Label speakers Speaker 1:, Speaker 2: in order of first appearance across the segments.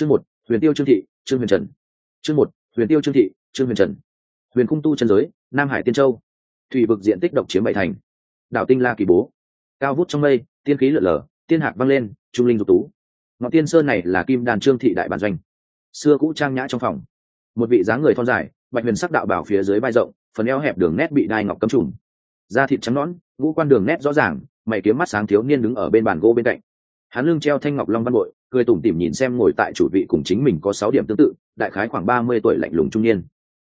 Speaker 1: chương một, huyền tiêu trương thị trương huyền trần. Chương một, huyền tiêu trương thị trương huyền trần. Huyền cung tu chân giới, nam hải tiên châu. Thủy vực diện tích độc chiếm bảy thành. Đảo tinh la kỳ bố. Cao vút trong mây, tiên khí lượn lờ, tiên hạc văng lên, trung linh dục tú. Ngọn tiên sơn này là kim đàn trương thị đại bản doanh. Xưa cũ trang nhã trong phòng. Một vị dáng người thon dài, bạch huyền sắc đạo bảo phía dưới vai rộng, phần eo hẹp đường nét bị đai ngọc cấm trùng. Da thịt trắng nõn, ngũ quan đường nét rõ ràng, mày kiếm mắt sáng thiếu niên đứng ở bên bàn gỗ bên cạnh. Hắn lưng treo thanh ngọc long văn bội cười tủm tỉm nhìn xem ngồi tại chủ vị cùng chính mình có sáu điểm tương tự, đại khái khoảng ba mươi tuổi lạnh lùng trung niên.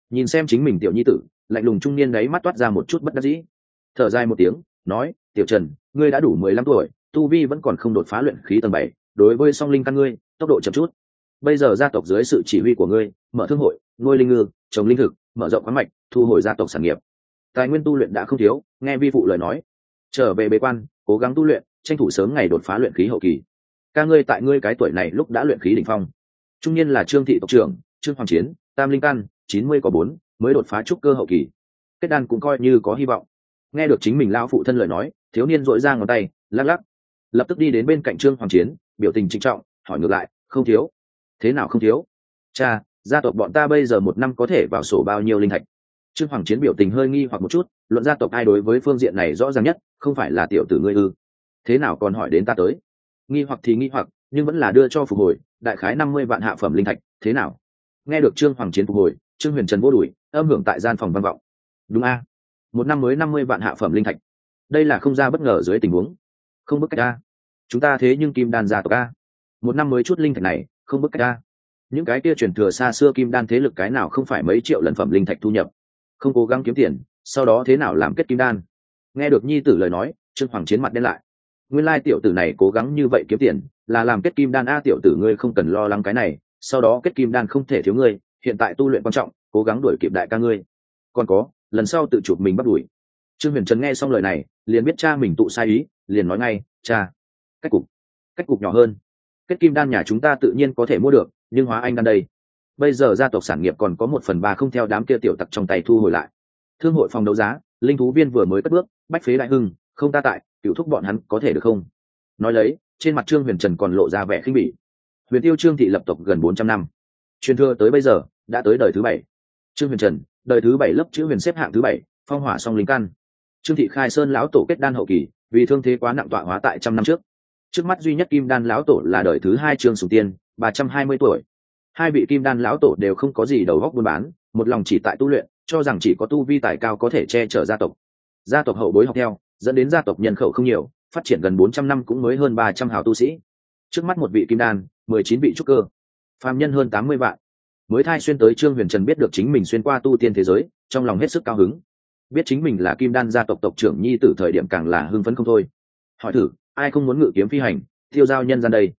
Speaker 1: Nhìn xem chính mình tiểu nhi tử, lạnh lùng trung niên đấy mắt toát ra một chút bất đắc dĩ. Thở dài một tiếng, nói, tiểu trần, ngươi đã đủ mười lăm tuổi, tu vi vẫn còn không đột phá luyện khí tầng bảy, đối với song linh căn ngươi, tốc độ chậm chút. Bây giờ gia tộc dưới sự chỉ huy của ngươi, mở thương hội, nuôi linh ngư, trồng linh thực, mở rộng khoáng mạch, thu hồi gia tộc sản nghiệp. Tài nguyên tu luyện đã không thiếu, nghe vi phụ lời nói. Trở về bế quan, cố gắng tu luyện, tranh thủ sớm ngày đột phá luyện khí hậu kỳ ca ngươi tại ngươi cái tuổi này lúc đã luyện khí đỉnh phong. Trung niên là trương thị tộc trưởng, trương hoàng chiến, tam linh căn, chín mươi có bốn, mới đột phá trúc cơ hậu kỳ. Kết đan cũng coi như có hy vọng. Nghe được chính mình lao phụ thân lời nói, thiếu niên dội ra ngón tay, lắc lắc. Lập tức đi đến bên cạnh trương hoàng chiến, biểu tình trinh trọng, hỏi ngược lại, không thiếu. Thế nào không thiếu? Cha, gia tộc bọn ta bây giờ một năm có thể vào sổ bao nhiêu linh thạch? Trương hoàng chiến biểu tình hơi nghi hoặc một chút, luận gia tộc ai đối với phương diện này rõ ràng nhất, không phải là tiểu tử ngươi ư. Thế nào còn hỏi đến ta tới? Nghi hoặc thì nghi hoặc, nhưng vẫn là đưa cho phục hồi, đại khái năm mươi vạn hạ phẩm linh thạch, thế nào? Nghe được trương hoàng chiến phục hồi, trương huyền trần vô đùi âm hưởng tại gian phòng văn vọng. Đúng a. Một năm mới năm mươi vạn hạ phẩm linh thạch. Đây là không ra bất ngờ dưới tình huống. Không bức cách a. Chúng ta thế nhưng kim đan gia tộc a. Một năm mới chút linh thạch này, không bức cách a. Những cái kia truyền thừa xa xưa kim đan thế lực cái nào không phải mấy triệu lần phẩm linh thạch thu nhập? Không cố gắng kiếm tiền, sau đó thế nào làm kết kim đan? Nghe được nhi tử lời nói, trương hoàng chiến mặt đen lại nguyên lai tiểu tử này cố gắng như vậy kiếm tiền, là làm kết kim đan a tiểu tử ngươi không cần lo lắng cái này, sau đó kết kim đan không thể thiếu ngươi, hiện tại tu luyện quan trọng, cố gắng đuổi kịp đại ca ngươi. Còn có, lần sau tự chụp mình bắt đuổi. Trương huyền trần nghe xong lời này, liền biết cha mình tụ sai ý, liền nói ngay, cha, cách cục cách cục nhỏ hơn. Kết kim đan nhà chúng ta tự nhiên có thể mua được, nhưng hóa anh đan đây. Bây giờ gia tộc sản nghiệp còn có một phần ba không theo đám kia tiểu tặc trong tay thu hồi lại. Thương hội phòng đấu giá, linh thú viên vừa mới cất bước, bách phế đại hưng không ta tại cựu thúc bọn hắn có thể được không? Nói lấy, trên mặt trương huyền trần còn lộ ra vẻ khinh bỉ. Huyền tiêu trương thị lập tộc gần bốn trăm năm. Truyền thừa tới bây giờ, đã tới đời thứ bảy. Trương huyền trần, đời thứ bảy lớp chữ huyền xếp hạng thứ bảy, phong hỏa song linh căn. Trương thị khai sơn lão tổ kết đan hậu kỳ, vì thương thế quá nặng tọa hóa tại trăm năm trước. Trước mắt duy nhất kim đan lão tổ là đời thứ hai trương sùng tiên ba trăm hai mươi tuổi. Hai vị kim đan lão tổ đều không có gì đầu góc buôn bán, một lòng chỉ tại tu luyện, cho rằng chỉ có tu vi tài cao có thể che chở gia tộc. Gia tộc hậu bối học theo dẫn đến gia tộc nhân khẩu không nhiều, phát triển gần bốn trăm năm cũng mới hơn ba trăm hào tu sĩ. Trước mắt một vị kim đan, mười chín vị trúc cơ, phàm nhân hơn tám mươi vạn. Mới thai xuyên tới trương huyền trần biết được chính mình xuyên qua tu tiên thế giới, trong lòng hết sức cao hứng. Biết chính mình là kim đan gia tộc tộc trưởng nhi tử thời điểm càng là hưng phấn không thôi. Hỏi thử, ai không muốn ngự kiếm phi hành tiêu giao nhân gian đây?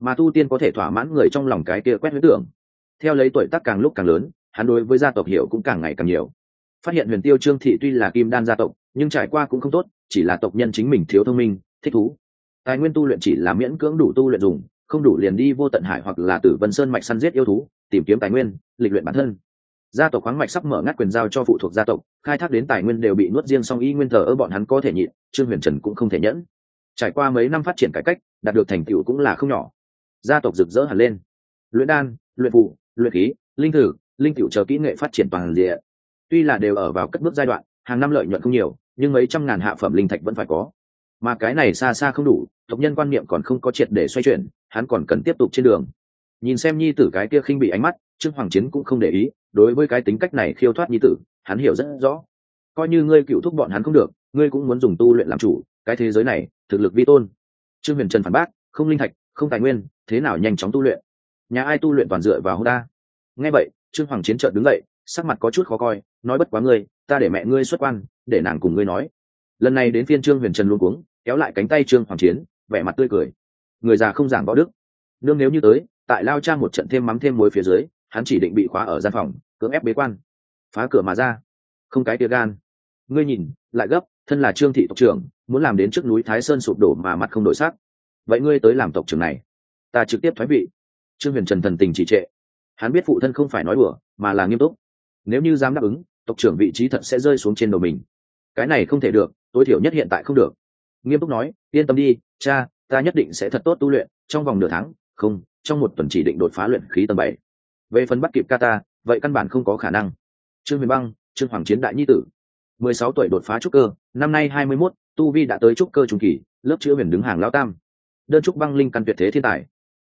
Speaker 1: Mà tu tiên có thể thỏa mãn người trong lòng cái kia quét huyết tưởng. Theo lấy tuổi tác càng lúc càng lớn, hắn đối với gia tộc hiểu cũng càng ngày càng nhiều. Phát hiện huyền tiêu trương thị tuy là kim đan gia tộc nhưng trải qua cũng không tốt, chỉ là tộc nhân chính mình thiếu thông minh, thích thú. Tài nguyên tu luyện chỉ là miễn cưỡng đủ tu luyện dùng, không đủ liền đi vô tận hải hoặc là tử vân sơn mạch săn giết yêu thú, tìm kiếm tài nguyên, lịch luyện bản thân. Gia tộc khoáng mạch sắp mở ngắt quyền giao cho phụ thuộc gia tộc, khai thác đến tài nguyên đều bị nuốt riêng song y nguyên thờ ở bọn hắn có thể nhịn, trương huyền trần cũng không thể nhẫn. Trải qua mấy năm phát triển cải cách, đạt được thành tựu cũng là không nhỏ. Gia tộc rực rỡ hẳn lên. Luyện đan, luyện phụ luyện khí, linh thử, linh cựu chờ kỹ nghệ phát triển toàn diện. Tuy là đều ở vào cất bước giai đoạn, hàng năm lợi nhuận không nhiều nhưng mấy trăm ngàn hạ phẩm linh thạch vẫn phải có. Mà cái này xa xa không đủ, tộc nhân quan niệm còn không có triệt để xoay chuyển, hắn còn cần tiếp tục trên đường. Nhìn xem nhi tử cái kia khinh bị ánh mắt, trương hoàng chiến cũng không để ý, đối với cái tính cách này khiêu thoát nhi tử, hắn hiểu rất rõ. Coi như ngươi cựu thúc bọn hắn không được, ngươi cũng muốn dùng tu luyện làm chủ, cái thế giới này, thực lực vi tôn. Trương huyền trần phản bác, không linh thạch, không tài nguyên, thế nào nhanh chóng tu luyện? Nhà ai tu luyện toàn dựa vào hô ta nghe vậy, trương hoàng chiến trợn đứng dậy, sắc mặt có chút khó coi, nói bất quá ngươi, ta để mẹ ngươi xuất quan để nàng cùng ngươi nói. Lần này đến phiên trương huyền trần luôn cuống, kéo lại cánh tay trương hoàng chiến, vẻ mặt tươi cười. Người già không giảng võ đức. Nương nếu như tới, tại lao cha một trận thêm mắm thêm muối phía dưới, hắn chỉ định bị khóa ở gian phòng, cưỡng ép bế quan. Phá cửa mà ra. Không cái tia gan. Ngươi nhìn, lại gấp, thân là trương thị tộc trưởng, muốn làm đến trước núi thái sơn sụp đổ mà mặt không đổi sắc. Vậy ngươi tới làm tộc trưởng này. Ta trực tiếp thoái vị. Trương huyền trần thần tình trì trệ. Hắn biết phụ thân không phải nói đùa, mà là nghiêm túc. Nếu như dám đáp ứng, tộc trưởng vị trí thật sẽ rơi xuống trên đầu mình cái này không thể được, tối thiểu nhất hiện tại không được. Nghiêm túc nói, yên tâm đi, cha, ta nhất định sẽ thật tốt tu luyện, trong vòng nửa tháng, không, trong một tuần chỉ định đột phá luyện khí tầng bảy. Về phần bắt kịp kata vậy căn bản không có khả năng. Trương huyền băng, trương hoàng chiến đại nhi tử, mười sáu tuổi đột phá trúc cơ, năm nay hai mươi mốt, tu vi đã tới trúc cơ trung kỳ, lớp chữa huyền đứng hàng lao tam. Đơn trúc băng linh căn tuyệt thế thiên tài.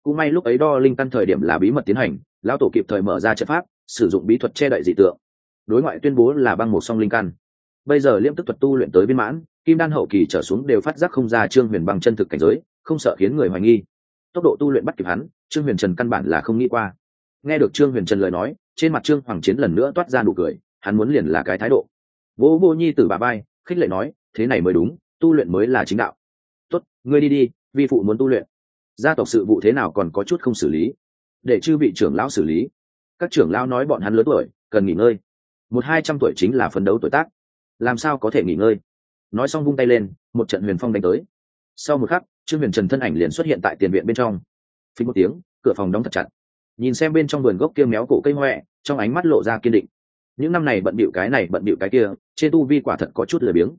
Speaker 1: Cũng may lúc ấy đo linh căn thời điểm là bí mật tiến hành, lão tổ kịp thời mở ra trận pháp, sử dụng bí thuật che đậy dị tượng. Đối ngoại tuyên bố là băng một song linh căn bây giờ liêm tức thuật tu luyện tới viên mãn, kim đan hậu kỳ trở xuống đều phát giác không ra trương huyền băng chân thực cảnh giới, không sợ khiến người hoài nghi. Tốc độ tu luyện bắt kịp hắn, trương huyền trần căn bản là không nghĩ qua. Nghe được trương huyền trần lời nói, trên mặt trương hoàng chiến lần nữa toát ra nụ cười, hắn muốn liền là cái thái độ. Vô vô nhi tử bà bay khích lệ nói, thế này mới đúng, tu luyện mới là chính đạo. Tốt, ngươi đi đi, vi phụ muốn tu luyện. Gia tộc sự vụ thế nào còn có chút không xử lý. Để chư vị trưởng lão xử lý. Các trưởng lão nói bọn hắn lớn tuổi, cần nghỉ ngơi. Một hai trăm tuổi chính là phấn đấu tuổi tác làm sao có thể nghỉ ngơi? Nói xong vung tay lên, một trận huyền phong đánh tới. Sau một khắc, trương huyền trần thân ảnh liền xuất hiện tại tiền viện bên trong. Phí một tiếng, cửa phòng đóng thật chặt. Nhìn xem bên trong vườn gốc kia méo cổ cây huệ trong ánh mắt lộ ra kiên định. Những năm này bận bịu cái này, bận bịu cái kia, trên tu vi quả thật có chút lười biếng.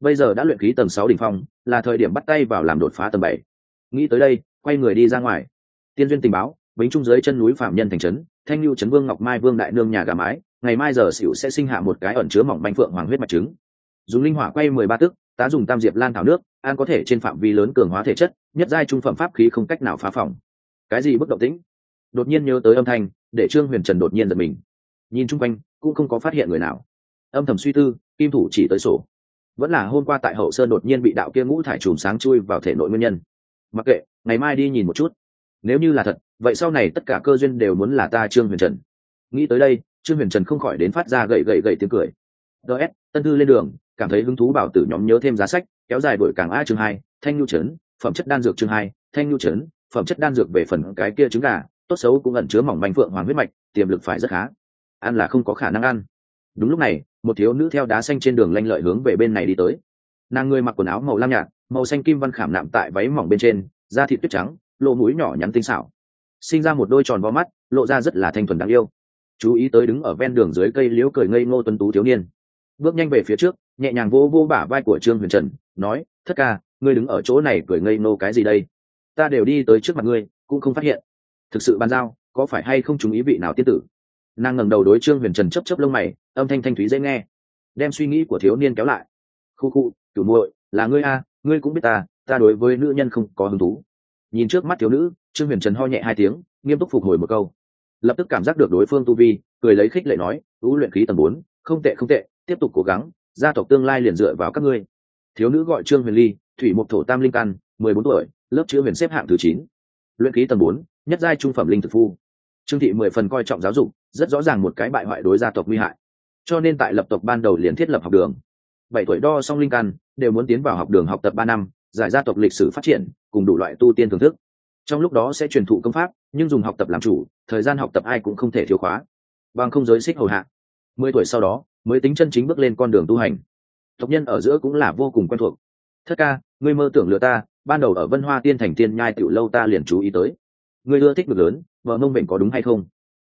Speaker 1: Bây giờ đã luyện khí tầng sáu đỉnh phong, là thời điểm bắt tay vào làm đột phá tầng bảy. Nghĩ tới đây, quay người đi ra ngoài. Tiên duyên tình báo, bính trung dưới chân núi phạm nhân thành trấn, thanh lưu trấn vương ngọc mai vương đại nương nhà gà mái ngày mai giờ xỉu sẽ sinh hạ một cái ẩn chứa mỏng manh phượng hoàng huyết mạch trứng. Dùng linh hỏa quay mười ba tức, tá dùng tam diệp lan thảo nước, an có thể trên phạm vi lớn cường hóa thể chất, nhất giai trung phẩm pháp khí không cách nào phá phòng. Cái gì bất động tĩnh? Đột nhiên nhớ tới âm thanh, để trương huyền trần đột nhiên giật mình. Nhìn chung quanh, cũng không có phát hiện người nào. Âm thầm suy tư, kim thủ chỉ tới sổ. Vẫn là hôm qua tại hậu sơn đột nhiên bị đạo kia ngũ thải chùm sáng chui vào thể nội nguyên nhân. Mặc kệ, ngày mai đi nhìn một chút. Nếu như là thật, vậy sau này tất cả cơ duyên đều muốn là ta, trương huyền trần. Nghĩ tới đây trương huyền trần không khỏi đến phát ra gậy gậy gậy tiếng cười. Ts tân thư lên đường, cảm thấy hứng thú bảo tử nhóm nhớ thêm giá sách, kéo dài đổi càng a chương hai, thanh nhu trấn, phẩm chất đan dược chương hai, thanh nhu trấn, phẩm chất đan dược về phần cái kia trứng gà, tốt xấu cũng ẩn chứa mỏng manh phượng hoàng huyết mạch, tiềm lực phải rất khá. Ăn là không có khả năng ăn. Đúng lúc này, một thiếu nữ theo đá xanh trên đường lanh lợi hướng về bên này đi tới. Nàng người mặc quần áo màu lam nhạt, màu xanh kim văn khảm nạm tại váy mỏng bên trên, da thịt tuyết trắng lộ mũi nhỏ nhắn tinh xảo. Sinh ra một đôi tròn vo mắt, lộ ra rất là thanh thuần đáng yêu chú ý tới đứng ở ven đường dưới cây liễu cười ngây ngô tuấn tú thiếu niên. Bước nhanh về phía trước, nhẹ nhàng vô vô bả vai của trương huyền trần, nói, thất ca, ngươi đứng ở chỗ này cười ngây ngô cái gì đây? Ta đều đi tới trước mặt ngươi, cũng không phát hiện. Thực sự bàn giao, có phải hay không chúng ý vị nào tiết tử? Nàng ngẩng đầu đối trương huyền trần chấp chấp lông mày, âm thanh thanh thúy dễ nghe. Đem suy nghĩ của thiếu niên kéo lại. Khu khu cửu muội, là ngươi a, ngươi cũng biết ta ta đối với nữ nhân không có hứng thú. Nhìn trước mắt thiếu nữ, trương huyền trần ho nhẹ hai tiếng, nghiêm túc phục hồi một câu lập tức cảm giác được đối phương tu vi, cười lấy khích lệ nói ưu luyện khí tầng bốn, không tệ không tệ, tiếp tục cố gắng, gia tộc tương lai liền dựa vào các ngươi. Thiếu nữ gọi trương huyền ly, thủy mục thổ tam linh căn, mười bốn tuổi, lớp chữ huyền xếp hạng thứ chín. Luyện khí tầng bốn, nhất giai trung phẩm linh thực phu. Trương thị mười phần coi trọng giáo dục, rất rõ ràng một cái bại hoại đối gia tộc nguy hại. Cho nên tại lập tộc ban đầu liền thiết lập học đường. Bảy tuổi đo song linh căn, đều muốn tiến vào học đường học tập ba năm, giải gia tộc lịch sử phát triển, cùng đủ loại tu tiên thưởng thức. Trong lúc đó sẽ truyền thụ công pháp, nhưng dùng học tập làm chủ thời gian học tập ai cũng không thể thiếu khóa. Bằng không giới xích hầu hạ. Mười tuổi sau đó, mới tính chân chính bước lên con đường tu hành. Tộc nhân ở giữa cũng là vô cùng quen thuộc. Thất ca, ngươi mơ tưởng lừa ta, ban đầu ở vân hoa tiên thành tiên nhai tiểu lâu ta liền chú ý tới. Ngươi ưa thích được lớn, vợ mông bệnh có đúng hay không?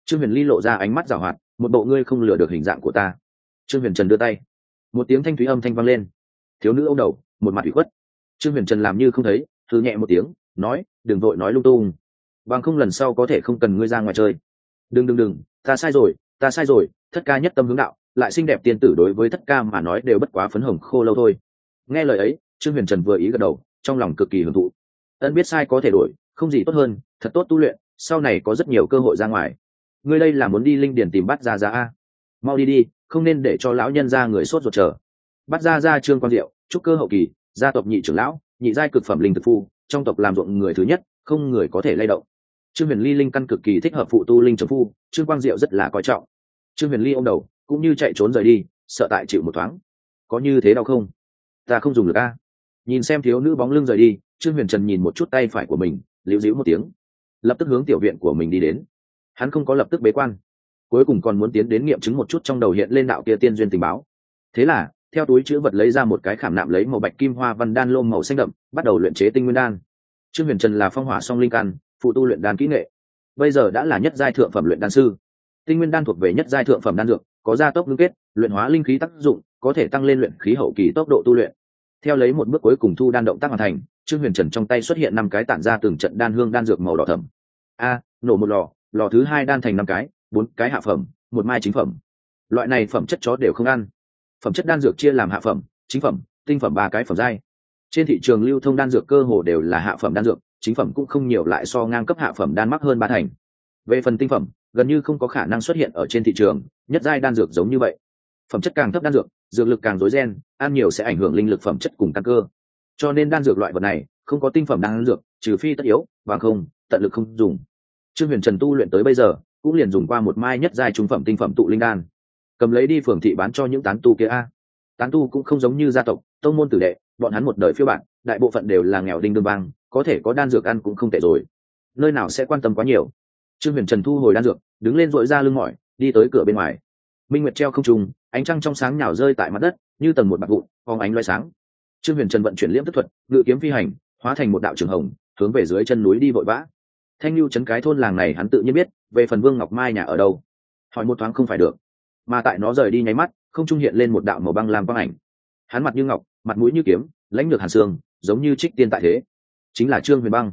Speaker 1: Trương huyền ly lộ ra ánh mắt giảo hoạt, một bộ ngươi không lừa được hình dạng của ta. Trương huyền trần đưa tay. Một tiếng thanh thúy âm thanh vang lên. Thiếu nữ ô đầu, một mặt ủy khuất. Trương huyền trần làm như không thấy thư nhẹ một tiếng, nói, đừng vội nói lung tung bằng không lần sau có thể không cần ngươi ra ngoài chơi. Đừng đừng đừng, ta sai rồi, ta sai rồi, thất ca nhất tâm hướng đạo, lại xinh đẹp tiên tử đối với thất ca mà nói đều bất quá phấn hồng khô lâu thôi. Nghe lời ấy, trương huyền trần vừa ý gật đầu, trong lòng cực kỳ hưởng thụ. Ân biết sai có thể đổi, không gì tốt hơn, thật tốt tu luyện, sau này có rất nhiều cơ hội ra ngoài. Ngươi đây là muốn đi linh điền tìm bắt ra ra a. Mau đi đi, không nên để cho lão nhân ra người sốt ruột chờ. Bắt ra ra trương quang diệu trúc cơ hậu kỳ, gia tộc nhị trưởng lão, nhị giai cực phẩm linh thực phu, trong tộc làm ruộng người thứ nhất, không người có thể lay động trương huyền ly linh căn cực kỳ thích hợp phụ tu linh trầm phu, trương quang diệu rất là coi trọng. Trương huyền ly ô m đầu, cũng như chạy trốn rời đi, sợ tại chịu một thoáng. Có như thế đau không? Ta không dùng được a. Nhìn xem thiếu nữ bóng lưng rời đi, trương huyền trần nhìn một chút tay phải của mình, liễu dĩu một tiếng. Lập tức hướng tiểu viện của mình đi đến. Hắn không có lập tức bế quan. Cuối cùng còn muốn tiến đến nghiệm chứng một chút trong đầu hiện lên đạo kia tiên duyên tình báo. Thế là, theo túi chữ vật lấy ra một cái khảm nạm lấy màu bạch kim hoa văn đan lôm màu xanh đậm, bắt đầu luyện chế tinh nguyên đan. Trương huyền trần là phong hỏa song linh căn phụ tu luyện đan kỹ nghệ. Bây giờ đã là nhất giai thượng phẩm luyện đan sư. Tinh nguyên đan thuộc về nhất giai thượng phẩm đan dược, có gia tốc ngưng kết, luyện hóa linh khí tác dụng, có thể tăng lên luyện khí hậu kỳ tốc độ tu luyện. Theo lấy một bước cuối cùng thu đan động tác hoàn thành, trương huyền trần trong tay xuất hiện năm cái tản ra từng trận đan hương đan dược màu đỏ thẩm a, nổ một lò lò thứ hai đan thành năm cái, bốn cái hạ phẩm, một mai chính phẩm. Loại này phẩm chất chó đều không ăn. Phẩm chất đan dược chia làm hạ phẩm, chính phẩm, tinh phẩm ba cái phẩm giai. Trên thị trường lưu thông đan dược cơ hồ đều là hạ phẩm đan dược chính phẩm cũng không nhiều lại so ngang cấp hạ phẩm đan mắc hơn ba thành. Về phần tinh phẩm, gần như không có khả năng xuất hiện ở trên thị trường, nhất giai đan dược giống như vậy. Phẩm chất càng thấp đan dược dược lực càng rối ren, ăn nhiều sẽ ảnh hưởng linh lực phẩm chất cùng tăng cơ. Cho nên đan dược loại vật này, không có tinh phẩm đan dược, trừ phi tất yếu và không, tận lực không dùng. Trương huyền trần tu luyện tới bây giờ, cũng liền dùng qua một mai nhất giai trung phẩm tinh phẩm tụ linh đan. Cầm lấy đi phường thị bán cho những tán tu kia a. Tán tu cũng không giống như gia tộc, tông môn tử đệ, bọn hắn một đời phiêu bạn đại bộ phận đều là nghèo đinh đương bang có thể có đan dược ăn cũng không tệ rồi. Nơi nào sẽ quan tâm quá nhiều. Trương huyền trần thu hồi đan dược, đứng lên dội ra lưng mỏi, đi tới cửa bên ngoài. Minh nguyệt treo không trùng ánh trăng trong sáng nhào rơi tại mặt đất, như tầng một bạc vụn, phóng ánh loay sáng. Trương huyền trần vận chuyển liễm tức thuật, ngự kiếm phi hành, hóa thành một đạo trường hồng, hướng về dưới chân núi đi vội vã. Thanh lưu chấn cái thôn làng này hắn tự nhiên biết, về phần vương ngọc mai nhà ở đâu. Hỏi một thoáng không phải được. Mà tại nó rời đi nháy mắt, không trung hiện lên một đạo màu băng làm băng ảnh. Hắn mặt như ngọc, mặt mũi như kiếm lãnh lược hàn xương giống như trích tiên tại thế. Chính là trương huyền băng.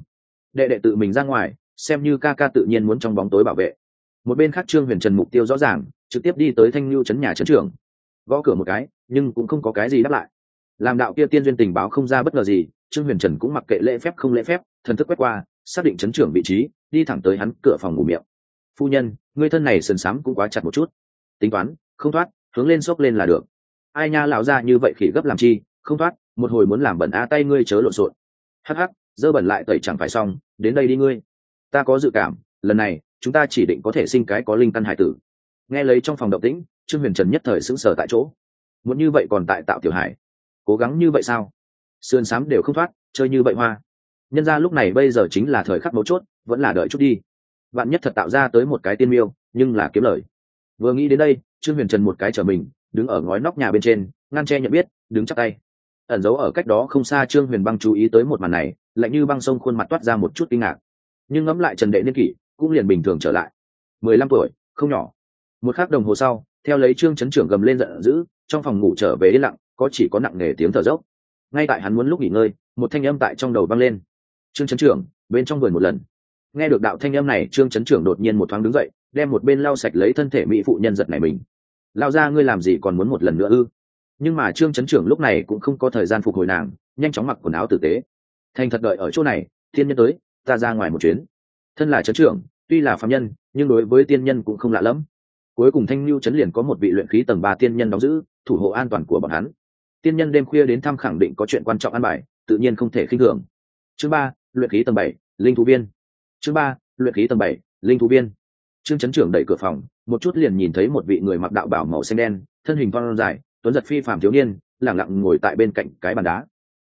Speaker 1: Đệ đệ tự mình ra ngoài, xem như ca ca tự nhiên muốn trong bóng tối bảo vệ. Một bên khác trương huyền trần mục tiêu rõ ràng, trực tiếp đi tới thanh lưu chấn nhà chấn trưởng. Gõ cửa một cái, nhưng cũng không có cái gì đáp lại. Làm đạo kia tiên duyên tình báo không ra bất ngờ gì, trương huyền trần cũng mặc kệ lễ phép không lễ phép, thần thức quét qua, xác định chấn trưởng vị trí, đi thẳng tới hắn cửa phòng ngủ miệng. Phu nhân, người thân này sần sám cũng quá chặt một chút. Tính toán, không thoát, hướng lên xốc lên là được. Ai nha lão ra như vậy khỉ gấp làm chi, không thoát một hồi muốn làm bẩn a tay ngươi chớ lộn xộn. Hắc hắc, dơ bẩn lại tẩy chẳng phải xong, đến đây đi ngươi. Ta có dự cảm, lần này, chúng ta chỉ định có thể sinh cái có linh căn hải tử. Nghe lấy trong phòng động tĩnh, trương huyền trần nhất thời sững sờ tại chỗ. Muốn như vậy còn tại tạo tiểu hải. Cố gắng như vậy sao? Sườn xám đều không thoát, chơi như vậy hoa. Nhân ra lúc này bây giờ chính là thời khắc mấu chốt, vẫn là đợi chút đi. Bạn nhất thật tạo ra tới một cái tiên miêu, nhưng là kiếm lời. Vừa nghĩ đến đây, trương huyền trần một cái trở mình, đứng ở ngói nóc nhà bên trên, ngăn che nhận biết, đứng chắc tay ẩn giấu ở cách đó không xa trương huyền băng chú ý tới một màn này, lạnh như băng sông khuôn mặt toát ra một chút kinh ngạc. Nhưng ngẫm lại trần đệ niên kỷ, cũng liền bình thường trở lại. Mười lăm tuổi, không nhỏ. Một khắc đồng hồ sau, theo lấy trương chấn trưởng gầm lên giận dữ, trong phòng ngủ trở về yên lặng, có chỉ có nặng nề tiếng thở dốc. Ngay tại hắn muốn lúc nghỉ ngơi, một thanh âm tại trong đầu vang lên. Trương chấn trưởng, bên trong vườn một lần. Nghe được đạo thanh âm này, trương chấn trưởng đột nhiên một thoáng đứng dậy, đem một bên lau sạch lấy thân thể mỹ phụ nhân giật này mình. Lao ra ngươi làm gì còn muốn một lần nữa ư? Nhưng mà trương chấn trưởng lúc này cũng không có thời gian phục hồi nàng, nhanh chóng mặc quần áo tử tế. Thành thật đợi ở chỗ này, thiên nhân tới, ta ra ngoài một chuyến. Thân là chấn trưởng, tuy là phạm nhân, nhưng đối với tiên nhân cũng không lạ lẫm cuối cùng thanh lưu chấn liền có một vị luyện khí tầng ba tiên nhân đóng giữ, thủ hộ an toàn của bọn hắn. Tiên nhân đêm khuya đến thăm khẳng định có chuyện quan trọng ăn bài, tự nhiên không thể khinh thường. Chương ba, luyện khí tầng bảy, linh thú viên. Chương ba, luyện khí tầng bảy, linh thú viên. Trương chấn trưởng đẩy cửa phòng, một chút liền nhìn thấy một vị người mặc đạo bảo màu xanh đen, thân hình con dài tuấn giật phi phạm thiếu niên, lẳng lặng ngồi tại bên cạnh cái bàn đá.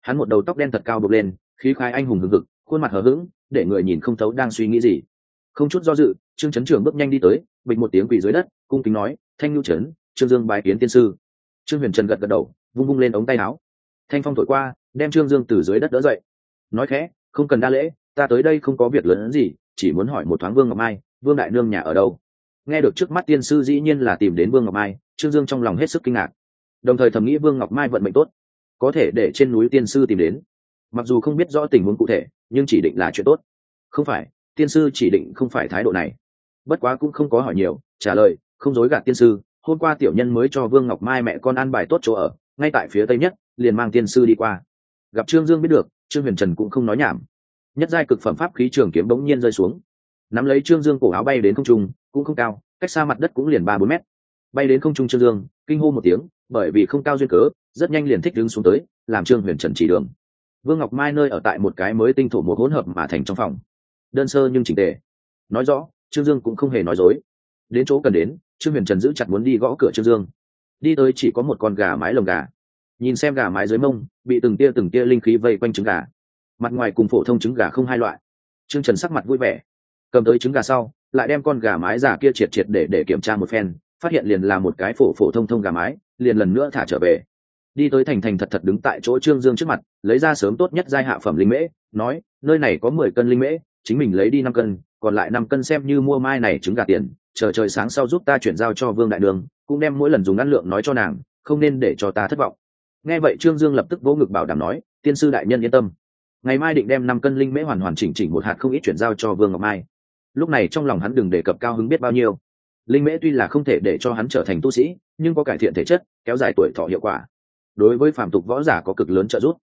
Speaker 1: Hắn một đầu tóc đen thật cao bực lên, khí khai anh hùng hừng hực, khuôn mặt hờ hững, để người nhìn không thấu đang suy nghĩ gì. Không chút do dự, trương Trấn trưởng bước nhanh đi tới, bịch một tiếng quỳ dưới đất, cung kính nói, thanh nhu trấn, trương dương bài kiến tiên sư. Trương huyền trần gật gật đầu, vung vung lên ống tay áo. Thanh phong thổi qua, đem trương dương từ dưới đất đỡ dậy. Nói khẽ, không cần đa lễ, ta tới đây không có việc lớn gì, chỉ muốn hỏi một thoáng vương ngọc mai, vương đại nương nhà ở đâu? Nghe được trước mắt tiên sư dĩ nhiên là tìm đến vương ngọc mai, trương dương trong lòng hết sức kinh ngạc đồng thời thầm nghĩ vương ngọc mai vận mệnh tốt, có thể để trên núi tiên sư tìm đến. Mặc dù không biết rõ tình huống cụ thể, nhưng chỉ định là chuyện tốt. Không phải, tiên sư chỉ định không phải thái độ này. Bất quá cũng không có hỏi nhiều, trả lời, không dối gạt tiên sư, hôm qua tiểu nhân mới cho vương ngọc mai mẹ con ăn bài tốt chỗ ở, ngay tại phía tây nhất, liền mang tiên sư đi qua. Gặp trương dương biết được, trương huyền trần cũng không nói nhảm. Nhất giai cực phẩm pháp khí trường kiếm bỗng nhiên rơi xuống. Nắm lấy trương dương cổ áo bay đến không trung, cũng không cao, cách xa mặt đất cũng liền ba bốn mét. Bay đến không trung trương dương, kinh hô một tiếng bởi vì không cao duyên cớ, rất nhanh liền thích đứng xuống tới, làm trương huyền trần chỉ đường. Vương ngọc mai nơi ở tại một cái mới tinh thổ một hỗn hợp mà thành trong phòng. Đơn sơ nhưng chỉnh tề. Nói rõ, trương dương cũng không hề nói dối. Đến chỗ cần đến, trương huyền trần giữ chặt muốn đi gõ cửa trương dương. Đi tới chỉ có một con gà mái lồng gà. Nhìn xem gà mái dưới mông, bị từng tia từng tia linh khí vây quanh trứng gà. Mặt ngoài cùng phổ thông trứng gà không hai loại. Trương trần sắc mặt vui vẻ. Cầm tới trứng gà sau, lại đem con gà mái giả kia triệt triệt để để kiểm tra một phen, phát hiện liền là một cái phổ phổ thông thông gà mái liền lần nữa thả trở về. Đi tới thành thành thật thật đứng tại chỗ trương dương trước mặt, lấy ra sớm tốt nhất giai hạ phẩm linh mễ, nói, nơi này có mười cân linh mễ, chính mình lấy đi năm cân, còn lại năm cân xem như mua mai này trứng gà tiền, chờ trời sáng sau giúp ta chuyển giao cho vương đại đường, cũng đem mỗi lần dùng ngăn lượng nói cho nàng, không nên để cho ta thất vọng. Nghe vậy trương dương lập tức vỗ ngực bảo đảm nói, tiên sư đại nhân yên tâm. Ngày mai định đem năm cân linh mễ hoàn hoàn chỉnh chỉnh một hạt không ít chuyển giao cho vương ngọc mai. Lúc này trong lòng hắn đừng đề cập cao hứng biết bao nhiêu linh mễ tuy là không thể để cho hắn trở thành tu sĩ, nhưng có cải thiện thể chất, kéo dài tuổi thọ hiệu quả. Đối với phàm tục võ giả có cực lớn trợ giúp.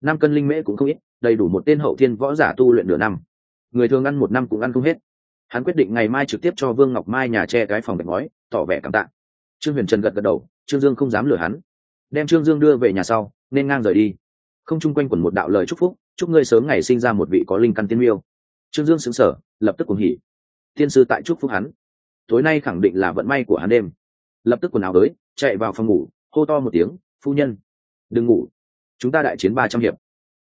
Speaker 1: Năm cân linh mễ cũng không ít, đầy đủ một tên hậu thiên võ giả tu luyện nửa năm. Người thường ăn một năm cũng ăn không hết. Hắn quyết định ngày mai trực tiếp cho vương ngọc mai nhà che cái phòng gạch ngói, tỏ vẻ cảm tạ. Trương huyền trần gật gật đầu, trương dương không dám lừa hắn. Đem trương dương đưa về nhà sau, nên ngang rời đi. Không chung quanh quẩn một đạo lời chúc phúc, chúc ngươi sớm ngày sinh ra một vị có linh căn tiên miêu. Trương dương xứng sở lập tức cuồng hỉ. Tiên sư tại chúc phúc hắn tối nay khẳng định là vận may của hắn đêm. Lập tức quần áo tới, chạy vào phòng ngủ, hô to một tiếng, phu nhân, đừng ngủ. Chúng ta đại chiến ba trăm hiệp.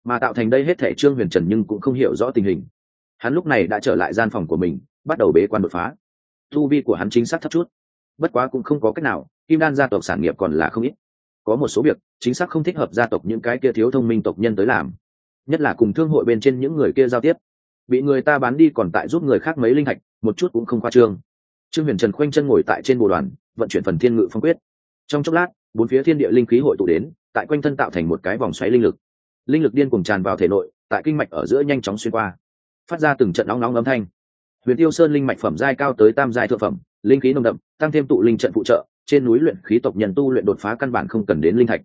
Speaker 1: Mà tạo thành đây hết thảy trương huyền trần nhưng cũng không hiểu rõ tình hình. Hắn lúc này đã trở lại gian phòng của mình, bắt đầu bế quan đột phá. Thu vi của hắn chính xác thấp chút. Bất quá cũng không có cách nào, kim đan gia tộc sản nghiệp còn là không ít. Có một số việc, chính xác không thích hợp gia tộc những cái kia thiếu thông minh tộc nhân tới làm. Nhất là cùng thương hội bên trên những người kia giao tiếp. Bị người ta bán đi còn tại giúp người khác mấy linh hạch một chút cũng không khoa trương trương huyền trần khoanh chân ngồi tại trên bồ đoàn, vận chuyển phần thiên ngự phong quyết. Trong chốc lát, bốn phía thiên địa linh khí hội tụ đến, tại quanh thân tạo thành một cái vòng xoáy linh lực. Linh lực điên cùng tràn vào thể nội, tại kinh mạch ở giữa nhanh chóng xuyên qua, phát ra từng trận nóng nóng âm thanh. Huyền tiêu sơn linh mạch phẩm giai cao tới tam giai thượng phẩm, linh khí nồng đậm, tăng thêm tụ linh trận phụ trợ, trên núi luyện khí tộc nhân tu luyện đột phá căn bản không cần đến linh thạch.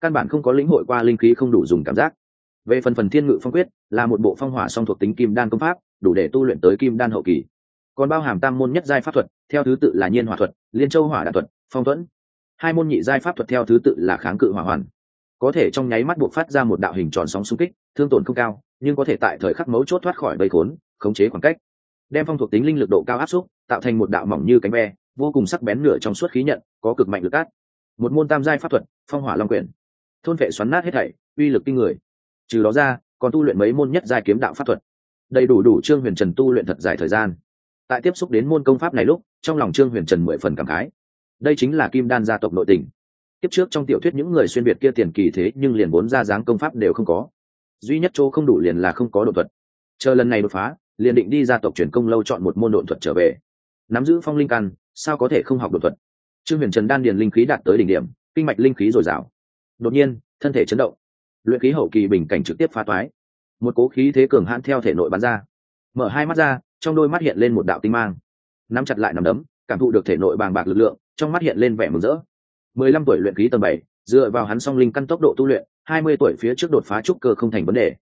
Speaker 1: Căn bản không có lĩnh hội qua linh khí không đủ dùng cảm giác. Về phần phần thiên ngự phong quyết, là một bộ phong hỏa song thuộc tính kim đan công pháp, đủ để tu luyện tới kim đan hậu kỳ còn bao hàm tam môn nhất giai pháp thuật, theo thứ tự là nhiên hỏa thuật, liên châu hỏa đạn thuật, phong thuẫn. Hai môn nhị giai pháp thuật theo thứ tự là kháng cự hỏa hoàn. Có thể trong nháy mắt buộc phát ra một đạo hình tròn sóng xung kích, thương tổn không cao, nhưng có thể tại thời khắc mấu chốt thoát khỏi bầy khốn, khống chế khoảng cách. Đem phong thuộc tính linh lực độ cao áp xúc, tạo thành một đạo mỏng như cánh ve vô cùng sắc bén nửa trong suốt khí nhận, có cực mạnh lực cát một môn tam giai pháp thuật, phong hỏa long quyển. Thôn vệ xoắn nát hết thảy, uy lực kinh người. Trừ đó ra, còn tu luyện mấy môn nhất giai kiếm đạo pháp thuật. Đầy đủ đủ trương huyền trần tu luyện thật dài thời gian tại tiếp xúc đến môn công pháp này lúc, trong lòng trương huyền trần mười phần cảm khái. Đây chính là kim đan gia tộc nội tình. Tiếp trước trong tiểu thuyết những người xuyên việt kia tiền kỳ thế, nhưng liền vốn ra dáng công pháp đều không có. Duy nhất chỗ không đủ liền là không có đột thuật. Chờ lần này đột phá, liền định đi gia tộc truyền công lâu chọn một môn đột thuật trở về. Nắm giữ phong linh căn, sao có thể không học đột thuật? Trương huyền trần đan điền linh khí đạt tới đỉnh điểm, kinh mạch linh khí dồi dào. Đột nhiên, thân thể chấn động. Luyện khí hậu kỳ bình cảnh trực tiếp phá toái. Một cố khí thế cường hãn theo thể nội bắn ra. Mở hai mắt ra trong đôi mắt hiện lên một đạo tinh mang. Nắm chặt lại nằm đấm, cảm thụ được thể nội bàng bạc lực lượng, trong mắt hiện lên vẻ mừng rỡ. Mười lăm tuổi luyện khí tầng bảy, dựa vào hắn song linh căn tốc độ tu luyện, hai mươi tuổi phía trước đột phá trúc cơ không thành vấn đề.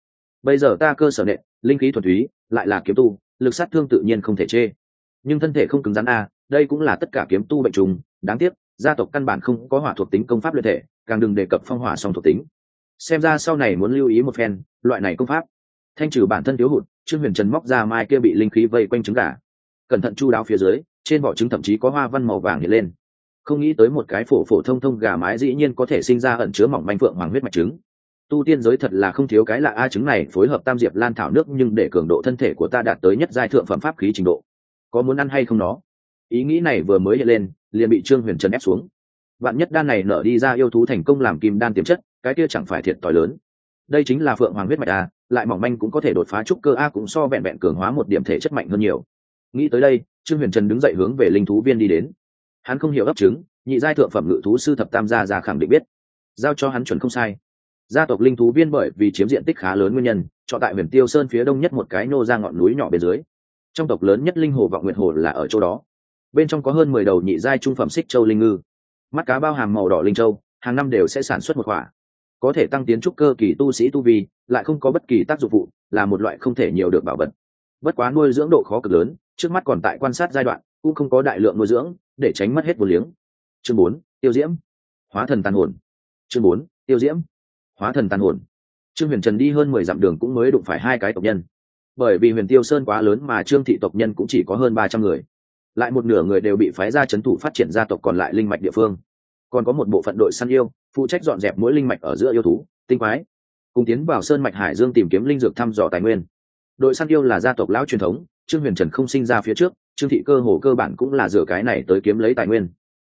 Speaker 1: Bây giờ ta cơ sở nện, linh khí thuần túy, lại là kiếm tu, lực sát thương tự nhiên không thể chê. Nhưng thân thể không cứng rắn a đây cũng là tất cả kiếm tu bệnh trùng. Đáng tiếc, gia tộc căn bản không có hỏa thuộc tính công pháp luyện thể, càng đừng đề cập phong hỏa song thuộc tính. Xem ra sau này muốn lưu ý một phen, loại này công pháp. Thanh trừ bản thân thiếu hụt trương huyền trần móc ra mai kia bị linh khí vây quanh trứng gà. Cẩn thận chu đáo phía dưới, trên vỏ trứng thậm chí có hoa văn màu vàng hiện lên. Không nghĩ tới một cái phổ phổ thông thông gà mái dĩ nhiên có thể sinh ra ẩn chứa mỏng manh phượng hoàng huyết mạch trứng. Tu tiên giới thật là không thiếu cái lạ a, trứng này phối hợp tam diệp lan thảo nước nhưng để cường độ thân thể của ta đạt tới nhất giai thượng phẩm pháp khí trình độ. Có muốn ăn hay không nó? Ý nghĩ này vừa mới hiện lên, liền bị trương huyền trần ép xuống. Bạn nhất đan này nở đi ra yêu thú thành công làm kim đan tiềm chất, cái kia chẳng phải thiệt t lớn đây chính là phượng hoàng huyết mạch a, lại mỏng manh cũng có thể đột phá trúc cơ a cũng so vẹn vẹn cường hóa một điểm thể chất mạnh hơn nhiều. Nghĩ tới đây, trương huyền trần đứng dậy hướng về linh thú viên đi đến. Hắn không hiểu ấp trứng, nhị giai thượng phẩm ngự thú sư thập tam gia ra khẳng định biết. Giao cho hắn chuẩn không sai. Gia tộc linh thú viên bởi vì chiếm diện tích khá lớn nguyên nhân chọn tại huyền tiêu sơn phía đông nhất một cái nô ra ngọn núi nhỏ bên dưới. Trong tộc lớn nhất linh hồ vọng nguyệt hồ là ở chỗ đó. Bên trong có hơn mười đầu nhị giai trung phẩm xích châu linh ngư. Mắt cá bao hàm màu đỏ linh châu, hàng năm đều sẽ sản xuất một quả có thể tăng tiến trúc cơ kỳ tu sĩ tu vi, lại không có bất kỳ tác dụng phụ, là một loại không thể nhiều được bảo vật. Bất quá nuôi dưỡng độ khó cực lớn, trước mắt còn tại quan sát giai đoạn, cũng không có đại lượng nuôi dưỡng, để tránh mất hết vô liếng. Chương bốn, tiêu diễm. Hóa thần tàn hồn. Chương bốn, tiêu diễm. Hóa thần tàn hồn. Trương huyền trần đi hơn mười dặm đường cũng mới đụng phải hai cái tộc nhân. Bởi vì huyền tiêu sơn quá lớn mà trương thị tộc nhân cũng chỉ có hơn ba trăm người. Lại một nửa người đều bị phái ra c h ấ n thủ phát triển gia tộc còn lại linh mạch địa phương. Còn có một bộ phận đội săn yêu phụ trách dọn dẹp mỗi linh mạch ở giữa yêu thú tinh quái cùng tiến vào sơn mạch hải dương tìm kiếm linh dược thăm dò tài nguyên. Đội săn yêu là gia tộc lão truyền thống trương huyền trần không sinh ra phía trước trương thị cơ hồ cơ bản cũng là dựa cái này tới kiếm lấy tài nguyên.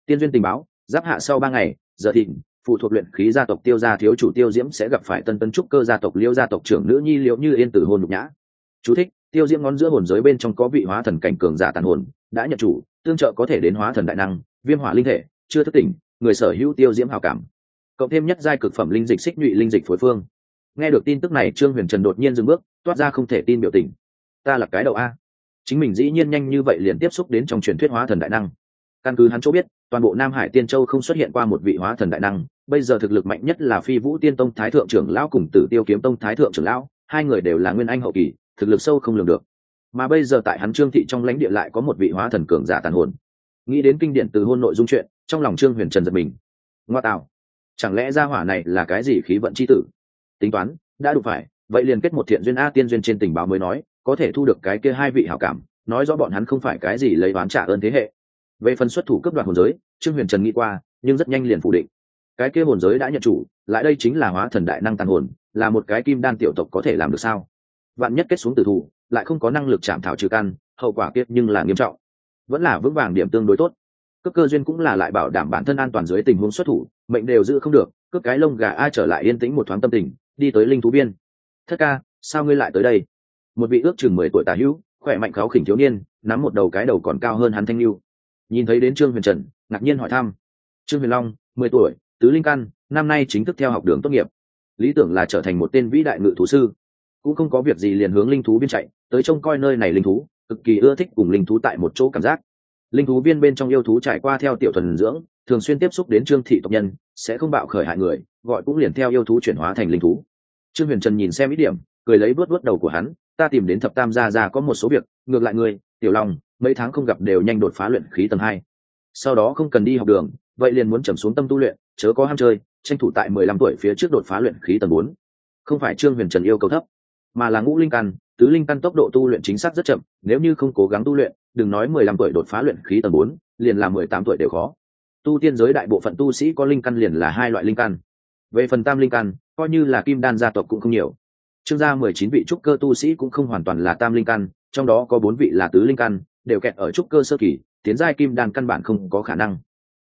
Speaker 1: Tiên duyên tình báo giáp hạ sau ba ngày giờ thịnh phụ thuộc luyện khí gia tộc tiêu gia thiếu chủ tiêu diễm sẽ gặp phải tân tân trúc cơ gia tộc liêu gia tộc trưởng nữ nhi liệu như yên tử hôn nhục nhã. Chú thích, tiêu diễm ngón giữa hồn giới bên trong có vị hóa thần cảnh cường giả tàn hồn đã nhận chủ tương trợ có thể đến hóa thần đại năng viêm hỏa linh thể chưa thức tỉnh người sở hữu tiêu diễm hào cảm cộng thêm nhất giai cực phẩm linh dịch xích nhụy linh dịch phối phương. Nghe được tin tức này, trương huyền trần đột nhiên dừng bước, toát ra không thể tin biểu tình. Ta là cái đầu a. Chính mình dĩ nhiên nhanh như vậy liền tiếp xúc đến trong truyền thuyết hóa thần đại năng. Căn cứ hắn chỗ biết, toàn bộ nam hải tiên châu không xuất hiện qua một vị hóa thần đại năng. Bây giờ thực lực mạnh nhất là phi vũ tiên tông thái thượng trưởng lão cùng tử tiêu kiếm tông thái thượng trưởng lão, hai người đều là nguyên anh hậu kỳ, thực lực sâu không lường được. Mà bây giờ tại hắn trương thị trong lãnh địa lại có một vị hóa thần cường giả tàn hồn. Nghĩ đến kinh điển từ hôn nội dung chuyện, trong lòng trương huyền trần giật mình. Ngoa tạo chẳng lẽ gia hỏa này là cái gì khí vận c h i tử? Tính toán, đã đủ phải, vậy liền kết một thiện duyên a tiên duyên trên tình báo mới nói, có thể thu được cái kia hai vị hảo cảm, nói rõ bọn hắn không phải cái gì lấy oán trả ơn thế hệ. Về phần xuất thủ cấp đoạt hồn giới, trương huyền trần nghĩ qua, nhưng rất nhanh liền phủ định. Cái kia hồn giới đã nhận chủ, lại đây chính là hóa thần đại năng tàn hồn, là một cái kim đan tiểu tộc có thể làm được sao? Vạn nhất kết xuống tử thủ, lại không có năng lực chạm thảo trừ căn, hậu quả kiệt nhưng là nghiêm trọng. Vẫn là vững vàng điểm tương đối tốt cướp cơ duyên cũng là lại bảo đảm bản thân an toàn dưới tình huống xuất thủ, mệnh đều giữ không được, cướp cái lông gà ai trở lại yên tĩnh một thoáng tâm tình, đi tới linh thú biên. Thất ca, sao ngươi lại tới đây? Một vị ước chừng mười tuổi tà hữu, khỏe mạnh kháo khỉnh thiếu niên, nắm một đầu cái đầu còn cao hơn hắn thanh lưu. Nhìn thấy đến trương huyền trần, ngạc nhiên hỏi thăm. Trương huyền long, mười tuổi, tứ linh căn, năm nay chính thức theo học đường tốt nghiệp. Lý tưởng là trở thành một tên vĩ đại ngự thú sư. Cũng không có việc gì liền hướng linh thú biên chạy, tới trông coi nơi này linh thú, cực kỳ ưa thích cùng linh thú tại một chỗ cảm giác linh thú viên bên trong yêu thú trải qua theo tiểu thuần dưỡng, thường xuyên tiếp xúc đến trương thị tộc nhân, sẽ không bạo khởi hại người, gọi cũng liền theo yêu thú chuyển hóa thành linh thú. Trương huyền trần nhìn xem ít điểm, cười lấy vớt vớt đầu của hắn, ta tìm đến thập tam gia ra có một số việc, ngược lại người tiểu long, mấy tháng không gặp đều nhanh đột phá luyện khí tầng hai. Sau đó không cần đi học đường, vậy liền muốn trầm xuống tâm tu luyện, chớ có ham chơi, tranh thủ tại mười lăm tuổi phía trước đột phá luyện khí tầng bốn. Không phải trương huyền trần yêu cầu thấp, mà là ngũ linh căn, tứ linh căn tốc độ tu luyện chính xác rất chậm, nếu như không cố gắng tu luyện đừng nói mười lăm tuổi đột phá luyện khí tầng bốn, liền là mười tám tuổi đều khó. Tu tiên giới đại bộ phận tu sĩ có linh căn liền là hai loại linh căn. Về phần tam linh căn, coi như là kim đan gia tộc cũng không nhiều. Trương gia mười chín vị trúc cơ tu sĩ cũng không hoàn toàn là tam linh căn, trong đó có bốn vị là tứ linh căn, đều kẹt ở trúc cơ sơ kỳ, tiến giai kim đan căn bản không có khả năng.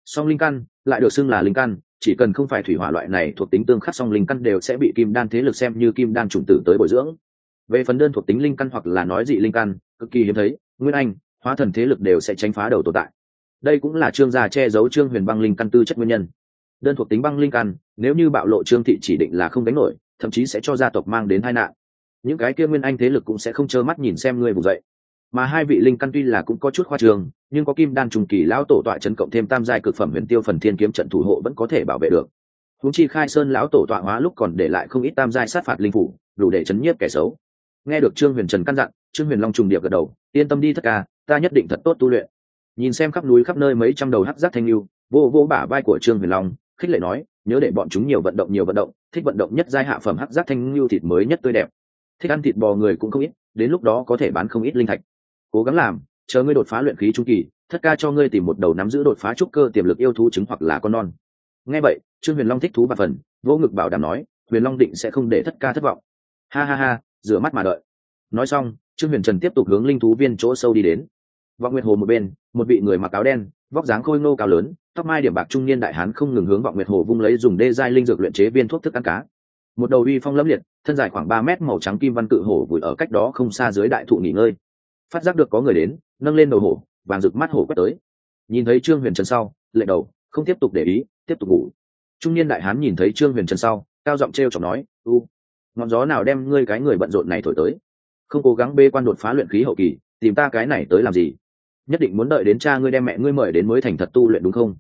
Speaker 1: Song linh căn, lại được xưng là linh căn, chỉ cần không phải thủy hỏa loại này thuộc tính tương khắc song linh căn đều sẽ bị kim đan thế lực xem như kim đan chủng tử tới bồi dưỡng. Về phần đơn thuộc tính linh căn hoặc là nói dị linh căn, cực kỳ hiếm thấy, nguyên anh hóa thần thế lực đều sẽ tránh phá đầu tồn tại. Đây cũng là trương gia che giấu trương huyền băng linh căn tư chất nguyên nhân. Đơn thuộc tính băng linh căn, nếu như bạo lộ trương thị chỉ định là không đánh nổi, thậm chí sẽ cho gia tộc mang đến tai nạn. Những cái kia nguyên anh thế lực cũng sẽ không trơ mắt nhìn xem ngươi vùng dậy. Mà hai vị linh căn tuy là cũng có chút khoa trường, nhưng có kim đan trùng kỳ lão tổ tọa trấn cộng thêm tam giai cực phẩm huyền tiêu phần thiên kiếm trận thủ hộ vẫn có thể bảo vệ được. Húng chi khai sơn lão tổ tọa hóa lúc còn để lại không ít tam giai sát phạt linh phủ, đủ để chấn nhiếp kẻ xấu. Nghe được trương huyền trần căn dặn, trương huyền long trùng điệp gật đầu, yên tâm đi tất cả ta nhất định thật tốt tu luyện. Nhìn xem khắp núi khắp nơi mấy trăm đầu hắc giác thanh lưu, vô vô bả vai của trương huyền long, khích lệ nói, nhớ để bọn chúng nhiều vận động nhiều vận động, thích vận động nhất giai hạ phẩm hắc giác thanh lưu thịt mới nhất tươi đẹp. Thích ăn thịt bò người cũng không ít, đến lúc đó có thể bán không ít linh thạch. Cố gắng làm, chờ ngươi đột phá luyện khí trung kỳ, thất ca cho ngươi tìm một đầu nắm giữ đột phá trúc cơ tiềm lực yêu thú trứng hoặc là con non. Nghe vậy, trương huyền long thích thú ba phần vỗ ngực bảo đảm nói, huyền long định sẽ không để thất ca thất vọng. Ha ha ha, rửa mắt mà đợi. Nói xong, trương huyền trần tiếp tục hướng linh thú viên chỗ sâu đi đến vọng nguyệt hồ một bên, một vị người mặc áo đen, vóc dáng khôi ngô cao lớn, tóc mai điểm bạc trung niên đại hán không ngừng hướng vọng nguyệt hồ vung lấy dùng đê giai linh dược luyện chế viên thuốc thức ăn cá. Một đầu uy phong lẫm liệt, thân dài khoảng ba mét màu trắng kim văn cự hổ vùi ở cách đó không xa dưới đại thụ nghỉ ngơi. Phát giác được có người đến, nâng lên đầu hổ, vàng rực mắt hổ quét tới. Nhìn thấy trương huyền trần sau, lệ đầu, không tiếp tục để ý, tiếp tục ngủ. Trung niên đại hán nhìn thấy trương huyền trần sau, cao giọng t r chọc nói, u, ngọn gió nào đem ngươi cái người bận rộn này thổi tới? Không cố gắng bê quan đột phá luyện khí hậu kỳ, tìm ta cái này tới làm gì? Nhất định muốn đợi đến cha ngươi đem mẹ ngươi mời đến mới thành thật tu luyện đúng không?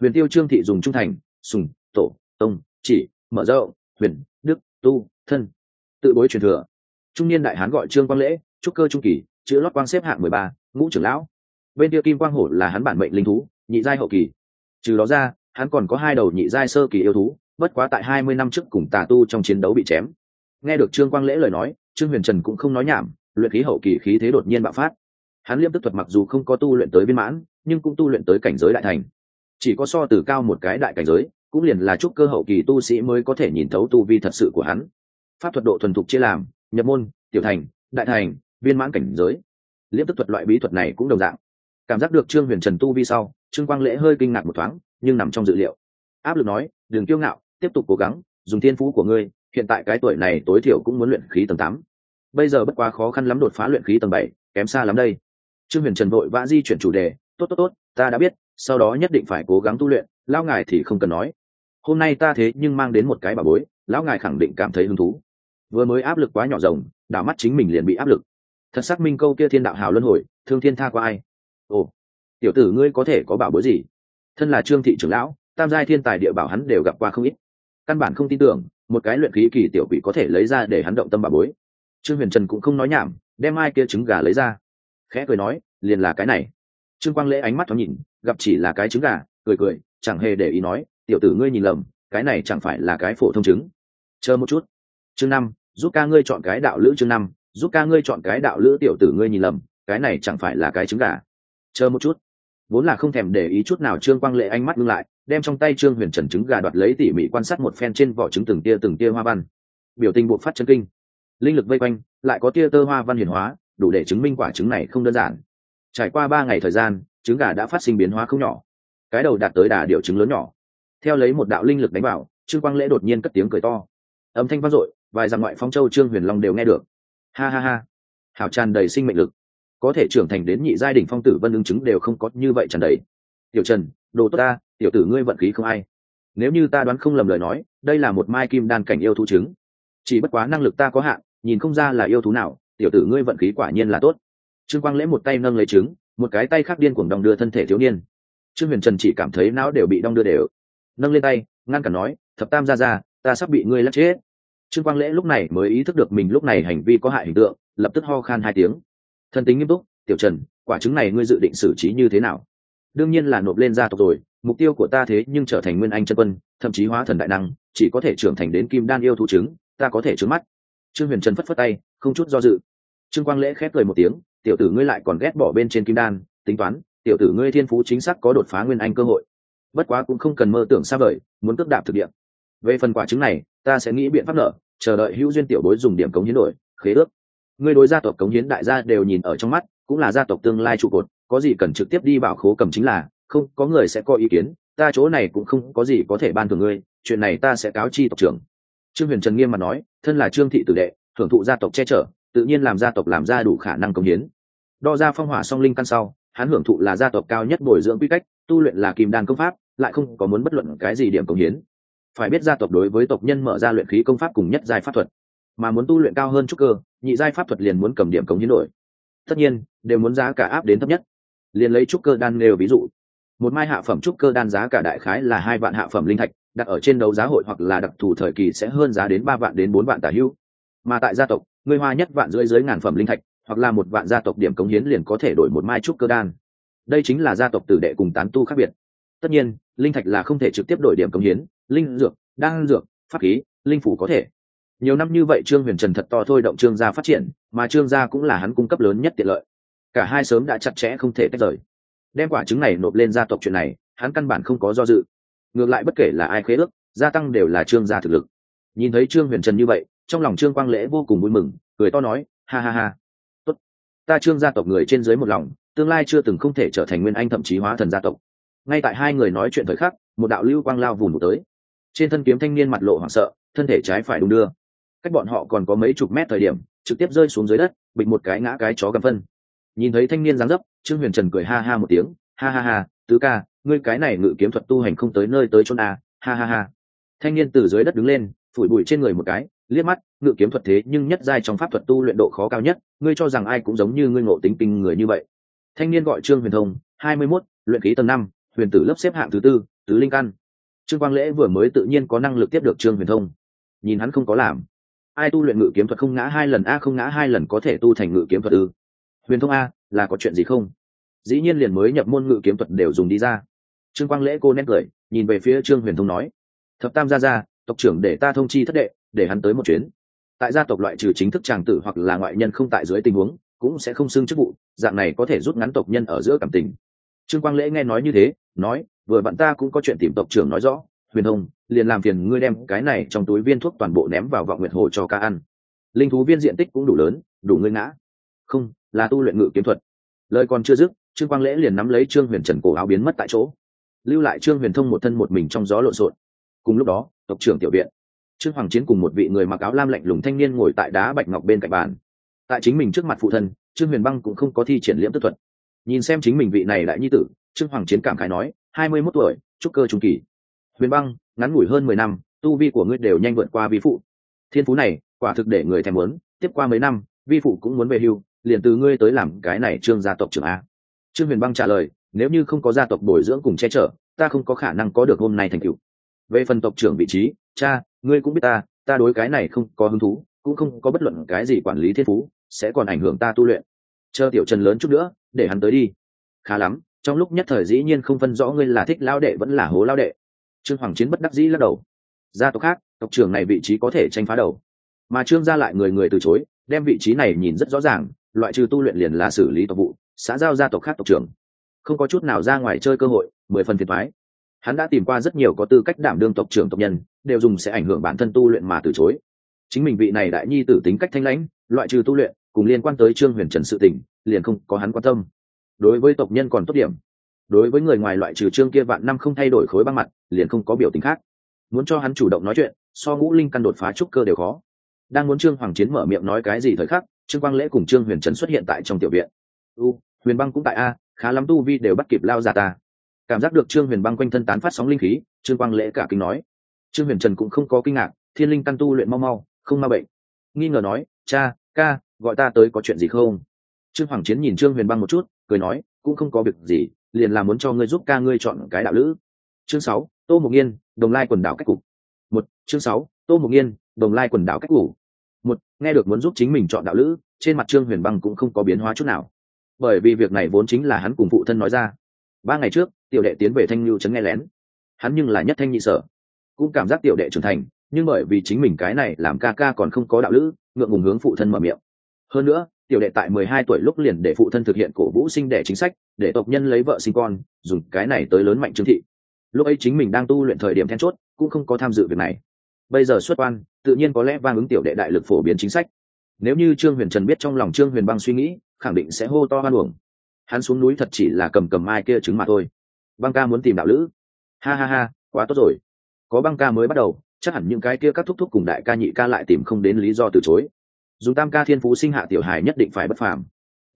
Speaker 1: Huyền tiêu trương thị dùng trung thành, sùng, tổ, tông, chỉ, mở rộng huyền, đức, tu, thân tự bối truyền thừa. Trung niên đại hán gọi trương quang lễ, trúc cơ trung kỳ, chữ lót quang xếp hạng mười ba, ngũ trưởng lão. Bên kia kim quang hổ là hắn bản mệnh linh thú, nhị giai hậu kỳ. Trừ đó ra, hắn còn có hai đầu nhị giai sơ kỳ yêu thú, bất quá tại hai mươi năm trước cùng tà tu trong chiến đấu bị chém. Nghe được trương quang lễ lời nói, trương huyền trần cũng không nói nhảm, luyện khí hậu kỳ khí thế đột nhiên bạo phát hắn liêm tức thuật mặc dù không có tu luyện tới viên mãn, nhưng cũng tu luyện tới cảnh giới đại thành. Chỉ có so từ cao một cái đại cảnh giới, cũng liền là chúc cơ hậu kỳ tu sĩ mới có thể nhìn thấu tu vi thật sự của hắn. Pháp thuật độ thuần thục chia làm, nhập môn, tiểu thành, đại thành, viên mãn cảnh giới. Liêm tức thuật loại bí thuật này cũng đồng dạng. Cảm giác được trương huyền trần tu vi sau, trương quang lễ hơi kinh ngạc một thoáng, nhưng nằm trong dự liệu. Áp lực nói, đừng kiêu ngạo, tiếp tục cố gắng, dùng thiên phú của ngươi, hiện tại cái tuổi này tối thiểu cũng muốn luyện khí tầng tám. Bây giờ bất quá khó khăn lắm đột phá luyện khí tầng bảy, kém xa lắm đây trương huyền trần vội vã di chuyển chủ đề, tốt tốt tốt, ta đã biết, sau đó nhất định phải cố gắng tu luyện, lão ngài thì không cần nói. Hôm nay ta thế nhưng mang đến một cái bà bối, lão ngài khẳng định cảm thấy hứng thú. Vừa mới áp lực quá nhỏ rồng đảo mắt chính mình liền bị áp lực. Thật xác minh câu kia thiên đạo hào luân hồi, thương thiên tha qua ai? Ồ, tiểu tử ngươi có thể có bảo bối gì? Thân là trương thị trưởng lão, tam giai thiên tài địa bảo hắn đều gặp qua không ít. Căn bản không tin tưởng, một cái luyện khí kỳ tiểu quỷ có thể lấy ra để hắn động tâm bảo bối. Trương huyền trần cũng không nói nhảm, đem ai kia trứng gà lấy ra khẽ cười nói, liền là cái này. Trương quang lễ ánh mắt thoáng nhìn, gặp chỉ là cái trứng gà, cười cười, chẳng hề để ý nói, tiểu tử ngươi nhìn lầm, cái này chẳng phải là cái phổ thông trứng. Chờ một chút. Chương năm, giúp ca ngươi chọn cái đạo lữ chương năm, giúp ca ngươi chọn cái đạo lữ tiểu tử ngươi nhìn lầm, cái này chẳng phải là cái trứng gà. Chờ một chút. Vốn là không thèm để ý chút nào trương quang lệ ánh mắt ngưng lại, đem trong tay trương huyền trần trứng gà đoạt lấy tỉ mỉ quan sát một phen trên vỏ trứng từng tia từng tia hoa văn. Biểu tình buộc phát chân kinh. Linh lực vây quanh, lại có tia tơ hoa văn hiển hóa đủ để chứng minh quả trứng này không đơn giản. Trải qua ba ngày thời gian, trứng gà đã phát sinh biến hóa không nhỏ. Cái đầu đạt tới đà điều trứng lớn nhỏ. Theo lấy một đạo linh lực đánh vào, trương quang lễ đột nhiên cất tiếng cười to. Âm thanh vang dội, vài dặm ngoại phong châu trương huyền long đều nghe được. Ha ha ha. Hào tràn đầy sinh mệnh lực. Có thể trưởng thành đến nhị giai đỉnh phong tử vân ứng chứng đều không có như vậy tràn đầy. Tiểu trần, đồ tốt ta, tiểu tử ngươi vận khí không ai. Nếu như ta đoán không lầm lời nói, đây là một mai kim đan cảnh yêu thú trứng. Chỉ bất quá năng lực ta có hạn, nhìn không ra là yêu thú nào tiểu tử ngươi vận khí quả nhiên là tốt. Trương quang lễ một tay nâng lấy trứng, một cái tay khác điên cuồng đong đưa thân thể thiếu niên. Trương huyền trần chỉ cảm thấy não đều bị đong đưa đều. Nâng lên tay, ngăn cản nói, thập tam ra ra ta sắp bị ngươi lắc chết. Trương quang lễ lúc này mới ý thức được mình lúc này hành vi có hại hình tượng, lập tức ho khan hai tiếng. Thân tính nghiêm túc, tiểu trần, quả trứng này ngươi dự định xử trí như thế nào? Đương nhiên là nộp lên gia tộc rồi, mục tiêu của ta thế nhưng trở thành nguyên anh chân quân, thậm chí hóa thần đại năng, chỉ có thể trưởng thành đến kim đan yêu thú trứng, ta có thể trứng mắt. Trương huyền trần phất phất tay, không chút do dự trương quang lễ khép cười một tiếng, tiểu tử ngươi lại còn ghét bỏ bên trên kim đan, tính toán, tiểu tử ngươi thiên phú chính xác có đột phá nguyên anh cơ hội. Bất quá cũng không cần mơ tưởng xa vời, muốn cước đạp thực địa. Về phần quả trứng này, ta sẽ nghĩ biện pháp nợ, chờ đợi hữu duyên tiểu bối dùng điểm cống hiến đổi, khế ước. Ngươi đối gia tộc cống hiến đại gia đều nhìn ở trong mắt, cũng là gia tộc tương lai trụ cột, có gì cần trực tiếp đi bảo khố cầm chính là, không, có người sẽ có ý kiến, ta chỗ này cũng không có gì có thể ban thường ngươi, chuyện này ta sẽ cáo chi tộc trưởng. Trương huyền trần nghiêm mà nói, thân là trương thị tử đệ, thưởng thụ gia tộc che chở tự nhiên làm gia tộc làm ra đủ khả năng công hiến. Đo ra phong hỏa song linh căn sau, hắn hưởng thụ là gia tộc cao nhất bồi dưỡng quy cách, tu luyện là kim đan công pháp, lại không có muốn bất luận cái gì điểm công hiến. Phải biết gia tộc đối với tộc nhân mở ra luyện khí công pháp cùng nhất giai pháp thuật, mà muốn tu luyện cao hơn chút cơ, nhị giai pháp thuật liền muốn cầm điểm cống hiến đổi. Tất nhiên, đều muốn giá cả áp đến thấp nhất. Liền lấy trúc cơ đan nêu ví dụ. Một mai hạ phẩm trúc cơ đan giá cả đại khái là hai vạn hạ phẩm linh thạch, đặt ở trên đấu giá hội hoặc là đặc thù thời kỳ sẽ hơn giá đến ba vạn đến bốn vạn tả hưu. Mà tại gia tộc Ngươi hoa nhất vạn rưỡi dưới ngàn phẩm linh thạch, hoặc là một vạn gia tộc điểm cống hiến liền có thể đổi một mai trúc cơ đan. Đây chính là gia tộc tử đệ cùng tán tu khác biệt. Tất nhiên, linh thạch là không thể trực tiếp đổi điểm cống hiến, linh dược, đan dược, pháp khí, linh phủ có thể. Nhiều năm như vậy trương huyền trần thật to thôi động trương gia phát triển, mà trương gia cũng là hắn cung cấp lớn nhất tiện lợi. Cả hai sớm đã chặt chẽ không thể tách rời. Đem quả trứng này nộp lên gia tộc chuyện này, hắn căn bản không có do dự. Ngược lại bất kể là ai khế ước, gia tăng đều là trương gia thực lực. Nhìn thấy trương huyền trần như vậy trong lòng trương quang lễ vô cùng vui mừng, cười to nói, ha ha ha. Tốt. Ta trương gia tộc người trên dưới một lòng, tương lai chưa từng không thể trở thành nguyên anh thậm chí hóa thần gia tộc. Ngay tại hai người nói chuyện thời khắc, một đạo lưu quang lao vùng tới. Trên thân kiếm thanh niên mặt lộ hoảng sợ, thân thể trái phải đung đưa. Cách bọn họ còn có mấy chục mét thời điểm, trực tiếp rơi xuống dưới đất, bịch một cái ngã cái chó gầm phân. Nhìn thấy thanh niên dáng dấp, trương huyền trần cười ha ha một tiếng, ha ha ha, tứ ca, ngươi cái này ngự kiếm thuật tu hành không tới nơi tới chốn a ha ha ha. Thanh niên từ dưới đất đứng lên phủi bụi trên người một cái, liếc mắt, ngự kiếm thuật thế nhưng nhất giai trong pháp thuật tu luyện độ khó cao nhất, ngươi cho rằng ai cũng giống như ngươi ngộ tính kinh người như vậy. Thanh niên gọi trương huyền thông, hai mươi mốt, luyện khí tầng năm, huyền tử lớp xếp hạng thứ tư, tứ linh căn. Trương quang lễ vừa mới tự nhiên có năng lực tiếp được trương huyền thông. Nhìn hắn không có làm. Ai tu luyện ngự kiếm thuật không ngã hai lần a, không ngã hai lần có thể tu thành ngự kiếm thuật ư? Huyền thông a, là có chuyện gì không? Dĩ nhiên liền mới nhập môn ngự kiếm thuật đều dùng đi ra. Trương quang lễ cô nét cười, nhìn về phía trương huyền thông nói. Thập tam gia gia tộc trưởng để ta thông chi thất đệ, để hắn tới một chuyến. Tại gia tộc loại trừ chính thức tràng tử hoặc là ngoại nhân không tại dưới tình huống, cũng sẽ không xưng chức vụ, dạng này có thể rút ngắn tộc nhân ở giữa cảm tình. Trương quang lễ nghe nói như thế, nói, vừa bạn ta cũng có chuyện tìm tộc trưởng nói rõ, huyền Hồng, liền làm phiền ngươi đem cái này trong túi viên thuốc toàn bộ ném vào vọng nguyệt hồ cho ca ăn. Linh thú viên diện tích cũng đủ lớn, đủ ngươi ngã. Không, là tu luyện ngự kiếm thuật. Lời còn chưa dứt, trương quang lễ liền nắm lấy trương huyền trần cổ áo biến mất tại chỗ. Lưu lại trương huyền thông một thân một mình trong gió lộn xộn cùng lúc đó, tộc trưởng tiểu viện, trương hoàng chiến cùng một vị người mặc áo lam lạnh lùng thanh niên ngồi tại đá bạch ngọc bên cạnh bàn. Tại chính mình trước mặt phụ thân, trương huyền băng cũng không có thi triển liễm tức thuật. Nhìn xem chính mình vị này đại nhi tử, trương hoàng chiến cảm khái nói, hai mươi mốt tuổi, trúc cơ trung kỳ. Huyền băng, ngắn ngủi hơn mười năm, tu vi của ngươi đều nhanh vượt qua vi phụ. Thiên phú này, quả thực để người thèm muốn, tiếp qua mấy năm, vi phụ cũng muốn về hưu, liền từ ngươi tới làm cái này trương gia tộc trưởng a. Trương huyền băng trả lời, nếu như không có gia tộc bồi dưỡng cùng che chở, ta không có khả năng có được hôm nay thành tựu về phần tộc trưởng vị trí, cha, ngươi cũng biết ta ta đối cái này không có hứng thú, cũng không có bất luận cái gì quản lý thiên phú, sẽ còn ảnh hưởng ta tu luyện. Chờ tiểu trần lớn chút nữa, để hắn tới đi. Khá lắm, trong lúc nhất thời dĩ nhiên không phân rõ ngươi là thích lao đệ vẫn là hố lao đệ. Trương hoàng chiến bất đắc dĩ lắc đầu. Gia tộc khác, tộc trưởng này vị trí có thể tranh phá đầu. Mà trương gia lại người người từ chối, đem vị trí này nhìn rất rõ ràng, loại trừ tu luyện liền là xử lý tộc vụ, xã giao gia tộc khác tộc trưởng. Không có chút nào ra ngoài chơi cơ hội, mười phần thiệt thoái hắn đã tìm qua rất nhiều có tư cách đảm đương tộc trưởng tộc nhân, đều dùng sẽ ảnh hưởng bản thân tu luyện mà từ chối. Chính mình vị này đại nhi tử tính cách thanh lãnh, loại trừ tu luyện, cùng liên quan tới trương huyền trần sự tỉnh liền không có hắn quan tâm. Đối với tộc nhân còn tốt điểm. Đối với người ngoài loại trừ trương kia vạn năm không thay đổi khối băng mặt, liền không có biểu tình khác. Muốn cho hắn chủ động nói chuyện, so ngũ linh căn đột phá trúc cơ đều khó. Đang muốn trương hoàng chiến mở miệng nói cái gì thời khắc, trương quang lễ cùng trương huyền trần xuất hiện tại trong tiểu viện. U, huyền băng cũng tại a, khá lắm tu vi đều bắt kịp lao ra ta cảm giác được trương huyền băng quanh thân tán phát sóng linh khí, trương quang lễ cả kinh nói. Trương huyền trần cũng không có kinh ngạc, thiên linh căn tu luyện mau mau, không ma bệnh. Nghi ngờ nói, cha, ca, gọi ta tới có chuyện gì không? Trương hoàng chiến nhìn trương huyền băng một chút, cười nói, cũng không có việc gì, liền là muốn cho ngươi giúp ca ngươi chọn cái đạo lữ. Chương sáu, tô mục yên đồng lai quần đảo cách cục một, chương sáu, tô mục yên đồng lai quần đảo cách cục một, nghe được muốn giúp chính mình chọn đạo lữ, trên mặt trương huyền băng cũng không có biến hóa chút nào. Bởi vì việc này vốn chính là hắn cùng phụ thân nói ra. Ba ngày trước tiểu đệ tiến về thanh lưu trấn nghe lén. Hắn nhưng là nhất thanh nhị sở. Cũng cảm giác tiểu đệ trưởng thành, nhưng bởi vì chính mình cái này làm ca ca còn không có đạo lữ, ngượng ngùng hướng phụ thân mở miệng. Hơn nữa, tiểu đệ tại mười hai tuổi lúc liền để phụ thân thực hiện cổ vũ sinh đẻ chính sách, để tộc nhân lấy vợ sinh con, dùng cái này tới lớn mạnh trương thị. Lúc ấy chính mình đang tu luyện thời điểm then chốt, cũng không có tham dự việc này. Bây giờ xuất quan, tự nhiên có lẽ vang ứng tiểu đệ đại lực phổ biến chính sách. Nếu như trương huyền trần biết trong lòng trương huyền băng suy nghĩ, khẳng định sẽ hô to hoan uổng. Hắn xuống núi thật chỉ là cầm cầm mai kia trứng mà thôi băng ca muốn tìm đạo lữ. Ha ha ha, quá tốt rồi. Có băng ca mới bắt đầu, chắc hẳn những cái kia các thúc thúc cùng đại ca nhị ca lại tìm không đến lý do từ chối. Dùng tam ca thiên phú sinh hạ tiểu hài nhất định phải bất phàm.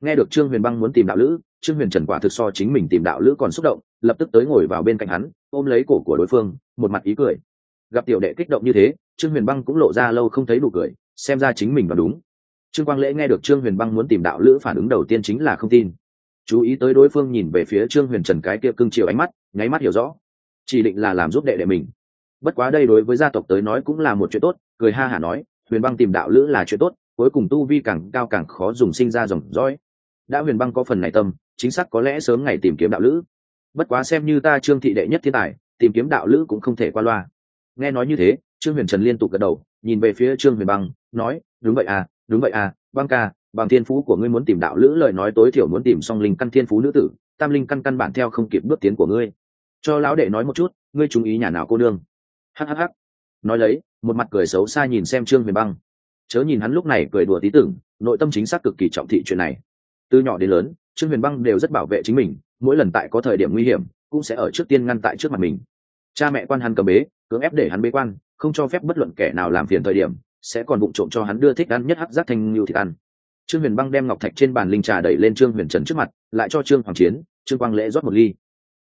Speaker 1: Nghe được trương huyền băng muốn tìm đạo lữ, trương huyền trần quả thực so chính mình tìm đạo lữ còn xúc động, lập tức tới ngồi vào bên cạnh hắn, ôm lấy cổ của đối phương, một mặt ý cười. Gặp tiểu đệ kích động như thế, trương huyền băng cũng lộ ra lâu không thấy đủ cười, xem ra chính mình và đúng. Trương quang lễ nghe được trương huyền băng muốn tìm đạo lữ phản ứng đầu tiên chính là không tin chú ý tới đối phương nhìn về phía trương huyền trần cái kia cưng chiều ánh mắt, nháy mắt hiểu rõ. Chỉ định là làm giúp đệ đệ mình. Bất quá đây đối với gia tộc tới nói cũng là một chuyện tốt, cười ha hả nói, huyền băng tìm đạo lữ là chuyện tốt, cuối cùng tu vi càng cao càng khó dùng sinh ra dòng dõi. Đã huyền băng có phần này tâm, chính xác có lẽ sớm ngày tìm kiếm đạo lữ. Bất quá xem như ta trương thị đệ nhất thiên tài, tìm kiếm đạo lữ cũng không thể qua loa. Nghe nói như thế, trương huyền trần liên tục gật đầu, nhìn về phía trương huyền băng, nói, đúng vậy à đúng vậy à băng ca bằng thiên phú của ngươi muốn tìm đạo lữ lời nói tối thiểu muốn tìm song linh căn thiên phú nữ tử, tam linh căn căn bản theo không kịp bước tiến của ngươi. Cho lão đệ nói một chút, ngươi chú ý nhà nào cô đương hhh nói lấy, một mặt cười xấu xa nhìn xem trương huyền băng. Chớ nhìn hắn lúc này cười đùa tí tưởng, nội tâm chính xác cực kỳ trọng thị chuyện này. Từ nhỏ đến lớn, trương huyền băng đều rất bảo vệ chính mình, mỗi lần tại có thời điểm nguy hiểm, cũng sẽ ở trước tiên ngăn tại trước mặt mình. Cha mẹ quan hắn cầm bế, cưỡng ép để hắn bế quan, không cho phép bất luận kẻ nào làm phiền thời điểm, sẽ còn bụng trộm cho hắn đưa thích ăn nhất hắc giác thanh lưu thịt ăn trương huyền băng đem ngọc thạch trên bàn linh trà đẩy lên trương huyền trần trước mặt, lại cho trương hoàng chiến, trương quang lễ rót một ly.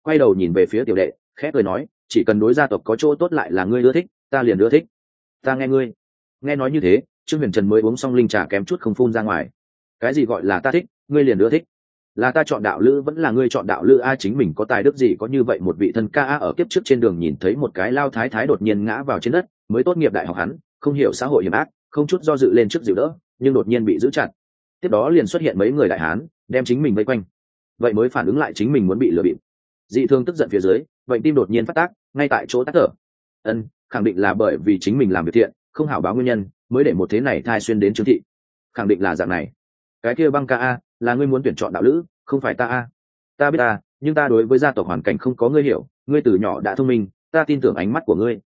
Speaker 1: Quay đầu nhìn về phía tiểu đệ, khẽ cười nói, chỉ cần đối gia tộc có chỗ tốt lại là ngươi ưa thích, ta liền ưa thích. Ta nghe ngươi. Nghe nói như thế, trương huyền trần mới uống xong linh trà kém chút không phun ra ngoài. Cái gì gọi là ta thích, ngươi liền ưa thích. Là ta chọn đạo lữ vẫn là ngươi chọn đạo lữ a, chính mình có tài đức gì có như vậy một vị thân ca a ở kiếp trước trên đường nhìn thấy một cái lao thái thái đột nhiên ngã vào trên đất, mới tốt nghiệp đại học hắn, không hiểu xã hội hiểm ác, không chút do dự lên trước dịu đỡ, nhưng đột nhiên bị giữ chặt tiếp đó liền xuất hiện mấy người đại hán, đem chính mình vây quanh. Vậy mới phản ứng lại chính mình muốn bị lừa bịp. Dị thương tức giận phía dưới, bệnh tim đột nhiên phát tác, ngay tại chỗ tắt thở. Ân, khẳng định là bởi vì chính mình làm việc thiện, không hảo báo nguyên nhân, mới để một thế này thai xuyên đến trương thị. Khẳng định là dạng này. Cái kia băng ca a, là ngươi muốn tuyển chọn đạo lữ, không phải ta a. Ta biết ta, nhưng ta đối với gia tộc hoàn cảnh không có ngươi hiểu, ngươi từ nhỏ đã thông minh, ta tin tưởng ánh mắt của ngươi.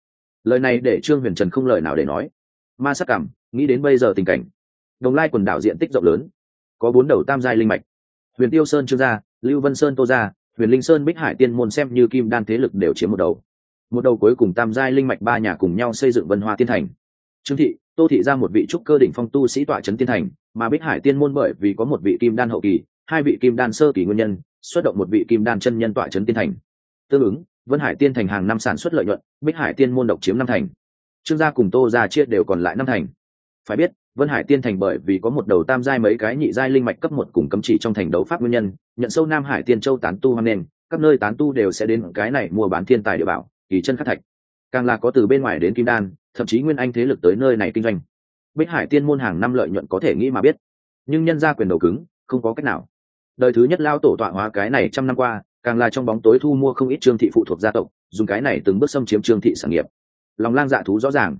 Speaker 1: Lời này để trương huyền trần không lời nào để nói. Ma sắc cảm, nghĩ đến bây giờ tình cảnh đồng lai quần đảo diện tích rộng lớn. Có bốn đầu tam giai linh mạch. Huyền tiêu sơn trương gia, lưu vân sơn tô gia, huyền linh sơn bích hải tiên môn xem như kim đan thế lực đều chiếm một đầu. Một đầu cuối cùng tam giai linh mạch ba nhà cùng nhau xây dựng vân hoa tiên thành. Trương thị, tô thị ra một vị trúc cơ đỉnh phong tu sĩ tọa trấn tiên thành, mà bích hải tiên môn bởi vì có một vị kim đan hậu kỳ, hai vị kim đan sơ kỳ nguyên nhân, xuất động một vị kim đan chân nhân tọa trấn tiên thành. Tương ứng, vân hải tiên thành hàng năm sản xuất lợi nhuận, bích hải tiên môn độc chiếm năm thành. Trương gia cùng tô gia chia đều còn lại năm thành. Phải biết vân hải tiên thành bởi vì có một đầu tam giai mấy cái nhị giai linh mạch cấp một cùng cấm chỉ trong thành đấu pháp nguyên nhân, nhận sâu nam hải tiên châu tán tu hoang nền các nơi tán tu đều sẽ đến cái này mua bán thiên tài địa bảo, kỳ chân khắc thạch. Càng là có từ bên ngoài đến kim đan, thậm chí nguyên anh thế lực tới nơi này kinh doanh. Bích hải tiên môn hàng năm lợi nhuận có thể nghĩ mà biết, nhưng nhân ra quyền đầu cứng, không có cách nào. Đời thứ nhất lao tổ tọa hóa cái này trăm năm qua, càng là trong bóng tối thu mua không ít trương thị phụ thuộc gia tộc, dùng cái này từng bước xâm chiếm trương thị sản nghiệp. Lòng lang dạ thú rõ ràng,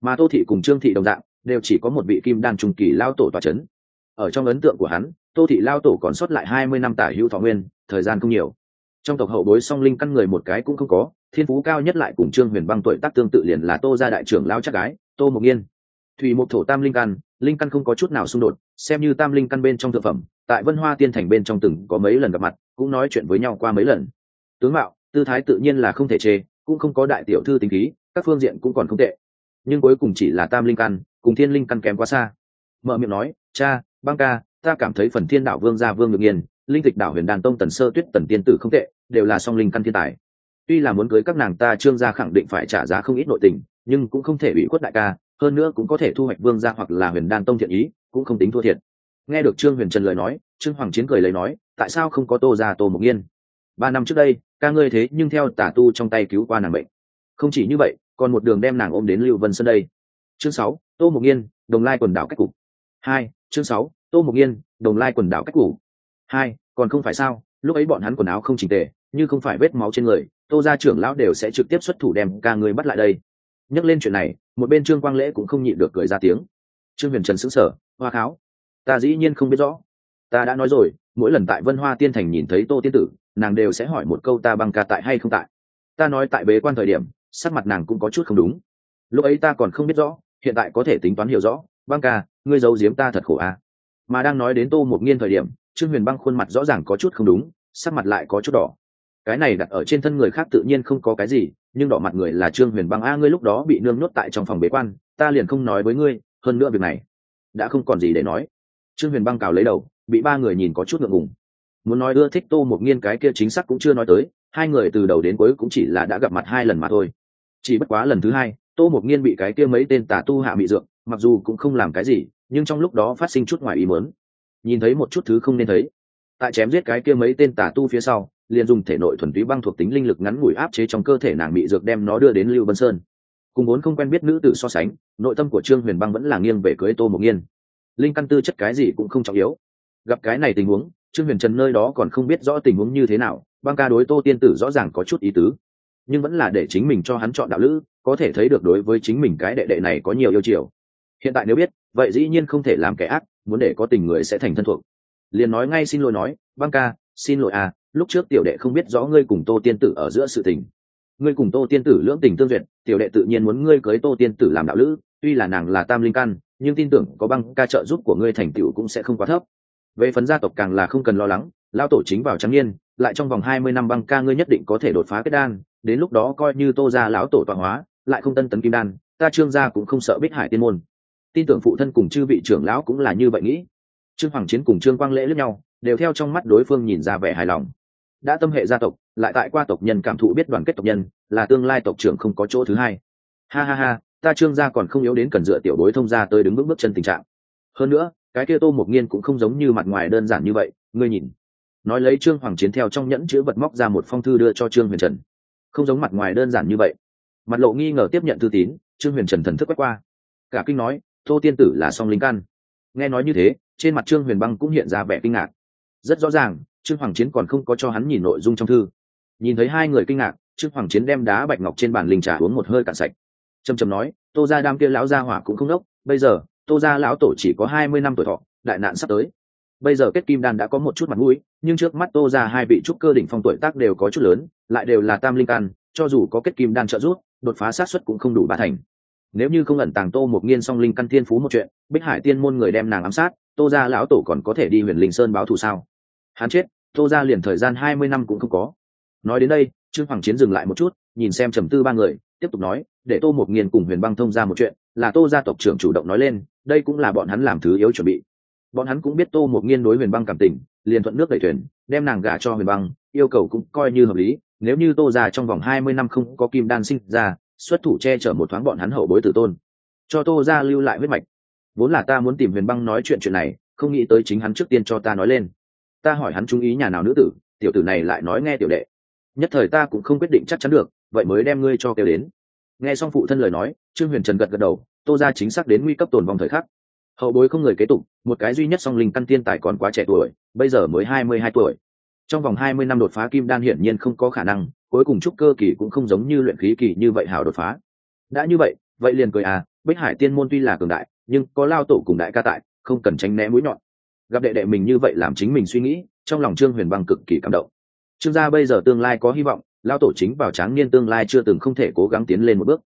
Speaker 1: mà tô thị cùng trương thị đồng dạng đều chỉ có một vị kim đan trung kỳ lao tổ tòa c h ấ n ở trong ấn tượng của hắn, tô thị lao tổ còn sót lại hai mươi năm tả hữu thọ nguyên, thời gian không nhiều. Trong tộc hậu bối song linh căn người một cái cũng không có, thiên phú cao nhất lại cùng trương huyền băng tuổi tác tương tự liền là tô gia đại trưởng lao chắc gái, tô mộc nghiên. Thủy một thổ tam linh căn linh căn không có chút nào xung đột, xem như tam linh căn bên trong thực phẩm, tại vân hoa tiên thành bên trong từng có mấy lần gặp mặt, cũng nói chuyện với nhau qua mấy lần. Tướng mạo, tư thái tự nhiên là không thể chê, cũng không có đại tiểu thư tính khí, các phương diện cũng còn không tệ. Nhưng cuối cùng chỉ là tam linh căn cùng thiên linh căn kém quá xa. Mở miệng nói, cha, băng ca, ta cảm thấy phần thiên đạo vương gia vương ngược nhiên, linh tịch đảo huyền đàn tông tần sơ tuyết tần tiên tử không tệ, đều là song linh căn thiên tài. Tuy là muốn cưới các nàng ta trương gia khẳng định phải trả giá không ít nội tình, nhưng cũng không thể bị khuất đại ca, hơn nữa cũng có thể thu hoạch vương gia hoặc là huyền đan tông thiện ý, cũng không tính thua thiệt. Nghe được trương huyền trần lời nói, trương hoàng chiến cười lấy nói, tại sao không có tô gia tô mộc nghiên ba năm trước đây, ca ngươi thế nhưng theo tả tu trong tay cứu qua nàng bệnh. Không chỉ như vậy, còn một đường đem nàng ôm đến lưu vân sân đây. Chương sáu tô Mục Nhiên, đồng lai quần đảo cách cục hai chương sáu tô Mục Nhiên, đồng lai quần đảo cách cục hai còn không phải sao lúc ấy bọn hắn quần áo không trình tề như không phải vết máu trên người tô gia trưởng lão đều sẽ trực tiếp xuất thủ đem ca người bắt lại đây. Nhắc lên chuyện này một bên trương quang lễ cũng không nhịn được cười ra tiếng. Trương huyền trần sững sờ hoa kháo ta dĩ nhiên không biết rõ. Ta đã nói rồi mỗi lần tại vân hoa tiên thành nhìn thấy tô tiên tử nàng đều sẽ hỏi một câu ta băng ca tại hay không tại. Ta nói tại bế quan thời điểm sắc mặt nàng cũng có chút không đúng. Lúc ấy ta còn không biết rõ hiện tại có thể tính toán hiểu rõ, băng ca, ngươi giấu giếm ta thật khổ à. mà đang nói đến tô một nghiên thời điểm, trương huyền băng khuôn mặt rõ ràng có chút không đúng, sắc mặt lại có chút đỏ. Cái này đặt ở trên thân người khác tự nhiên không có cái gì, nhưng đỏ mặt người là trương huyền băng, a, ngươi lúc đó bị nương nhốt tại trong phòng bế quan, ta liền không nói với ngươi, hơn nữa việc này đã không còn gì để nói. Trương huyền băng cào lấy đầu, bị ba người nhìn có chút ngượng ngùng. Muốn nói ưa thích tô một nghiên cái kia chính xác cũng chưa nói tới, hai người từ đầu đến cuối cũng chỉ là đã gặp mặt hai lần mà thôi. Chỉ bất quá lần thứ hai tô một nghiên bị cái kia mấy tên tà tu hạ mị dược, mặc dù cũng không làm cái gì nhưng trong lúc đó phát sinh chút ngoài ý mớn nhìn thấy một chút thứ không nên thấy. Tại chém giết cái kia mấy tên tà tu phía sau liền dùng thể nội thuần túy băng thuộc tính linh lực ngắn ngủi áp chế trong cơ thể nàng bị dược đem nó đưa đến lưu vân sơn. Cùng vốn không quen biết nữ tử so sánh nội tâm của trương huyền băng vẫn là nghiêng về cưới tô một nghiên. Linh căn tư chất cái gì cũng không trọng yếu. Gặp cái này tình huống trương huyền trần nơi đó còn không biết rõ tình huống như thế nào băng ca đối tô tiên tử rõ ràng có chút ý tứ nhưng vẫn là để chính mình cho hắn chọn đạo lữ, có thể thấy được đối với chính mình cái đệ đệ này có nhiều yêu chiều. Hiện tại nếu biết, vậy dĩ nhiên không thể làm kẻ ác, muốn để có tình người sẽ thành thân thuộc. Liền nói ngay xin lỗi nói, băng ca, xin lỗi à lúc trước tiểu đệ không biết rõ ngươi cùng tô tiên tử ở giữa sự tình. Ngươi cùng tô tiên tử lưỡng tình tương duyệt, tiểu đệ tự nhiên muốn ngươi cưới tô tiên tử làm đạo lữ, tuy là nàng là tam linh căn, nhưng tin tưởng có băng ca trợ giúp của ngươi thành tựu cũng sẽ không quá thấp. Về phần gia tộc càng là không cần lo lắng lao tổ chính vào trắng niên, lại trong vòng hai mươi năm băng ca ngươi nhất định có thể đột phá kết đan đến lúc đó coi như tô ra lão tổ tọa hóa, lại không tân tấn kim đan, ta trương gia cũng không sợ bích hải tiên môn. Tin tưởng phụ thân cùng chư vị trưởng lão cũng là như vậy nghĩ. Trương hoàng chiến cùng trương quang lễ lẫn nhau, đều theo trong mắt đối phương nhìn ra vẻ hài lòng. Đã tâm hệ gia tộc, lại tại qua tộc nhân cảm thụ biết đoàn kết tộc nhân, là tương lai tộc trưởng không có chỗ thứ hai. Ha ha ha, ta trương gia còn không yếu đến cần dựa tiểu đối thông gia tới đứng bước bước chân tình trạng. Hơn nữa, cái kia tô một nghiên cũng không giống như mặt ngoài đơn giản như vậy, ngươi nhìn. Nói lấy trương hoàng chiến theo trong nhẫn chữ vật móc ra một phong thư đưa cho trương huyền trần không giống mặt ngoài đơn giản như vậy. Mặt lộ nghi ngờ tiếp nhận thư tín, trương huyền trần thần thức quét qua. Cả kinh nói, tô tiên tử là song linh căn. Nghe nói như thế, trên mặt trương huyền băng cũng hiện ra vẻ kinh ngạc. Rất rõ ràng, trương hoàng chiến còn không có cho hắn nhìn nội dung trong thư. Nhìn thấy hai người kinh ngạc, trương hoàng chiến đem đá bạch ngọc trên bàn linh trà uống một hơi cạn sạch. Trầm trầm nói, tô gia đam kia lão gia hỏa cũng không đốc, bây giờ, tô gia lão tổ chỉ có hai mươi năm tuổi thọ, đại nạn sắp tới bây giờ kết kim đan đã có một chút mặt mũi, nhưng trước mắt tô ra hai vị trúc cơ đỉnh phong tuổi tác đều có chút lớn, lại đều là tam linh căn, cho dù có kết kim đan trợ giúp, đột phá sát xuất cũng không đủ ba thành. Nếu như không ẩn tàng tô một nghiên song linh căn thiên phú một chuyện, bích hải tiên môn người đem nàng ám sát, tô ra lão tổ còn có thể đi huyền linh sơn báo thù sao? Hắn chết, tô ra liền thời gian hai mươi năm cũng không có. Nói đến đây, trương hoàng chiến dừng lại một chút, nhìn xem trầm tư ba người, tiếp tục nói, để tô một nghiên cùng huyền băng thông ra một chuyện, là tô gia tộc trưởng chủ động nói lên, đây cũng là bọn hắn làm thứ yếu chuẩn bị bọn hắn cũng biết tô một nghiên đối huyền băng cảm tình, liền thuận nước đẩy thuyền, đem nàng gả cho huyền băng, yêu cầu cũng coi như hợp lý. Nếu như tô già trong vòng hai mươi năm không có kim đan sinh ra, xuất thủ che chở một thoáng bọn hắn hậu bối tử tôn. Cho tô ra lưu lại huyết mạch. Vốn là ta muốn tìm huyền băng nói chuyện chuyện này, không nghĩ tới chính hắn trước tiên cho ta nói lên. Ta hỏi hắn chú ý nhà nào nữ tử, tiểu tử này lại nói nghe tiểu đệ. Nhất thời ta cũng không quyết định chắc chắn được, vậy mới đem ngươi cho kêu đến. Nghe xong phụ thân lời nói, trương huyền trần gật gật đầu, tô ra chính xác đến nguy cấp tồn vong thời khắc hậu bối không người kế tục, một cái duy nhất song linh căn tiên tài còn quá trẻ tuổi, bây giờ mới hai mươi hai tuổi. Trong vòng hai mươi năm đột phá kim đan hiển nhiên không có khả năng, cuối cùng trúc cơ kỳ cũng không giống như luyện khí kỳ như vậy hảo đột phá. Đã như vậy vậy liền cười à bích hải tiên môn tuy là cường đại, nhưng có lao tổ cùng đại ca tại, không cần tránh né mũi nhọn. Gặp đệ đệ mình như vậy làm chính mình suy nghĩ, trong lòng trương huyền băng cực kỳ cảm động. Trương gia bây giờ tương lai có hy vọng, lao tổ chính vào tráng niên tương lai chưa từng không thể cố gắng tiến lên một bước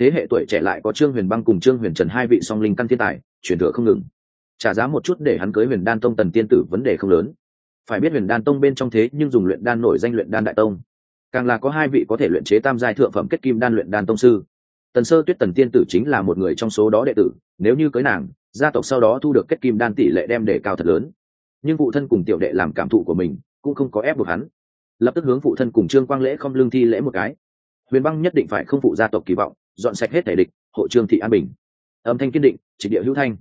Speaker 1: thế hệ tuổi trẻ lại có trương huyền băng cùng trương huyền trần hai vị song linh căn thiên tài, truyền thừa không ngừng. Trả giá một chút để hắn cưới huyền đan tông tần tiên tử vấn đề không lớn. Phải biết huyền đan tông bên trong thế nhưng dùng luyện đan nổi danh luyện đan đại tông. Càng là có hai vị có thể luyện chế tam giai thượng phẩm kết kim đan luyện đan tông sư. Tần sơ tuyết tần tiên tử chính là một người trong số đó đệ tử, nếu như cưới nàng, gia tộc sau đó thu được kết kim đan tỷ lệ đem đề cao thật lớn. Nhưng phụ thân cùng tiểu đệ làm cảm thụ của mình, cũng không có ép buộc hắn. Lập tức hướng phụ thân cùng trương quang lễ không lương thi lễ một cái. Huyền băng nhất định phải không phụ gia tộc kỳ vọng dọn sạch hết thể địch, hộ trương thị an bình. Âm thanh kiên định, chỉ địa hữu thanh.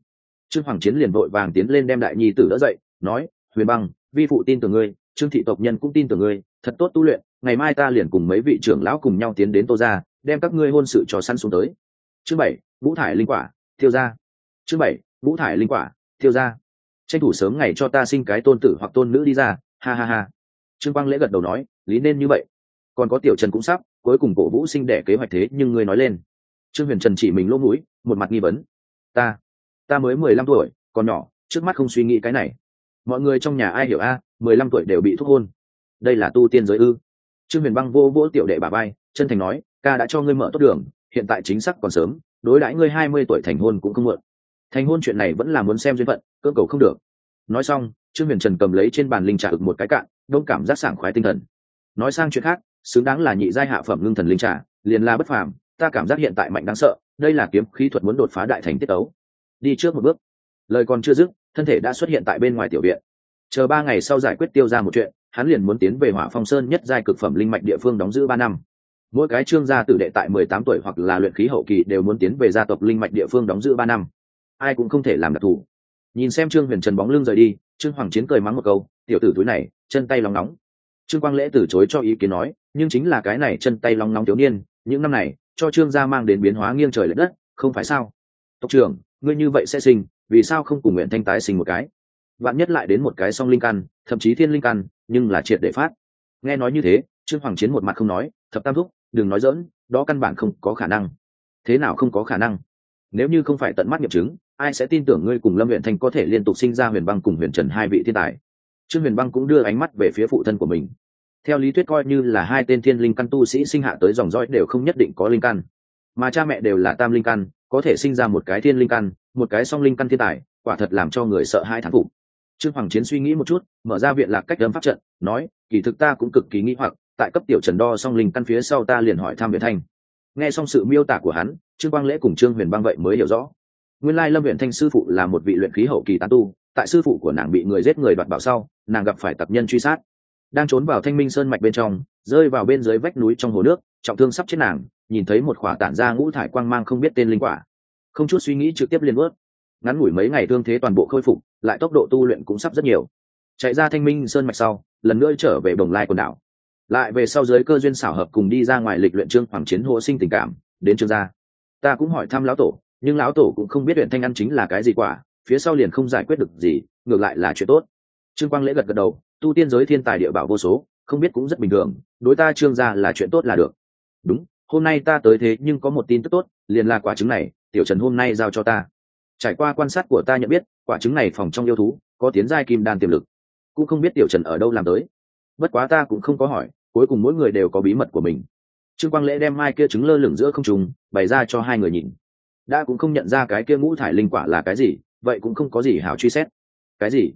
Speaker 1: Trương hoàng chiến liền vội vàng tiến lên đem đại nhi tử đỡ dậy, nói, huyền băng, vi phụ tin tưởng ngươi, trương thị tộc nhân cũng tin tưởng ngươi, thật tốt tu luyện, ngày mai ta liền cùng mấy vị trưởng lão cùng nhau tiến đến tô ra đem các ngươi hôn sự trò săn xuống tới. Chương bảy vũ thải linh quả, thiêu ra chương bảy vũ thải linh quả, thiêu ra tranh thủ sớm ngày cho ta sinh cái tôn tử hoặc tôn nữ đi ra. Ha ha ha. Trương quang lễ gật đầu nói, lý nên như vậy. Còn có tiểu trần cũng sắp, cuối cùng cổ vũ sinh đẻ kế hoạch thế nhưng ngươi nói lên trương huyền trần chỉ mình lỗ mũi, một mặt nghi vấn. Ta ta mới mười lăm tuổi, còn nhỏ, trước mắt không suy nghĩ cái này. Mọi người trong nhà ai hiểu a, mười lăm tuổi đều bị thúc hôn. Đây là tu tiên giới ư? Trương huyền băng vô vỗ tiểu đệ bà bay chân thành nói, ca đã cho ngươi mở tốt đường, hiện tại chính xác còn sớm, đối đãi ngươi hai mươi tuổi thành hôn cũng không muộn. Thành hôn chuyện này vẫn là muốn xem duyên phận, cơ cầu không được. Nói xong, trương huyền trần cầm lấy trên bàn linh trà ực một cái cạn, đông cảm giác sảng khoái tinh thần. Nói sang chuyện khác, xứng đáng là nhị giai hạ phẩm ngưng thần linh trà, liền la bất phàm ta cảm giác hiện tại mạnh đáng sợ, đây là kiếm khí thuật muốn đột phá đại thành tiết ấu đi trước một bước. Lời còn chưa dứt, thân thể đã xuất hiện tại bên ngoài tiểu viện. Chờ ba ngày sau giải quyết tiêu ra một chuyện, hắn liền muốn tiến về hỏa phong sơn nhất giai cực phẩm linh mạch địa phương đóng giữ ba năm. Mỗi cái trương gia tử đệ tại mười tám tuổi hoặc là luyện khí hậu kỳ đều muốn tiến về gia tộc linh mạch địa phương đóng giữ ba năm. Ai cũng không thể làm đặc thù. Nhìn xem trương huyền trần bóng lưng rời đi, trương hoàng chiến cười mắng một câu, tiểu tử túi này, chân tay lòng nóng. Trương quang lễ từ chối cho ý kiến nói, nhưng chính là cái này chân tay lòng nóng thiếu niên, những năm này cho trương gia mang đến biến hóa nghiêng trời l ệ đất, không phải sao? Tộc trưởng, ngươi như vậy sẽ sinh, vì sao không cùng nguyện thanh tái sinh một cái? Vạn nhất lại đến một cái song linh căn, thậm chí thiên linh căn, nhưng là triệt để phát. Nghe nói như thế, trương hoàng chiến một mặt không nói, thập tam thúc, đừng nói dỡn đó căn bản không có khả năng. Thế nào không có khả năng? Nếu như không phải tận mắt nghiệm chứng, ai sẽ tin tưởng ngươi cùng lâm huyện thanh có thể liên tục sinh ra huyền băng cùng huyền trần hai vị thiên tài? Trương huyền băng cũng đưa ánh mắt về phía phụ thân của mình theo lý thuyết coi như là hai tên thiên linh căn tu sĩ sinh hạ tới dòng dõi đều không nhất định có linh căn. Mà cha mẹ đều là tam linh căn, có thể sinh ra một cái thiên linh căn, một cái song linh căn thiên tài, quả thật làm cho người sợ hai thán phục. Trương hoàng chiến suy nghĩ một chút, mở ra viện lạc cách đấm pháp trận, nói, kỳ thực ta cũng cực kỳ nghĩ hoặc, tại cấp tiểu trần đo song linh căn phía sau ta liền hỏi tham viện thanh. Nghe xong sự miêu tả của hắn, trương quang lễ cùng trương huyền băng vậy mới hiểu rõ. Nguyên lai lâm huyện thanh sư phụ là một vị luyện khí hậu kỳ tán tu, tại sư phụ của nàng bị người giết người đoạt bảo sau, nàng gặp phải tập nhân truy sát đang trốn vào thanh minh sơn mạch bên trong, rơi vào bên dưới vách núi trong hồ nước, trọng thương sắp chết nàng, nhìn thấy một khỏa tản ra ngũ thải quang mang không biết tên linh quả. Không chút suy nghĩ trực tiếp liền ướt ngắn ngủi mấy ngày thương thế toàn bộ khôi phục, lại tốc độ tu luyện cũng sắp rất nhiều. Chạy ra thanh minh sơn mạch sau, lần nữa trở về đồng lai quần đảo. Lại về sau dưới cơ duyên xảo hợp cùng đi ra ngoài lịch luyện trương hoàng chiến hộ sinh tình cảm, đến trương gia. Ta cũng hỏi thăm lão tổ, nhưng lão tổ cũng không biết luyện thanh ăn chính là cái gì quả, phía sau liền không giải quyết được gì, ngược lại là chuyện tốt trương quang lễ gật gật đầu, tu tiên giới thiên tài địa bảo vô số, không biết cũng rất bình thường, đối ta trương gia là chuyện tốt là được. Đúng, hôm nay ta tới thế nhưng có một tin tức tốt, liền là quả trứng này, tiểu trần hôm nay giao cho ta. Trải qua quan sát của ta nhận biết, quả trứng này phòng trong yêu thú, có tiến giai kim đan tiềm lực. Cũng không biết tiểu trần ở đâu làm tới. Bất quá ta cũng không có hỏi, cuối cùng mỗi người đều có bí mật của mình. Trương quang lễ đem mai kia trứng lơ lửng giữa không trùng bày ra cho hai người nhìn. Đã cũng không nhận ra cái kia ngũ thải linh quả là cái gì, vậy cũng không có gì hảo truy xét. Cái gì?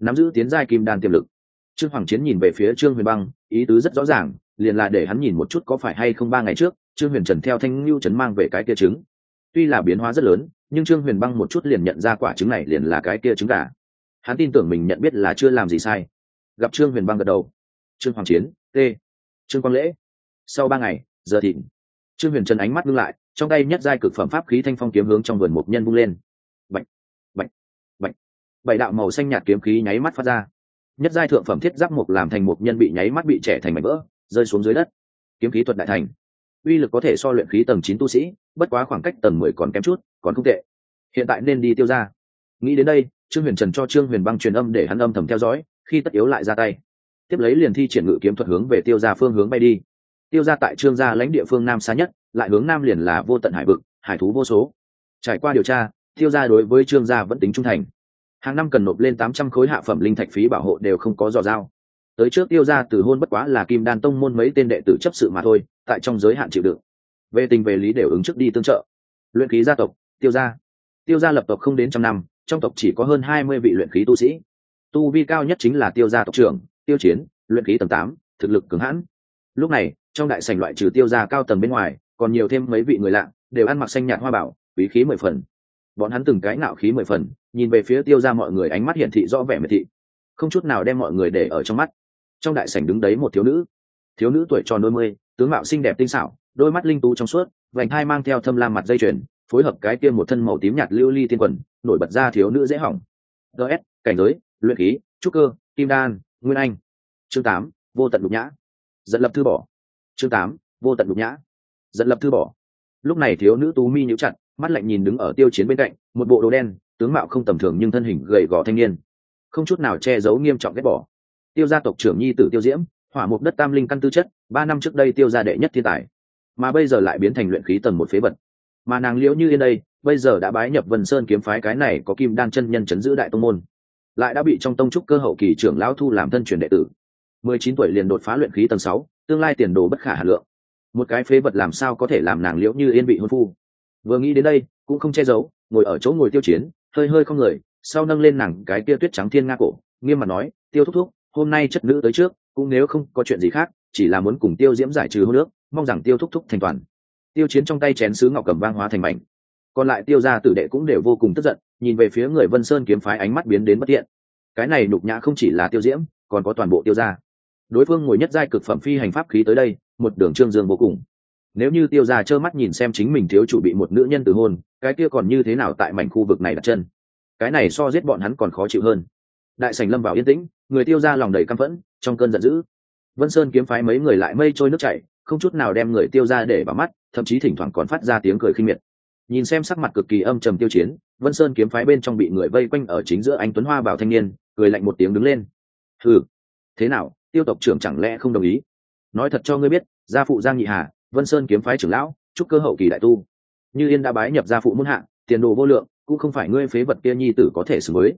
Speaker 1: Nắm giữ tiến giai kim đan tiềm lực. Trương hoàng chiến nhìn về phía trương huyền băng, ý tứ rất rõ ràng, liền là để hắn nhìn một chút có phải hay không ba ngày trước, trương huyền trần theo thanh lưu trấn mang về cái kia trứng. Tuy là biến hóa rất lớn, nhưng trương huyền băng một chút liền nhận ra quả trứng này liền là cái kia trứng gà. Hắn tin tưởng mình nhận biết là chưa làm gì sai. Gặp trương huyền băng gật đầu. Trương hoàng chiến t trương quang lễ, sau ba ngày, giờ thịnh. Trương huyền trần ánh mắt ngưng lại, trong tay nhất giai cực phẩm pháp khí thanh phong kiếm hướng trong vườn mục nhân vung lên bảy đạo màu xanh nhạt kiếm khí nháy mắt phát ra. Nhất giai thượng phẩm thiết giáp mục làm thành một nhân bị nháy mắt bị trẻ thành mảnh vỡ, rơi xuống dưới đất. Kiếm khí thuật đại thành. Uy lực có thể so luyện khí tầng chín tu sĩ, bất quá khoảng cách tầng mười còn kém chút, còn không tệ. Hiện tại nên đi tiêu ra. Nghĩ đến đây, trương huyền trần cho trương huyền băng truyền âm để hắn âm thầm theo dõi, khi tất yếu lại ra tay. Tiếp lấy liền thi triển ngự kiếm thuật hướng về tiêu ra phương hướng bay đi. Tiêu ra tại trương gia lãnh địa phương nam xa nhất, lại hướng nam liền là vô tận hải vực, hải thú vô số. Trải qua điều tra, tiêu ra đối với trương gia vẫn tính trung thành hàng năm cần nộp lên tám trăm khối hạ phẩm linh thạch phí bảo hộ đều không có dò dao. Tới trước tiêu ra từ hôn bất quá là kim đan tông môn mấy tên đệ tử chấp sự mà thôi, tại trong giới hạn chịu đựng. Về tình về lý đều ứng trước đi tương trợ. Luyện khí gia tộc, tiêu gia. Tiêu gia lập tộc không đến trăm năm, trong tộc chỉ có hơn hai mươi vị luyện khí tu sĩ. Tu vi cao nhất chính là tiêu gia tộc trưởng, tiêu chiến, luyện khí tầng tám, thực lực cứng hãn. Lúc này, trong đại sảnh loại trừ tiêu gia cao tầng bên ngoài, còn nhiều thêm mấy vị người lạ, đều ăn mặc xanh nhạt hoa bảo, quý khí mười phần. Bọn hắn từng cái ngạo khí mười phần nhìn về phía tiêu ra mọi người ánh mắt hiển thị rõ vẻ miệt thị. Không chút nào đem mọi người để ở trong mắt. Trong đại sảnh đứng đấy một thiếu nữ. Thiếu nữ tuổi tròn đôi mươi, tướng mạo xinh đẹp tinh xảo, đôi mắt linh tú trong suốt, vành hai mang theo thâm lam mặt dây chuyền, phối hợp cái kia một thân màu tím nhạt lưu ly tiên quần, nổi bật ra thiếu nữ dễ hỏng. Ts cảnh giới, luyện khí, trúc cơ, kim đan, nguyên anh. Chương tám, vô tận lục nhã. Dẫn lập thư bỏ. Chương tám, vô tận lục nhã. Dẫn lập thư bỏ. Lúc này thiếu nữ tú mi nhíu chặt, mắt lạnh nhìn đứng ở tiêu chiến bên cạnh, một bộ đồ đen tướng mạo không tầm thường nhưng thân hình gầy gò thanh niên, không chút nào che giấu nghiêm trọng ghét bỏ. Tiêu gia tộc trưởng nhi tử tiêu diễm, hỏa mục đất tam linh căn tư chất, ba năm trước đây tiêu gia đệ nhất thiên tài, mà bây giờ lại biến thành luyện khí tầng một phế vật. Mà nàng liễu như yên đây, bây giờ đã bái nhập vân sơn kiếm phái cái này có kim đan chân nhân chấn giữ đại tông môn, lại đã bị trong tông trúc cơ hậu kỳ trưởng lão thu làm thân truyền đệ tử. Mười chín tuổi liền đột phá luyện khí tầng sáu, tương lai tiền đồ bất khả hà lượng. Một cái phế vật làm sao có thể làm nàng liễu như yên bị hôn phu? Vừa nghĩ đến đây, cũng không che giấu, ngồi ở chỗ ngồi tiêu chiến hơi hơi không người sau nâng lên nàng cái kia tuyết trắng thiên nga cổ, nghiêm mặt nói, tiêu thúc thúc, hôm nay chất nữ tới trước, cũng nếu không có chuyện gì khác, chỉ là muốn cùng tiêu diễm giải trừ hô nước mong rằng tiêu thúc thúc thành toàn. Tiêu chiến trong tay chén sứ ngọc cầm vang hóa thành mảnh. Còn lại tiêu gia tử đệ cũng đều vô cùng tức giận, nhìn về phía người vân sơn kiếm phái ánh mắt biến đến bất tiện cái này nhục nhã không chỉ là tiêu diễm, còn có toàn bộ tiêu gia. Đối phương ngồi nhất giai cực phẩm phi hành pháp khí tới đây, một đường trương dương vô cùng nếu như tiêu gia trơ mắt nhìn xem chính mình thiếu chủ bị một nữ nhân từ hôn, cái kia còn như thế nào tại mảnh khu vực này đặt chân? Cái này so giết bọn hắn còn khó chịu hơn. Đại sảnh lâm vào yên tĩnh, người tiêu ra lòng đầy căm phẫn, trong cơn giận dữ. Vân sơn kiếm phái mấy người lại mây trôi nước chảy, không chút nào đem người tiêu ra để vào mắt, thậm chí thỉnh thoảng còn phát ra tiếng cười khinh miệt. Nhìn xem sắc mặt cực kỳ âm trầm tiêu chiến, vân sơn kiếm phái bên trong bị người vây quanh ở chính giữa anh tuấn hoa bảo thanh niên, cười lạnh một tiếng đứng lên. Ừ thế nào? Tiêu tộc trưởng chẳng lẽ không đồng ý? Nói thật cho ngươi biết, gia phụ giang nhị hà vân sơn kiếm phái trưởng lão, chúc cơ hậu kỳ đại tu. Như yên đã bái nhập gia phụ muôn hạ, tiền đồ vô lượng, cũng không phải ngươi phế vật kia nhi tử có thể xử mới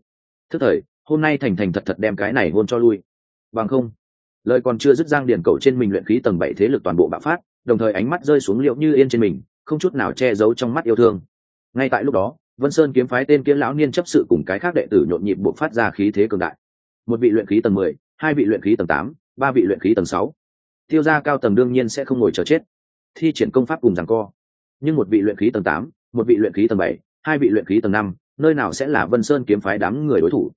Speaker 1: thức thời, hôm nay thành thành thật thật đem cái này hôn cho lui. Bằng không, lời còn chưa dứt giang điền cầu trên mình luyện khí tầng bảy thế lực toàn bộ bạo phát, đồng thời ánh mắt rơi xuống liệu như yên trên mình, không chút nào che giấu trong mắt yêu thương. Ngay tại lúc đó, vân sơn kiếm phái tên kiếm lão niên chấp sự cùng cái khác đệ tử nhộn nhịp buộc phát ra khí thế cường đại. Một vị luyện khí tầng mười, hai vị luyện khí tầng tám, ba vị luyện khí tầng sáu. Tiêu gia cao tầng đương nhiên sẽ không ngồi chờ chết thi triển công pháp cùng rằng co. Nhưng một vị luyện khí tầng tám, một vị luyện khí tầng bảy, hai vị luyện khí tầng năm, nơi nào sẽ là vân sơn kiếm phái đám người đối thủ?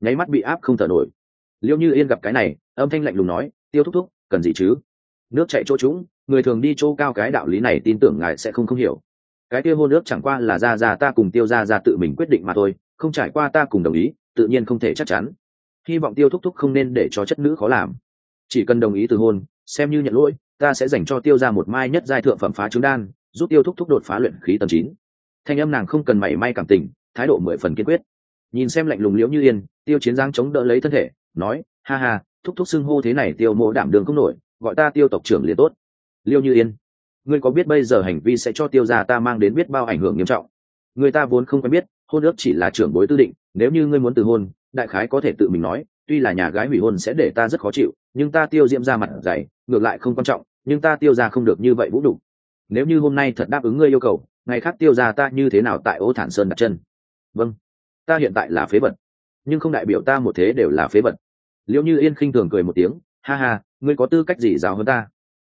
Speaker 1: Nháy mắt bị áp không thở nổi. Liêu như yên gặp cái này, âm thanh lạnh lùng nói, tiêu thúc thúc, cần gì chứ? Nước chạy chỗ trũng, người thường đi chỗ cao cái đạo lý này tin tưởng ngài sẽ không không hiểu. Cái kia hôn nước chẳng qua là ra ra ta cùng tiêu ra ra tự mình quyết định mà thôi, không trải qua ta cùng đồng ý, tự nhiên không thể chắc chắn. Hy vọng tiêu thúc thúc không nên để cho chất nữ khó làm. Chỉ cần đồng ý từ hôn, xem như nhận lỗi ta sẽ dành cho tiêu ra một mai nhất giai thượng phẩm phá trứng đan, giúp tiêu thúc thúc đột phá luyện khí tầm chín. Thanh âm nàng không cần mảy may cảm tình, thái độ mười phần kiên quyết. Nhìn xem lạnh lùng liễu như yên, tiêu chiến giang chống đỡ lấy thân thể, nói, ha ha, thúc thúc xưng hô thế này tiêu mộ đảm đường không nổi, gọi ta tiêu tộc trưởng liền tốt. Liêu như yên, ngươi có biết bây giờ hành vi sẽ cho tiêu gia ta mang đến biết bao ảnh hưởng nghiêm trọng? Người ta vốn không quen biết, hôn ước chỉ là trưởng bối tư định, nếu như ngươi muốn từ hôn, đại khái có thể tự mình nói, tuy là nhà gái hủy hôn sẽ để ta rất khó chịu, nhưng ta tiêu diễm ra mặt dày ngược lại không quan trọng, nhưng ta tiêu ra không được như vậy vũ đủ. Nếu như hôm nay thật đáp ứng ngươi yêu cầu, ngày khác tiêu ra ta như thế nào tại ô thản sơn đặt chân? Vâng. Ta hiện tại là phế vật. Nhưng không đại biểu ta một thế đều là phế vật. Liệu như yên khinh thường cười một tiếng, ha ha, ngươi có tư cách gì giáo hơn ta?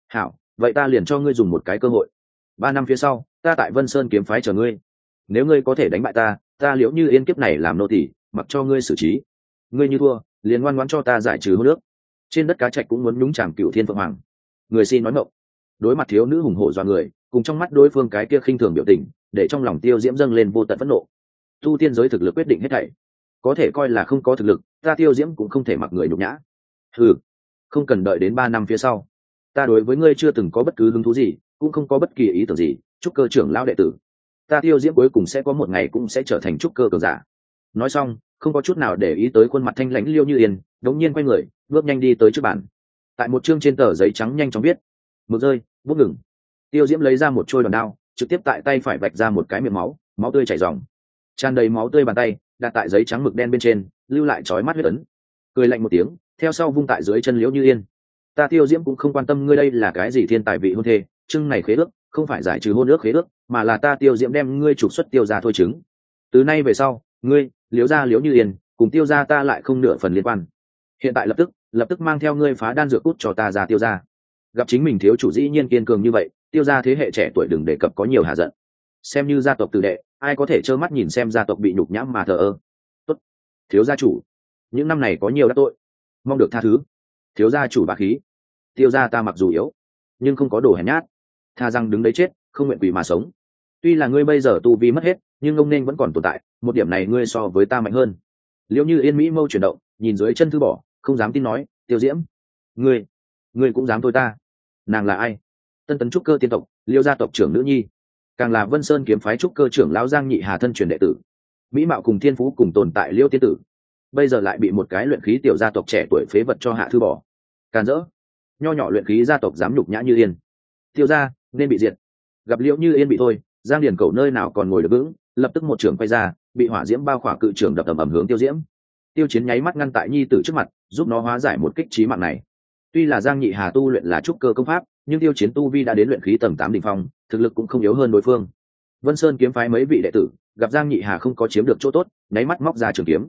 Speaker 1: Hảo, vậy ta liền cho ngươi dùng một cái cơ hội. Ba năm phía sau, ta tại vân sơn kiếm phái chờ ngươi. Nếu ngươi có thể đánh bại ta ta liễu như yên kiếp này làm nô tỳ, mặc cho ngươi xử trí. Ngươi như thua, liền ngoan ngoãn cho ta giải trừ hô nước trên đất cá trạch cũng muốn nhúng chàm cựu thiên phượng hoàng. Người xin nói mộng. Đối mặt thiếu nữ hùng hổ do người, cùng trong mắt đối phương cái kia khinh thường biểu tình, để trong lòng tiêu diễm dâng lên vô tận phẫn nộ. Tu tiên giới thực lực quyết định hết thảy. Có thể coi là không có thực lực, ta tiêu diễm cũng không thể mặc người nhục nhã. Ừ không cần đợi đến ba năm phía sau. Ta đối với ngươi chưa từng có bất cứ hứng thú gì, cũng không có bất kỳ ý tưởng gì, chúc cơ trưởng lão đệ tử. Ta tiêu diễm cuối cùng sẽ có một ngày cũng sẽ trở thành trúc cơ cường giả. Nói xong không có chút nào để ý tới khuôn mặt thanh lãnh liêu như yên, đống nhiên quay người, bước nhanh đi tới trước bàn. Tại một chương trên tờ giấy trắng nhanh chóng viết, mực rơi, bút ngừng. Tiêu diễm lấy ra một trôi đòn đao, trực tiếp tại tay phải vạch ra một cái miệng máu máu tươi chảy dòng tràn đầy máu tươi bàn tay, đặt tại giấy trắng mực đen bên trên, lưu lại trói mắt huyết ấn. Cười lạnh một tiếng, theo sau vung tại dưới chân liễu như yên. Ta tiêu diễm cũng không quan tâm ngươi đây là cái gì thiên tài vị hôn thê chưng này khế ước, không phải giải trừ hôn ước khế ước, mà là ta tiêu diễm đem ngươi trục xuất tiêu ra thôi chứng. Từ nay về sau ngươi, liễu ra liễu như yên, cùng tiêu ra ta lại không nửa phần liên quan. Hiện tại lập tức lập tức mang theo ngươi phá đan dược cút cho ta ra tiêu ra gặp chính mình thiếu chủ dĩ nhiên kiên cường như vậy, tiêu ra thế hệ trẻ tuổi đừng đề cập có nhiều hạ giận. Xem như gia tộc tự đệ, ai có thể trơ mắt nhìn xem gia tộc bị nhục nhãm mà thờ ơ. Tốt. Thiếu gia chủ, những năm này có nhiều đắc tội. Mong được tha thứ. Thiếu gia chủ bá khí. Tiêu gia ta mặc dù yếu, nhưng không có đồ hèn nhát. Tha rằng đứng đấy chết, không nguyện quỷ mà sống. Tuy là ngươi bây giờ tu vi mất hết, nhưng ông nên vẫn còn tồn tại một điểm này ngươi so với ta mạnh hơn. Liệu như yên mỹ mâu chuyển động, nhìn dưới chân thư bỏ, không dám tin nói, tiêu diễm, ngươi ngươi cũng dám thôi ta? Nàng là ai? Tân tấn trúc cơ tiên tộc, liêu gia tộc trưởng nữ nhi. Càng là vân sơn kiếm phái trúc cơ trưởng lão giang nhị hà thân truyền đệ tử. Mỹ mạo cùng thiên phú cùng tồn tại liêu tiên tử. Bây giờ lại bị một cái luyện khí tiểu gia tộc trẻ tuổi phế vật cho hạ thư bỏ. Càn rỡ. Nho nhỏ luyện khí gia tộc dám nhục nhã như yên. Tiêu ra nên bị diệt. Gặp liễu như yên bị thôi. Giang điền cầu nơi nào còn ngồi được vững, lập tức một trường quay ra bị hỏa diễm bao khỏa cự trường đập tầm ầm hướng tiêu diễm. Tiêu chiến nháy mắt ngăn tại nhi tử trước mặt, giúp nó hóa giải một kích trí mạng này. Tuy là giang nhị hà tu luyện là trúc cơ công pháp, nhưng tiêu chiến tu vi đã đến luyện khí tầng tám đ ỉ n h phong, thực lực cũng không yếu hơn đối phương. Vân sơn kiếm phái mấy vị đệ tử, gặp giang nhị hà không có chiếm được chỗ tốt, nháy mắt móc ra trường kiếm.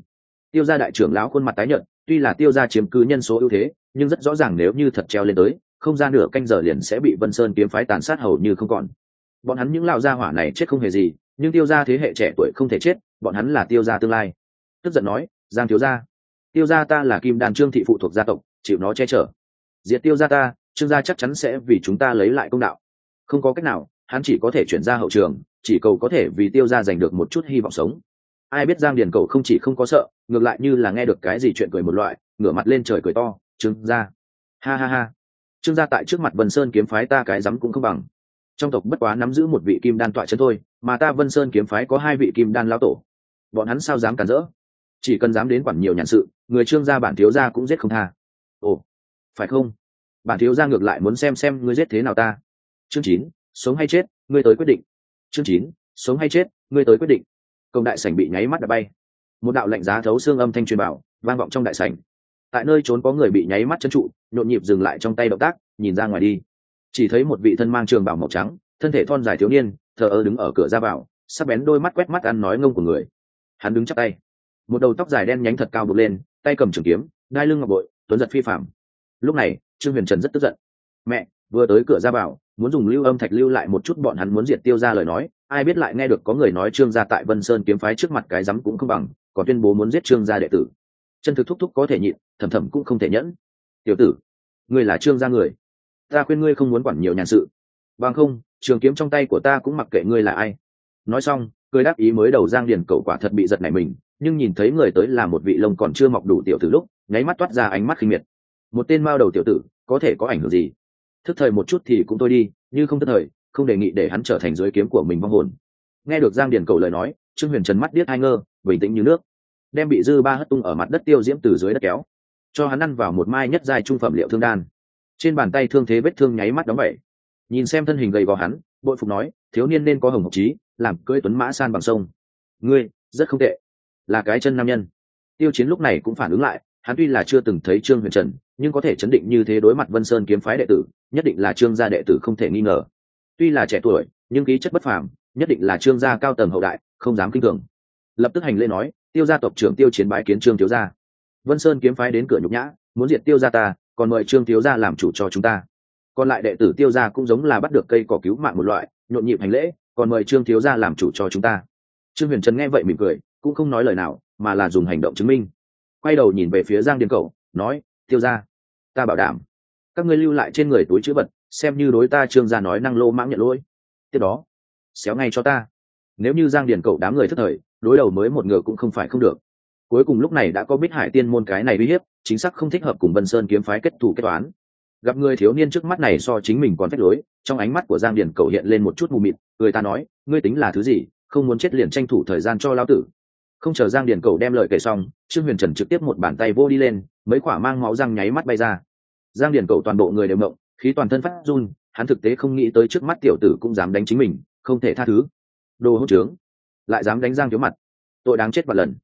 Speaker 1: Tiêu gia đại trưởng lão khuôn mặt tái nhợt, tuy là tiêu gia chiếm cứ nhân số ưu thế, nhưng rất rõ ràng nếu như thật treo lên tới, không ra nửa canh giờ liền sẽ bị vân sơn kiếm phái tàn sát hầu như không còn. Bọn hắn những lão gia hỏa này chết không hề gì, nhưng tiêu gia thế hệ trẻ tuổi không thể chết bọn hắn là tiêu gia tương lai. Tức giận nói, giang thiếu gia, tiêu gia ta là kim đàn trương thị phụ thuộc gia tộc, chịu nó che chở. Diệt tiêu gia ta, trương gia chắc chắn sẽ vì chúng ta lấy lại công đạo. Không có cách nào, hắn chỉ có thể chuyển ra hậu trường, chỉ cầu có thể vì tiêu gia giành được một chút hy vọng sống. Ai biết giang điền cầu không chỉ không có sợ, ngược lại như là nghe được cái gì chuyện cười một loại, ngửa mặt lên trời cười to, trương gia. Ha ha ha. Trương gia tại trước mặt vân sơn kiếm phái ta cái rắm cũng không bằng trong tộc bất quá nắm giữ một vị kim đan tọa chân thôi, mà ta vân sơn kiếm phái có hai vị kim đan lao tổ. Bọn hắn sao dám cản rỡ? Chỉ cần dám đến quản nhiều nhãn sự, người trương gia bản thiếu gia cũng giết không tha. Ồ, phải không? Bản thiếu gia ngược lại muốn xem xem ngươi giết thế nào ta. Chương chín, sống hay chết, ngươi tới quyết định. Chương chín, sống hay chết, ngươi tới quyết định. Công đại sảnh bị nháy mắt đã bay. Một đạo lạnh giá thấu xương âm thanh truyền bảo vang vọng trong đại sảnh. Tại nơi trốn có người bị nháy mắt chân trụ, nhộn nhịp dừng lại trong tay động tác, nhìn ra ngoài đi chỉ thấy một vị thân mang trường bảo màu trắng, thân thể thon dài thiếu niên, thờ ơ đứng ở cửa ra vào sắp bén đôi mắt quét mắt ăn nói ngông của người. Hắn đứng chắc tay. Một đầu tóc dài đen nhánh thật cao bực lên, tay cầm trường kiếm, đai lưng ngọc bội, tuấn giật phi phạm lúc này, trương huyền trần rất tức giận. Mẹ, vừa tới cửa ra vào, muốn dùng lưu âm thạch lưu lại một chút bọn hắn muốn diệt tiêu ra lời nói, ai biết lại nghe được có người nói trương gia tại vân sơn kiếm phái trước mặt cái rắm cũng không bằng, còn tuyên bố muốn giết trương gia đệ tử. Chân thực thúc thúc có thể nhịn, thầm thầm cũng không thể nhẫn. Tiểu tử, ngươi là trương gia người ta khuyên ngươi không muốn quản nhiều nhàn sự. Bằng không, trường kiếm trong tay của ta cũng mặc kệ ngươi là ai. Nói xong, cười đáp ý mới đầu giang điền cậu quả thật bị giật nảy mình, nhưng nhìn thấy người tới là một vị lông còn chưa mọc đủ tiểu tử lúc, nháy mắt toát ra ánh mắt khinh miệt. Một tên mao đầu tiểu tử, có thể có ảnh hưởng gì? Thức thời một chút thì cũng thôi đi, như không thức thời, không đề nghị để hắn trở thành dưới kiếm của mình vong hồn. Nghe được giang điền cầu lời nói, trương huyền trần mắt điếc hai ngơ, bình tĩnh như nước, đem bị dư ba hất tung ở mặt đất tiêu diễm từ dưới đất kéo, cho hắn ăn vào một mai nhất giai trung phẩm liệu thương đan trên bàn tay thương thế vết thương nháy mắt đóng vậy nhìn xem thân hình gầy gò hắn, bội phục nói, thiếu niên nên có hồng học trí làm cưỡi tuấn mã san bằng sông. Ngươi, rất không tệ. Là cái chân nam nhân. Tiêu chiến lúc này cũng phản ứng lại, hắn tuy là chưa từng thấy trương huyền trần, nhưng có thể chấn định như thế đối mặt vân sơn kiếm phái đệ tử, nhất định là trương gia đệ tử không thể nghi ngờ. Tuy là trẻ tuổi, nhưng khí chất bất phàm, nhất định là trương gia cao tầng hậu đại, không dám kinh thường. Lập tức hành lễ nói, tiêu gia tộc trưởng tiêu chiến bái kiến trương thiếu gia. Vân sơn kiếm phái đến cửa nhục nhã, muốn diệt tiêu gia ta còn mời trương thiếu gia làm chủ cho chúng ta. Còn lại đệ tử tiêu gia cũng giống là bắt được cây cỏ cứu mạng một loại, nhộn nhịp hành lễ, còn mời trương thiếu gia làm chủ cho chúng ta. Trương huyền trần nghe vậy mỉm cười, cũng không nói lời nào, mà là dùng hành động chứng minh. Quay đầu nhìn về phía giang điền cầu nói, tiêu gia, ta bảo đảm, các ngươi lưu lại trên người túi chữ vật, xem như đối ta trương gia nói năng lô mãng nhận lỗi. Tiếp đó, xéo ngay cho ta. Nếu như giang điền cậu đám người thất thời, đối đầu mới một ngựa cũng không phải không được cuối cùng lúc này đã có bích hải tiên môn cái này uy hiếp, chính xác không thích hợp cùng vân sơn kiếm phái kết thù kết toán. Gặp người thiếu niên trước mắt này so chính mình còn phép lối, trong ánh mắt của giang điền cầu hiện lên một chút mù mịt người ta nói, ngươi tính là thứ gì, không muốn chết liền tranh thủ thời gian cho lao tử. Không chờ giang điền cầu đem lời kể xong, trương huyền trần trực tiếp một bàn tay vô đi lên, mấy quả mang máu răng nháy mắt bay ra. Giang điền cầu toàn bộ người đều mộng khí toàn thân phát run, hắn thực tế không nghĩ tới trước mắt tiểu tử cũng dám đánh chính mình, không thể tha thứ. Đồ hỗn trướng. Lại dám đánh giang thiếu mặt. Tội đáng chết vạn lần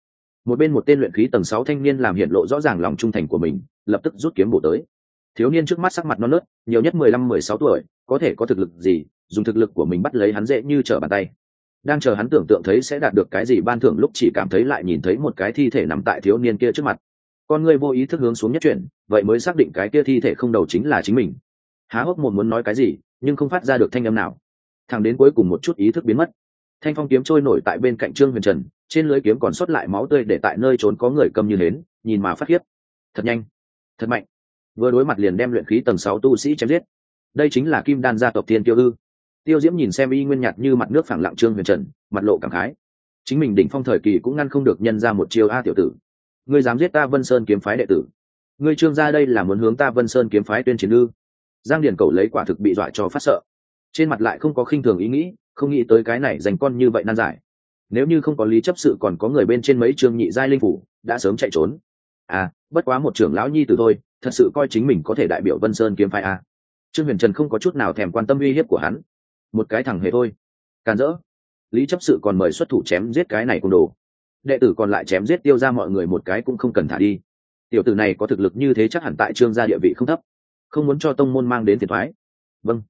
Speaker 1: một bên một tên luyện khí tầng sáu thanh niên làm hiện lộ rõ ràng lòng trung thành của mình, lập tức rút kiếm bổ tới. Thiếu niên trước mắt sắc mặt non nớt, nhiều nhất mười lăm, mười sáu tuổi, có thể có thực lực gì, dùng thực lực của mình bắt lấy hắn dễ như trở bàn tay. Đang chờ hắn tưởng tượng thấy sẽ đạt được cái gì, ban thưởng lúc chỉ cảm thấy lại nhìn thấy một cái thi thể nằm tại thiếu niên kia trước mặt. Con người vô ý thức hướng xuống nhất chuyển, vậy mới xác định cái kia thi thể không đầu chính là chính mình. Há hốc một muốn nói cái gì, nhưng không phát ra được thanh âm nào. Thẳng đến cuối cùng một chút ý thức biến mất. Thanh phong kiếm trôi nổi tại bên cạnh trương huyền trần trên lưới kiếm còn sót lại máu tươi để tại nơi trốn có người cầm như nến nhìn mà phát khiếp. Thật nhanh, thật mạnh. Vừa đối mặt liền đem luyện khí tầng sáu tu sĩ chém giết. Đây chính là kim đan gia tộc thiên tiêu ư. Tiêu diễm nhìn xem y nguyên nhạt như mặt nước phẳng lặng trương huyền trần, mặt lộ cảm khái. Chính mình đỉnh phong thời kỳ cũng ngăn không được nhân ra một chiêu a tiểu tử. Ngươi dám giết ta vân sơn kiếm phái đệ tử. Ngươi trương ra đây là muốn hướng ta vân sơn kiếm phái tuyên chiến ư? Giang điển cầu lấy quả thực bị dọa cho phát sợ. Trên mặt lại không có khinh thường ý nghĩ, không nghĩ tới cái này dành con như vậy nan giải nếu như không có lý chấp sự còn có người bên trên mấy trường nhị giai linh phủ, đã sớm chạy trốn. À bất quá một trưởng lão nhi từ thôi, thật sự coi chính mình có thể đại biểu vân sơn kiếm phái à. trương huyền trần không có chút nào thèm quan tâm uy hiếp của hắn. Một cái thằng hề thôi. Càn rỡ. Lý chấp sự còn mời xuất thủ chém giết cái này côn đồ. Đệ tử còn lại chém giết tiêu ra mọi người một cái cũng không cần thả đi. Tiểu tử này có thực lực như thế chắc hẳn tại trương gia địa vị không thấp. Không muốn cho tông môn mang đến thiệt thoái vâng.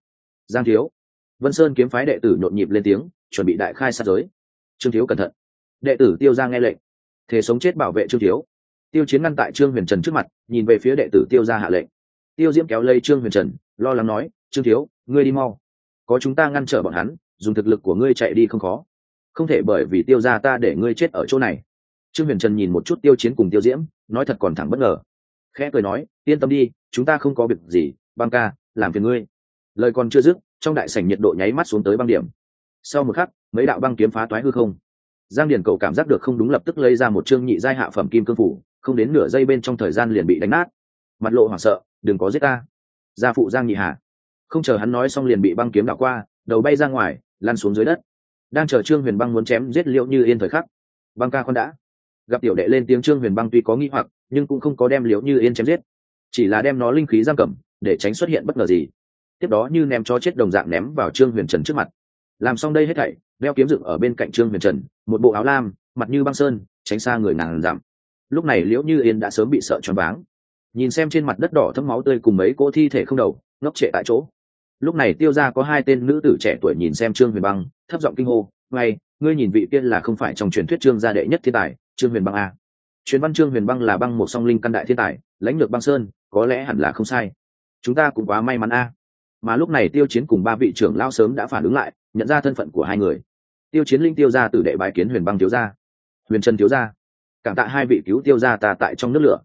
Speaker 1: Giang thiếu. Vân sơn kiếm phái đệ tử nhộn nhịp lên tiếng, chuẩn bị đại khai sát giới trương thiếu cẩn thận. Đệ tử tiêu ra nghe lệnh. Thế sống chết bảo vệ trương thiếu. Tiêu chiến ngăn tại trương huyền trần trước mặt, nhìn về phía đệ tử tiêu ra hạ lệnh. Tiêu diễm kéo lây trương huyền trần, lo lắng nói, trương thiếu, ngươi đi mau. Có chúng ta ngăn trở bọn hắn, dùng thực lực của ngươi chạy đi không khó. Không thể bởi vì tiêu ra ta để ngươi chết ở chỗ này. Trương huyền trần nhìn một chút tiêu chiến cùng tiêu diễm, nói thật còn thẳng bất ngờ. Khẽ cười nói, yên tâm đi, chúng ta không có việc gì, băng ca, làm phiền ngươi. Lời còn chưa dứt, trong đại sảnh nhiệt độ nháy mắt xuống tới băng điểm. Sau một khắc mấy đạo băng kiếm phá toái hư không. Giang điền cậu cảm giác được không đúng lập tức lấy ra một chương nhị giai hạ phẩm kim cương phủ không đến nửa giây bên trong thời gian liền bị đánh nát. Mặt lộ hoảng sợ đừng có giết ta. Gia phụ giang nhị hà, không chờ hắn nói xong liền bị băng kiếm đảo qua đầu bay ra ngoài lăn xuống dưới đất. Đang chờ trương huyền băng muốn chém giết liệu như yên thời khắc băng ca con đã. Gặp tiểu đệ lên tiếng trương huyền băng tuy có nghi hoặc nhưng cũng không có đem liệu như yên chém giết. Chỉ là đem nó linh khí giam cầm để tránh xuất hiện bất ngờ gì. Tiếp đó như ném cho chết đồng dạng ném vào trương huyền trần trước mặt. Làm xong đây hết thảy đeo kiếm dựng ở bên cạnh trương huyền trần, một bộ áo lam, mặt như băng sơn, tránh xa người nàng giảm lúc này liễu như yên đã sớm bị sợ choáng váng. Nhìn xem trên mặt đất đỏ thấm máu tươi cùng mấy cỗ thi thể không đầu, ngốc trệ tại chỗ. Lúc này tiêu ra có hai tên nữ tử trẻ tuổi nhìn xem trương huyền băng, thấp giọng kinh hô, ngay, ngươi nhìn vị tiên là không phải trong truyền thuyết trương gia đệ nhất thiên tài, trương huyền băng a truyền văn trương huyền băng là băng một song linh căn đại thiên tài, lãnh lược băng sơn, có lẽ hẳn là không sai. Chúng ta cũng quá may mắn a mà lúc này tiêu chiến cùng ba vị trưởng lao sớm đã phản ứng lại, nhận ra thân phận của hai người tiêu chiến linh tiêu ra từ đệ bái kiến huyền băng thiếu gia. Huyền trần thiếu gia, cảm tạ hai vị cứu tiêu gia ta tại trong nước lửa.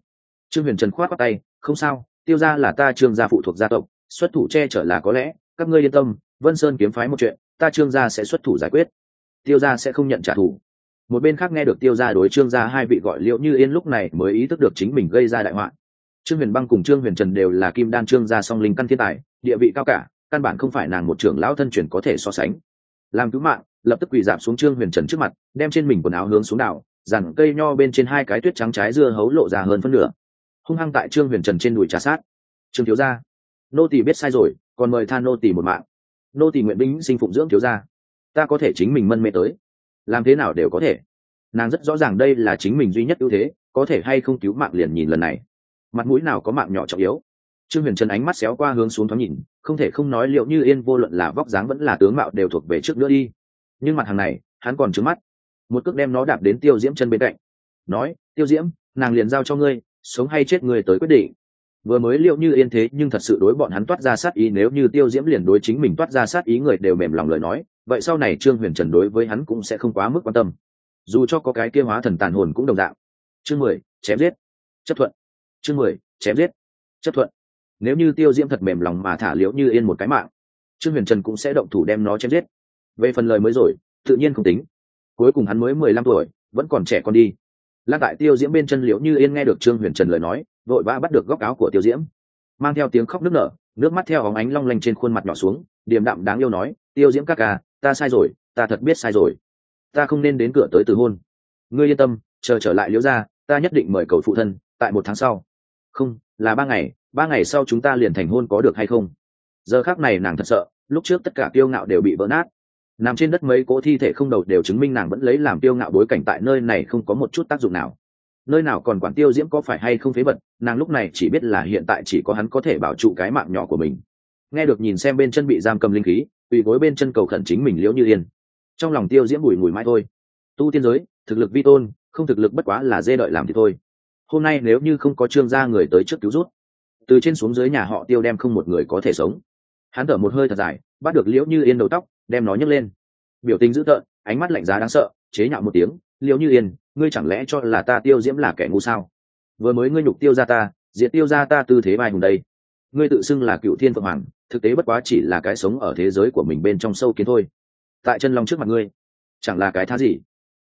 Speaker 1: Trương huyền trần khoát bắt tay, không sao, tiêu gia là ta trương gia phụ thuộc gia tộc, xuất thủ che chở là có lẽ, các ngươi yên tâm, vân sơn kiếm phái một chuyện, ta trương gia sẽ xuất thủ giải quyết. Tiêu gia sẽ không nhận trả thù. Một bên khác nghe được tiêu gia đối trương gia hai vị gọi liệu như yên lúc này mới ý thức được chính mình gây ra đại họa. Trương huyền băng cùng trương huyền trần đều là kim đan trương gia song linh căn thiên tài, địa vị cao cả, căn bản không phải nàng một trưởng lão thân truyền có thể so sánh. Làm cứu mạng lập tức quỳ giảm xuống trương huyền trần trước mặt, đem trên mình quần áo hướng xuống đảo, dàn cây nho bên trên hai cái tuyết trắng trái dưa hấu lộ ra hơn phân nửa. Hung hăng tại trương huyền trần trên đùi trà sát. Trương thiếu gia, nô tỳ biết sai rồi, còn mời than nô tỳ một mạng. Nô tỳ nguyện binh sinh phụng dưỡng thiếu gia. Ta có thể chính mình mân mê tới. Làm thế nào đều có thể. Nàng rất rõ ràng đây là chính mình duy nhất ưu thế, có thể hay không cứu mạng liền nhìn lần này. Mặt mũi nào có mạng nhỏ trọng yếu. Trương huyền trần ánh mắt xéo qua hướng xuống thoáng nhìn, không thể không nói liệu như yên vô luận là vóc dáng vẫn là tướng mạo đều thuộc về trước nữa đi nhưng mặt hàng này, hắn còn trứng mắt. Một cước đem nó đạp đến tiêu diễm chân bên cạnh. Nói, tiêu diễm, nàng liền giao cho ngươi, sống hay chết ngươi tới quyết định. Vừa mới liệu như yên thế nhưng thật sự đối bọn hắn toát ra sát ý, nếu như tiêu diễm liền đối chính mình toát ra sát ý, người đều mềm lòng lời nói, vậy sau này trương huyền trần đối với hắn cũng sẽ không quá mức quan tâm. Dù cho có cái kia hóa thần tàn hồn cũng đồng đạo chương mười, chém giết. Chấp thuận. Chương mười, chém giết. Chấp thuận. Nếu như tiêu diễm thật mềm lòng mà thả liễu như yên một cái mạng, trương huyền trần cũng sẽ động thủ đem nó chém giết về phần lời mới rồi, tự nhiên không tính. Cuối cùng hắn mới mười lăm tuổi, vẫn còn trẻ con đi. Lan tại tiêu diễm bên chân liễu như yên nghe được trương huyền trần lời nói, vội vã bắt được góc áo của tiêu diễm. Mang theo tiếng khóc nức nở, nước mắt theo óng ánh long lanh trên khuôn mặt nhỏ xuống, điềm đạm đáng yêu nói, tiêu diễm các ca, ta sai rồi, ta thật biết sai rồi. Ta không nên đến cửa tới từ hôn. Ngươi yên tâm, chờ trở lại liễu ra ta nhất định mời cầu phụ thân, tại một tháng sau. Không, là ba ngày ba ngày sau chúng ta liền thành hôn có được hay không? Giờ khác này nàng thật sợ, lúc trước tất cả tiêu ngạo đều bị vỡ nát nằm trên đất mấy cỗ thi thể không đầu đều chứng minh nàng vẫn lấy làm tiêu ngạo bối cảnh tại nơi này không có một chút tác dụng nào. Nơi nào còn quản tiêu diễm có phải hay không phế vật, nàng lúc này chỉ biết là hiện tại chỉ có hắn có thể bảo trụ cái mạng nhỏ của mình. Nghe được nhìn xem bên chân bị giam cầm linh khí ủy gối bên chân cầu khẩn chính mình liễu như yên. Trong lòng tiêu diễm bùi mùi mãi thôi. Tu tiên giới, thực lực vi tôn, không thực lực bất quá là dê đợi làm thì thôi. Hôm nay nếu như không có trương gia người tới trước cứu rút từ trên xuống dưới nhà họ tiêu đem không một người có thể sống. Hắn thở một hơi thật dài, bắt được liễu như yên đầu tóc đem nó nhấc lên. Biểu tình dữ tợn, ánh mắt lạnh giá đáng sợ, chế nhạo một tiếng liễu như yên, ngươi chẳng lẽ cho là ta tiêu diễm là kẻ ngu sao? Vừa mới ngươi nhục tiêu ra ta, diệt tiêu ra ta tư thế mai hùng đây. Ngươi tự xưng là cựu thiên phượng hoàng, thực tế bất quá chỉ là cái sống ở thế giới của mình bên trong sâu kiến thôi. Tại chân lòng trước mặt ngươi, chẳng là cái thá gì.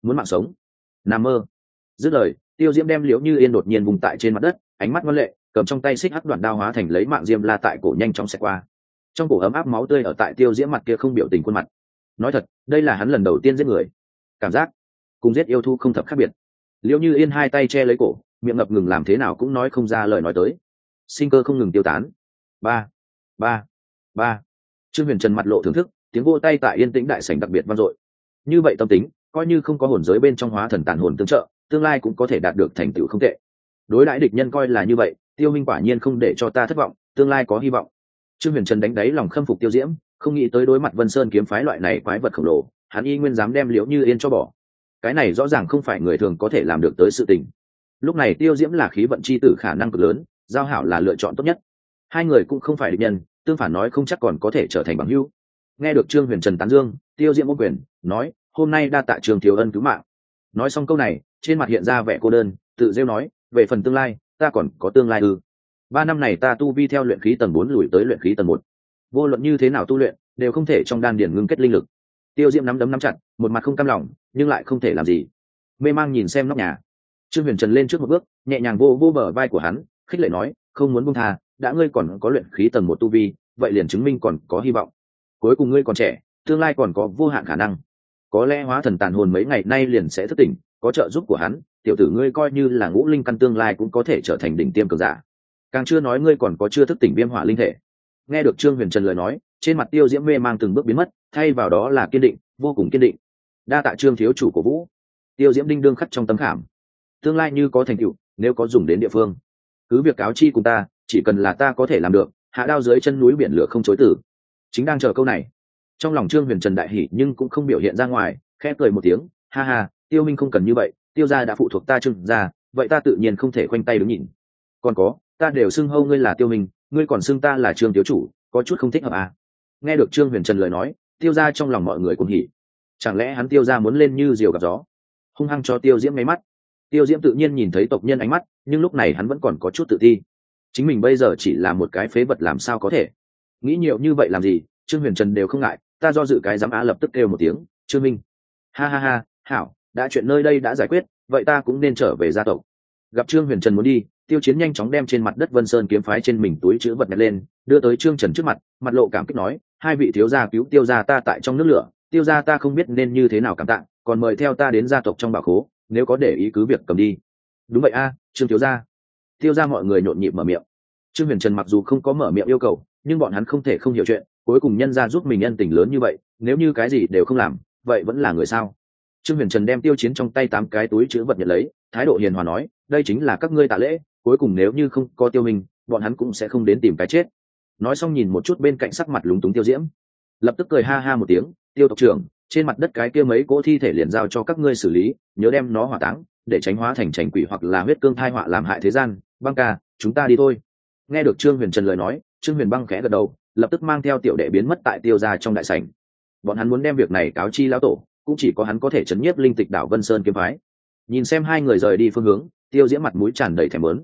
Speaker 1: Muốn mạng sống. Nằm mơ. Dứt lời, tiêu diễm đem liễu như yên đột nhiên vùng tại trên mặt đất, ánh mắt ngoan lệ, cầm trong tay xích hắc đoạn đao hóa thành lấy mạng diêm la tại cổ nhanh chóng xẹt qua trong cổ ấm áp máu tươi ở tại tiêu diễm mặt kia không biểu tình khuôn mặt. Nói thật, đây là hắn lần đầu tiên giết người. Cảm giác cùng giết yêu thu không thập khác biệt. Liệu như yên hai tay che lấy cổ, miệng ngập ngừng làm thế nào cũng nói không ra lời nói tới. Sinh cơ không ngừng tiêu tán. Ba ba ba. Trương huyền trần mặt lộ thưởng thức, tiếng vô tay tại yên tĩnh đại sảnh đặc biệt vang dội. Như vậy tâm tính, coi như không có hồn giới bên trong hóa thần tàn hồn tương trợ, tương lai cũng có thể đạt được thành tựu không tệ. Đối đãi địch nhân coi là như vậy, tiêu minh quả nhiên không để cho ta thất vọng, tương lai có hy vọng trương huyền trần đánh đáy lòng khâm phục tiêu diễm, không nghĩ tới đối mặt vân sơn kiếm phái loại này quái vật khổng lồ, hắn y nguyên dám đem liễu như yên cho bỏ. Cái này rõ ràng không phải người thường có thể làm được tới sự tình. Lúc này tiêu diễm là khí vận c h i tử khả năng cực lớn, giao hảo là lựa chọn tốt nhất. Hai người cũng không phải định nhân, tương phản nói không chắc còn có thể trở thành bằng hữu. Nghe được trương huyền trần tán dương, tiêu diễm ô quyền, nói, hôm nay đa tạ trường thiếu ân cứu mạng. Nói xong câu này, trên mặt hiện ra vẻ cô đơn, tự rêu nói, về phần tương lai, ta còn có tương lai ư? Ba năm này ta tu vi theo luyện khí tầng bốn lùi tới luyện khí tầng một. Vô luận như thế nào tu luyện, đều không thể trong đan điển ngưng kết linh lực. Tiêu diễm nắm đấm nắm chặt, một mặt không cam lòng, nhưng lại không thể làm gì. Mê mang nhìn xem nóc nhà. Trương huyền trần lên trước một bước, nhẹ nhàng vô vô bờ vai của hắn, khích lệ nói, không muốn buông tha, đã ngươi còn có luyện khí tầng một tu vi, vậy liền chứng minh còn có hy vọng. Cuối cùng ngươi còn trẻ, tương lai còn có vô hạn khả năng. Có lẽ hóa thần tàn hồn mấy ngày nay liền sẽ thất tỉnh, có trợ giúp của hắn, tiểu tử ngươi coi như là ngũ linh căn tương lai cũng có thể trở thành đỉnh tiêm cường giả càng chưa nói ngươi còn có chưa thức tỉnh viêm hỏa linh thể. Nghe được trương huyền trần lời nói, trên mặt tiêu diễm mê mang từng bước biến mất, thay vào đó là kiên định, vô cùng kiên định. Đa tạ trương thiếu chủ của vũ. Tiêu diễm đinh đương khắc trong tấm khảm. Tương lai như có thành tựu, nếu có dùng đến địa phương, cứ việc cáo chi cùng ta, chỉ cần là ta có thể làm được, hạ đao dưới chân núi biển lửa không chối tử. Chính đang chờ câu này, trong lòng trương huyền trần đại hỷ nhưng cũng không biểu hiện ra ngoài, khẽ cười một tiếng, ha ha, tiêu minh không cần như vậy, tiêu gia đã phụ thuộc ta trương gia, vậy ta tự nhiên không thể khoanh tay đứng nhìn. Còn có ta đều xưng hâu ngươi là tiêu minh, ngươi còn xưng ta là trương thiếu chủ, có chút không thích hợp à. nghe được trương huyền trần lời nói, tiêu gia trong lòng mọi người cũng hỉ. Chẳng lẽ hắn tiêu gia muốn lên như diều gặp gió? Hung hăng cho tiêu diễm ngay mắt. Tiêu diễm tự nhiên nhìn thấy tộc nhân ánh mắt, nhưng lúc này hắn vẫn còn có chút tự ti. Chính mình bây giờ chỉ là một cái phế vật làm sao có thể? Nghĩ nhiều như vậy làm gì? Trương huyền trần đều không ngại, ta do dự cái dám á lập tức kêu một tiếng, trương minh. Ha ha ha, hảo, đã chuyện nơi đây đã giải quyết, vậy ta cũng nên trở về gia tộc. Gặp trương huyền trần muốn đi tiêu chiến nhanh chóng đem trên mặt đất vân sơn kiếm phái trên mình túi chữ vật nhặt lên, đưa tới trương trần trước mặt mặt lộ cảm kích nói, hai vị thiếu gia cứu tiêu gia ta tại trong nước lửa, tiêu gia ta không biết nên như thế nào cảm tạ, còn mời theo ta đến gia tộc trong bảo khố, nếu có để ý cứ việc cầm đi. Đúng vậy a, trương thiếu gia. Tiêu gia mọi người nhộn nhịp mở miệng. Trương huyền trần mặc dù không có mở miệng yêu cầu, nhưng bọn hắn không thể không hiểu chuyện, cuối cùng nhân ra giúp mình nhân tình lớn như vậy, nếu như cái gì đều không làm, vậy vẫn là người sao? Trương huyền trần đem tiêu chiến trong tay tám cái túi chữ vật nhận lấy, thái độ hiền hòa nói, đây chính là các ngươi tạ lễ cuối cùng nếu như không có tiêu minh, bọn hắn cũng sẽ không đến tìm cái chết. Nói xong nhìn một chút bên cạnh sắc mặt lúng túng tiêu diễm. Lập tức cười ha ha một tiếng, tiêu tộc trưởng, trên mặt đất cái kia mấy cỗ thi thể liền giao cho các ngươi xử lý, nhớ đem nó hỏa táng, để tránh hóa thành trành quỷ hoặc là huyết cương thai họa làm hại thế gian. Băng ca, chúng ta đi thôi. Nghe được trương huyền trần lời nói, trương huyền băng khẽ gật đầu, lập tức mang theo tiểu đệ biến mất tại tiêu ra trong đại sảnh. Bọn hắn muốn đem việc này cáo chi lão tổ, cũng chỉ có hắn có thể chấn nhiếp linh tịch đảo vân sơn kiếm phái. Nhìn xem hai người rời đi phương hướng, tiêu diễm mặt mũi tràn đầy thèm lớn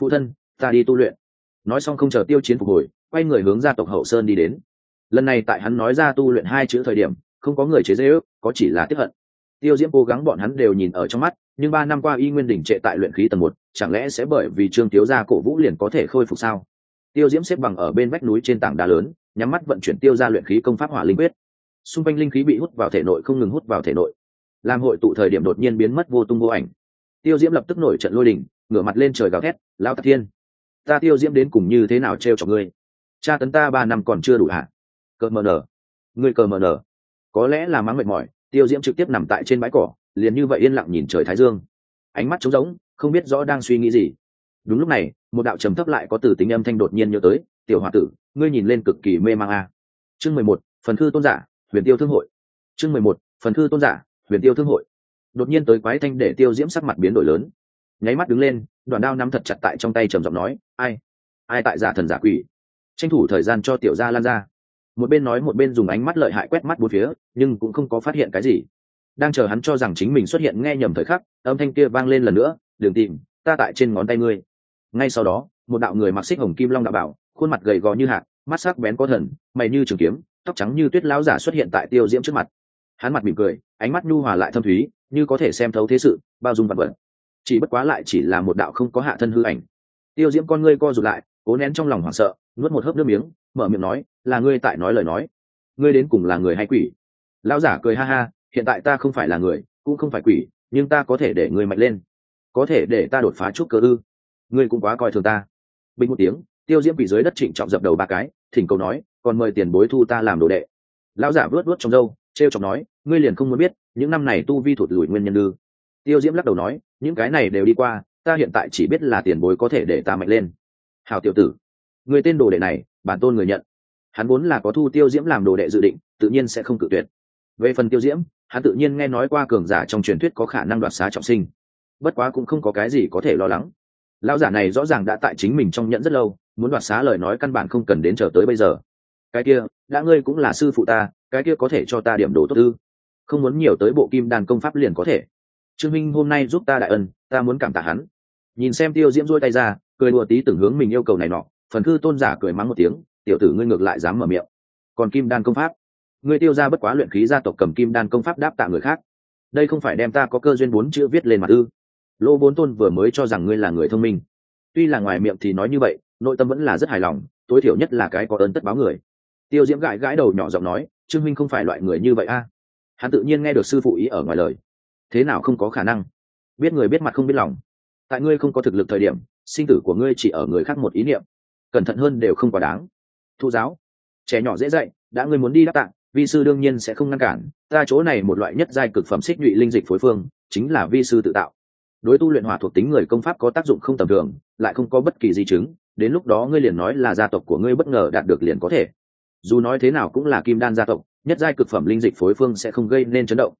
Speaker 1: phụ thân, ta đi tu luyện. Nói xong không chờ tiêu chiến phục hồi, quay người hướng ra tộc hậu sơn đi đến. Lần này tại hắn nói ra tu luyện hai chữ thời điểm, không có người chế dễ ước có chỉ là tiếp hận. Tiêu diễm cố gắng bọn hắn đều nhìn ở trong mắt, nhưng ba năm qua y nguyên đỉnh trệ tại luyện khí tầng một, chẳng lẽ sẽ bởi vì trương tiếu gia cổ vũ liền có thể khôi phục sao? Tiêu diễm xếp bằng ở bên vách núi trên tảng đá lớn, nhắm mắt vận chuyển tiêu ra luyện khí công pháp hỏa linh quyết. Xung quanh linh khí bị hút vào thể nội không ngừng hút vào thể nội. Làm hội tụ thời điểm đột nhiên biến mất vô tung vô ảnh. Tiêu diễm lập tức nổi trận lôi đình ngửa mặt lên trời gào thét lao tạc thiên, ta tiêu diễm đến cùng như thế nào t r e o cho ngươi? Cha tấn ta ba năm còn chưa đủ hạ cờ mờ nở ngươi cờ mờ nở có lẽ là mắng mệt mỏi, tiêu diễm trực tiếp nằm tại trên bãi cỏ, liền như vậy yên lặng nhìn trời thái dương. Ánh mắt trống rỗng, không biết rõ đang suy nghĩ gì. Đúng lúc này, một đạo trầm thấp lại có từ tính âm thanh đột nhiên nhớ tới, tiểu h o a tử, ngươi nhìn lên cực kỳ mê mang a. Chương mười một, phần thư tôn giả, huyền tiêu thương hội. Chương mười một, phần thư tôn giả, huyền tiêu thương hội. Đột nhiên tới quái thanh để tiêu diễm sắc mặt biến đổi lớn nháy mắt đứng lên đoàn đao nắm thật chặt tại trong tay trầm giọng nói, ai ai tại giả thần giả quỷ? Tranh thủ thời gian cho tiểu gia lan ra. Một bên nói một bên dùng ánh mắt lợi hại quét mắt bốn phía, nhưng cũng không có phát hiện cái gì. Đang chờ hắn cho rằng chính mình xuất hiện nghe nhầm thời khắc, âm thanh kia vang lên lần nữa đường tìm, ta tại trên ngón tay ngươi. Ngay sau đó, một đạo người mặc xích hồng kim long đạo bảo, khuôn mặt gầy gò như hạt mắt sắc bén có thần, mày như trường kiếm, tóc trắng như tuyết lão giả xuất hiện tại tiêu diễm trước mặt. Hắn mặt mỉm cười, ánh mắt nhu hòa lại thâm thúy, như có thể xem thấu thế sự, bao dung vật vật chỉ bất quá lại chỉ là một đạo không có hạ thân hư ảnh. Tiêu diễm con ngươi co rụt lại, cố nén trong lòng hoảng sợ, nuốt một hớp nước miếng, mở miệng nói, là ngươi tại nói lời nói. Ngươi đến cùng là người hay quỷ? Lão giả cười ha ha, hiện tại ta không phải là người, cũng không phải quỷ, nhưng ta có thể để ngươi mạnh lên. Có thể để ta đột phá chút cơ ư? Ngươi cũng quá coi thường ta. Bình một tiếng, tiêu diễm bị dưới đất trịnh trọng dập đầu ba cái, thỉnh cầu nói, còn mời tiền bối thu ta làm đồ đệ. Lão giả vớt vớt trong râu t r e o chọc nói, ngươi liền không muốn biết, những năm này tu vi thụt lùi nguyên nhân ư? Tiêu diễm lắc đầu nói, những cái này đều đi qua, ta hiện tại chỉ biết là tiền bối có thể để ta mạnh lên. Hào tiểu tử, người tên đồ đệ này, bản tôn người nhận. Hắn vốn là có thu tiêu diễm làm đồ đệ dự định, tự nhiên sẽ không cự tuyệt. Về phần tiêu diễm, hắn tự nhiên nghe nói qua cường giả trong truyền thuyết có khả năng đoạt xá trọng sinh. Bất quá cũng không có cái gì có thể lo lắng. Lão giả này rõ ràng đã tại chính mình trong nhận rất lâu, muốn đoạt xá lời nói căn bản không cần đến chờ tới bây giờ. Cái kia, đã ngươi cũng là sư phụ ta, cái kia có thể cho ta điểm đồ tốt tư không muốn nhiều tới bộ kim đàn công pháp liền có thể trương minh hôm nay giúp ta đại ân, ta muốn cảm tạ hắn. Nhìn xem tiêu diễm rôi tay ra, cười đùa tí từng hướng mình yêu cầu này nọ, phần thư tôn giả cười mắng một tiếng, tiểu tử ngươi ngược lại dám mở miệng. Còn kim đan công pháp? Ngươi tiêu ra bất quá luyện khí gia tộc cầm kim đan công pháp đáp tạ người khác. Đây không phải đem ta có cơ duyên bốn chữ viết lên mặt ư? Lô bốn tôn vừa mới cho rằng ngươi là người thông minh. Tuy là ngoài miệng thì nói như vậy, nội tâm vẫn là rất hài lòng, tối thiểu nhất là cái có ơn tất báo người. Tiêu diễm gãi gãi đầu nhỏ giọng nói, trương minh không phải loại người như vậy a. Hắn tự nhiên nghe được sư phụ ý ở ngoài lời thế nào không có khả năng? Biết người biết mặt không biết lòng. Tại ngươi không có thực lực thời điểm, sinh tử của ngươi chỉ ở người khác một ý niệm. Cẩn thận hơn đều không quá đáng. Thu giáo, trẻ nhỏ dễ dạy, đã ngươi muốn đi đáp tạng, vi sư đương nhiên sẽ không ngăn cản. Ta chỗ này một loại nhất giai cực phẩm xích nhụy linh dịch phối phương, chính là vi sư tự tạo. Đối tu luyện hỏa thuộc tính người công pháp có tác dụng không tầm thường, lại không có bất kỳ di chứng, đến lúc đó ngươi liền nói là gia tộc của ngươi bất ngờ đạt được liền có thể. Dù nói thế nào cũng là kim đan gia tộc, nhất giai cực phẩm linh dịch phối phương sẽ không gây nên chấn động.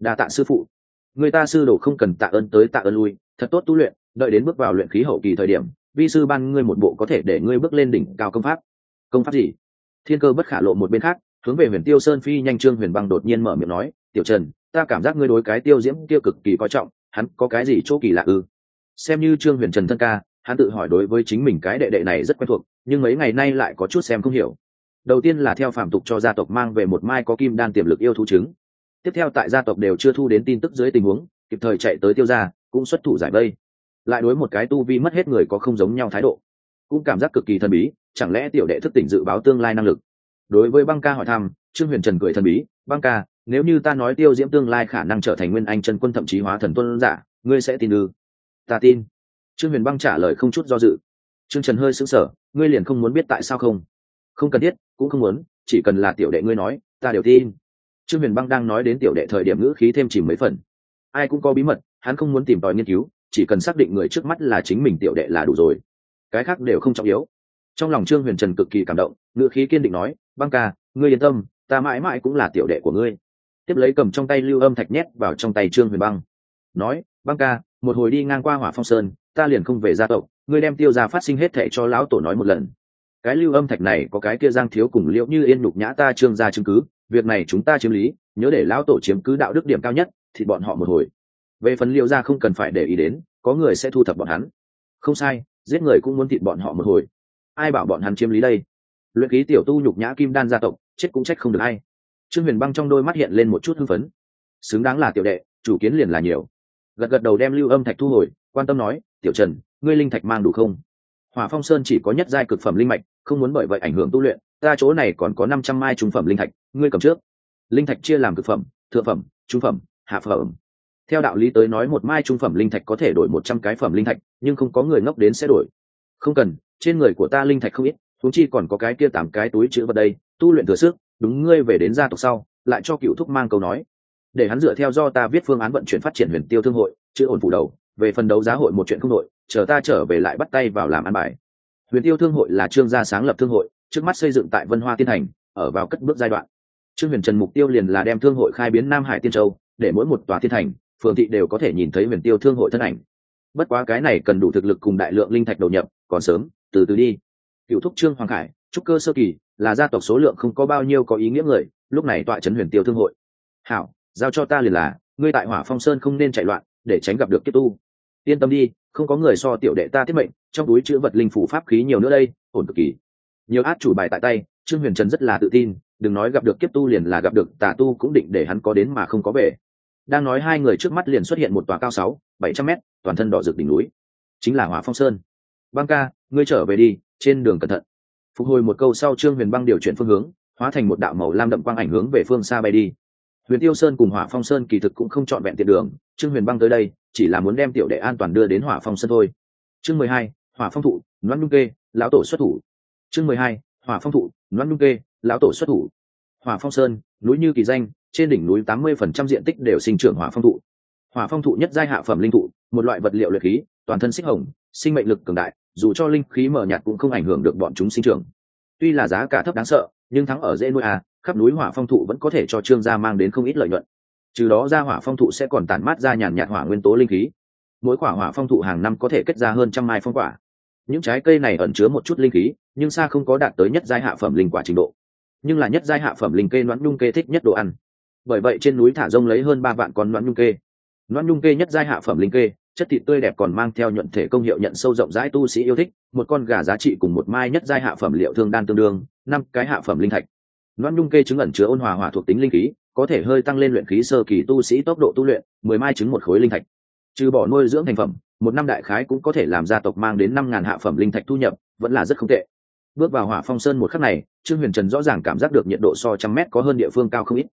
Speaker 1: Đa tạ sư phụ người ta sư đồ không cần tạ ơn tới tạ ơn lui, thật tốt tu luyện, đợi đến bước vào luyện khí hậu kỳ thời điểm, vi sư ban ngươi một bộ có thể để ngươi bước lên đỉnh cao công pháp. Công pháp gì? Thiên cơ bất khả lộ một bên khác, hướng về huyền tiêu sơn phi nhanh trương huyền băng đột nhiên mở miệng nói, tiểu trần, ta cảm giác ngươi đối cái tiêu diễm tiêu cực kỳ coi trọng, hắn có cái gì chỗ kỳ lạ ư? Xem như trương huyền trần thân ca, hắn tự hỏi đối với chính mình cái đệ đệ này rất quen thuộc, nhưng mấy ngày nay lại có chút xem không hiểu. Đầu tiên là theo phạm tục cho gia tộc mang về một mai có kim đan tiềm lực yêu thú trứng tiếp theo tại gia tộc đều chưa thu đến tin tức dưới tình huống, kịp thời chạy tới tiêu gia, cũng xuất thủ giải vây. Lại đối một cái tu vi mất hết người có không giống nhau thái độ. Cũng cảm giác cực kỳ thần bí, chẳng lẽ tiểu đệ thức tỉnh dự báo tương lai năng lực? Đối với băng ca hỏi thăm, trương huyền trần cười thần bí, băng ca, nếu như ta nói tiêu diễm tương lai khả năng trở thành nguyên anh chân quân thậm chí hóa thần tuân giả, ngươi sẽ tin ư? Ta tin. Trương huyền băng trả lời không chút do dự. Trương trần hơi sững sờ, ngươi liền không muốn biết tại sao không? Không cần thiết, cũng không muốn, chỉ cần là tiểu đệ ngươi nói, ta đều tin trương huyền băng đang nói đến tiểu đệ thời điểm ngữ khí thêm chìm mấy phần. Ai cũng có bí mật, hắn không muốn tìm tòi nghiên cứu, chỉ cần xác định người trước mắt là chính mình tiểu đệ là đủ rồi. Cái khác đều không trọng yếu. Trong lòng trương huyền trần cực kỳ cảm động, ngữ khí kiên định nói, băng ca, ngươi yên tâm, ta mãi mãi cũng là tiểu đệ của ngươi. Tiếp lấy cầm trong tay lưu âm thạch nhét vào trong tay trương huyền băng. Nói, băng ca, một hồi đi ngang qua hỏa phong sơn, ta liền không về gia tộc, ngươi đem tiêu ra phát sinh hết thệ cho lão tổ nói một lần. Cái lưu âm thạch này có cái kia giang thiếu cùng liễu như yên nhục nhã ta trương ra chứng cứ việc này chúng ta chiếm lý, nhớ để lão tổ chiếm cứ đạo đức điểm cao nhất, thì bọn họ một hồi. Về phần liệu ra không cần phải để ý đến, có người sẽ thu thập bọn hắn. Không sai, giết người cũng muốn thịt bọn họ một hồi. Ai bảo bọn hắn chiếm lý đây? Luyện ký tiểu tu nhục nhã kim đan gia tộc, chết cũng trách không được hay trương huyền băng trong đôi mắt hiện lên một chút hưng phấn. Xứng đáng là tiểu đệ, chủ kiến liền là nhiều. Gật gật đầu đem lưu âm thạch thu hồi, quan tâm nói, tiểu trần, ngươi linh thạch mang đủ không? Hỏa phong sơn chỉ có nhất giai cực phẩm linh mạch, không muốn bởi vậy ảnh hưởng tu luyện ta chỗ này còn có năm trăm mai trung phẩm linh thạch ngươi cầm trước. Linh thạch chia làm cực phẩm thượng phẩm trung phẩm hạ phẩm. Theo đạo lý tới nói một mai trung phẩm linh thạch có thể đổi một trăm cái phẩm linh thạch nhưng không có người ngốc đến sẽ đổi. Không cần trên người của ta linh thạch không ít thúng chi còn có cái kia tám cái túi chữ vật đây tu luyện thừa sức đúng ngươi về đến gia tộc sau lại cho cựu thúc mang câu nói. Để hắn dựa theo do ta viết phương án vận chuyển phát triển huyền tiêu thương hội chữ ổn phủ đầu về phần đấu giá hội một chuyện không nội, chờ ta trở về lại bắt tay vào làm ăn bài. Huyền tiêu thương hội là trương gia sáng lập thương hội trước mắt xây dựng tại vân hoa tiên thành, ở vào cất bước giai đoạn. Trương huyền trần mục tiêu liền là đem thương hội khai biến nam hải tiên châu, để mỗi một tòa thiên thành, phường thị đều có thể nhìn thấy huyền tiêu thương hội thân ảnh. Bất quá cái này cần đủ thực lực cùng đại lượng linh thạch đầu nhập, còn sớm, từ từ đi. Cựu thúc trương hoàng khải, trúc cơ sơ kỳ, là gia tộc số lượng không có bao nhiêu có ý nghĩa người, lúc này tọa trấn huyền tiêu thương hội. Hảo, giao cho ta liền là, ngươi tại hỏa phong sơn không nên chạy loạn, để tránh gặp được kiếp tu. Yên tâm đi, không có người so tiểu đệ ta thiết mệnh, trong túi chữ vật linh phủ pháp khí nhiều nữa đây, ổn cực kỳ nhiều át chủ bài tại tay, trương huyền trần rất là tự tin, đừng nói gặp được kiếp tu liền là gặp được, tà tu cũng định để hắn có đến mà không có về. Đang nói hai người trước mắt liền xuất hiện một tòa cao sáu, bảy trăm mét, toàn thân đỏ rực đỉnh núi. Chính là hỏa phong sơn. Băng ca, ngươi trở về đi, trên đường cẩn thận. Phục hồi một câu sau trương huyền băng điều chuyển phương hướng, hóa thành một đạo màu lam đậm quang ảnh hướng về phương xa bay đi. Huyền tiêu sơn cùng hỏa phong sơn kỳ thực cũng không trọn vẹn tiện đường, trương huyền băng tới đây, chỉ là muốn đem tiểu đệ an toàn đưa đến hỏa phong sơn thôi. Chương mười hai, hỏa phong thụ, loan nhung kê, lão tổ xuất thủ chương mười hai, hỏa phong thụ, loan nhung kê, lão tổ xuất thủ. Hỏa phong sơn, núi như kỳ danh, trên đỉnh núi tám mươi phần trăm diện tích đều sinh trưởng hỏa phong thụ. Hỏa phong thụ nhất giai hạ phẩm linh thụ, một loại vật liệu luyện khí, toàn thân xích hồng, sinh mệnh lực cường đại, dù cho linh khí mờ nhạt cũng không ảnh hưởng được bọn chúng sinh trưởng. Tuy là giá cả thấp đáng sợ, nhưng thắng ở dễ nuôi à khắp núi hỏa phong thụ vẫn có thể cho trương gia mang đến không ít lợi nhuận. Trừ đó ra hỏa phong thụ sẽ còn tản mát ra nhàn nhạt hỏa nguyên tố linh khí. Mỗi quả hỏa phong thụ hàng năm có thể kết ra hơn trăm mai phong quả những trái cây này ẩn chứa một chút linh khí, nhưng xa không có đạt tới nhất giai hạ phẩm linh quả trình độ. Nhưng là nhất giai hạ phẩm linh kê noãn nhung kê thích nhất đồ ăn. Bởi vậy trên núi thả rông lấy hơn ba vạn con noãn nhung kê. Noãn nhung kê nhất giai hạ phẩm linh kê, chất thịt tươi đẹp còn mang theo nhuận thể công hiệu nhận sâu rộng rãi tu sĩ yêu thích, một con gà giá trị cùng một mai nhất giai hạ phẩm liệu thương đan tương đương, năm cái hạ phẩm linh thạch. Loan nhung kê chứng ẩn chứa ôn hòa hỏa thuộc tính linh khí, có thể hơi tăng lên luyện khí sơ kỳ tu sĩ tốc độ tu luyện, mười mai trứng một khối linh thạch. Trừ bỏ nuôi dưỡng thành phẩm một năm đại khái cũng có thể làm gia tộc mang đến năm ngàn hạ phẩm linh thạch thu nhập, vẫn là rất không tệ. Bước vào hỏa phong sơn một khắc này, trương huyền trần rõ ràng cảm giác được nhiệt độ so trăm mét có hơn địa phương cao không ít.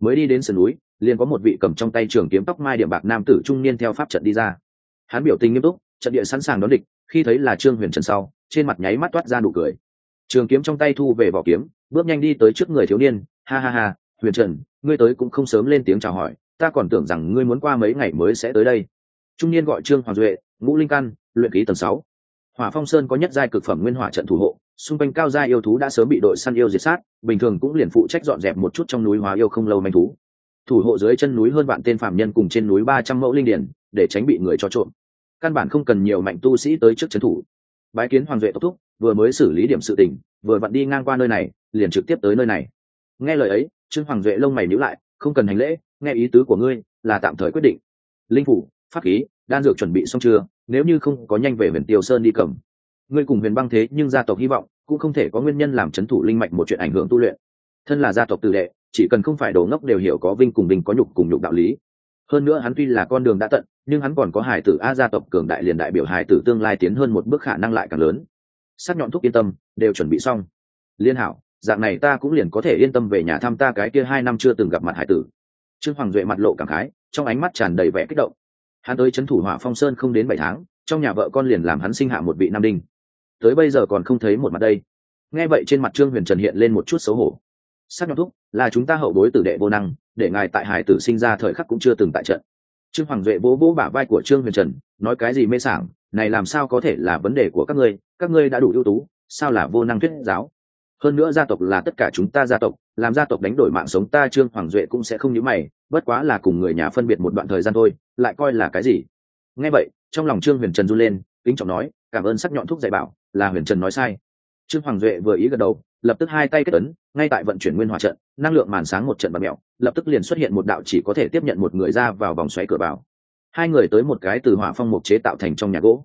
Speaker 1: Mới đi đến sườn núi, liền có một vị cầm trong tay trường kiếm tóc mai điểm bạc nam tử trung niên theo pháp trận đi ra. Hắn biểu tình nghiêm túc, trận địa sẵn sàng đón địch, khi thấy là trương huyền trần sau, trên mặt nháy mắt toát ra nụ cười. Trường kiếm trong tay thu về vỏ kiếm, bước nhanh đi tới trước người thiếu niên, ha ha ha, huyền trần, ngươi tới cũng không sớm lên tiếng chào hỏi, ta còn tưởng rằng ngươi muốn qua mấy ngày mới sẽ tới đây trung niên gọi trương hoàng duệ, ngũ linh căn, luyện ký tầng sáu. Hỏa phong sơn có nhất giai cực phẩm nguyên hỏa trận thủ hộ, xung quanh cao gia yêu thú đã sớm bị đội săn yêu diệt sát, bình thường cũng liền phụ trách dọn dẹp một chút trong núi hóa yêu không lâu manh thú. Thủ hộ dưới chân núi hơn vạn tên phạm nhân cùng trên núi ba trăm mẫu linh điển, để tránh bị người cho trộm. Căn bản không cần nhiều mạnh tu sĩ tới trước trấn thủ. Bái kiến hoàng duệ tốc thúc, vừa mới xử lý điểm sự tình, vừa vặn đi ngang qua nơi này, liền trực tiếp tới nơi này. Nghe lời ấy, trương hoàng duệ lông mày nhíu lại, không cần hành lễ, nghe ý tứ của ngươi, là tạm thời quyết định. Linh phủ pháp khí, đan dược chuẩn bị xong chưa? Nếu như không, có nhanh về huyền tiêu sơn đi cầm. Ngươi cùng huyền băng thế nhưng gia tộc hy vọng, cũng không thể có nguyên nhân làm c h ấ n thủ linh mạch một chuyện ảnh hưởng tu luyện. Thân là gia tộc tự đệ, chỉ cần không phải đồ ngốc đều hiểu có vinh cùng vinh có nhục cùng nhục đạo lý. Hơn nữa hắn tuy là con đường đã tận, nhưng hắn còn có hải tử a gia tộc cường đại liền đại biểu hải tử tương lai tiến hơn một bước khả năng lại càng lớn. Sắc nhọn thuốc yên tâm, đều chuẩn bị xong. Liên hảo, dạng này ta cũng liền có thể yên tâm về nhà thăm ta cái kia hai năm chưa từng gặp mặt hải tử. Trương hoàng duệ mặt lộ cảm khái, trong ánh mắt tràn đầy vẻ kích động hắn tới c h ấ n thủ hỏa phong sơn không đến bảy tháng, trong nhà vợ con liền làm hắn sinh hạ một vị nam đinh. Tới bây giờ còn không thấy một mặt đây. Nghe vậy trên mặt trương huyền trần hiện lên một chút xấu hổ. Sắc nhọc thúc, là chúng ta hậu bối tử đệ vô năng, để ngài tại hải tử sinh ra thời khắc cũng chưa từng tại trận. Trương hoàng duệ vỗ vỗ bả vai của trương huyền trần, nói cái gì mê sảng, này làm sao có thể là vấn đề của các ngươi các ngươi đã đủ ưu tú, sao là vô năng thuyết giáo? Hơn nữa gia tộc là tất cả chúng ta gia tộc, làm gia tộc đánh đổi mạng sống ta trương hoàng duệ cũng sẽ không nhớ mày, bất quá là cùng người nhà phân biệt một đoạn thời gian thôi, lại coi là cái gì? Nghe vậy, trong lòng trương huyền trần run lên, kính trọng nói, cảm ơn sắc nhọn thuốc dạy bảo, là huyền trần nói sai. Trương hoàng duệ vừa ý gật đầu, lập tức hai tay kết ấn, ngay tại vận chuyển nguyên hòa trận, năng lượng màn sáng một trận bạt mẹo, lập tức liền xuất hiện một đạo chỉ có thể tiếp nhận một người ra vào vòng xoáy cửa vào. Hai người tới một cái từ hỏa phong mục chế tạo thành trong nhà gỗ.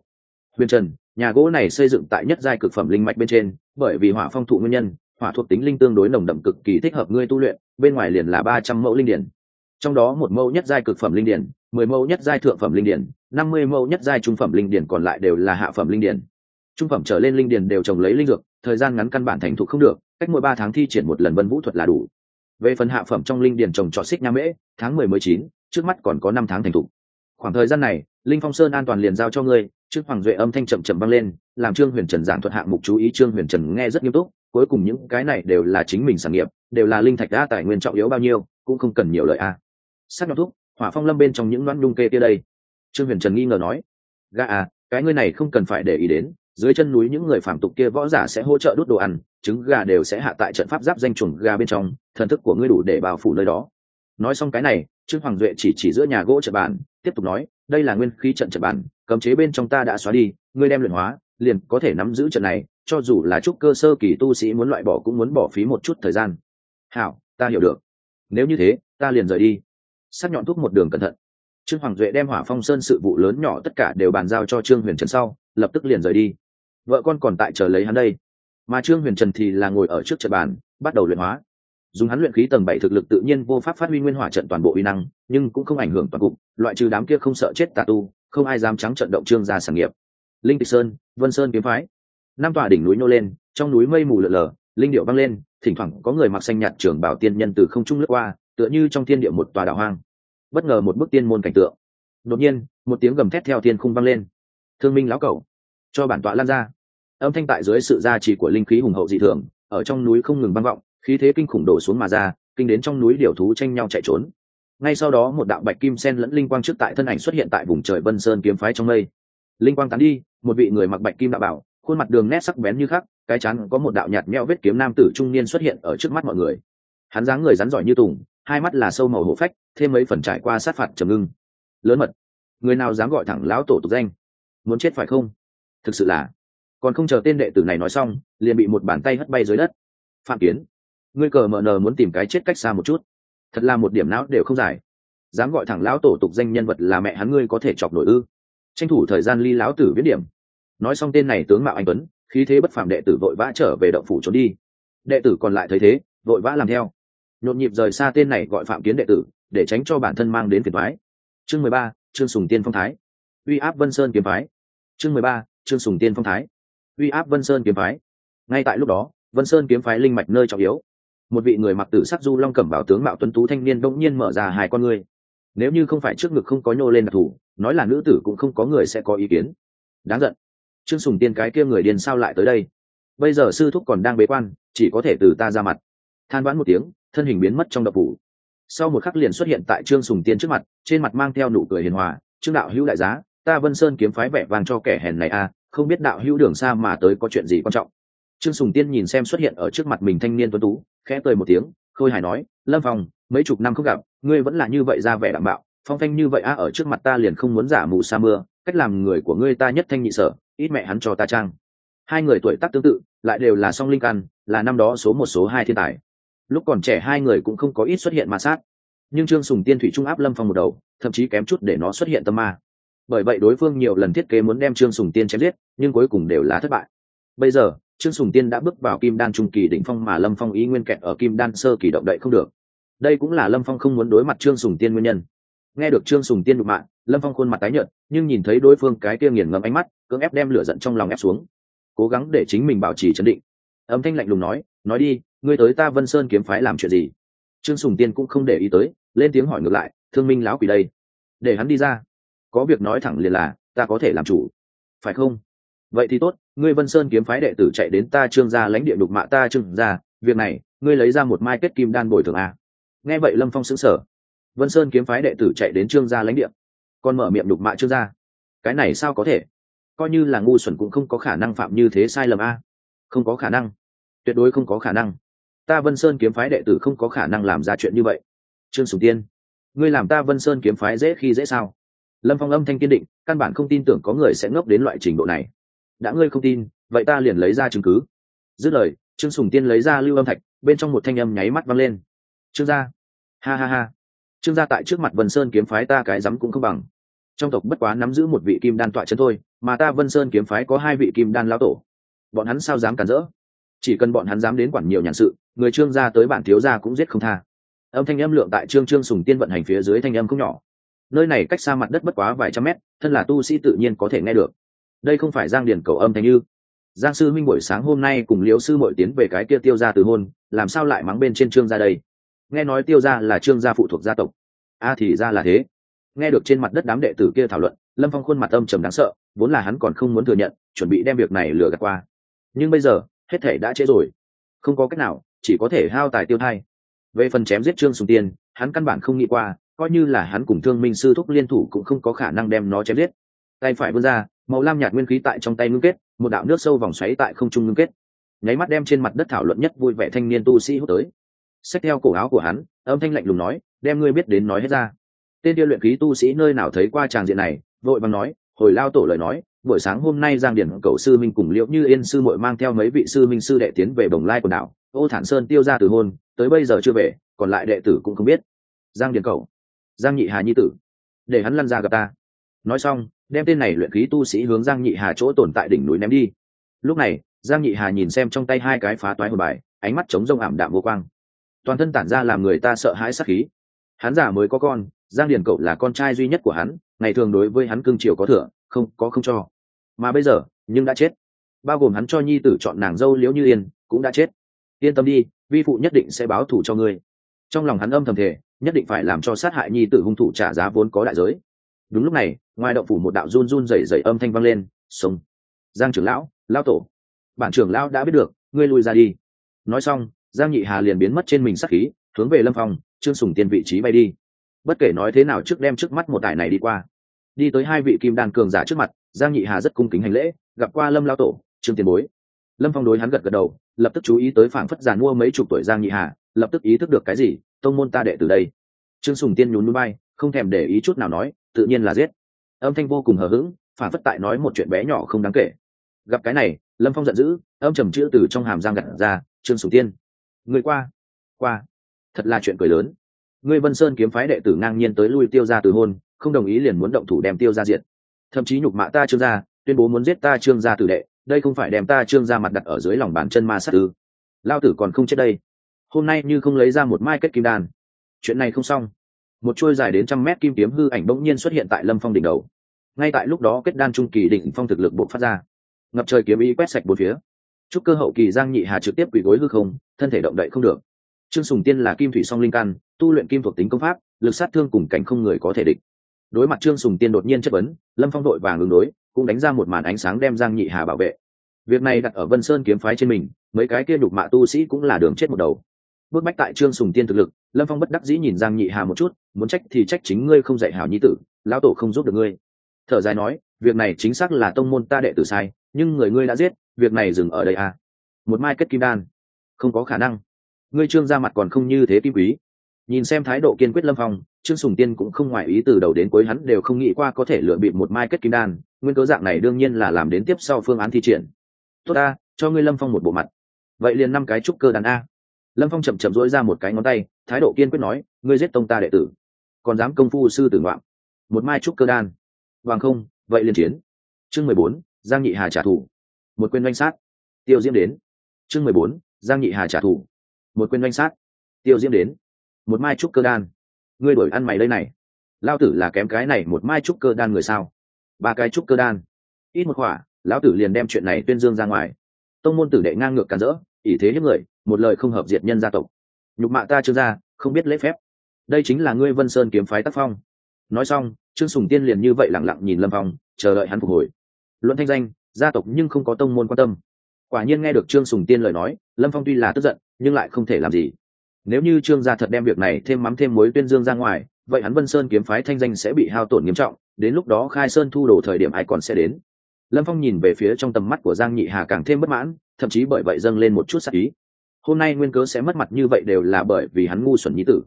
Speaker 1: Huyền trần nhà gỗ này xây dựng tại nhất giai cực phẩm linh mạch bên trên, bởi vì hỏa phong thụ nguyên nhân, hỏa thuộc tính linh tương đối nồng đậm cực kỳ thích hợp ngươi tu luyện, bên ngoài liền là ba trăm mẫu linh điển. Trong đó một mẫu nhất giai cực phẩm linh điển, mười mẫu nhất giai thượng phẩm linh điển, năm mươi mẫu nhất giai trung phẩm linh điển còn lại đều là hạ phẩm linh điển. Trung phẩm trở lên linh điển đều trồng lấy linh dược, thời gian ngắn căn bản thành thục không được, cách mỗi ba tháng thi triển một lần vân vũ thuật là đủ. Về phần hạ phẩm trong linh điển trồng trọt xích nha mễ, tháng mười mười chín, trước mắt còn có năm tháng thành thục. Khoảng thời gian này, linh phong sơn an toàn liền giao cho ngươi trước hoàng duệ âm thanh chậm chậm vang lên, làm trương huyền trần giảng thuật hạng mục chú ý trương huyền trần nghe rất nghiêm túc, cuối cùng những cái này đều là chính mình sản nghiệp, đều là linh thạch đa tài nguyên trọng yếu bao nhiêu, cũng không cần nhiều lời a. Sắc nhọn thuốc hỏa phong lâm bên trong những đoán đung kê kia đây. Trương huyền trần nghi ngờ nói gà à cái ngươi này không cần phải để ý đến, dưới chân núi những người phạm tục kia võ giả sẽ hỗ trợ đốt đồ ăn, trứng gà đều sẽ hạ tại trận pháp giáp danh chuồng gà bên trong, thần thức của ngươi đủ để bao phủ nơi đó. Nói xong cái này, trương hoàng duệ chỉ chỉ giữa nhà gỗ trận bàn, tiếp tục nói, đây là nguyên khí trận trận bàn cấm chế bên trong ta đã xóa đi, ngươi đem luyện hóa, liền có thể nắm giữ trận này, cho dù là trúc cơ sơ kỳ tu sĩ muốn loại bỏ cũng muốn bỏ phí một chút thời gian. Hảo, ta hiểu được. Nếu như thế, ta liền rời đi. Sắc nhọn thuốc một đường cẩn thận. Trương hoàng duệ đem hỏa phong sơn sự vụ lớn nhỏ tất cả đều bàn giao cho trương huyền trần sau, lập tức liền rời đi. Vợ con còn tại chờ lấy hắn đây. Mà trương huyền trần thì là ngồi ở trước trận bàn, bắt đầu luyện hóa. Dùng hắn luyện khí tầng bảy thực lực tự nhiên vô pháp phát huy nguyên hỏa trận toàn bộ uy năng, nhưng cũng không ảnh hưởng toàn cục, loại trừ đám kia không sợ chết tà tu không ai dám trắng trận động trương gia sản nghiệp. Linh tịch sơn, vân sơn kiếm phái. Năm tòa đỉnh núi nô lên, trong núi mây mù lợn lờ linh điệu vang lên, thỉnh thoảng có người mặc xanh nhạt trưởng bảo tiên nhân từ không trung lướt qua, tựa như trong thiên địa một tòa đảo hoang. Bất ngờ một bức tiên môn cảnh tượng. Đột nhiên, một tiếng gầm thét theo thiên khung vang lên. Thương minh lão cầu cho bản tọa lan ra. Âm thanh tại dưới sự gia trì của linh khí hùng hậu dị thường, ở trong núi không ngừng vang vọng, khí thế kinh khủng đổ xuống mà ra, kinh đến trong núi điều thú tranh nhau chạy trốn ngay sau đó một đạo bạch kim sen lẫn linh quang trước tại thân ảnh xuất hiện tại vùng trời vân sơn kiếm phái trong mây. Linh quang tán đi, một vị người mặc bạch kim đạo bảo, khuôn mặt đường nét sắc bén như khắc, cái chắn có một đạo nhạt meo vết kiếm nam tử trung niên xuất hiện ở trước mắt mọi người. Hắn dáng người rắn giỏi như tùng, hai mắt là sâu màu hổ phách, thêm mấy phần trải qua sát phạt trầm ngưng. Lớn mật, người nào dám gọi thẳng lão tổ tục danh? Muốn chết phải không? Thực sự là, còn không chờ tên đệ tử này nói xong, liền bị một bàn tay hất bay dưới đất. Phạm kiến, ngươi cờ mờ nờ muốn tìm cái chết cách xa một chút thật là một điểm não đều không giải. Dám gọi thẳng lão tổ tục danh nhân vật là mẹ hắn ngươi có thể chọc nổi ư? Tranh thủ thời gian ly lão tử viết điểm. Nói xong tên này tướng mạo anh tuấn, khí thế bất phàm đệ tử vội vã trở về động phủ trốn đi. Đệ tử còn lại thấy thế, vội vã làm theo. Nhộn nhịp rời xa tên này gọi phạm kiến đệ tử, để tránh cho bản thân mang đến phiền thoái chương mười ba, trương sùng tiên phong thái. Uy áp vân sơn kiếm phái. Chương mười ba, trương sùng tiên phong thái. Uy áp vân sơn kiếm phái. Ngay tại lúc đó, vân sơn kiếm phái linh mạch nơi trọng yếu một vị người mặc tử sắc du long cẩm bảo tướng mạo tuấn tú thanh niên đông nhiên mở ra hai con ngươi. Nếu như không phải trước ngực không có nhô lên đặc thù, nói là nữ tử cũng không có người sẽ có ý kiến. Đáng giận. Trương sùng tiên cái kia người điên sao lại tới đây? Bây giờ sư thúc còn đang bế quan, chỉ có thể từ ta ra mặt. Than vãn một tiếng, thân hình biến mất trong đập phủ. Sau một khắc liền xuất hiện tại trương sùng tiên trước mặt, trên mặt mang theo nụ cười hiền hòa, trương đạo hữu đại giá, ta vân sơn kiếm phái vẻ vàng cho kẻ hèn này à không biết đạo hữu đường xa mà tới có chuyện gì quan trọng trương sùng tiên nhìn xem xuất hiện ở trước mặt mình thanh niên tuấn tú, khẽ cười một tiếng, khôi hài nói, lâm phong, mấy chục năm không gặp, ngươi vẫn là như vậy ra vẻ đảm bảo phong thanh như vậy a ở trước mặt ta liền không muốn giả mù sa mưa, cách làm người của ngươi ta nhất thanh nhị sở, ít mẹ hắn cho ta trang. Hai người tuổi tác tương tự, lại đều là song linh căn, là năm đó số một, số hai thiên tài. Lúc còn trẻ hai người cũng không có ít xuất hiện ma sát. Nhưng trương sùng tiên thủy trung áp lâm phong một đầu, thậm chí kém chút để nó xuất hiện tâm ma. Bởi vậy đối phương nhiều lần thiết kế muốn đem trương sùng tiên chém giết, nhưng cuối cùng đều là thất bại. Bây giờ trương sùng tiên đã bước vào kim đan trung kỳ đỉnh phong mà lâm phong ý nguyên kẹt ở kim đan sơ kỳ động đậy không được. Đây cũng là lâm phong không muốn đối mặt trương sùng tiên nguyên nhân. Nghe được trương sùng tiên đụng mạng, lâm phong khuôn mặt tái nhợt, nhưng nhìn thấy đối phương cái kia nghiền ngẫm ánh mắt, cưỡng ép đem lửa giận trong lòng ép xuống. Cố gắng để chính mình bảo trì chấn định. Âm thanh lạnh lùng nói nói đi, ngươi tới ta vân sơn kiếm phái làm chuyện gì? Trương sùng tiên cũng không để ý tới, lên tiếng hỏi ngược lại, thương minh lão quỷ đây, để hắn đi ra. Có việc nói thẳng liền là, ta có thể làm chủ. Phải không? Vậy thì tốt, ngươi vân sơn kiếm phái đệ tử chạy đến ta trương gia lãnh địa đục mạ ta trương gia, việc này, ngươi lấy ra một mai kết kim đan bồi thường a nghe vậy lâm phong xứng sở vân sơn kiếm phái đệ tử chạy đến trương gia lãnh địa. Còn mở miệng đục mạ trương gia. Cái này sao có thể? Coi như là ngu xuẩn cũng không có khả năng phạm như thế sai lầm a. Không có khả năng. Tuyệt đối không có khả năng. Ta vân sơn kiếm phái đệ tử không có khả năng làm ra chuyện như vậy. Trương sùng tiên, ngươi làm ta vân sơn kiếm phái dễ khi dễ sao? Lâm phong âm thanh kiên định, căn bản không tin tưởng có người sẽ ngốc đến loại trình độ này đã ngươi không tin, vậy ta liền lấy ra chứng cứ. Dứt lời, trương sùng tiên lấy ra lưu âm thạch, bên trong một thanh âm nháy mắt văng lên. Trương gia. Ha ha ha. Trương gia tại trước mặt vân sơn kiếm phái ta cái rắm cũng không bằng. Trong tộc bất quá nắm giữ một vị kim đan tọa chân thôi, mà ta vân sơn kiếm phái có hai vị kim đan lão tổ. Bọn hắn sao dám cản rỡ? Chỉ cần bọn hắn dám đến quản nhiều nhàn sự, người trương gia tới bản thiếu gia cũng giết không tha. Âm thanh âm lượng tại trương trương sùng tiên vận hành phía dưới thanh âm không nhỏ. Nơi này cách xa mặt đất bất quá vài trăm mét, thân là tu sĩ tự nhiên có thể nghe được đây không phải giang điển cầu âm thanh như. Giang sư minh buổi sáng hôm nay cùng liễu sư mội tiến về cái kia tiêu ra từ hôn, làm sao lại mắng bên trên trương gia đây? Nghe nói tiêu ra là trương gia phụ thuộc gia tộc. A thì ra là thế. Nghe được trên mặt đất đám đệ tử kia thảo luận, lâm phong khuôn mặt âm trầm đáng sợ, vốn là hắn còn không muốn thừa nhận, chuẩn bị đem việc này lừa gạt qua. Nhưng bây giờ, hết thể đã trễ rồi. Không có cách nào, chỉ có thể hao tài tiêu thai. Về phần chém giết trương sùng tiên, hắn căn bản không nghĩ qua, coi như là hắn cùng thương minh sư thúc liên thủ cũng không có khả năng đem nó chém giết. Tay phải vươn ra màu lam nhạt nguyên khí tại trong tay ngưng kết, một đạo nước sâu vòng xoáy tại không trung ngưng kết. Nháy mắt đem trên mặt đất thảo luận nhất vui vẻ thanh niên tu sĩ hút tới. Xách theo cổ áo của hắn, âm thanh lạnh lùng nói, đem ngươi biết đến nói hết ra. Tên tiêu luyện khí tu sĩ nơi nào thấy qua tràng diện này, vội bằng nói, hồi lao tổ lời nói, buổi sáng hôm nay giang điển cậu sư minh cùng liễu như yên sư mội mang theo mấy vị sư minh sư đệ tiến về bồng lai quần đảo. Ô thản sơn tiêu ra từ hôn, tới bây giờ chưa về, còn lại đệ tử cũng không biết. Giang điển cậu giang nhị hà nhi tử, để hắn lăn ra gặp ta nói xong, đem tên này luyện khí tu sĩ hướng giang nhị hà chỗ tồn tại đỉnh núi ném đi. Lúc này, giang nhị hà nhìn xem trong tay hai cái phá toái hồn bài, ánh mắt chống rông ảm đạm vô quang. Toàn thân tản ra làm người ta sợ hãi sắc khí. Hắn giả mới có con, giang điền cậu là con trai duy nhất của hắn, ngày thường đối với hắn cưng chiều có thừa, không, có không cho. Mà bây giờ, nhưng đã chết. Bao gồm hắn cho nhi tử chọn nàng dâu liễu như yên, cũng đã chết. Yên tâm đi, vi phụ nhất định sẽ báo thù cho ngươi. Trong lòng hắn âm thầm thể nhất định phải làm cho sát hại nhi tử hung thủ trả giá vốn có đại giới đúng lúc này, ngoài động phủ một đạo run run rẩy rẩy âm thanh vang lên, sông, giang trưởng lão lão tổ. Bản trưởng lão đã biết được, ngươi lui ra đi. Nói xong, giang nhị hà liền biến mất trên mình sắc khí, hướng về lâm phong, trương sùng tiên vị trí bay đi. Bất kể nói thế nào trước đem trước mắt một tài này đi qua. Đi tới hai vị kim đan cường giả trước mặt, giang nhị hà rất cung kính hành lễ, gặp qua lâm lao tổ, trương tiền bối. Lâm phong đối hắn gật gật đầu, lập tức chú ý tới phảng phất giàn mua mấy chục tuổi giang nhị hà, lập tức ý thức được cái gì, tông môn ta đệ từ đây. Trương sùng tiên nhún núi bay không thèm để ý chút nào nói, tự nhiên là giết. Âm thanh vô cùng hờ hững, phản phất tại nói một chuyện bé nhỏ không đáng kể. Gặp cái này, lâm phong giận dữ, âm trầm chữ từ trong hàm giang gặt ra, trương sùng tiên, người qua qua. Thật là chuyện cười lớn. Ngươi vân sơn kiếm phái đệ tử ngang nhiên tới lui tiêu ra từ hôn, không đồng ý liền muốn động thủ đem tiêu ra diệt. Thậm chí nhục mạ ta trương gia, tuyên bố muốn giết ta trương gia tử đệ, đây không phải đem ta trương gia mặt đặt ở dưới lòng bàn chân ma sát ư. Lao tử còn không chết đây. Hôm nay như không lấy ra một mai kết kim đan. Chuyện này không xong một chuôi dài đến trăm mét kim kiếm hư ảnh bỗng nhiên xuất hiện tại lâm phong đỉnh đầu. Ngay tại lúc đó kết đan trung kỳ đỉnh phong thực lực bộc phát ra. Ngập trời kiếm ý quét sạch bốn phía. Chúc cơ hậu kỳ giang nhị hà trực tiếp quỳ gối hư không, thân thể động đậy không được. Trương sùng tiên là kim thủy song linh căn, tu luyện kim thuộc tính công pháp, lực sát thương cùng cảnh không người có thể địch. Đối mặt trương sùng tiên đột nhiên chất vấn, lâm phong đội vàng ứng đối, cũng đánh ra một màn ánh sáng đem giang nhị hà bảo vệ. Việc này đặt ở vân sơn kiếm phái trên mình, mấy cái kia nhục mạ tu sĩ cũng là đường chết một đầu bước bách tại trương sùng tiên thực lực, lâm phong bất đắc dĩ nhìn giang nhị hà một chút, muốn trách thì trách chính ngươi không dạy hảo nhi tử, lão tổ không giúp được ngươi. Thở dài nói, việc này chính xác là tông môn ta đệ tử sai, nhưng người ngươi đã giết, việc này dừng ở đây à? Một mai kết kim đan. Không có khả năng. Ngươi trương ra mặt còn không như thế kim quý. Nhìn xem thái độ kiên quyết lâm phong, trương sùng tiên cũng không ngoài ý từ đầu đến cuối hắn đều không nghĩ qua có thể lựa bịp một mai kết kim đan, nguyên cớ dạng này đương nhiên là làm đến tiếp sau phương án thi triển. Tốt ta, cho ngươi lâm phong một bộ mặt. Vậy liền năm cái trúc cơ đàn a lâm phong chậm chậm dỗi ra một cái ngón tay, thái độ kiên quyết nói, ngươi giết tông ta đệ tử, còn dám công phu sư tử ngoạm một mai trúc cơ đan. Vàng không, vậy liền chiến. Chương mười bốn, giang nhị hà trả thù. Một quyền doanh sát. Tiêu diễm đến. Chương mười bốn, giang nhị hà trả thù. Một quyền doanh sát. Tiêu diễm đến. Một mai trúc cơ đan. Ngươi đổi ăn mày đây này. Lao tử là kém cái này một mai trúc cơ đan người sao? Ba cái trúc cơ đan. Ít một khỏa, lão tử liền đem chuyện này tuyên dương ra ngoài. Tông môn tử đệ ngang ngược càn rỡ ỷ thế hiếp người, một lời không hợp diệt nhân gia tộc. Nhục mạ ta chưa ra, không biết lễ phép. Đây chính là ngươi vân sơn kiếm phái tác phong. Nói xong, trương sùng tiên liền như vậy lẳng lặng nhìn lâm phong, chờ đợi hắn phục hồi. Luận thanh danh, gia tộc nhưng không có tông môn quan tâm. Quả nhiên nghe được trương sùng tiên lời nói, lâm phong tuy là tức giận, nhưng lại không thể làm gì. Nếu như trương gia thật đem việc này thêm mắm thêm mối tuyên dương ra ngoài, vậy hắn vân sơn kiếm phái thanh danh sẽ bị hao tổn nghiêm trọng, đến lúc đó khai sơn thu đồ thời điểm ai còn sẽ đến. Lâm phong nhìn về phía trong tầm mắt của giang nhị hà càng thêm bất mãn thậm chí bởi vậy dâng lên một chút sắc ý. Hôm nay nguyên cớ sẽ mất mặt như vậy đều là bởi vì hắn ngu xuẩn nhí tử.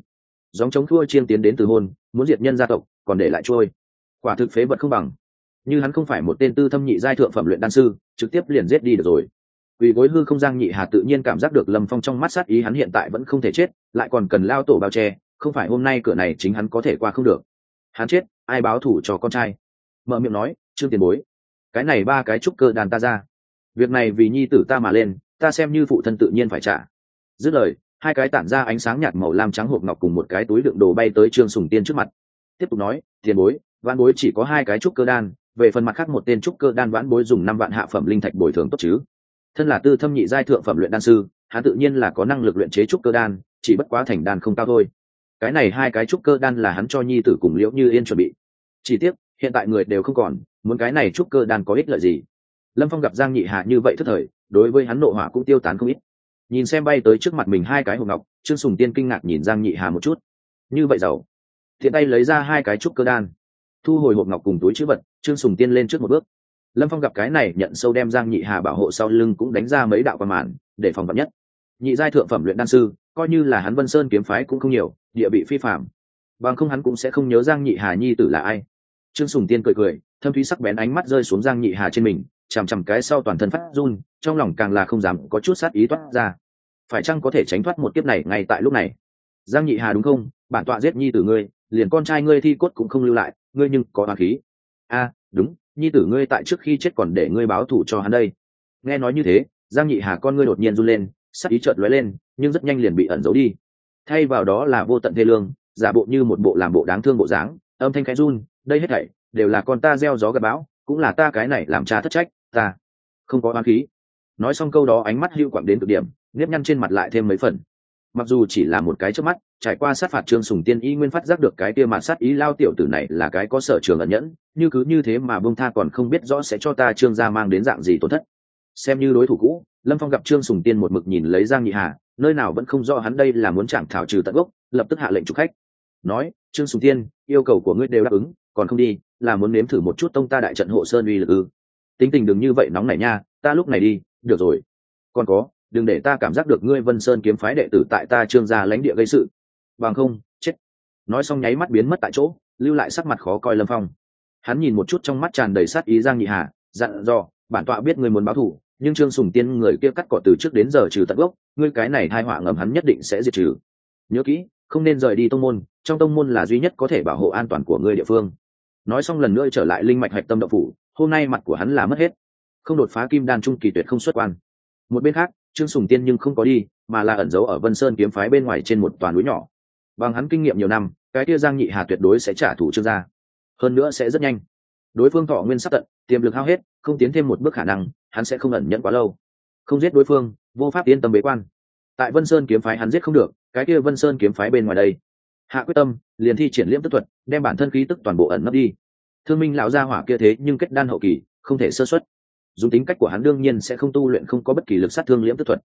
Speaker 1: Dòng chống thua chiên tiến đến từ hôn, muốn diệt nhân gia tộc, còn để lại trôi. Quả thực phế vật không bằng. Như hắn không phải một tên tư thâm nhị giai thượng phẩm luyện đan sư, trực tiếp liền giết đi được rồi. Vì gối hư không giang nhị hà tự nhiên cảm giác được lâm phong trong mắt sát ý hắn hiện tại vẫn không thể chết, lại còn cần lao tổ bao che, không phải hôm nay cửa này chính hắn có thể qua không được. Hắn chết, ai báo thủ cho con trai? Mở miệng nói, trương tiền bối, cái này ba cái trúc cơ đàn ta ra việc này vì nhi tử ta mà lên, ta xem như phụ thân tự nhiên phải trả. Dứt lời, hai cái tản ra ánh sáng nhạt màu lam trắng hộp ngọc cùng một cái túi đựng đồ bay tới trương sùng tiên trước mặt. Tiếp tục nói, tiền bối, vãn bối chỉ có hai cái trúc cơ đan, về phần mặt khác một tên trúc cơ đan vãn bối dùng năm vạn hạ phẩm linh thạch bồi thường tốt chứ. Thân là tư thâm nhị giai thượng phẩm luyện đan sư, hắn tự nhiên là có năng lực luyện chế trúc cơ đan, chỉ bất quá thành đan không cao thôi. Cái này hai cái trúc cơ đan là hắn cho nhi tử cùng liễu như yên chuẩn bị. Chỉ tiếc, hiện tại người đều không còn, muốn cái này trúc cơ đan có ích lợi gì? Lâm phong gặp giang nhị hà như vậy thất thời, đối với hắn nộ hỏa cũng tiêu tán không ít. Nhìn xem bay tới trước mặt mình hai cái hộp ngọc, trương sùng tiên kinh ngạc nhìn giang nhị hà một chút. Như vậy giàu. Thiện tay lấy ra hai cái trúc cơ đan. Thu hồi hộp ngọc cùng túi chữ vật, trương sùng tiên lên trước một bước. Lâm phong gặp cái này, nhận sâu đem giang nhị hà bảo hộ sau lưng cũng đánh ra mấy đạo quan màn, để phòng vật nhất. Nhị giai thượng phẩm luyện đan sư, coi như là hắn vân sơn kiếm phái cũng không nhiều, địa bị phi phạm bằng không hắn cũng sẽ không nhớ giang nhị hà nhi tử là ai. Trương sùng tiên cười cười, thâm thúy sắc bén ánh mắt rơi xuống giang nhị hà trên mình chằm chằm cái sau toàn thân phát run, trong lòng càng là không dám có chút sát ý toát ra. Phải chăng có thể tránh thoát một kiếp này ngay tại lúc này? Giang nhị hà đúng không? Bản tọa giết nhi tử ngươi, liền con trai ngươi thi cốt cũng không lưu lại, ngươi nhưng có hoa khí. A đúng, nhi tử ngươi tại trước khi chết còn để ngươi báo thù cho hắn đây. Nghe nói như thế, giang nhị hà con ngươi đột nhiên run lên, sắc ý chợt lóe lên, nhưng rất nhanh liền bị ẩn giấu đi. Thay vào đó là vô tận thê lương, giả bộ như một bộ làm bộ đáng thương bộ dáng, âm thanh khẽ run, đây hết thảy đều là con ta gieo gió gặp bão, cũng là ta cái này làm cha thất trách ta không có oán khí. Nói xong câu đó ánh mắt hữu quặng đến cực điểm, nếp nhăn trên mặt lại thêm mấy phần. Mặc dù chỉ là một cái trước mắt, trải qua sát phạt trương sùng tiên y nguyên phát giác được cái kia mà sát ý lao tiểu tử này là cái có sở trường ẩn nhẫn, như cứ như thế mà bông tha còn không biết rõ sẽ cho ta trương gia mang đến dạng gì tổn thất. Xem như đối thủ cũ, lâm phong gặp trương sùng tiên một mực nhìn lấy giang nhị hà, nơi nào vẫn không rõ hắn đây là muốn chẳng thảo trừ tận gốc, lập tức hạ lệnh trục khách. Nói, trương sùng tiên, yêu cầu của ngươi đều đáp ứng, còn không đi, là muốn nếm thử một chút tông ta đại trận hộ sơn uy lực ư? Tính tình đừng như vậy nóng này nha, ta lúc này đi, được rồi. Còn có, đừng để ta cảm giác được ngươi vân sơn kiếm phái đệ tử tại ta trương gia lãnh địa gây sự. Bằng không, chết. Nói xong nháy mắt biến mất tại chỗ, lưu lại sắc mặt khó coi lâm phong. Hắn nhìn một chút trong mắt tràn đầy sát ý giang nhị hà, dặn dò, bản tọa biết ngươi muốn báo thù nhưng trương sùng tiên người kia cắt cỏ từ trước đến giờ trừ tận gốc, ngươi cái này hai họa ngầm hắn nhất định sẽ diệt trừ. Nhớ kỹ, không nên rời đi tông môn, trong tông môn là duy nhất có thể bảo hộ an toàn của ngươi địa phương. Nói xong lần nữa trở lại linh mạch hạch tâm đậu phủ hôm nay mặt của hắn là mất hết. Không đột phá kim đan trung kỳ tuyệt không xuất quan. Một bên khác, trương sùng tiên nhưng không có đi, mà là ẩn giấu ở vân sơn kiếm phái bên ngoài trên một toàn núi nhỏ. Bằng hắn kinh nghiệm nhiều năm, cái kia giang nhị hà tuyệt đối sẽ trả thù trương gia. Hơn nữa sẽ rất nhanh. Đối phương thọ nguyên sắp tận, tiềm lực hao hết, không tiến thêm một bước khả năng, hắn sẽ không ẩn nhận quá lâu. Không giết đối phương, vô pháp yên tâm bế quan. Tại vân sơn kiếm phái hắn giết không được, cái kia vân sơn kiếm phái bên ngoài đây. Hạ quyết tâm, liền thi triển liễm tức thuật, đem bản thân khí tức toàn bộ ẩn nấp đi thương minh lão gia hỏa kia thế nhưng kết đan hậu kỳ, không thể sơ xuất. Dùng tính cách của hắn đương nhiên sẽ không tu luyện, không có bất kỳ lực sát thương liễm tức thuật.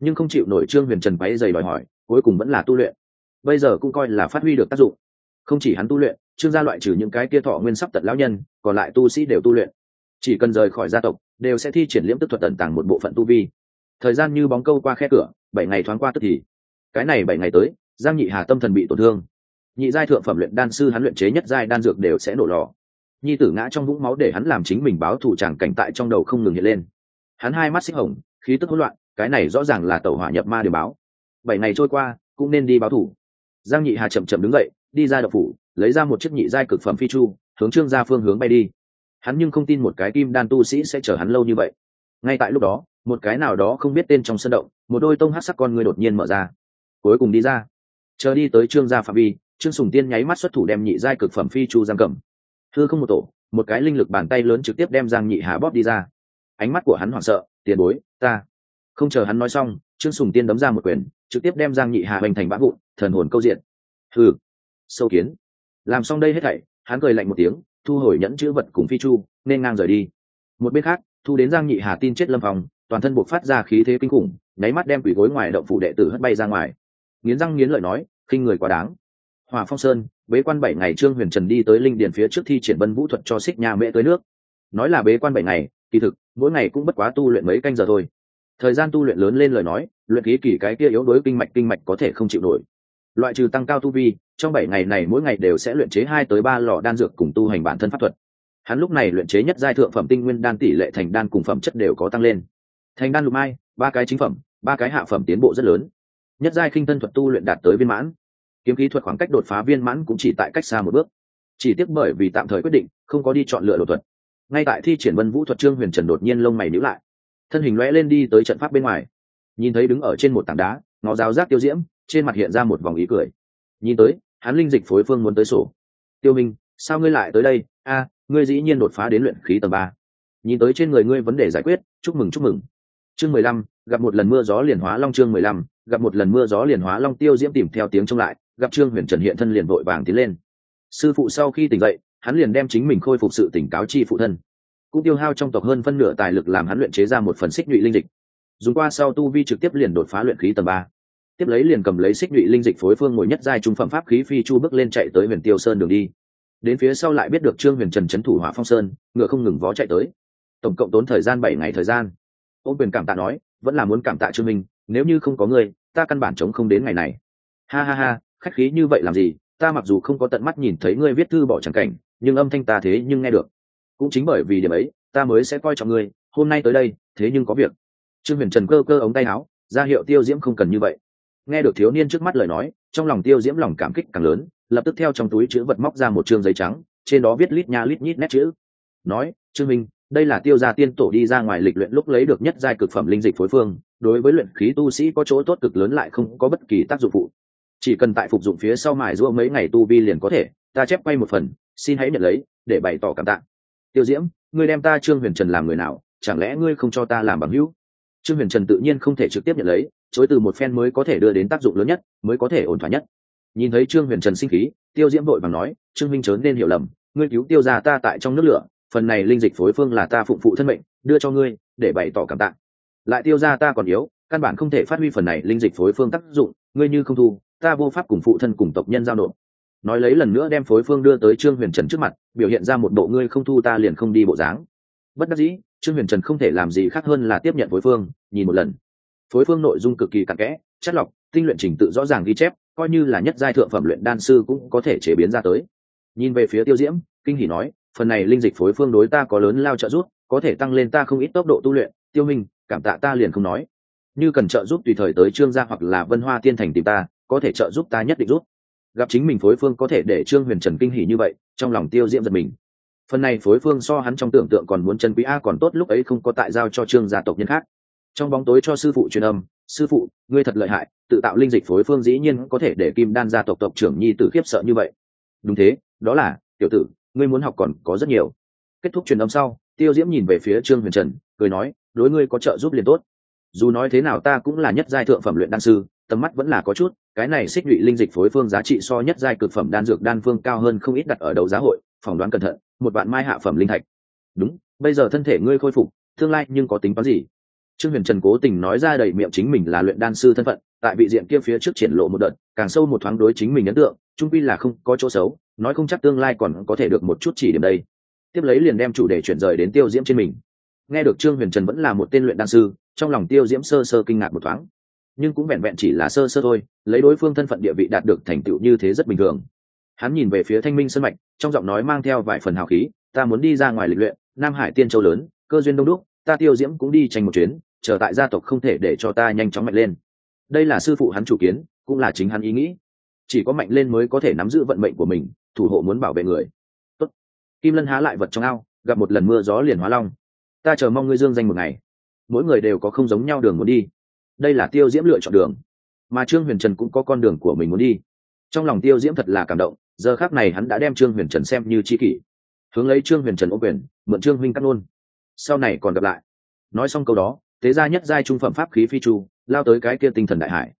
Speaker 1: Nhưng không chịu nổi trương huyền trần váy dày đòi hỏi, cuối cùng vẫn là tu luyện. Bây giờ cũng coi là phát huy được tác dụng. Không chỉ hắn tu luyện, trương gia loại trừ những cái kia thọ nguyên sắp tận lão nhân, còn lại tu sĩ đều tu luyện. Chỉ cần rời khỏi gia tộc, đều sẽ thi triển liễm tức thuật tận tàng một bộ phận tu vi. Thời gian như bóng câu qua khe cửa, bảy ngày thoáng qua tức thì. Cái này bảy ngày tới, giang nhị hà tâm thần bị tổn thương. Nhị giai thượng phẩm luyện đan sư hắn luyện chế nhất giai đan dược đều sẽ nổ lò nhi tử ngã trong vũng máu để hắn làm chính mình báo thù tràng cảnh tại trong đầu không ngừng hiện lên. Hắn hai mắt xích hồng, khí tức hỗn loạn, cái này rõ ràng là tẩu hỏa nhập ma điều báo. Bảy ngày trôi qua, cũng nên đi báo thù. Giang nhị hà chậm chậm đứng dậy, đi ra độc phủ, lấy ra một chiếc nhị giai cực phẩm phi chu, hướng trương ra phương hướng bay đi. Hắn nhưng không tin một cái kim đan tu sĩ sẽ chờ hắn lâu như vậy. Ngay tại lúc đó, một cái nào đó không biết tên trong sân động, một đôi tông hát sắc con người đột nhiên mở ra. Cuối cùng đi ra. Chờ đi tới trương gia phạm vi, trương sùng tiên nháy mắt xuất thủ đem nhị giai cực phẩm phi chu giam cầm hư không một tổ, một cái linh lực bàn tay lớn trực tiếp đem giang nhị hà bóp đi ra. Ánh mắt của hắn hoảng sợ, tiền bối, ta không chờ hắn nói xong, trương sùng tiên đấm ra một quyền, trực tiếp đem giang nhị hà hoành thành bã vụn, thần hồn câu diện. Hư sâu kiến. Làm xong đây hết thảy, hắn cười lạnh một tiếng, thu hồi nhẫn chữ vật cùng phi chu, nên ngang rời đi. Một bên khác, thu đến giang nhị hà tin chết lâm phòng toàn thân buộc phát ra khí thế kinh khủng, nháy mắt đem quỷ gối ngoài động phủ đệ tử hất bay ra ngoài. Nghiến răng nghiến lợi nói, khinh người quá đáng hòa phong sơn, bế quan bảy ngày trương huyền trần đi tới linh điền phía trước thi triển vân vũ thuật cho xích nhà mễ tới nước. Nói là bế quan bảy ngày, kỳ thực, mỗi ngày cũng bất quá tu luyện mấy canh giờ thôi. Thời gian tu luyện lớn lên lời nói, luyện khí kỳ cái kia yếu đối kinh mạch kinh mạch có thể không chịu nổi. Loại trừ tăng cao tu vi, trong bảy ngày này mỗi ngày đều sẽ luyện chế hai tới ba lò đan dược cùng tu hành bản thân pháp thuật. Hắn lúc này luyện chế nhất giai thượng phẩm tinh nguyên đan tỷ lệ thành đan cùng phẩm chất đều có tăng lên. Thành đan lục mai, ba cái chính phẩm, ba cái hạ phẩm tiến bộ rất lớn. Nhất giai khinh thân thuật tu luyện đạt tới viên mãn kiếm kỹ thuật khoảng cách đột phá viên mãn cũng chỉ tại cách xa một bước. Chỉ tiếc bởi vì tạm thời quyết định, không có đi chọn lựa đột thuật. Ngay tại thi triển vân vũ thuật trương huyền trần đột nhiên lông mày nhữ lại. Thân hình lõe lên đi tới trận pháp bên ngoài. Nhìn thấy đứng ở trên một tảng đá ngọ rào rác tiêu diễm, trên mặt hiện ra một vòng ý cười. Nhìn tới, hắn linh dịch phối phương muốn tới sổ. Tiêu minh, sao ngươi lại tới đây? A, ngươi dĩ nhiên đột phá đến luyện khí tầng ba. Nhìn tới trên người ngươi vấn đề giải quyết, chúc mừng chúc mừng. Chương mười lăm, gặp một lần mưa gió liền hóa long chương mười lăm, gặp một lần mưa gió liền hóa long tiêu diễm tìm theo tiếng trông lại gặp trương huyền trần hiện thân liền vội vàng tiến lên. Sư phụ sau khi tỉnh dậy, hắn liền đem chính mình khôi phục sự tỉnh cáo chi phụ thân. Cũng tiêu hao trong tộc hơn phân nửa tài lực làm hắn luyện chế ra một phần xích nhụy linh dịch. Dùng qua sau tu vi trực tiếp liền đột phá luyện khí tầng ba. Tiếp lấy liền cầm lấy xích nhụy linh dịch phối phương ngồi nhất giai trung phẩm pháp khí phi chu bước lên chạy tới huyền tiêu sơn đường đi. Đến phía sau lại biết được trương huyền trần trấn thủ hỏa phong sơn, ngựa không ngừng vó chạy tới. Tổng cộng tốn thời gian bảy ngày thời gian. Ô quyền cảm tạ nói, vẫn là muốn cảm tạ trương minh, nếu như không có người ta căn bản chống không đến ngày này. Ha ha ha khách khí như vậy làm gì? Ta mặc dù không có tận mắt nhìn thấy ngươi viết thư bỏ trắng cảnh, nhưng âm thanh ta thế nhưng nghe được. Cũng chính bởi vì điểm ấy, ta mới sẽ coi trọng ngươi. Hôm nay tới đây, thế nhưng có việc. Trương huyền trần cơ cơ ống tay áo, ra hiệu tiêu diễm không cần như vậy. Nghe được thiếu niên trước mắt lời nói, trong lòng tiêu diễm lòng cảm kích càng lớn, lập tức theo trong túi chữ vật móc ra một chương giấy trắng, trên đó viết lít nha lít nhít nét chữ. Nói, trương minh, đây là tiêu gia tiên tổ đi ra ngoài lịch luyện lúc lấy được nhất giai cực phẩm linh dịch phối phương, đối với luyện khí tu sĩ có chỗ tốt cực lớn lại không có bất kỳ tác dụng phụ chỉ cần tại phục dụng phía sau mài giũa mấy ngày tu vi liền có thể, ta chép quay một phần, xin hãy nhận lấy, để bày tỏ cảm tạ. Tiêu diễm, ngươi đem ta trương huyền trần làm người nào, chẳng lẽ ngươi không cho ta làm bằng hữu? Trương huyền trần tự nhiên không thể trực tiếp nhận lấy, chối từ một phen mới có thể đưa đến tác dụng lớn nhất, mới có thể ổn thỏa nhất. Nhìn thấy trương huyền trần sinh khí, tiêu diễm vội bằng nói, trương minh chớ nên hiểu lầm, ngươi cứu tiêu ra ta tại trong nước lửa, phần này linh dịch phối phương là ta phụng phụ thân mệnh, đưa cho ngươi, để bày tỏ cảm tạ. Lại tiêu ra ta còn yếu, căn bản không thể phát huy phần này linh dịch phối phương tác dụng, ngươi như không thu ta vô pháp cùng phụ thân cùng tộc nhân giao nộp. Nói lấy lần nữa đem phối phương đưa tới trương huyền trần trước mặt, biểu hiện ra một bộ ngươi không thu ta liền không đi bộ dáng. Bất đắc dĩ, trương huyền trần không thể làm gì khác hơn là tiếp nhận phối phương, nhìn một lần. Phối phương nội dung cực kỳ cặn kẽ, chất lọc, tinh luyện trình tự rõ ràng ghi chép, coi như là nhất giai thượng phẩm luyện đan sư cũng có thể chế biến ra tới. Nhìn về phía tiêu diễm, kinh hỉ nói, phần này linh dịch phối phương đối ta có lớn lao trợ giúp, có thể tăng lên ta không ít tốc độ tu luyện, tiêu minh, cảm tạ ta liền không nói. Như cần trợ giúp tùy thời tới trương gia hoặc là vân hoa tiên thành tìm ta có thể trợ giúp ta nhất định giúp. Gặp chính mình phối phương có thể để trương huyền trần kinh hỉ như vậy, trong lòng tiêu diễm giật mình. Phần này phối phương so hắn trong tưởng tượng còn muốn chân quý, a, còn tốt lúc ấy không có tại giao cho trương gia tộc nhân khác. Trong bóng tối cho sư phụ truyền âm, sư phụ, ngươi thật lợi hại, tự tạo linh dịch phối phương dĩ nhiên có thể để kim đan gia tộc tộc trưởng nhi tử khiếp sợ như vậy. Đúng thế, đó là, tiểu tử, ngươi muốn học còn có rất nhiều. Kết thúc truyền âm sau, tiêu diễm nhìn về phía trương huyền trần, cười nói, đối ngươi có trợ giúp liền tốt. Dù nói thế nào ta cũng là nhất giai thượng phẩm luyện đan sư tầm mắt vẫn là có chút, cái này xích lụy linh dịch phối phương giá trị so nhất giai cực phẩm đan dược đan phương cao hơn không ít đặt ở đầu giá hội, phỏng đoán cẩn thận, một bạn mai hạ phẩm linh thạch. Đúng, bây giờ thân thể ngươi khôi phục, tương lai nhưng có tính toán gì? Trương huyền trần cố tình nói ra đầy miệng chính mình là luyện đan sư thân phận, tại vị diện kia phía trước triển lộ một đợt, càng sâu một thoáng đối chính mình ấn tượng, trung pi là không có chỗ xấu, nói không chắc tương lai còn có thể được một chút chỉ điểm đây. Tiếp lấy liền đem chủ đề chuyển rời đến tiêu diễm trên mình. Nghe được trương huyền trần vẫn là một tên luyện đan sư, trong lòng tiêu diễm sơ sơ kinh ngạc một thoáng nhưng cũng vẹn vẹn chỉ là sơ sơ thôi, lấy đối phương thân phận địa vị đạt được thành tựu như thế rất bình thường. Hắn nhìn về phía thanh minh sân mạch, trong giọng nói mang theo vài phần hào khí, ta muốn đi ra ngoài lịch luyện, nam hải tiên châu lớn, cơ duyên đông đúc, ta tiêu diễm cũng đi tranh một chuyến trở tại gia tộc không thể để cho ta nhanh chóng mạnh lên. Đây là sư phụ hắn chủ kiến, cũng là chính hắn ý nghĩ. Chỉ có mạnh lên mới có thể nắm giữ vận mệnh của mình, thủ hộ muốn bảo vệ người. Tốt. kim lân há lại vật trong ao, gặp một lần mưa gió liền hóa long. Ta chờ mong ngươi dương danh một ngày. Mỗi người đều có không giống nhau đường muốn đi đây là tiêu diễm lựa chọn đường. Mà trương huyền trần cũng có con đường của mình muốn đi. Trong lòng tiêu diễm thật là cảm động giờ khác này hắn đã đem trương huyền trần xem như c h i kỷ. Hướng lấy trương huyền trần ô quyền mượn trương huynh cắt luôn, sau này còn gặp lại. Nói xong câu đó tế gia nhất giai trung phẩm pháp khí phi chu lao tới cái kia tinh thần đại hải.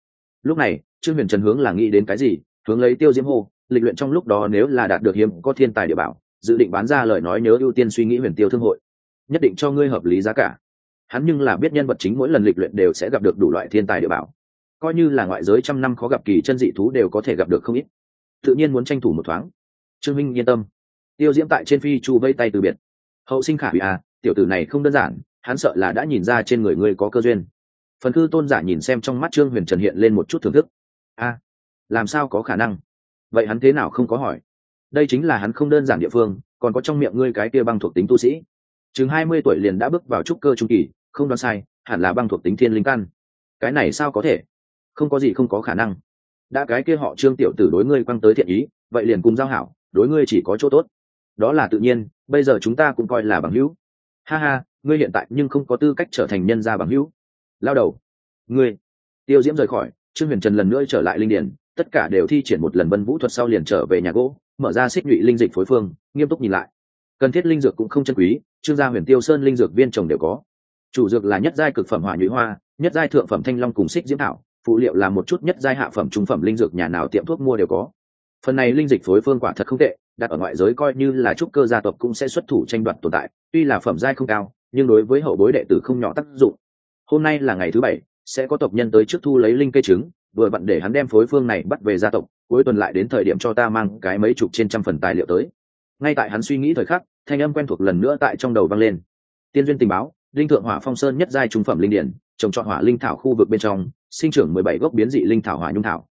Speaker 1: Lúc này trương huyền trần hướng là nghĩ đến cái gì? Hướng lấy tiêu diễm hô lịch luyện trong lúc đó nếu là đạt được hiếm có thiên tài địa bảo dự định bán ra lời nói nhớ ưu tiên suy nghĩ huyền tiêu thương hội. Nhất định cho ngươi hợp lý giá cả hắn nhưng là biết nhân vật chính mỗi lần lịch luyện đều sẽ gặp được đủ loại thiên tài địa bảo. Coi như là ngoại giới trăm năm khó gặp kỳ chân dị thú đều có thể gặp được không ít. Tự nhiên muốn tranh thủ một thoáng. Trương minh yên tâm. Tiêu diễm tại trên phi chu vây tay từ biệt. Hậu sinh khả hủy à tiểu tử này không đơn giản, hắn sợ là đã nhìn ra trên người ngươi có cơ duyên. Phần cư tôn giả nhìn xem trong mắt trương huyền trần hiện lên một chút thưởng thức. A làm sao có khả năng? Vậy hắn thế nào không có hỏi? Đây chính là hắn không đơn giản địa phương, còn có trong miệng ngươi cái kia băng thuộc tính tu sĩ. Chừng hai mươi tuổi liền đã bước vào trúc cơ trung kỳ không đoán sai, hẳn là băng thuộc tính thiên linh căn. Cái này sao có thể? Không có gì không có khả năng. Đã cái kia họ trương tiểu tử đối ngươi quăng tới thiện ý, vậy liền cùng giao hảo, đối ngươi chỉ có chỗ tốt. Đó là tự nhiên, bây giờ chúng ta cũng coi là bằng hữu. Ha ha, ngươi hiện tại nhưng không có tư cách trở thành nhân gia bằng hữu. Lao đầu, ngươi. Tiêu diễm rời khỏi, trương huyền trần lần nữa trở lại linh điển, tất cả đều thi triển một lần vân vũ thuật sau liền trở về nhà gỗ, mở ra xích nhụy linh dịch phối phương, nghiêm túc nhìn lại. Cần thiết linh dược cũng không chân quý, trương gia huyền tiêu sơn linh dược viên trồng đều có chủ dược là nhất giai cực phẩm hỏa nhụy hoa, nhất giai thượng phẩm thanh long cùng xích diễm thảo, phụ liệu là một chút nhất giai hạ phẩm trung phẩm linh dược nhà nào tiệm thuốc mua đều có. Phần này linh dịch phối phương quả thật không tệ, đặt ở ngoại giới coi như là trúc cơ gia tộc cũng sẽ xuất thủ tranh đoạt tồn tại, tuy là phẩm giai không cao, nhưng đối với hậu bối đệ tử không nhỏ tác dụng. Hôm nay là ngày thứ bảy, sẽ có tộc nhân tới trước thu lấy linh cây trứng, vừa vặn để hắn đem phối phương này bắt về gia tộc, cuối tuần lại đến thời điểm cho ta mang cái mấy chục trên trăm phần tài liệu tới. Ngay tại hắn suy nghĩ thời khắc, thanh âm quen thuộc lần nữa tại trong đầu vang lên. Tiên duyên tình báo linh thượng hỏa phong sơn nhất giai trung phẩm linh điển, trồng trọt hỏa linh thảo khu vực bên trong, sinh trưởng mười bảy gốc biến dị linh thảo hỏa nhung thảo.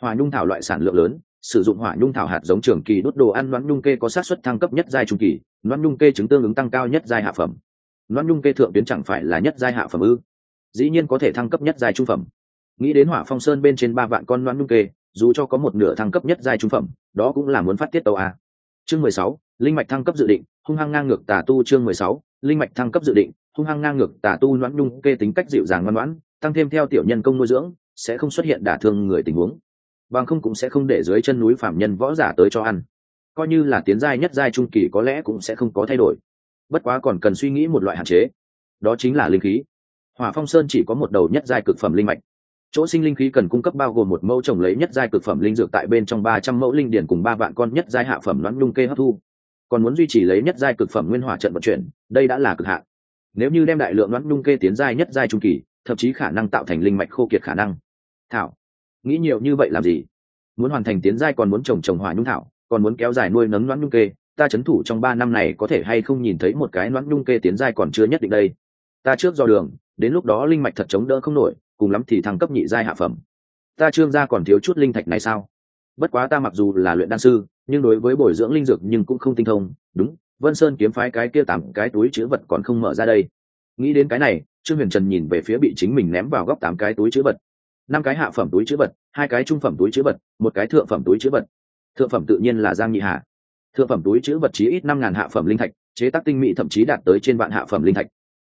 Speaker 1: Hỏa nhung thảo loại sản lượng lớn, sử dụng hỏa nhung thảo hạt giống trường kỳ đốt đồ ăn loãng nhung kê có sát xuất thăng cấp nhất giai trung kỳ loãng nhung kê chứng tương ứng tăng cao nhất giai hạ phẩm. Loãng nhung kê thượng tuyến chẳng phải là nhất giai hạ phẩm ư? Dĩ nhiên có thể thăng cấp nhất giai trung phẩm. Nghĩ đến hỏa phong sơn bên trên ba vạn con loãng nhung kê, dù cho có một nửa thăng cấp nhất giai trung phẩm, đó cũng là muốn phát tiết tàu a. Chương mười sáu, linh mạch thăng cấp dự định, hung hăng ngang ngược tà tu chương mười sáu linh mạch thăng cấp dự định, hung hăng ngang ngược, tà tu loãng nhung kê tính cách dịu dàng ngoan ngoãn, tăng thêm theo tiểu nhân công nuôi dưỡng, sẽ không xuất hiện đả thương người tình huống. Bằng không cũng sẽ không để dưới chân núi phạm nhân võ giả tới cho ăn. Coi như là tiến giai nhất giai trung kỳ có lẽ cũng sẽ không có thay đổi. Bất quá còn cần suy nghĩ một loại hạn chế. Đó chính là linh khí. Hỏa phong sơn chỉ có một đầu nhất giai cực phẩm linh mạch. Chỗ sinh linh khí cần cung cấp bao gồm một mẫu trồng lấy nhất giai cực phẩm linh dược tại bên trong ba trăm mẫu linh điển cùng ba vạn con nhất giai hạ phẩm loãng nhung kê hấp thu còn muốn duy trì lấy nhất giai cực phẩm nguyên hỏa trận vận chuyển, đây đã là cực hạn. Nếu như đem đại lượng đoán nhung kê tiến giai nhất giai trung kỳ, thậm chí khả năng tạo thành linh mạch khô kiệt khả năng. Thảo, nghĩ nhiều như vậy làm gì? Muốn hoàn thành tiến giai còn muốn trồng trồng hỏa nhung thảo, còn muốn kéo dài nuôi nấng đoán nhung kê, ta chấn thủ trong ba năm này có thể hay không nhìn thấy một cái đoán nhung kê tiến giai còn chưa nhất định đây? Ta trước do đường, đến lúc đó linh mạch thật chống đỡ không nổi, cùng lắm thì thăng cấp nhị giai hạ phẩm. Ta trương gia còn thiếu chút linh thạch này sao? Bất quá ta mặc dù là luyện đan sư, nhưng đối với bồi dưỡng linh dược nhưng cũng không tinh thông. Đúng, vân sơn kiếm phái cái kia tám cái túi chữ vật còn không mở ra đây. Nghĩ đến cái này, trương huyền trần nhìn về phía bị chính mình ném vào góc tám cái túi chữ vật. Năm cái hạ phẩm túi chữ vật, hai cái trung phẩm túi chữ vật, một cái thượng phẩm túi chữ vật. Thượng phẩm tự nhiên là giang nhị hạ thượng phẩm túi chữ vật chí ít năm ngàn hạ phẩm linh thạch, chế tác tinh mỹ thậm chí đạt tới trên vạn hạ phẩm linh thạch.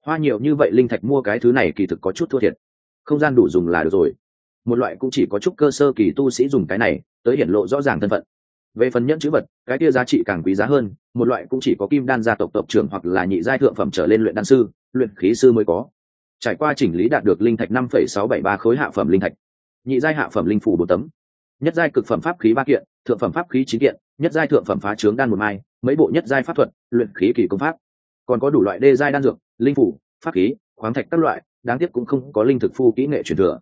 Speaker 1: Hoa nhiều như vậy linh thạch mua cái thứ này kỳ thực có chút thua thiệt. Không gian đủ dùng là được rồi một loại cũng chỉ có chút cơ sơ kỳ tu sĩ dùng cái này, tới hiển lộ rõ ràng thân phận. Về phần nhẫn chữ vật, cái kia giá trị càng quý giá hơn, một loại cũng chỉ có kim đan gia tộc tộc trưởng hoặc là nhị giai thượng phẩm trở lên luyện đan sư, luyện khí sư mới có. Trải qua chỉnh lý đạt được linh thạch năm phẩy sáu bảy ba khối hạ phẩm linh thạch. Nhị giai hạ phẩm linh phủ bốn tấm. Nhất giai cực phẩm pháp khí ba kiện, thượng phẩm pháp khí chín kiện, nhất giai thượng phẩm phá trướng đan một mai, mấy bộ nhất giai pháp thuật, luyện khí kỳ công pháp. Còn có đủ loại đê giai đan dược, linh phủ, pháp khí, khoáng thạch các loại, đáng tiếc cũng không có linh thực phu kỹ nghệ truyền thừa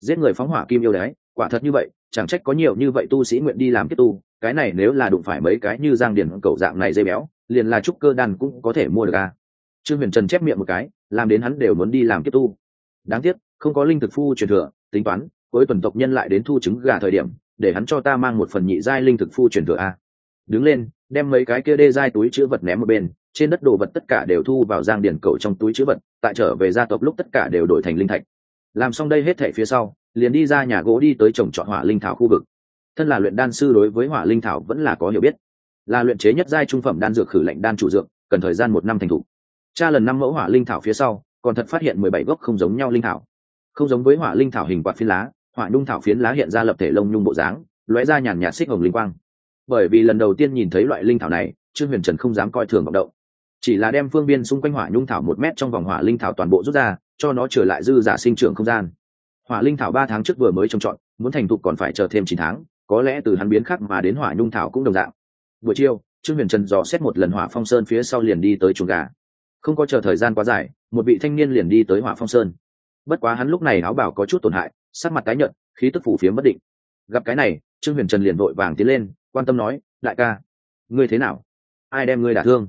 Speaker 1: giết người phóng hỏa kim yêu đái quả thật như vậy, chẳng trách có nhiều như vậy tu sĩ nguyện đi làm kết tu, cái này nếu là đụng phải mấy cái như giang điển cầu dạng này dây béo, liền là trúc cơ đàn cũng có thể mua được à. trương huyền trần chép miệng một cái, làm đến hắn đều muốn đi làm kết tu. Đáng tiếc, không có linh thực phu truyền thừa, tính toán, cuối tuần tộc nhân lại đến thu trứng gà thời điểm, để hắn cho ta mang một phần nhị giai linh thực phu truyền thừa a đứng lên, đem mấy cái kia đê giai túi chữ vật ném một bên, trên đất đồ vật tất cả đều thu vào giang điển cầu trong túi chữ vật, tại trở về gia tộc lúc tất cả đều đổi thành linh thạch làm xong đây hết thể phía sau, liền đi ra nhà gỗ đi tới trồng trọt hỏa linh thảo khu vực. Thân là luyện đan sư đối với hỏa linh thảo vẫn là có hiểu biết. Là luyện chế nhất giai trung phẩm đan dược khử lệnh đan chủ dược, cần thời gian một năm thành thục tra lần năm mẫu hỏa linh thảo phía sau, còn thật phát hiện mười bảy gốc không giống nhau linh thảo. Không giống với hỏa linh thảo hình quạt phiến lá, hỏa nhung thảo phiến lá hiện ra lập thể lông nhung bộ dáng, lóe ra nhàn nhạt xích hồng linh quang. Bởi vì lần đầu tiên nhìn thấy loại linh thảo này, trương huyền trần không dám coi thường vọng động chỉ là đem phương biên xung quanh hỏa nhung thảo một mét trong vòng hỏa linh thảo toàn bộ rút ra, cho nó trở lại dư giả sinh trưởng không gian. Hỏa linh thảo ba tháng trước vừa mới trồng trọt, muốn thành thục còn phải chờ thêm chín tháng, có lẽ từ hắn biến khắc mà đến hỏa nhung thảo cũng đồng dạng. Buổi chiều, trương huyền trần dò xét một lần hỏa phong sơn phía sau liền đi tới chuồng gà. Không có chờ thời gian quá dài, một vị thanh niên liền đi tới hỏa phong sơn. Bất quá hắn lúc này áo bảo có chút tổn hại, sắc mặt tái nhợt, khí tức phủ phiếm bất định. Gặp cái này, trương huyền trần liền vội vàng tiến lên, quan tâm nói, đại ca, ngươi thế nào? Ai đem ngươi đả thương?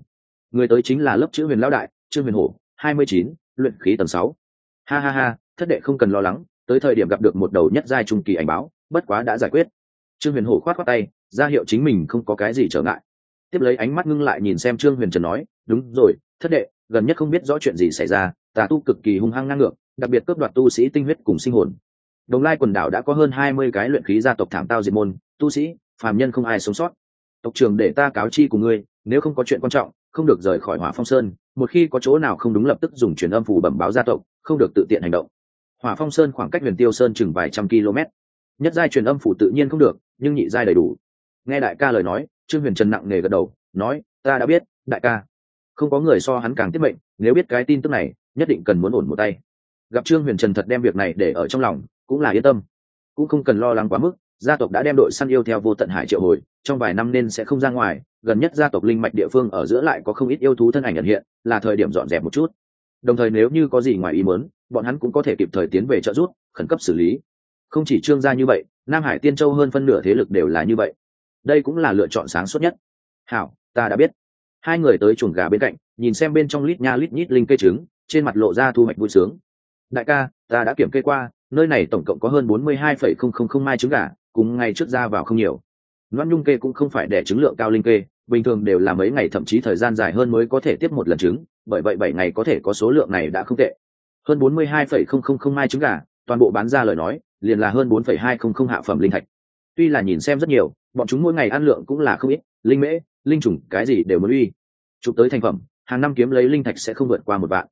Speaker 1: Người tới chính là lớp chữ huyền lão đại, trương huyền hổ, hai mươi chín, luyện khí tầng sáu. Ha ha ha, thất đệ không cần lo lắng, tới thời điểm gặp được một đầu nhất giai trung kỳ ảnh báo, bất quá đã giải quyết. Trương huyền hổ khoát khoát tay, ra hiệu chính mình không có cái gì trở ngại. Tiếp lấy ánh mắt ngưng lại nhìn xem trương huyền trần nói, đúng rồi, thất đệ, gần nhất không biết rõ chuyện gì xảy ra, tà tu cực kỳ hung hăng ngang ngược, đặc biệt cướp đoạt tu sĩ tinh huyết cùng sinh hồn. Đồng lai quần đảo đã có hơn hai mươi cái luyện khí gia tộc thảm tao diệt môn, tu sĩ, phàm nhân không ai sống sót. Tộc trường để ta cáo chi của ngươi, nếu không có chuyện quan trọng không được rời khỏi hỏa phong sơn, một khi có chỗ nào không đúng lập tức dùng truyền âm phù bẩm báo gia tộc, không được tự tiện hành động. Hỏa phong sơn khoảng cách huyền tiêu sơn chừng vài trăm km. Nhất giai truyền âm phủ tự nhiên không được, nhưng nhị giai đầy đủ. Nghe đại ca lời nói, trương huyền trần nặng nề gật đầu, nói, ta đã biết, đại ca. Không có người so hắn càng tiết mệnh, nếu biết cái tin tức này, nhất định cần muốn ổn một tay. Gặp trương huyền trần thật đem việc này để ở trong lòng, cũng là yên tâm. Cũng không cần lo lắng quá mức gia tộc đã đem đội săn yêu theo vô tận hải triệu hồi, trong vài năm nên sẽ không ra ngoài, gần nhất gia tộc linh mạch địa phương ở giữa lại có không ít yêu thú thân ảnh nhận hiện, là thời điểm dọn dẹp một chút. Đồng thời nếu như có gì ngoài ý muốn, bọn hắn cũng có thể kịp thời tiến về trợ giúp, khẩn cấp xử lý. Không chỉ trương gia như vậy, nam hải tiên châu hơn phân nửa thế lực đều là như vậy. Đây cũng là lựa chọn sáng suốt nhất. Hảo, ta đã biết. Hai người tới chuồng gà bên cạnh, nhìn xem bên trong lít nha lít nhít linh cây trứng, trên mặt lộ ra thu hoạch vui sướng. Đại ca, ta đã kiểm kê qua, nơi này tổng cộng có hơn bốn mươi hai phẩy không không không mai trứng gà cùng ngày trước ra vào không nhiều. Loan nhung kê cũng không phải để trứng lượng cao linh kê, bình thường đều là mấy ngày thậm chí thời gian dài hơn mới có thể tiếp một lần trứng, bởi vậy bảy ngày có thể có số lượng này đã không tệ. Hơn bốn mươi hai phẩy không không không mai trứng gà, toàn bộ bán ra lời nói, liền là hơn bốn phẩy hai không không hạ phẩm linh thạch. Tuy là nhìn xem rất nhiều, bọn chúng mỗi ngày ăn lượng cũng là không ít, linh mễ, linh trùng, cái gì đều muốn uy. Chụp tới thành phẩm, hàng năm kiếm lấy linh thạch sẽ không vượt qua một vạn.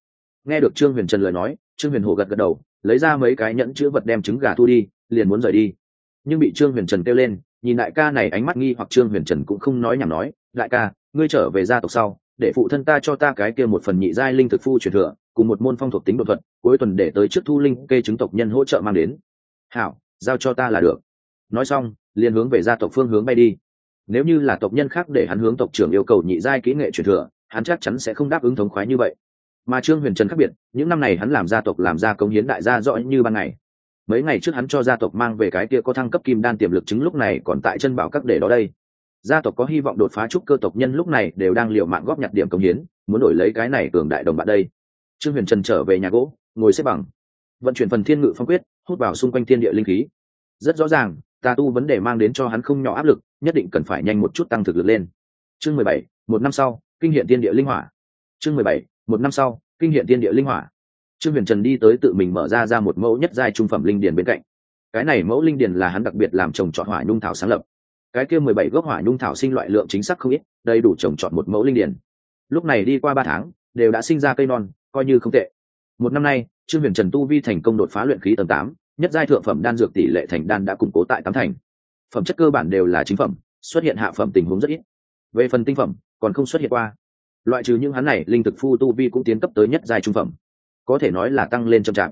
Speaker 1: Nghe được trương huyền trần lời nói, trương huyền hồ gật gật đầu, lấy ra mấy cái nhẫn chữ vật đem trứng gà thu đi, liền muốn rời đi nhưng bị trương huyền trần kêu lên, nhìn đại ca này ánh mắt nghi hoặc trương huyền trần cũng không nói nhảm nói, đại ca, ngươi trở về gia tộc sau, để phụ thân ta cho ta cái kia một phần nhị giai linh thực phu truyền thừa, cùng một môn phong thuộc tính đột thuật, cuối tuần để tới trước thu linh kê chứng tộc nhân hỗ trợ mang đến. Hảo, giao cho ta là được. Nói xong, liền hướng về gia tộc phương hướng bay đi. Nếu như là tộc nhân khác để hắn hướng tộc trưởng yêu cầu nhị giai kỹ nghệ truyền thừa, hắn chắc chắn sẽ không đáp ứng thống khoái như vậy. Mà trương huyền trần khác biệt, những năm này hắn làm gia tộc làm ra công hiến đại gia rõ như ban ngày mấy ngày trước hắn cho gia tộc mang về cái kia có thăng cấp kim đan tiềm lực chứng lúc này còn tại chân bảo các để đó đây. Gia tộc có hy vọng đột phá trúc cơ tộc nhân lúc này đều đang liều mạng góp nhặt điểm công hiến, muốn đổi lấy cái này cường đại đồng bạn đây. Trương huyền trần trở về nhà gỗ, ngồi xếp bằng. Vận chuyển phần thiên ngự phong quyết, hút vào xung quanh thiên địa linh khí. Rất rõ ràng tà tu vấn đề mang đến cho hắn không nhỏ áp lực, nhất định cần phải nhanh một chút tăng thực lực lên. Chương mười bảy, một năm sau, kinh hiện thiên địa linh hỏa. Chương mười bảy, một năm sau, kinh hiện thiên địa linh hỏa trương huyền trần đi tới tự mình mở ra ra một mẫu nhất giai trung phẩm linh điền bên cạnh. Cái này mẫu linh điền là hắn đặc biệt làm trồng trọt hỏa nhung thảo sáng lập. Cái kia mười bảy gốc hỏa nhung thảo sinh loại lượng chính xác không ít, đầy đủ trồng trọt một mẫu linh điền. Lúc này đi qua ba tháng, đều đã sinh ra cây non, coi như không tệ. Một năm nay, trương huyền trần tu vi thành công đột phá luyện khí tầng tám, nhất giai thượng phẩm đan dược tỷ lệ thành đan đã củng cố tại tám thành. Phẩm chất cơ bản đều là chính phẩm, xuất hiện hạ phẩm tình huống rất ít. Về phần tinh phẩm, còn không xuất hiện qua. Loại trừ những hắn này, linh thực phu tu vi cũng tiến cấp tới nhất giai trung phẩm có thể nói là tăng lên trong trạng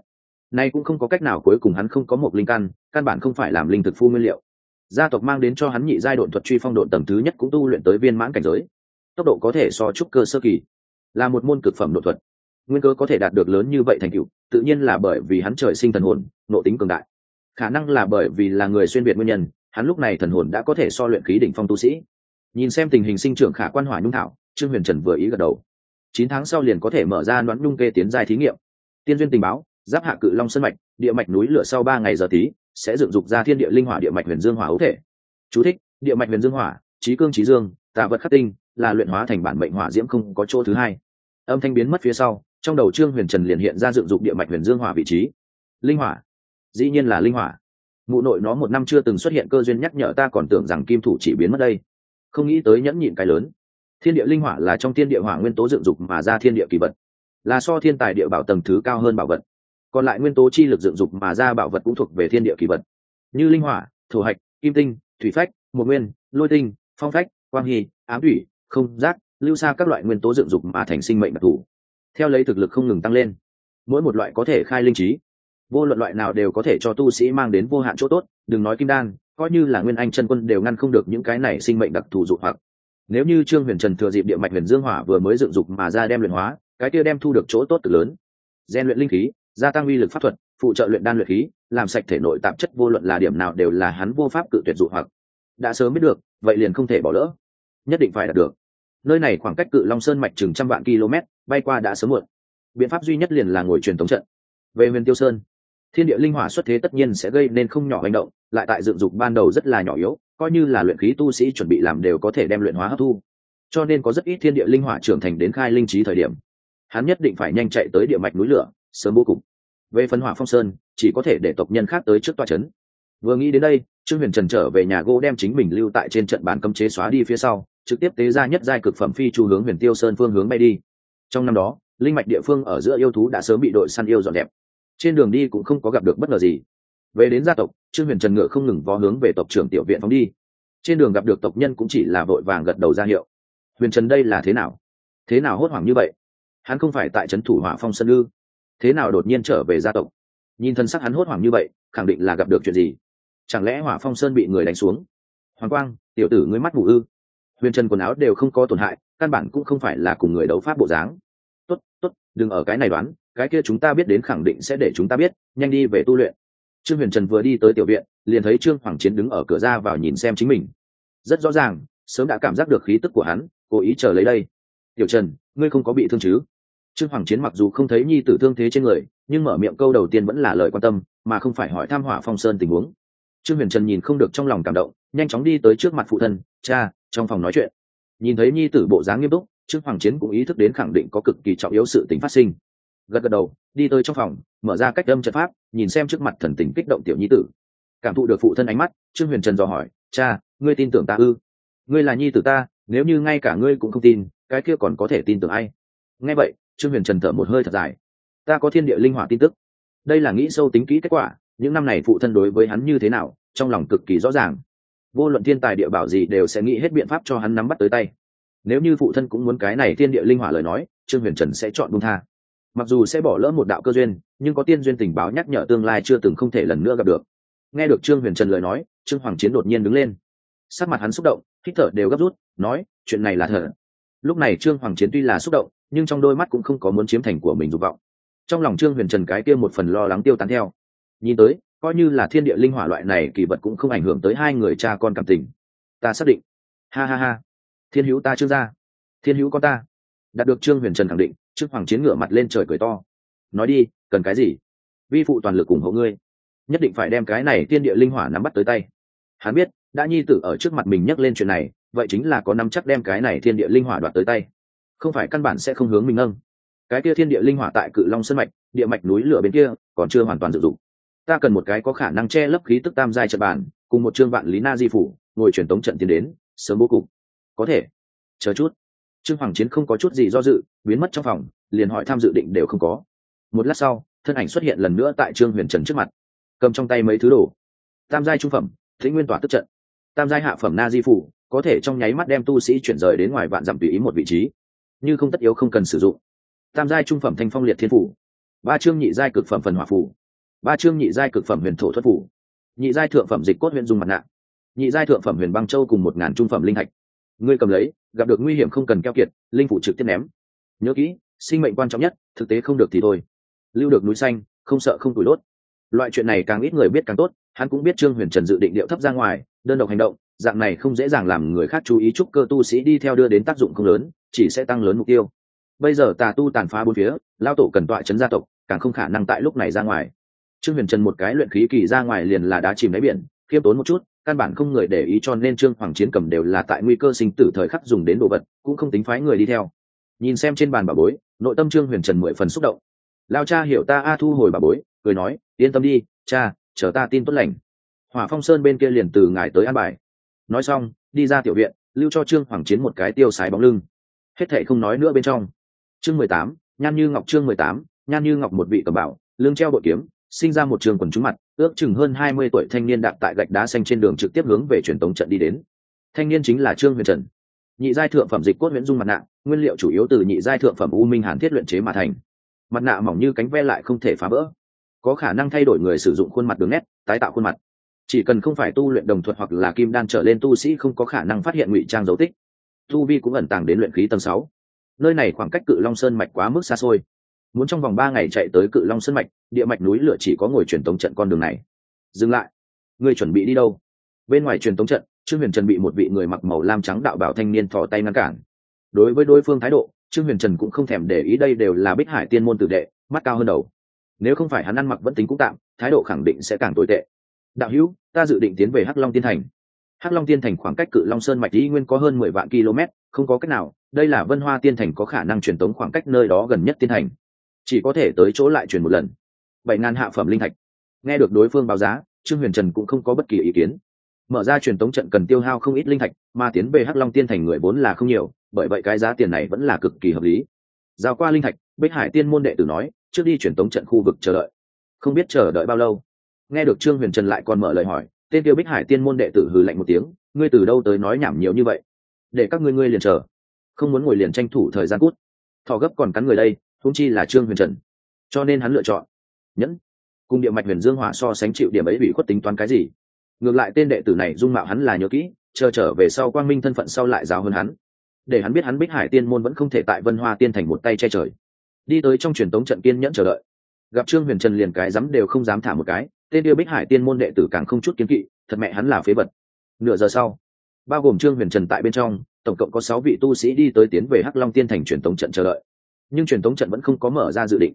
Speaker 1: nay cũng không có cách nào cuối cùng hắn không có một linh căn căn bản không phải làm linh thực phu nguyên liệu. Gia tộc mang đến cho hắn nhị giai độn thuật truy phong độn tầng thứ nhất cũng tu luyện tới viên mãn cảnh giới. Tốc độ có thể so trúc cơ sơ kỳ, là một môn cực phẩm độn thuật. Nguyên cơ có thể đạt được lớn như vậy thành tựu, tự nhiên là bởi vì hắn trời sinh thần hồn nộ tính cường đại. Khả năng là bởi vì là người xuyên việt nguyên nhân, hắn lúc này thần hồn đã có thể so luyện khí đỉnh phong tu sĩ. Nhìn xem tình hình sinh trưởng khả quan hỏa nhung thảo, trương huyền trần vừa ý gật đầu. Chín tháng sau liền có thể mở ra đoán nhung kê tiến giai thí nghiệm tiên duyên tình báo giáp hạ cự long sân mạch địa mạch núi lửa sau ba ngày giờ tí sẽ dựng dục ra thiên địa linh hỏa địa mạch huyền dương hỏa ấu thể. Chú thích, địa mạch huyền dương hỏa trí cương trí dương tạ vật khắc tinh là luyện hóa thành bản mệnh hỏa diễm không có chỗ thứ hai. Âm thanh biến mất phía sau trong đầu trương huyền trần liền hiện ra dựng dục địa mạch huyền dương hỏa vị trí. Linh hỏa. Dĩ nhiên là linh hỏa. Mụ nội nó một năm chưa từng xuất hiện cơ duyên nhắc nhở ta còn tưởng rằng kim thủ chỉ biến mất đây. Không nghĩ tới nhẫn nhịn cái lớn. Thiên địa linh hỏa là trong thiên địa hỏa nguyên tố dựng dục mà ra thiên địa kỳ vật là so thiên tài địa bảo tầng thứ cao hơn bảo vật. Còn lại nguyên tố chi lực dựng dục mà ra bảo vật cũng thuộc về thiên địa kỳ vật. Như linh hỏa, thổ hạch, kim tinh, thủy phách, một nguyên, lôi tinh, phong phách, quang hy, ám thủy, không giác, lưu xa các loại nguyên tố dựng dục mà thành sinh mệnh đặc thù. Theo lấy thực lực không ngừng tăng lên, mỗi một loại có thể khai linh trí. Vô luận loại nào đều có thể cho tu sĩ mang đến vô hạn chỗ tốt, đừng nói kim đan, coi như là nguyên anh chân quân đều ngăn không được những cái này sinh mệnh đặc thù dụ hoặc. Nếu như trương huyền trần thừa dịp địa mạch huyền dương hỏa vừa mới dựng dục mà ra đem luyện hóa cái kia đem thu được chỗ tốt cực lớn. Gian luyện linh khí, gia tăng uy lực pháp thuật, phụ trợ luyện đan luyện khí, làm sạch thể nội tạp chất vô luận là điểm nào đều là hắn vô pháp cự tuyệt dụ hoặc. Đã sớm biết được, vậy liền không thể bỏ lỡ. Nhất định phải đạt được. Nơi này khoảng cách cự long sơn mạch chừng trăm vạn km, bay qua đã sớm muộn. Biện pháp duy nhất liền là ngồi truyền thống trận. Về huyền tiêu sơn, thiên địa linh hỏa xuất thế tất nhiên sẽ gây nên không nhỏ hành động, lại tại dựng dục ban đầu rất là nhỏ yếu, coi như là luyện khí tu sĩ chuẩn bị làm đều có thể đem luyện hóa hấp thu. Cho nên có rất ít thiên địa linh hỏa trưởng thành đến khai linh trí thời điểm hắn nhất định phải nhanh chạy tới địa mạch núi lửa, sớm vô cùng về phân hỏa phong sơn, chỉ có thể để tộc nhân khác tới trước toa trấn vừa nghĩ đến đây, trương huyền trần trở về nhà gỗ đem chính mình lưu tại trên trận bàn cấm chế xóa đi phía sau, trực tiếp tế ra nhất giai cực phẩm phi chu hướng huyền tiêu sơn phương hướng bay đi. Trong năm đó, linh mạch địa phương ở giữa yêu thú đã sớm bị đội săn yêu dọn đẹp trên đường đi cũng không có gặp được bất ngờ gì. Về đến gia tộc, trương huyền trần ngựa không ngừng vó hướng về tộc trưởng tiểu viện phóng đi. Trên đường gặp được tộc nhân cũng chỉ là vội vàng gật đầu ra hiệu. Huyền trần đây là thế nào? Thế nào hốt hoảng như vậy? Hắn không phải tại trấn thủ hỏa phong sân ư? Thế nào đột nhiên trở về gia tộc? Nhìn thân sắc hắn hốt hoảng như vậy, khẳng định là gặp được chuyện gì? Chẳng lẽ hỏa phong sơn bị người đánh xuống? Hoàng quang, tiểu tử ngươi mắt mù ư? Huyền trần quần áo đều không có tổn hại, căn bản cũng không phải là cùng người đấu pháp bộ dáng. Tốt tốt, đừng ở cái này đoán, cái kia chúng ta biết đến khẳng định sẽ để chúng ta biết, nhanh đi về tu luyện. Trương huyền trần vừa đi tới tiểu viện, liền thấy trương hoàng chiến đứng ở cửa ra vào nhìn xem chính mình. Rất rõ ràng, sớm đã cảm giác được khí tức của hắn, cố ý chờ lấy đây. Tiểu trần, ngươi không có bị thương chứ? Trương hoàng chiến mặc dù không thấy nhi tử thương thế trên người, nhưng mở miệng câu đầu tiên vẫn là lời quan tâm, mà không phải hỏi tham hỏa phong sơn tình huống. Trương huyền trần nhìn không được trong lòng cảm động, nhanh chóng đi tới trước mặt phụ thân, cha, trong phòng nói chuyện. Nhìn thấy nhi tử bộ dáng nghiêm túc, trương hoàng chiến cũng ý thức đến khẳng định có cực kỳ trọng yếu sự tình phát sinh. Gật gật đầu, đi tới trong phòng, mở ra cách âm trận pháp, nhìn xem trước mặt thần tình kích động tiểu nhi tử. Cảm thụ được phụ thân ánh mắt, trương huyền trần dò hỏi, cha, ngươi tin tưởng ta ư? Ngươi là nhi tử ta, nếu như ngay cả ngươi cũng không tin, cái kia còn có thể tin tưởng ai? Nghe vậy trương huyền trần thở một hơi thật dài. Ta có thiên địa linh hỏa tin tức. Đây là nghĩ sâu tính kỹ kết quả, những năm này phụ thân đối với hắn như thế nào, trong lòng cực kỳ rõ ràng. Vô luận thiên tài địa bảo gì đều sẽ nghĩ hết biện pháp cho hắn nắm bắt tới tay. Nếu như phụ thân cũng muốn cái này thiên địa linh hỏa lời nói, trương huyền trần sẽ chọn buông tha. Mặc dù sẽ bỏ lỡ một đạo cơ duyên, nhưng có tiên duyên tình báo nhắc nhở tương lai chưa từng không thể lần nữa gặp được. Nghe được trương huyền trần lời nói, trương hoàng chiến đột nhiên đứng lên. Sắc mặt hắn xúc động, hít thở đều gấp rút, nói, chuyện này là thở lúc này trương hoàng chiến tuy là xúc động nhưng trong đôi mắt cũng không có muốn chiếm thành của mình dục vọng. Trong lòng trương huyền trần cái kia một phần lo lắng tiêu tán theo. Nhìn tới, coi như là thiên địa linh hỏa loại này kỳ vật cũng không ảnh hưởng tới hai người cha con cảm tình. Ta xác định. Ha ha ha. Thiên hữu ta trương gia thiên hữu con ta. Đạt được trương huyền trần khẳng định trước hoàng chiến ngửa mặt lên trời cười to. Nói đi, cần cái gì? Vi phụ toàn lực ủng hộ ngươi. Nhất định phải đem cái này thiên địa linh hỏa nắm bắt tới tay. Hắn biết, đã nhi tử ở trước mặt mình nhắc lên chuyện này, vậy chính là có năm chắc đem cái này thiên địa linh hỏa đoạt tới tay không phải căn bản sẽ không hướng mình nâng. Cái kia thiên địa linh hỏa tại cự long sân mạch, địa mạch núi lửa bên kia, còn chưa hoàn toàn dự dụng. Ta cần một cái có khả năng che lấp khí tức tam giai trận bản cùng một trương vạn lý na di phủ, ngồi truyền tống trận tiến đến, sớm bố cục. Có thể. Chờ chút. Trương hoàng chiến không có chút gì do dự, biến mất trong phòng, liền hỏi tham dự định đều không có. Một lát sau, thân ảnh xuất hiện lần nữa tại trương huyền trần trước mặt. Cầm trong tay mấy thứ đồ. Tam giai trung phẩm thế nguyên tỏa tức trận. Tam giai hạ phẩm na di phủ, có thể trong nháy mắt đem tu sĩ chuyển rời đến ngoài vạn dặm tùy ý một vị trí như không tất yếu không cần sử dụng. Tam giai trung phẩm thanh phong liệt thiên phủ. Ba chương nhị giai cực phẩm phần hỏa phủ. Ba chương nhị giai cực phẩm huyền thổ thuật phủ. Nhị giai thượng phẩm dịch cốt huyền dung mặt nạ. Nhị giai thượng phẩm huyền băng châu cùng một ngàn trung phẩm linh hạch. Ngươi cầm lấy, gặp được nguy hiểm không cần keo kiệt, linh phủ trực tiếp ném. Nhớ kỹ, sinh mệnh quan trọng nhất, thực tế không được thì thôi. Lưu được núi xanh, không sợ không tủi đốt. Loại chuyện này càng ít người biết càng tốt, hắn cũng biết trương huyền trần dự định điệu thấp ra ngoài, đơn độc hành động, dạng này không dễ dàng làm người khác chú ý chúc cơ tu sĩ đi theo đưa đến tác dụng không lớn chỉ sẽ tăng lớn mục tiêu. Bây giờ tà tu tàn phá bốn phía, lao tổ cần tọa chấn gia tộc, càng không khả năng tại lúc này ra ngoài. Trương huyền trần một cái luyện khí kỳ ra ngoài liền là đá chìm đáy biển, khiêm tốn một chút, căn bản không người để ý cho nên trương hoàng chiến cầm đều là tại nguy cơ sinh tử thời khắc dùng đến đồ vật, cũng không tính phái người đi theo. Nhìn xem trên bàn bà bối, nội tâm trương huyền trần mười phần xúc động. Lao cha hiểu ta a thu hồi bà bối, cười nói, yên tâm đi, cha, chờ ta tin tốt lành. Hỏa phong sơn bên kia liền từ ngài tới an bài. Nói xong, đi ra tiểu viện, lưu cho trương hoàng chiến một cái tiêu sái bóng lưng hết thệ không nói nữa bên trong. Chương mười tám, nhan như ngọc chương mười tám, nhan như ngọc một vị cầm bảo lương treo bội kiếm, sinh ra một trường quần trúng mặt, ước chừng hơn hai mươi tuổi thanh niên đạp tại gạch đá xanh trên đường trực tiếp hướng về truyền tống trận đi đến. Thanh niên chính là trương huyền trần. Nhị giai thượng phẩm dịch cốt nguyễn dung mặt nạ, nguyên liệu chủ yếu từ nhị giai thượng phẩm u minh hàn thiết luyện chế mà thành. Mặt nạ mỏng như cánh ve lại không thể phá vỡ. Có khả năng thay đổi người sử dụng khuôn mặt đường nét, tái tạo khuôn mặt. Chỉ cần không phải tu luyện đồng thuật hoặc là kim đan trở lên tu sĩ không có khả năng phát hiện ngụy trang dấu tích tu vi cũng ẩn tàng đến luyện khí tầng sáu. Nơi này khoảng cách cự long sơn mạch quá mức xa xôi. Muốn trong vòng ba ngày chạy tới cự long sơn mạch, địa mạch núi lửa chỉ có ngồi truyền tống trận con đường này. Dừng lại. Người chuẩn bị đi đâu? Bên ngoài truyền tống trận, trương huyền trần bị một vị người mặc màu lam trắng đạo bảo thanh niên thò tay ngăn cản. Đối với đối phương thái độ, trương huyền trần cũng không thèm để ý đây đều là bích hải tiên môn tử đệ, mắt cao hơn đầu. Nếu không phải hắn ăn mặc vẫn tính cũng tạm, thái độ khẳng định sẽ càng tồi tệ. Đạo hữu, ta dự định tiến về hắc long tiên thành hắc long tiên thành khoảng cách cự long sơn mạch lý nguyên có hơn mười vạn km, không có cách nào, đây là vân hoa tiên thành có khả năng truyền tống khoảng cách nơi đó gần nhất tiên thành. Chỉ có thể tới chỗ lại truyền một lần. Bảy ngàn hạ phẩm linh thạch. Nghe được đối phương báo giá, trương huyền trần cũng không có bất kỳ ý kiến. Mở ra truyền tống trận cần tiêu hao không ít linh thạch, mà tiến về hắc long tiên thành người vốn là không nhiều, bởi vậy cái giá tiền này vẫn là cực kỳ hợp lý. Giao qua linh thạch, bích hải tiên môn đệ tử nói, trước đi truyền tống trận khu vực chờ đợi. Không biết chờ đợi bao lâu. Nghe được trương huyền trần lại còn mở lời hỏi tên tiêu bích hải tiên môn đệ tử hừ lạnh một tiếng, ngươi từ đâu tới nói nhảm nhiều như vậy? Để các ngươi ngươi liền chờ. Không muốn ngồi liền tranh thủ thời gian cút. Thọ gấp còn cắn người đây thúng chi là trương huyền trần. Cho nên hắn lựa chọn. Nhẫn. Cùng địa mạch huyền dương hỏa so sánh chịu điểm ấy bị khuất tính toán cái gì? Ngược lại tên đệ tử này dung mạo hắn là nhớ kỹ, chờ trở về sau quang minh thân phận sau lại giáo hơn hắn. Để hắn biết hắn bích hải tiên môn vẫn không thể tại vân hoa tiên thành một tay che trời. Đi tới trong truyền tống trận kiên nhẫn chờ đợi. Gặp trương huyền trần liền cái dám đều không dám thả một cái tên điêu bích hải tiên môn đệ tử càng không chút kiến kỵ, thật mẹ hắn là phế vật. Nửa giờ sau, bao gồm trương huyền trần tại bên trong, tổng cộng có sáu vị tu sĩ đi tới tiến về hắc long tiên thành truyền tống trận chờ đợi. Nhưng truyền tống trận vẫn không có mở ra dự định.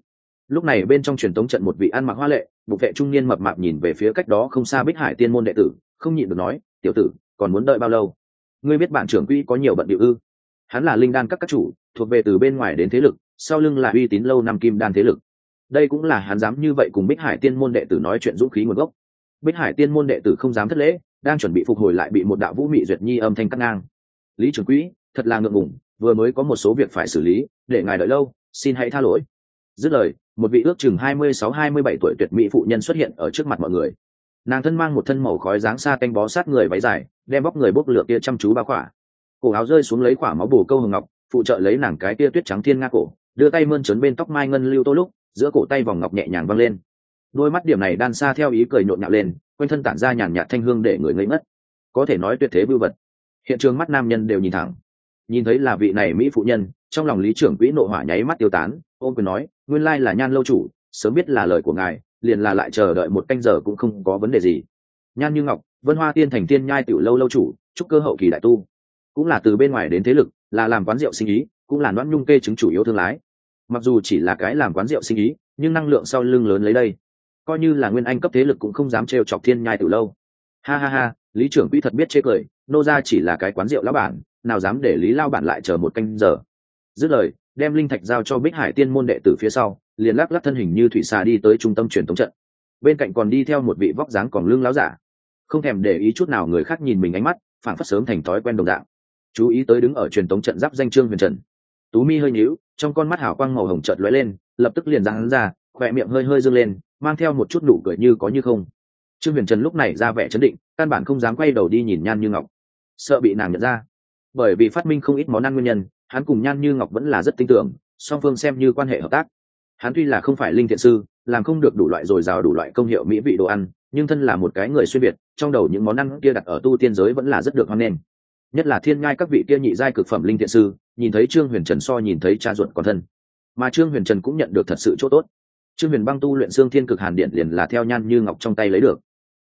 Speaker 1: Lúc này bên trong truyền tống trận một vị ăn mặc hoa lệ, bục vệ trung niên mập mạp nhìn về phía cách đó không xa bích hải tiên môn đệ tử, không nhịn được nói, tiểu tử, còn muốn đợi bao lâu? Ngươi biết bạn trưởng quỹ có nhiều bận điệu ư? Hắn là linh đan các các chủ, thuộc về từ bên ngoài đến thế lực, sau lưng là uy tín lâu năm kim đan thế lực đây cũng là hắn dám như vậy cùng bích hải tiên môn đệ tử nói chuyện dũng khí nguồn gốc. Bích hải tiên môn đệ tử không dám thất lễ, đang chuẩn bị phục hồi lại bị một đạo vũ mị duyệt nhi âm thanh cắt ngang. Lý trưởng quỹ, thật là ngượng ngùng, vừa mới có một số việc phải xử lý, để ngài đợi lâu, xin hãy tha lỗi. Dứt lời, một vị ước chừng hai mươi sáu hai mươi bảy tuổi tuyệt mỹ phụ nhân xuất hiện ở trước mặt mọi người. Nàng thân mang một thân màu khói dáng xa canh bó sát người váy dài, đem bóc người bốc lửa kia chăm chú bao khỏa. Cổ áo rơi xuống lấy khỏa máu bù câu hồng ngọc, phụ trợ lấy nàng cái kia tuyết trắng thiên nga cổ, đưa tay mơn trớn bên tóc mai ngân lưu tô lúc giữa cổ tay vòng ngọc nhẹ nhàng văng lên. Đôi mắt điểm này đan xa theo ý cười nhộn nhạo lên, quanh thân tản ra nhàn nhạt thanh hương để người ngây ngất. có thể nói tuyệt thế bưu vật. Hiện trường mắt nam nhân đều nhìn thẳng. Nhìn thấy là vị này mỹ phụ nhân, trong lòng lý trưởng quỹ nộ hỏa nháy mắt tiêu tán ôm quyền nói, nguyên lai là nhan lâu chủ, sớm biết là lời của ngài, liền là lại chờ đợi một canh giờ cũng không có vấn đề gì. Nhan như ngọc, vân hoa tiên thành tiên nhai tiểu lâu lâu chủ, chúc cơ hậu kỳ đại tu. Cũng là từ bên ngoài đến thế lực, là làm quán rượu sinh ý, cũng là đoán nhung kê chứng chủ yếu thương lái mặc dù chỉ là cái làm quán rượu sinh ý, nhưng năng lượng sau lưng lớn lấy đây. Coi như là nguyên anh cấp thế lực cũng không dám trêu chọc thiên nhai từ lâu. Ha ha ha, lý trưởng quỹ thật biết chê cười, nô ra chỉ là cái quán rượu lão bản, nào dám để lý lao bản lại chờ một canh giờ. Dứt lời, đem linh thạch giao cho bích hải tiên môn đệ tử phía sau, liền lắc lắc thân hình như thủy xà đi tới trung tâm truyền thống trận. Bên cạnh còn đi theo một vị vóc dáng còn lương láo giả. Không thèm để ý chút nào người khác nhìn mình ánh mắt phản phất sớm thành thói quen đồng dạng. Chú ý tới đứng ở truyền thống trận giáp danh trương huyền trần tú mi hơi nhíu, trong con mắt hào quang màu hồng chợt lóe lên, lập tức liền ra hắn ra khỏe miệng hơi hơi dâng lên, mang theo một chút nụ cười như có như không. Trương huyền trần lúc này ra vẻ chấn định, căn bản không dám quay đầu đi nhìn nhan như ngọc. Sợ bị nàng nhận ra. Bởi vì phát minh không ít món ăn nguyên nhân, hắn cùng nhan như ngọc vẫn là rất tin tưởng, song phương xem như quan hệ hợp tác. Hắn tuy là không phải linh thiện sư, làm không được đủ loại dồi dào đủ loại công hiệu mỹ vị đồ ăn, nhưng thân là một cái người xuyên việt, trong đầu những món ăn kia đặt ở tu tiên giới vẫn là rất được hoan nghênh nhất là thiên ngai các vị kia nhị giai cực phẩm linh thiện sư, nhìn thấy trương huyền trần so nhìn thấy cha ruột còn thân. Mà trương huyền trần cũng nhận được thật sự chỗ tốt. Trương huyền băng tu luyện xương thiên cực hàn điện liền là theo nhan như ngọc trong tay lấy được.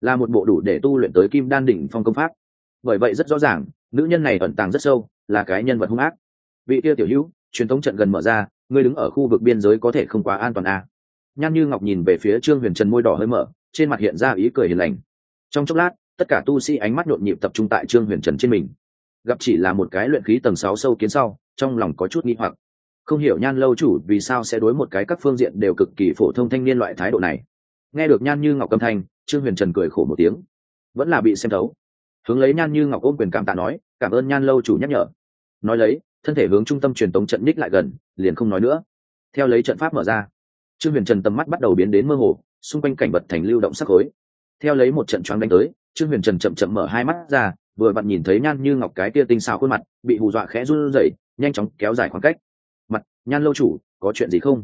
Speaker 1: Là một bộ đủ để tu luyện tới kim đan đỉnh phong công pháp. Bởi vậy rất rõ ràng, nữ nhân này ẩn tàng rất sâu, là cái nhân vật hung ác. Vị kia tiểu hữu, truyền thống trận gần mở ra, ngươi đứng ở khu vực biên giới có thể không quá an toàn à. nhan như ngọc nhìn về phía trương huyền trần môi đỏ hơi mở, trên mặt hiện ra ý cười hiền lành. Trong chốc lát, tất cả tu sĩ ánh mắt nhộn nhịp tập trung tại trương huyền trần trên mình gặp chỉ là một cái luyện khí tầng sáu sâu kiến sau, trong lòng có chút nghi hoặc. Không hiểu nhan lâu chủ vì sao sẽ đối một cái các phương diện đều cực kỳ phổ thông thanh niên loại thái độ này. Nghe được nhan như ngọc âm thanh, trương huyền trần cười khổ một tiếng. Vẫn là bị xem thấu. Hướng lấy nhan như ngọc ôm quyền cảm tạ nói, cảm ơn nhan lâu chủ nhắc nhở. Nói lấy, thân thể hướng trung tâm truyền tống trận ních lại gần, liền không nói nữa. Theo lấy trận pháp mở ra, trương huyền trần tầm mắt bắt đầu biến đến mơ hồ, xung quanh cảnh vật thành lưu động sắc khối. Theo lấy một trận choáng đánh tới, trương huyền trần chậm chậm mở hai mắt ra vừa vặn nhìn thấy nhan như ngọc cái tia tinh xào khuôn mặt, bị hù dọa khẽ run rẩy, nhanh chóng kéo dài khoảng cách. Mặt, nhan lâu chủ, có chuyện gì không?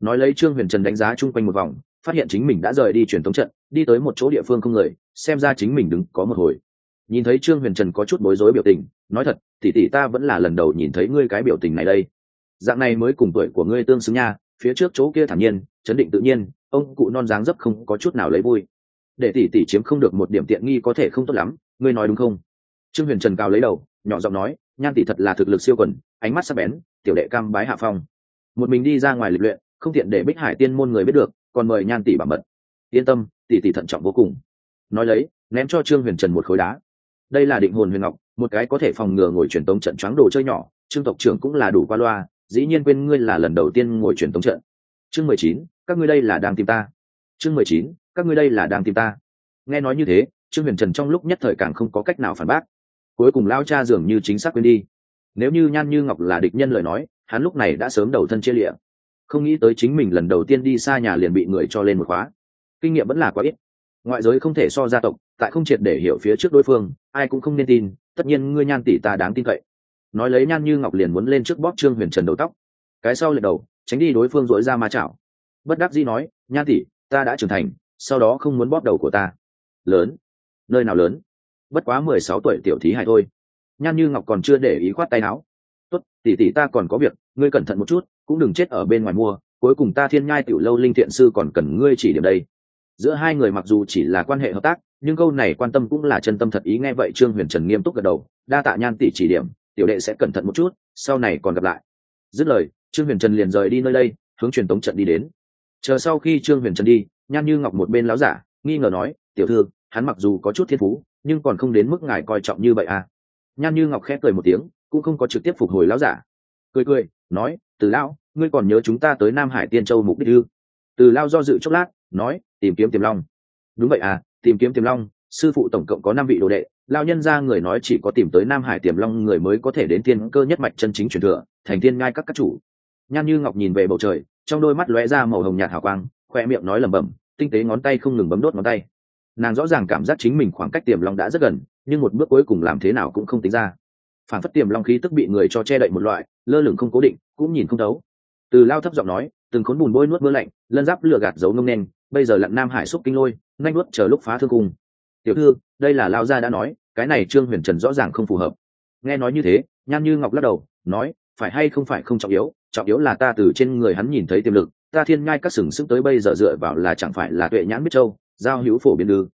Speaker 1: Nói lấy trương huyền trần đánh giá chung quanh một vòng, phát hiện chính mình đã rời đi truyền thống trận, đi tới một chỗ địa phương không người, xem ra chính mình đứng có một hồi. Nhìn thấy trương huyền trần có chút bối rối biểu tình, nói thật tỉ tỉ ta vẫn là lần đầu nhìn thấy ngươi cái biểu tình này đây. Dạng này mới cùng tuổi của ngươi tương xứng nha, phía trước chỗ kia thản nhiên, chấn định tự nhiên, ông cụ non dáng dấp không có chút nào lấy vui. Để tỷ tỷ chiếm không được một điểm tiện nghi có thể không tốt lắm, ngươi nói đúng không? Trương huyền trần cao lấy đầu, nhỏ giọng nói, nhan tỷ thật là thực lực siêu quần, ánh mắt sắc bén, tiểu đệ cam bái hạ phong. Một mình đi ra ngoài lịch luyện, không tiện để bích hải tiên môn người biết được, còn mời nhan tỷ bảo mật. Yên tâm, tỷ tỷ thận trọng vô cùng. Nói lấy, ném cho trương huyền trần một khối đá. Đây là định hồn huyền ngọc, một cái có thể phòng ngừa ngồi truyền tống trận choáng đồ chơi nhỏ, trương tộc trưởng cũng là đủ qua loa, dĩ nhiên quên ngươi là lần đầu tiên ngồi truyền tống trận. Chương mười chín, các ngươi đây là đang tìm ta. Chương mười chín, các ngươi đây là đang tìm ta. Nghe nói như thế, trương huyền trần trong lúc nhất thời càng không có cách nào phản bác cuối cùng lao cha dường như chính xác quên đi. Nếu như nhan như ngọc là địch nhân lời nói, hắn lúc này đã sớm đầu thân chia lịa. Không nghĩ tới chính mình lần đầu tiên đi xa nhà liền bị người cho lên một khóa. Kinh nghiệm vẫn là quá ít. Ngoại giới không thể so gia tộc, tại không triệt để hiểu phía trước đối phương, ai cũng không nên tin, tất nhiên ngươi nhan tỷ ta đáng tin cậy. Nói lấy nhan như ngọc liền muốn lên trước bóp trương huyền trần đầu tóc. Cái sau lật đầu, tránh đi đối phương dối ra ma chảo. Bất đắc dĩ nói, nhan tỷ, ta đã trưởng thành, sau đó không muốn bóp đầu của ta. Lớn. Nơi nào lớn? Bất quá mười sáu tuổi tiểu thí hài thôi. Nhan như ngọc còn chưa để ý khoát tay áo. Tốt, tỷ tỷ ta còn có việc, ngươi cẩn thận một chút, cũng đừng chết ở bên ngoài mua, cuối cùng ta thiên nhai tiểu lâu linh thiện sư còn cần ngươi chỉ điểm đây. Giữa hai người mặc dù chỉ là quan hệ hợp tác, nhưng câu này quan tâm cũng là chân tâm thật ý nghe vậy trương huyền trần nghiêm túc gật đầu, đa tạ nhan tỷ chỉ điểm, tiểu đệ sẽ cẩn thận một chút, sau này còn gặp lại. Dứt lời, trương huyền trần liền rời đi nơi đây, hướng truyền tống trận đi đến. Chờ sau khi trương huyền trần đi, nhan như ngọc một bên láo giả, nghi ngờ nói, tiểu thư, hắn mặc dù có chút thiên phú nhưng còn không đến mức ngài coi trọng như vậy à? Nhan như ngọc khẽ cười một tiếng, cũng không có trực tiếp phục hồi lão giả. Cười cười, nói, từ lão, ngươi còn nhớ chúng ta tới nam hải tiên châu mục đích ư? Từ lao do dự chốc lát, nói, tìm kiếm tiềm long. Đúng vậy à tìm kiếm tiềm long, sư phụ tổng cộng có năm vị đồ đệ lao nhân ra người nói chỉ có tìm tới nam hải tiềm long người mới có thể đến Tiên cơ nhất mạch chân chính truyền thừa, thành tiên ngai các các chủ. Nhan như ngọc nhìn về bầu trời, trong đôi mắt lóe ra màu hồng nhạt hào quang, khoe miệng nói lẩm bẩm, tinh tế ngón tay không ngừng bấm đốt ngón tay nàng rõ ràng cảm giác chính mình khoảng cách tiềm long đã rất gần, nhưng một bước cuối cùng làm thế nào cũng không tính ra. Phản phất tiềm long khí tức bị người cho che đậy một loại, lơ lửng không cố định, cũng nhìn không thấu. Từ lao thấp giọng nói, từng khốn bùn bôi nuốt mưa lạnh, lân giáp lửa gạt giấu ngông đen bây giờ lặn nam hải xúc kinh lôi, nhanh nuốt chờ lúc phá thương cung. Tiểu thư, đây là lao gia đã nói, cái này trương huyền trần rõ ràng không phù hợp. Nghe nói như thế, nhan như ngọc lắc đầu, nói, phải hay không phải không trọng yếu trọng yếu là ta từ trên người hắn nhìn thấy tiềm lực, ta thiên ngai các sừng sững tới bây giờ dựa vào là chẳng phải là tuệ nhãn biết châu giao hữu phổ biến ư.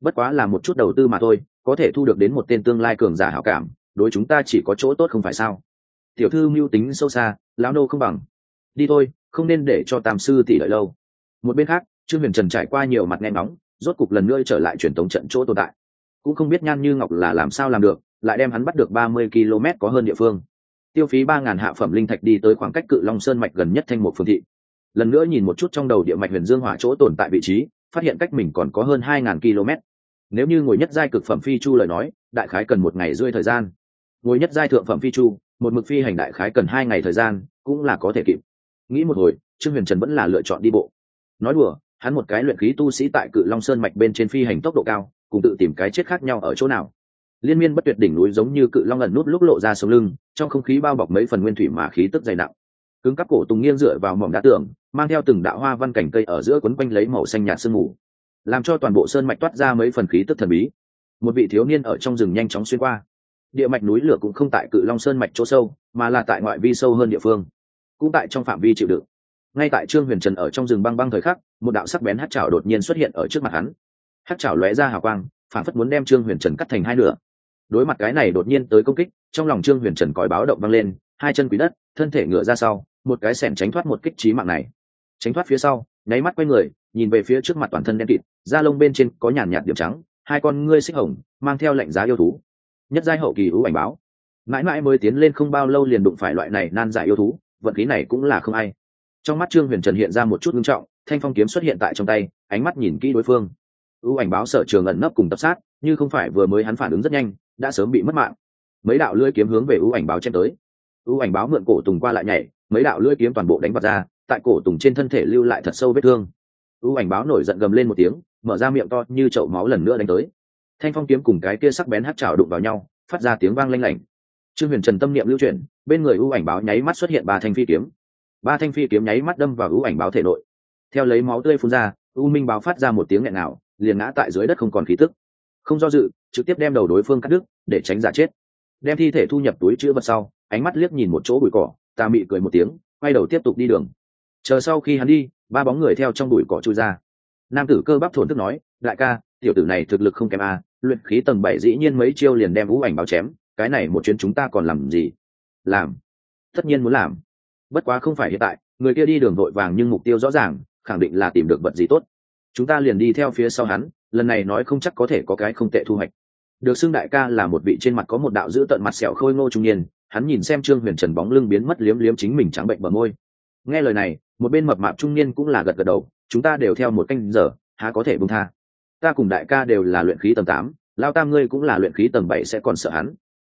Speaker 1: Bất quá là một chút đầu tư mà thôi, có thể thu được đến một tên tương lai cường giả hảo cảm, đối chúng ta chỉ có chỗ tốt không phải sao? Tiểu thư mưu tính sâu xa, lão nô không bằng. Đi thôi, không nên để cho tam sư tỷ đợi lâu. Một bên khác, trương huyền trần trải qua nhiều mặt nghe ngóng, rốt cục lần nữa trở lại truyền thống trận chỗ tồn tại. Cũng không biết nhan như ngọc là làm sao làm được, lại đem hắn bắt được ba mươi km có hơn địa phương. Tiêu phí ba ngàn hạ phẩm linh thạch đi tới khoảng cách cự long sơn mạch gần nhất thanh một phương thị. Lần nữa nhìn một chút trong đầu địa mạch huyền dương hỏa chỗ tồn tại vị trí phát hiện cách mình còn có hơn hai ngàn km. Nếu như ngồi nhất giai cực phẩm phi chu lời nói, đại khái cần một ngày rưỡi thời gian. Ngồi nhất giai thượng phẩm phi chu, một mực phi hành đại khái cần hai ngày thời gian, cũng là có thể kịp. Nghĩ một hồi, trương huyền trần vẫn là lựa chọn đi bộ. Nói đùa, hắn một cái luyện khí tu sĩ tại cự long sơn mạch bên trên phi hành tốc độ cao, cùng tự tìm cái chết khác nhau ở chỗ nào. Liên miên bất tuyệt đỉnh núi giống như cự long ẩn nút lúc lộ ra sống lưng, trong không khí bao bọc mấy phần nguyên thủy mà khí tức dày nặng. Cứng cắp cổ tùng nghiêng dựa vào mỏm đá tường mang theo từng đạo hoa văn cảnh cây ở giữa quấn quanh lấy màu xanh nhạt sương mù, làm cho toàn bộ sơn mạch toát ra mấy phần khí tức thần bí. Một vị thiếu niên ở trong rừng nhanh chóng xuyên qua. Địa mạch núi lửa cũng không tại cự long sơn mạch chỗ sâu, mà là tại ngoại vi sâu hơn địa phương, cũng tại trong phạm vi chịu đựng. Ngay tại trương huyền trần ở trong rừng băng băng thời khắc, một đạo sắc bén hát trào đột nhiên xuất hiện ở trước mặt hắn. Hát trào lóe ra hào quang, phản phất muốn đem trương huyền trần cắt thành hai nửa. Đối mặt cái này đột nhiên tới công kích, trong lòng trương huyền trần còi báo động vang lên, hai chân quý đất, thân thể ngựa ra sau, một cái sẻn tránh thoát một kích trí mạng này tránh thoát phía sau, nháy mắt quay người, nhìn về phía trước mặt toàn thân đen kịt, da lông bên trên có nhàn nhạt điểm trắng, hai con ngươi xích hồng, mang theo lệnh giá yêu thú. Nhất giai hậu kỳ ưu ảnh báo. Mãi mãi mới tiến lên không bao lâu liền đụng phải loại này nan giải yêu thú, vận khí này cũng là không ai. Trong mắt trương huyền trần hiện ra một chút nghiêm trọng, thanh phong kiếm xuất hiện tại trong tay, ánh mắt nhìn kỹ đối phương. Ưu ảnh báo sở trường ẩn nấp cùng tập sát, như không phải vừa mới hắn phản ứng rất nhanh, đã sớm bị mất mạng. Mấy đạo lưỡi kiếm hướng về ưu ảnh báo chém tới. Ưu ảnh báo mượn cổ tùng qua lại nhảy, mấy đạo lưỡi kiếm toàn bộ đánh vào ra tại cổ tùng trên thân thể lưu lại thật sâu vết thương. Ưu ảnh báo nổi giận gầm lên một tiếng, mở ra miệng to như chậu máu lần nữa đánh tới. Thanh phong kiếm cùng cái kia sắc bén hát trào đụng vào nhau, phát ra tiếng vang lanh lảnh. Trương huyền trần tâm niệm lưu chuyển, bên người ưu ảnh báo nháy mắt xuất hiện ba thanh phi kiếm. Ba thanh phi kiếm nháy mắt đâm vào ưu ảnh báo thể nội. Theo lấy máu tươi phun ra ưu minh báo phát ra một tiếng nghẹn nào liền ngã tại dưới đất không còn khí tức. Không do dự, trực tiếp đem đầu đối phương cắt đứt, để tránh giả chết. Đem thi thể thu nhập túi chữ vật sau, ánh mắt liếc nhìn một chỗ bụi cỏ, ta mị cười một tiếng, quay đầu tiếp tục đi đường chờ sau khi hắn đi, ba bóng người theo trong bụi cỏ chui ra. Nam tử cơ bắp thổn thức nói, đại ca, tiểu tử này thực lực không kém a, luyện khí tầng bảy dĩ nhiên mấy chiêu liền đem vũ ảnh báo chém, cái này một chuyến chúng ta còn làm gì? Làm, tất nhiên muốn làm. Bất quá không phải hiện tại, người kia đi đường vội vàng nhưng mục tiêu rõ ràng, khẳng định là tìm được vật gì tốt. Chúng ta liền đi theo phía sau hắn, lần này nói không chắc có thể có cái không tệ thu hoạch. Được xưng đại ca là một vị trên mặt có một đạo giữ tận mặt sẹo khôi ngô trung niên, hắn nhìn xem trương huyền trần bóng lưng biến mất liếm liếm chính mình trắng bệnh bờ môi nghe lời này, một bên mập mạp trung niên cũng là gật gật đầu, chúng ta đều theo một canh giờ, há có thể bung tha. Ta cùng đại ca đều là luyện khí tầng tám, lao tam ngươi cũng là luyện khí tầng bảy sẽ còn sợ hắn.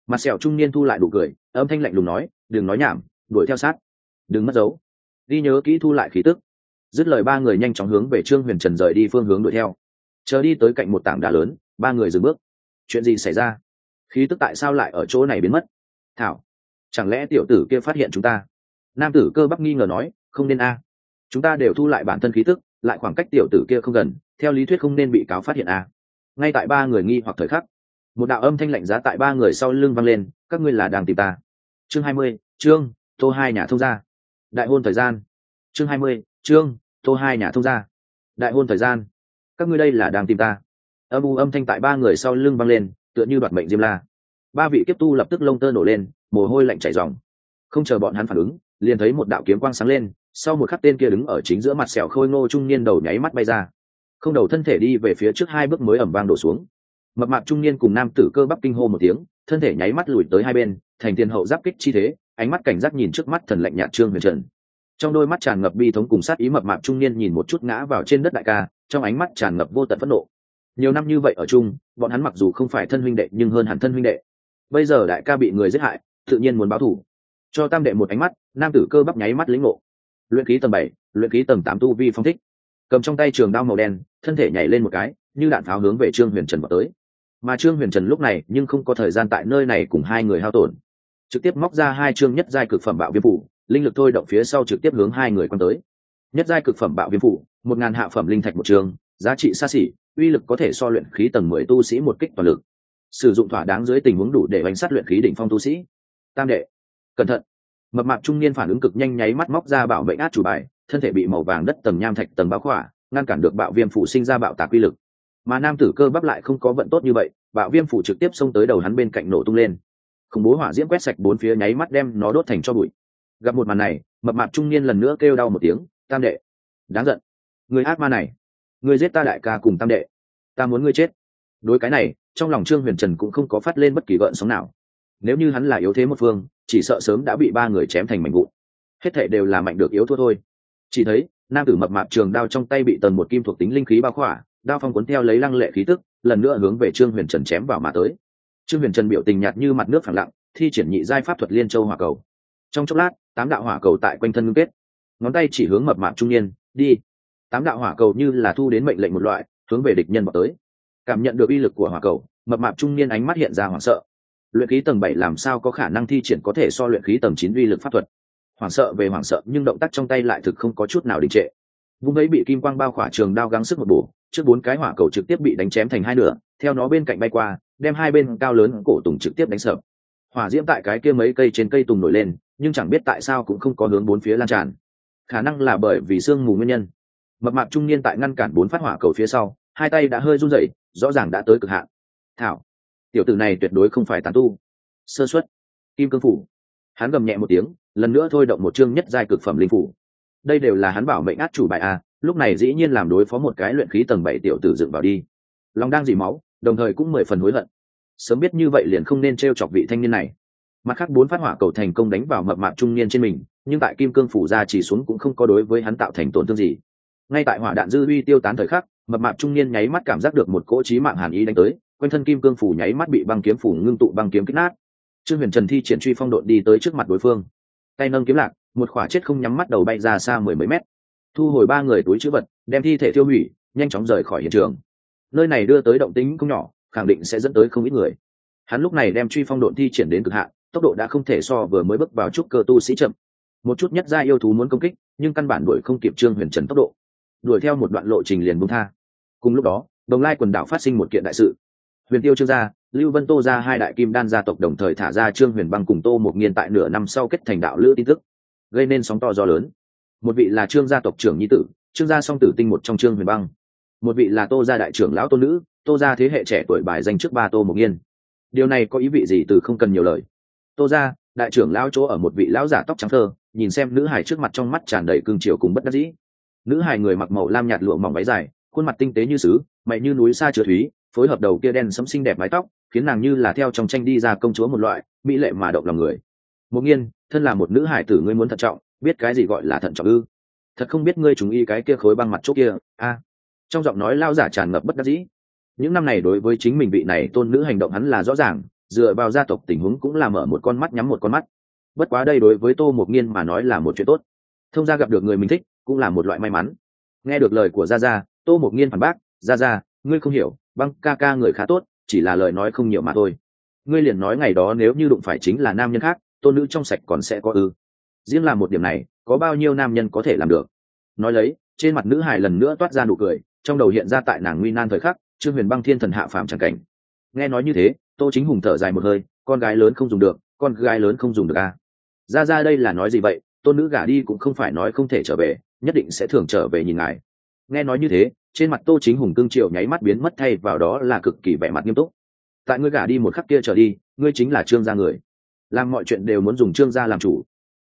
Speaker 1: Mặt sẹo trung niên thu lại đủ cười, âm thanh lạnh lùng nói, đừng nói nhảm, đuổi theo sát. Đừng mất dấu. Đi nhớ kỹ thu lại khí tức. Dứt lời ba người nhanh chóng hướng về trương huyền trần rời đi phương hướng đuổi theo. Chờ đi tới cạnh một tảng đá lớn, ba người dừng bước. Chuyện gì xảy ra? Khí tức tại sao lại ở chỗ này biến mất? Thảo, chẳng lẽ tiểu tử kia phát hiện chúng ta? Nam tử cơ bắp nghi ngờ nói, không nên a. Chúng ta đều thu lại bản thân khí tức, lại khoảng cách tiểu tử kia không gần, theo lý thuyết không nên bị cáo phát hiện a. Ngay tại ba người nghi hoặc thời khắc, một đạo âm thanh lạnh giá tại ba người sau lưng vang lên, các ngươi là đang tìm ta. Chương hai mươi chương tô hai nhà thông gia. Đại hôn thời gian. Chương hai mươi chương tô hai nhà thông gia. Đại hôn thời gian. Các ngươi đây là đang tìm ta. Âm u âm thanh tại ba người sau lưng vang lên, tựa như đoạt mệnh diêm la. Ba vị kiếp tu lập tức lông tơ nổ lên, mồ hôi lạnh chảy ròng. Không chờ bọn hắn phản ứng liền thấy một đạo kiếm quang sáng lên, sau một khắc tên kia đứng ở chính giữa mặt sẹo khôi ngô trung niên đầu nháy mắt bay ra. Không đầu thân thể đi về phía trước hai bước mới ẩm vang đổ xuống. Mập mạp trung niên cùng nam tử cơ bắp kinh hô một tiếng, thân thể nháy mắt lùi tới hai bên, thành tiền hậu giáp kích chi thế, ánh mắt cảnh giác nhìn trước mắt thần lạnh nhạt trương huyền trần. Trong đôi mắt tràn ngập bi thống cùng sát ý mập mạp trung niên nhìn một chút ngã vào trên đất đại ca, trong ánh mắt tràn ngập vô tận phẫn nộ. Nhiều năm như vậy ở chung, bọn hắn mặc dù không phải thân huynh đệ nhưng hơn hẳn thân huynh đệ. Bây giờ đại ca bị người giết hại, tự nhiên muốn báo thù. Cho tam đệ một ánh mắt nam tử cơ bắp nháy mắt lĩnh ngộ. Luyện khí tầng bảy, luyện khí tầng tám tu vi phong thích. Cầm trong tay trường đao màu đen, thân thể nhảy lên một cái, như đạn pháo hướng về trương huyền trần vào tới. Mà trương huyền trần lúc này nhưng không có thời gian tại nơi này cùng hai người hao tổn. Trực tiếp móc ra hai chương nhất giai cực phẩm bạo viêm phủ, linh lực thôi động phía sau trực tiếp hướng hai người quan tới. Nhất giai cực phẩm bạo viêm phủ, một ngàn hạ phẩm linh thạch một trường, giá trị xa xỉ, uy lực có thể so luyện khí tầng mười tu sĩ một kích toàn lực. Sử dụng thỏa đáng dưới tình huống đủ để bánh sát luyện khí đỉnh phong tu sĩ. Tam đệ, cẩn thận mập mạp trung niên phản ứng cực nhanh nháy mắt móc ra bảo bệnh át chủ bài, thân thể bị màu vàng đất tầng nham thạch tầng báo khỏa, ngăn cản được bạo viêm phủ sinh ra bạo tạc quy lực. Mà nam tử cơ bắp lại không có vận tốt như vậy, bạo viêm phủ trực tiếp xông tới đầu hắn bên cạnh nổ tung lên. Khủng bố hỏa diễm quét sạch bốn phía nháy mắt đem nó đốt thành cho bụi. Gặp một màn này, mập mạp trung niên lần nữa kêu đau một tiếng, tam đệ, đáng giận. Người ác ma này, người giết ta đại ca cùng tam đệ. Ta muốn ngươi chết. Đối cái này, trong lòng trương huyền trần cũng không có phát lên bất kỳ gợn sóng nào nếu như hắn là yếu thế một phương, chỉ sợ sớm đã bị ba người chém thành mảnh vụn. Hết thệ đều là mạnh được yếu thua thôi. Chỉ thấy, nam tử mập mạp trường đao trong tay bị tần một kim thuộc tính linh khí bao khỏa, đao phong cuốn theo lấy lăng lệ khí tức, lần nữa hướng về trương huyền trần chém vào mà tới. Trương huyền trần biểu tình nhạt như mặt nước phẳng lặng, thi triển nhị giai pháp thuật liên châu hỏa cầu. Trong chốc lát, tám đạo hỏa cầu tại quanh thân ngưng kết. Ngón tay chỉ hướng mập mạp trung niên, đi. Tám đạo hỏa cầu như là thu đến mệnh lệnh một loại, hướng về địch nhân vào tới. Cảm nhận được uy lực của hỏa cầu, mập mạp trung niên ánh mắt hiện ra hoảng sợ luyện khí tầng bảy làm sao có khả năng thi triển có thể so luyện khí tầng chín uy lực pháp thuật? Hoảng sợ về hoảng sợ, nhưng động tác trong tay lại thực không có chút nào đình trệ. Vung ấy bị kim quang bao khỏa trường đao gắng sức một bổ, trước bốn cái hỏa cầu trực tiếp bị đánh chém thành hai nửa, theo nó bên cạnh bay qua, đem hai bên cao lớn cổ tùng trực tiếp đánh sập. Hỏa diễm tại cái kia mấy cây trên cây tùng nổi lên, nhưng chẳng biết tại sao cũng không có hướng bốn phía lan tràn. Khả năng là bởi vì sương mù nguyên nhân. Mập mạp trung niên tại ngăn cản bốn phát hỏa cầu phía sau, hai tay đã hơi run rẩy, rõ ràng đã tới cực hạn. Thảo tiểu tử này tuyệt đối không phải tán tu. Sơ xuất kim cương phủ. Hắn gầm nhẹ một tiếng, lần nữa thôi động một chương nhất giai cực phẩm linh phủ. Đây đều là hắn bảo mệnh át chủ bài a, lúc này dĩ nhiên làm đối phó một cái luyện khí tầng bảy tiểu tử dựng vào đi. Lòng đang dỉ máu, đồng thời cũng mười phần hối hận. Sớm biết như vậy liền không nên t r e o chọc vị thanh niên này. Mặt khác bốn phát hỏa cầu thành công đánh vào mập mạp trung niên trên mình, nhưng tại kim cương phủ ra chỉ xuống cũng không có đối với hắn tạo thành tổn thương gì. Ngay tại hỏa đạn dư uy tiêu tán thời khắc, mập mạp trung niên nháy mắt cảm giác được một cỗ trí mạng hàn ý đánh tới quanh thân kim cương phủ nháy mắt bị băng kiếm phủ ngưng tụ băng kiếm kích nát. Trương huyền trần thi triển truy phong độn đi tới trước mặt đối phương. Tay nâng kiếm lạc, một khỏa chết không nhắm mắt đầu bay ra xa mười mấy mét. Thu hồi ba người túi chữ vật, đem thi thể tiêu hủy, nhanh chóng rời khỏi hiện trường. Nơi này đưa tới động tính không nhỏ, khẳng định sẽ dẫn tới không ít người. Hắn lúc này đem truy phong độn thi triển đến cực hạn, tốc độ đã không thể so vừa mới bước vào trúc cơ tu sĩ chậm. Một chút nhất gia yêu thú muốn công kích, nhưng căn bản đuổi không kịp trương huyền trần tốc độ. Đuổi theo một đoạn lộ trình liền bung tha. Cùng lúc đó, đồng lai quần đảo phát sinh một kiện đại sự huyền tiêu trương gia, lưu vân tô ra hai đại kim đan gia tộc đồng thời thả ra trương huyền băng cùng tô một nghiên tại nửa năm sau kết thành đạo lữ tin tức, gây nên sóng to gió lớn. Một vị là trương gia tộc trưởng nhi tử, trương gia song tử tinh một trong trương huyền băng. Một vị là tô gia đại trưởng lão tôn nữ, tô gia thế hệ trẻ tuổi bài danh trước ba tô một nghiên. Điều này có ý vị gì từ không cần nhiều lời. Tô gia, đại trưởng lão chỗ ở một vị lão giả tóc trắng thơ, nhìn xem nữ hải trước mặt trong mắt tràn đầy cương triều cùng bất đắc dĩ. Nữ hải người mặc màu lam nhạt lụa mỏng váy dài, khuôn mặt tinh tế như sứ mày như núi xa chứa thúy, phối hợp đầu kia đen sẫm xinh đẹp mái tóc, khiến nàng như là theo trong tranh đi ra công chúa một loại, mỹ lệ mà động lòng người. Một nghiên, thân là một nữ hải tử ngươi muốn thận trọng, biết cái gì gọi là thận trọng ư? Thật không biết ngươi chúng y cái kia khối băng mặt chỗ kia, a. Trong giọng nói lao giả tràn ngập bất đắc dĩ. Những năm này đối với chính mình vị này tôn nữ hành động hắn là rõ ràng, dựa vào gia tộc tình huống cũng là mở một con mắt nhắm một con mắt. Bất quá đây đối với tô một nghiên mà nói là một chuyện tốt. Thông gia gặp được người mình thích, cũng là một loại may mắn. Nghe được lời của gia gia, tô một nghiên phản bác gia gia ngươi không hiểu, băng ca ca người khá tốt, chỉ là lời nói không nhiều mà thôi. Ngươi liền nói ngày đó nếu như đụng phải chính là nam nhân khác, tôn nữ trong sạch còn sẽ có ư. Riêng làm một điểm này, có bao nhiêu nam nhân có thể làm được? Nói lấy, trên mặt nữ hài lần nữa toát ra nụ cười, trong đầu hiện ra tại nàng nguy nan thời khắc, trương huyền băng thiên thần hạ phàm chẳng cảnh. Nghe nói như thế, tô chính hùng thở dài một hơi, con gái lớn không dùng được, con gái lớn không dùng được à. ra ra đây là nói gì vậy? Tôn nữ gả đi cũng không phải nói không thể trở về, nhất định sẽ thường trở về nhìn ngài. Nghe nói như thế trên mặt tô chính hùng cương triệu nháy mắt biến mất, thay vào đó là cực kỳ vẻ mặt nghiêm túc. Tại ngươi gả đi một khắc kia trở đi, ngươi chính là trương gia người. Làm mọi chuyện đều muốn dùng trương gia làm chủ.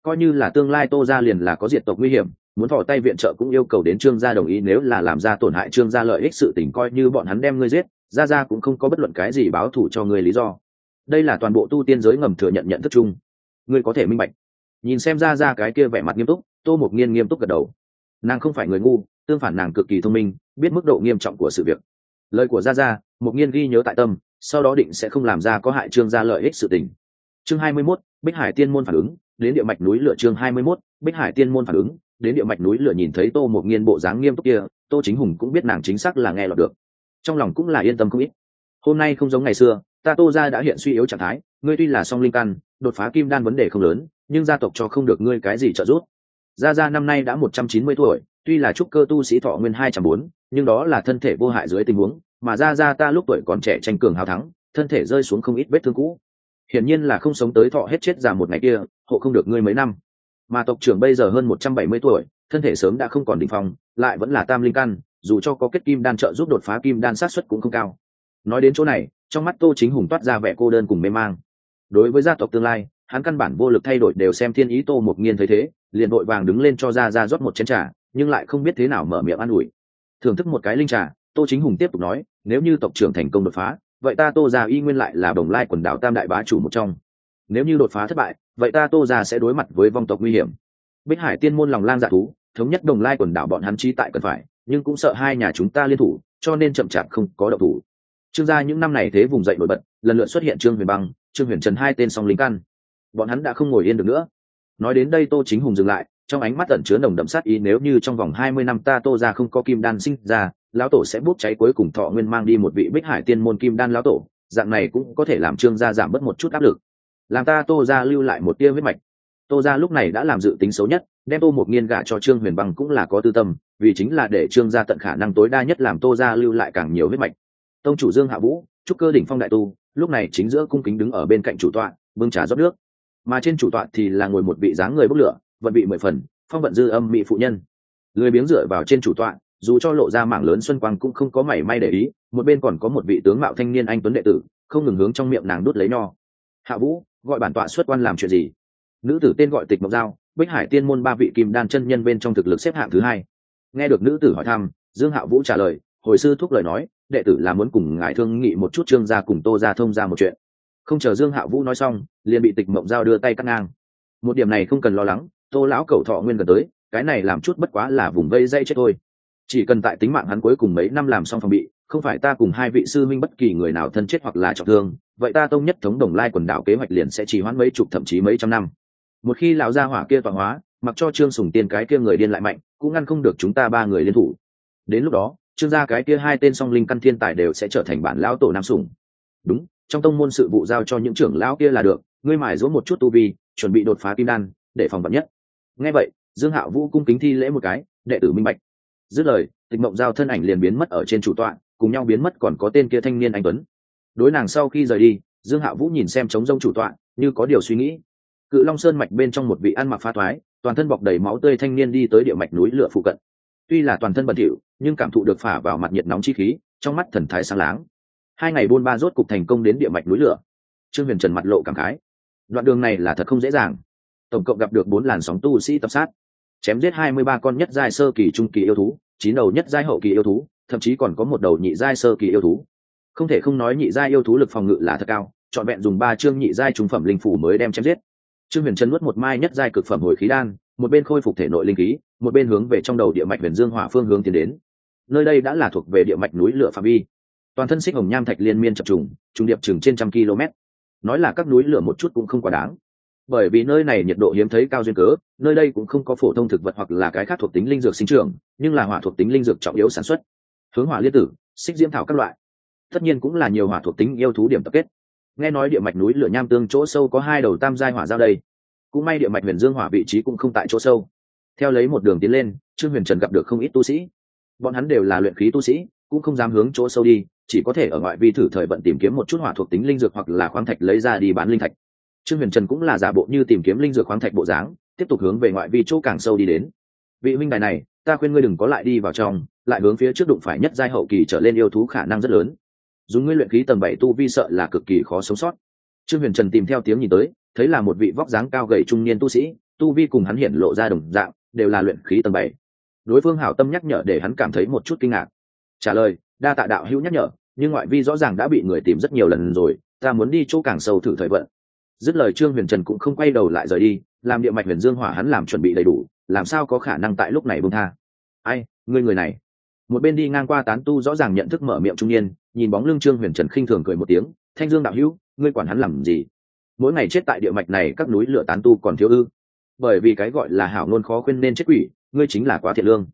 Speaker 1: Coi như là tương lai tô gia liền là có diệt tộc nguy hiểm, muốn thỏ tay viện trợ cũng yêu cầu đến trương gia đồng ý, nếu là làm ra tổn hại trương gia lợi ích sự tình coi như bọn hắn đem ngươi giết, gia gia cũng không có bất luận cái gì báo thù cho ngươi lý do. Đây là toàn bộ tu tiên giới ngầm thừa nhận nhận thức chung. Ngươi có thể minh bạch. Nhìn xem ra ra cái kia vẻ mặt nghiêm túc, tô một nghiên nghiêm túc gật đầu. Nàng không phải người ngu, tương phản nàng cực kỳ thông minh biết mức độ nghiêm trọng của sự việc. Lời của gia gia một nghiên ghi nhớ tại tâm sau đó định sẽ không làm ra có hại trương gia lợi ích sự tình. Chương hai mươi 21, bích hải tiên môn phản ứng đến địa mạch núi lửa chương hai mươi 21, bích hải tiên môn phản ứng đến địa mạch núi lửa nhìn thấy tô một nghiên bộ dáng nghiêm túc kia tô chính hùng cũng biết nàng chính xác là nghe lọt được. Trong lòng cũng là yên tâm không ít. Hôm nay không giống ngày xưa ta tô ra đã hiện suy yếu trạng thái ngươi tuy là song linh căn đột phá kim đan vấn đề không lớn nhưng gia tộc cho không được ngươi cái gì trợ giúp. Gia gia năm nay đã một trăm chín mươi tuổi tuy là trúc cơ tu sĩ thọ nguyên hai trăm bốn, nhưng đó là thân thể vô hại dưới tình huống, mà gia gia ta lúc tuổi còn trẻ tranh cường hào thắng, thân thể rơi xuống không ít vết thương cũ. Hiển nhiên là không sống tới thọ hết chết già một ngày kia, hộ không được ngươi mấy năm. Mà tộc trưởng bây giờ hơn một trăm bảy mươi tuổi, thân thể sớm đã không còn đỉnh phong, lại vẫn là tam linh căn, dù cho có kết kim đan trợ giúp đột phá kim đan sát xuất cũng không cao. Nói đến chỗ này, trong mắt tô chính hùng toát ra vẻ cô đơn cùng mê mang. Đối với gia tộc tương lai, hắn căn bản vô lực thay đổi đều xem thiên ý tô một nghiên thấy thế, liền vội vàng đứng lên cho ra ra rót một chén trà nhưng lại không biết thế nào mở miệng an ủi. Thưởng thức một cái linh trà, tô chính hùng tiếp tục nói, nếu như tộc trưởng thành công đột phá, vậy ta tô ra y nguyên lại là đồng lai quần đảo tam đại bá chủ một trong. Nếu như đột phá thất bại, vậy ta tô ra sẽ đối mặt với vong tộc nguy hiểm. Bích hải tiên môn lòng lang dạ thú, thống nhất đồng lai quần đảo bọn hắn trí tại cần phải, nhưng cũng sợ hai nhà chúng ta liên thủ, cho nên chậm chạp không có độc thủ. Trương gia những năm này thế vùng dậy nổi bật, lần lượt xuất hiện trương huyền băng, trương huyền trần hai tên song lính căn. Bọn hắn đã không ngồi yên được nữa. Nói đến đây tô chính hùng dừng lại trong ánh mắt tận chứa nồng đậm sát ý, nếu như trong vòng hai mươi năm ta tô ra không có kim đan sinh ra, lão tổ sẽ bốc cháy cuối cùng thọ nguyên mang đi một vị bích hải tiên môn kim đan lão tổ, dạng này cũng có thể làm trương gia giảm bớt một chút áp lực. Làm ta tô ra lưu lại một tia huyết mạch. Tô ra lúc này đã làm dự tính xấu nhất, đem tô một nghiên gạ cho trương huyền băng cũng là có tư tâm, vì chính là để trương gia tận khả năng tối đa nhất làm tô ra lưu lại càng nhiều huyết mạch. Tông chủ dương hạ vũ trúc cơ đỉnh phong đại tu, lúc này chính giữa cung kính đứng ở bên cạnh chủ tọa, bưng trà rót nước. Mà trên chủ tọa thì là ngồi một vị dáng người bốc lửa vận bị mười phần, phong vận dư âm mỹ phụ nhân. Lười biếng dựa vào trên chủ tọa, dù cho lộ ra mảng lớn xuân quang cũng không có mảy may để ý, một bên còn có một vị tướng mạo thanh niên anh tuấn đệ tử, không ngừng hướng trong miệng nàng đút lấy nho. Hạ vũ, gọi bản tọa xuất quan làm chuyện gì? Nữ tử tên gọi tịch mộc giao, bích hải tiên môn ba vị kim đan chân nhân bên trong thực lực xếp hạng thứ hai. Nghe được nữ tử hỏi thăm, dương hạ vũ trả lời, hồi sư thúc lời nói, đệ tử là muốn cùng ngài thương nghị một chút trương gia cùng tô gia thông ra một chuyện. Không chờ dương hạ vũ nói xong, liền bị tịch mộng giao đưa tay cắt ngang. Một điểm này không cần lo lắng tô lão cầu thọ nguyên gần tới, cái này làm chút bất quá là vùng vây dây chết thôi. Chỉ cần tại tính mạng hắn cuối cùng mấy năm làm xong phòng bị, không phải ta cùng hai vị sư minh bất kỳ người nào thân chết hoặc là trọng thương, vậy ta tông nhất thống đồng lai quần đảo kế hoạch liền sẽ chỉ hoãn mấy chục thậm chí mấy trăm năm. Một khi lão gia hỏa kia tọa hóa, mặc cho trương sùng tiên cái kia người điên lại mạnh, cũng ngăn không được chúng ta ba người liên thủ. Đến lúc đó, trương gia cái kia hai tên song linh căn thiên tài đều sẽ trở thành bản lão tổ nam sùng. Đúng, trong tông môn sự vụ giao cho những trưởng lão kia là được, ngươi mải dỗ một chút tu vi, chuẩn bị đột phá kim đan, để phòng vật nhất nghe vậy, dương hạo vũ cung kính thi lễ một cái, đệ tử minh bạch. Dứt lời, tịch mộng giao thân ảnh liền biến mất ở trên chủ tọa, cùng nhau biến mất còn có tên kia thanh niên anh tuấn. Đối nàng sau khi rời đi, dương hạo vũ nhìn xem trống rông chủ tọa, như có điều suy nghĩ. Cự long sơn mạch bên trong một vị ăn mặc pha thoái, toàn thân bọc đầy máu tươi thanh niên đi tới địa mạch núi lửa phụ cận. Tuy là toàn thân bẩn thỉu, nhưng cảm thụ được phả vào mặt nhiệt nóng chi khí, trong mắt thần thái sáng láng. Hai ngày buôn ba rốt cục thành công đến địa mạch núi lửa. Trương huyền trần mặt lộ cảm khái. Đoạn đường này là thật không dễ dàng tổng cộng gặp được bốn làn sóng tu sĩ tập sát. Chém giết hai mươi ba con nhất giai sơ kỳ trung kỳ yêu thú, chín đầu nhất giai hậu kỳ yêu thú, thậm chí còn có một đầu nhị giai sơ kỳ yêu thú. Không thể không nói nhị giai yêu thú lực phòng ngự là thật cao, trọn vẹn dùng ba chương nhị giai trung phẩm linh phủ mới đem chém giết. Trương huyền Trân nuốt một mai nhất giai cực phẩm hồi khí đan, một bên khôi phục thể nội linh khí, một bên hướng về trong đầu địa mạch huyền dương hỏa phương hướng tiến đến. Nơi đây đã là thuộc về địa mạch núi lửa phạm vi. Toàn thân xích hồng nham thạch liên miên chập trùng trùng điệp chừng trên trăm km. Nói là các núi lửa một chút cũng không quá đáng bởi vì nơi này nhiệt độ hiếm thấy cao duyên cớ, nơi đây cũng không có phổ thông thực vật hoặc là cái khác thuộc tính linh dược sinh trưởng, nhưng là hỏa thuộc tính linh dược trọng yếu sản xuất. Hướng hỏa liên tử, xích diễm thảo các loại. Tất nhiên cũng là nhiều hỏa thuộc tính yêu thú điểm tập kết. Nghe nói địa mạch núi lửa nham tương chỗ sâu có hai đầu tam giai hỏa giao đây. Cũng may địa mạch huyền dương hỏa vị trí cũng không tại chỗ sâu. Theo lấy một đường tiến lên, trương huyền trần gặp được không ít tu sĩ. Bọn hắn đều là luyện khí tu sĩ, cũng không dám hướng chỗ sâu đi, chỉ có thể ở ngoại vi thử thời vận tìm kiếm một chút hỏa thuộc tính linh dược hoặc là khoáng thạch lấy ra đi bán linh thạch trương huyền trần cũng là giả bộ như tìm kiếm linh dược khoáng thạch bộ dáng, tiếp tục hướng về ngoại vi chỗ càng sâu đi đến. Vị huynh đài này, ta khuyên ngươi đừng có lại đi vào trong, lại hướng phía trước đụng phải nhất giai hậu kỳ trở lên yêu thú khả năng rất lớn. Dùng ngươi luyện khí tầng bảy tu vi sợ là cực kỳ khó sống sót. Trương huyền trần tìm theo tiếng nhìn tới, thấy là một vị vóc dáng cao gầy trung niên tu sĩ, tu vi cùng hắn hiện lộ ra đồng dạng, đều là luyện khí tầng bảy. Đối phương hảo tâm nhắc nhở để hắn cảm thấy một chút kinh ngạc. Trả lời, đa tạ đạo hữu nhắc nhở, nhưng ngoại vi rõ ràng đã bị người tìm rất nhiều lần rồi, ta muốn đi chỗ càng sâu thử thời vận dứt lời trương huyền trần cũng không quay đầu lại rời đi, làm địa mạch huyền dương hỏa hắn làm chuẩn bị đầy đủ, làm sao có khả năng tại lúc này bông tha. Ai, ngươi người này. Một bên đi ngang qua tán tu rõ ràng nhận thức mở miệng trung niên, nhìn bóng lưng trương huyền trần khinh thường cười một tiếng, thanh dương đạo hữu, ngươi quản hắn làm gì? Mỗi ngày chết tại địa mạch này, các núi lửa tán tu còn thiếu ư? Bởi vì cái gọi là hảo ngôn khó khuyên nên chết quỷ, ngươi chính là quá thiệt lương.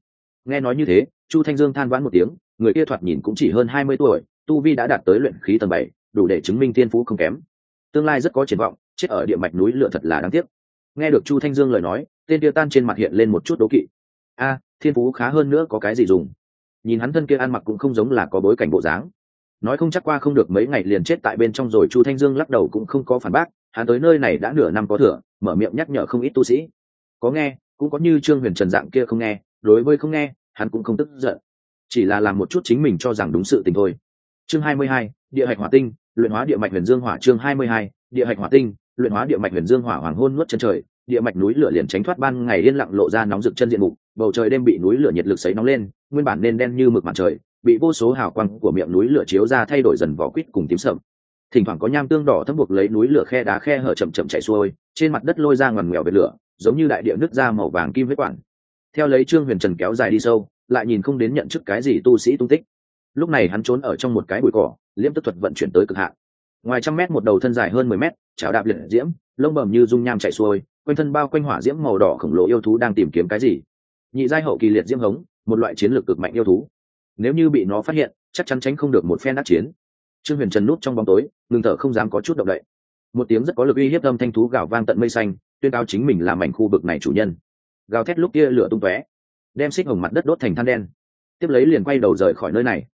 Speaker 1: Nghe nói như thế, chu thanh dương than vãn một tiếng, người kia thoạt nhìn cũng chỉ hơn hai mươi tuổi, tu vi đã đạt tới luyện khí tầng bảy, đủ để chứng minh thiên phú không kém tương lai rất có triển vọng, chết ở địa mạch núi lửa thật là đáng tiếc. Nghe được chu thanh dương lời nói, tên kia tan trên mặt hiện lên một chút đố kỵ. A, thiên phú khá hơn nữa có cái gì dùng? Nhìn hắn thân kia ăn mặc cũng không giống là có bối cảnh bộ dáng. Nói không chắc qua không được mấy ngày liền chết tại bên trong rồi, chu thanh dương lắc đầu cũng không có phản bác, hắn tới nơi này đã nửa năm có thừa, mở miệng nhắc nhở không ít tu sĩ. Có nghe, cũng có như trương huyền trần dạng kia không nghe, đối với không nghe, hắn cũng không tức giận. Chỉ là làm một chút chính mình cho rằng đúng sự tình thôi. Chương hai mươi hai, địa hạch hỏa tinh luyện hóa địa mạch huyền dương hỏa chương hai mươi hai, địa hạch hỏa tinh, luyện hóa địa mạch huyền dương hỏa hoàng hôn nuốt chân trời, địa mạch núi lửa liền tránh thoát ban ngày yên lặng lộ ra nóng rực chân diện mục, bầu trời đêm bị núi lửa nhiệt lực sấy nóng lên, nguyên bản nên đen như mực mặt trời, bị vô số hào quang của miệng núi lửa chiếu ra thay đổi dần vỏ quýt cùng tím sậm. Thỉnh thoảng có nham tương đỏ thấm buộc lấy núi lửa khe đá khe hở chậm chậm chảy xuôi, trên mặt đất lôi ra ngoằn ngoèo về lửa, giống như đại địa nước ra màu vàng kim huyết quản. Theo lấy trương huyền trần kéo dài đi sâu, lại nhìn không đến nhận chức cái gì tu sĩ tung tích. Lúc này hắn trốn ở trong một cái bụi cỏ liêm tức thuật vận chuyển tới cực hạn. Ngoài trăm mét một đầu thân dài hơn mười mét, chảo đạp liệt diễm, lông bầm như dung nham chạy xuôi, quanh thân bao quanh hỏa diễm màu đỏ khổng lồ yêu thú đang tìm kiếm cái gì? Nhị giai hậu kỳ liệt diễm hống, một loại chiến lược cực mạnh yêu thú. Nếu như bị nó phát hiện, chắc chắn tránh không được một phen đắc chiến. Trương huyền trần nút trong bóng tối, ngừng thở không dám có chút động đậy. Một tiếng rất có lực uy hiếp âm thanh thú gào vang tận mây xanh, tuyên cao chính mình là mảnh khu vực này chủ nhân. Gào thét lúc kia lửa tung tóe, đem xích hồng mặt đất đốt thành than đen. Tiếp lấy liền quay đầu rời khỏi nơi này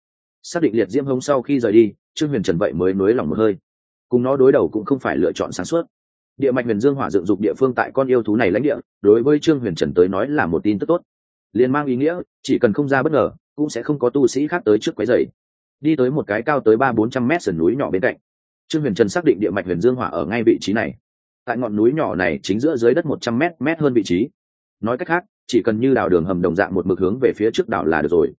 Speaker 1: xác định liệt diễm hống sau khi rời đi, trương huyền trần vậy mới nới lòng một hơi. Cùng nó đối đầu cũng không phải lựa chọn sáng suốt. Địa mạch huyền dương hỏa dựng dục địa phương tại con yêu thú này lãnh địa, đối với trương huyền trần tới nói là một tin tức tốt. Liền mang ý nghĩa, chỉ cần không ra bất ngờ, cũng sẽ không có tu sĩ khác tới trước quấy dày đi tới một cái cao tới ba bốn trăm mét sườn núi nhỏ bên cạnh, trương huyền trần xác định địa mạch huyền dương hỏa ở ngay vị trí này. Tại ngọn núi nhỏ này chính giữa dưới đất một trăm mét mét hơn vị trí. Nói cách khác, chỉ cần như đào đường hầm đồng dạng một mực hướng về phía trước đảo là được rồi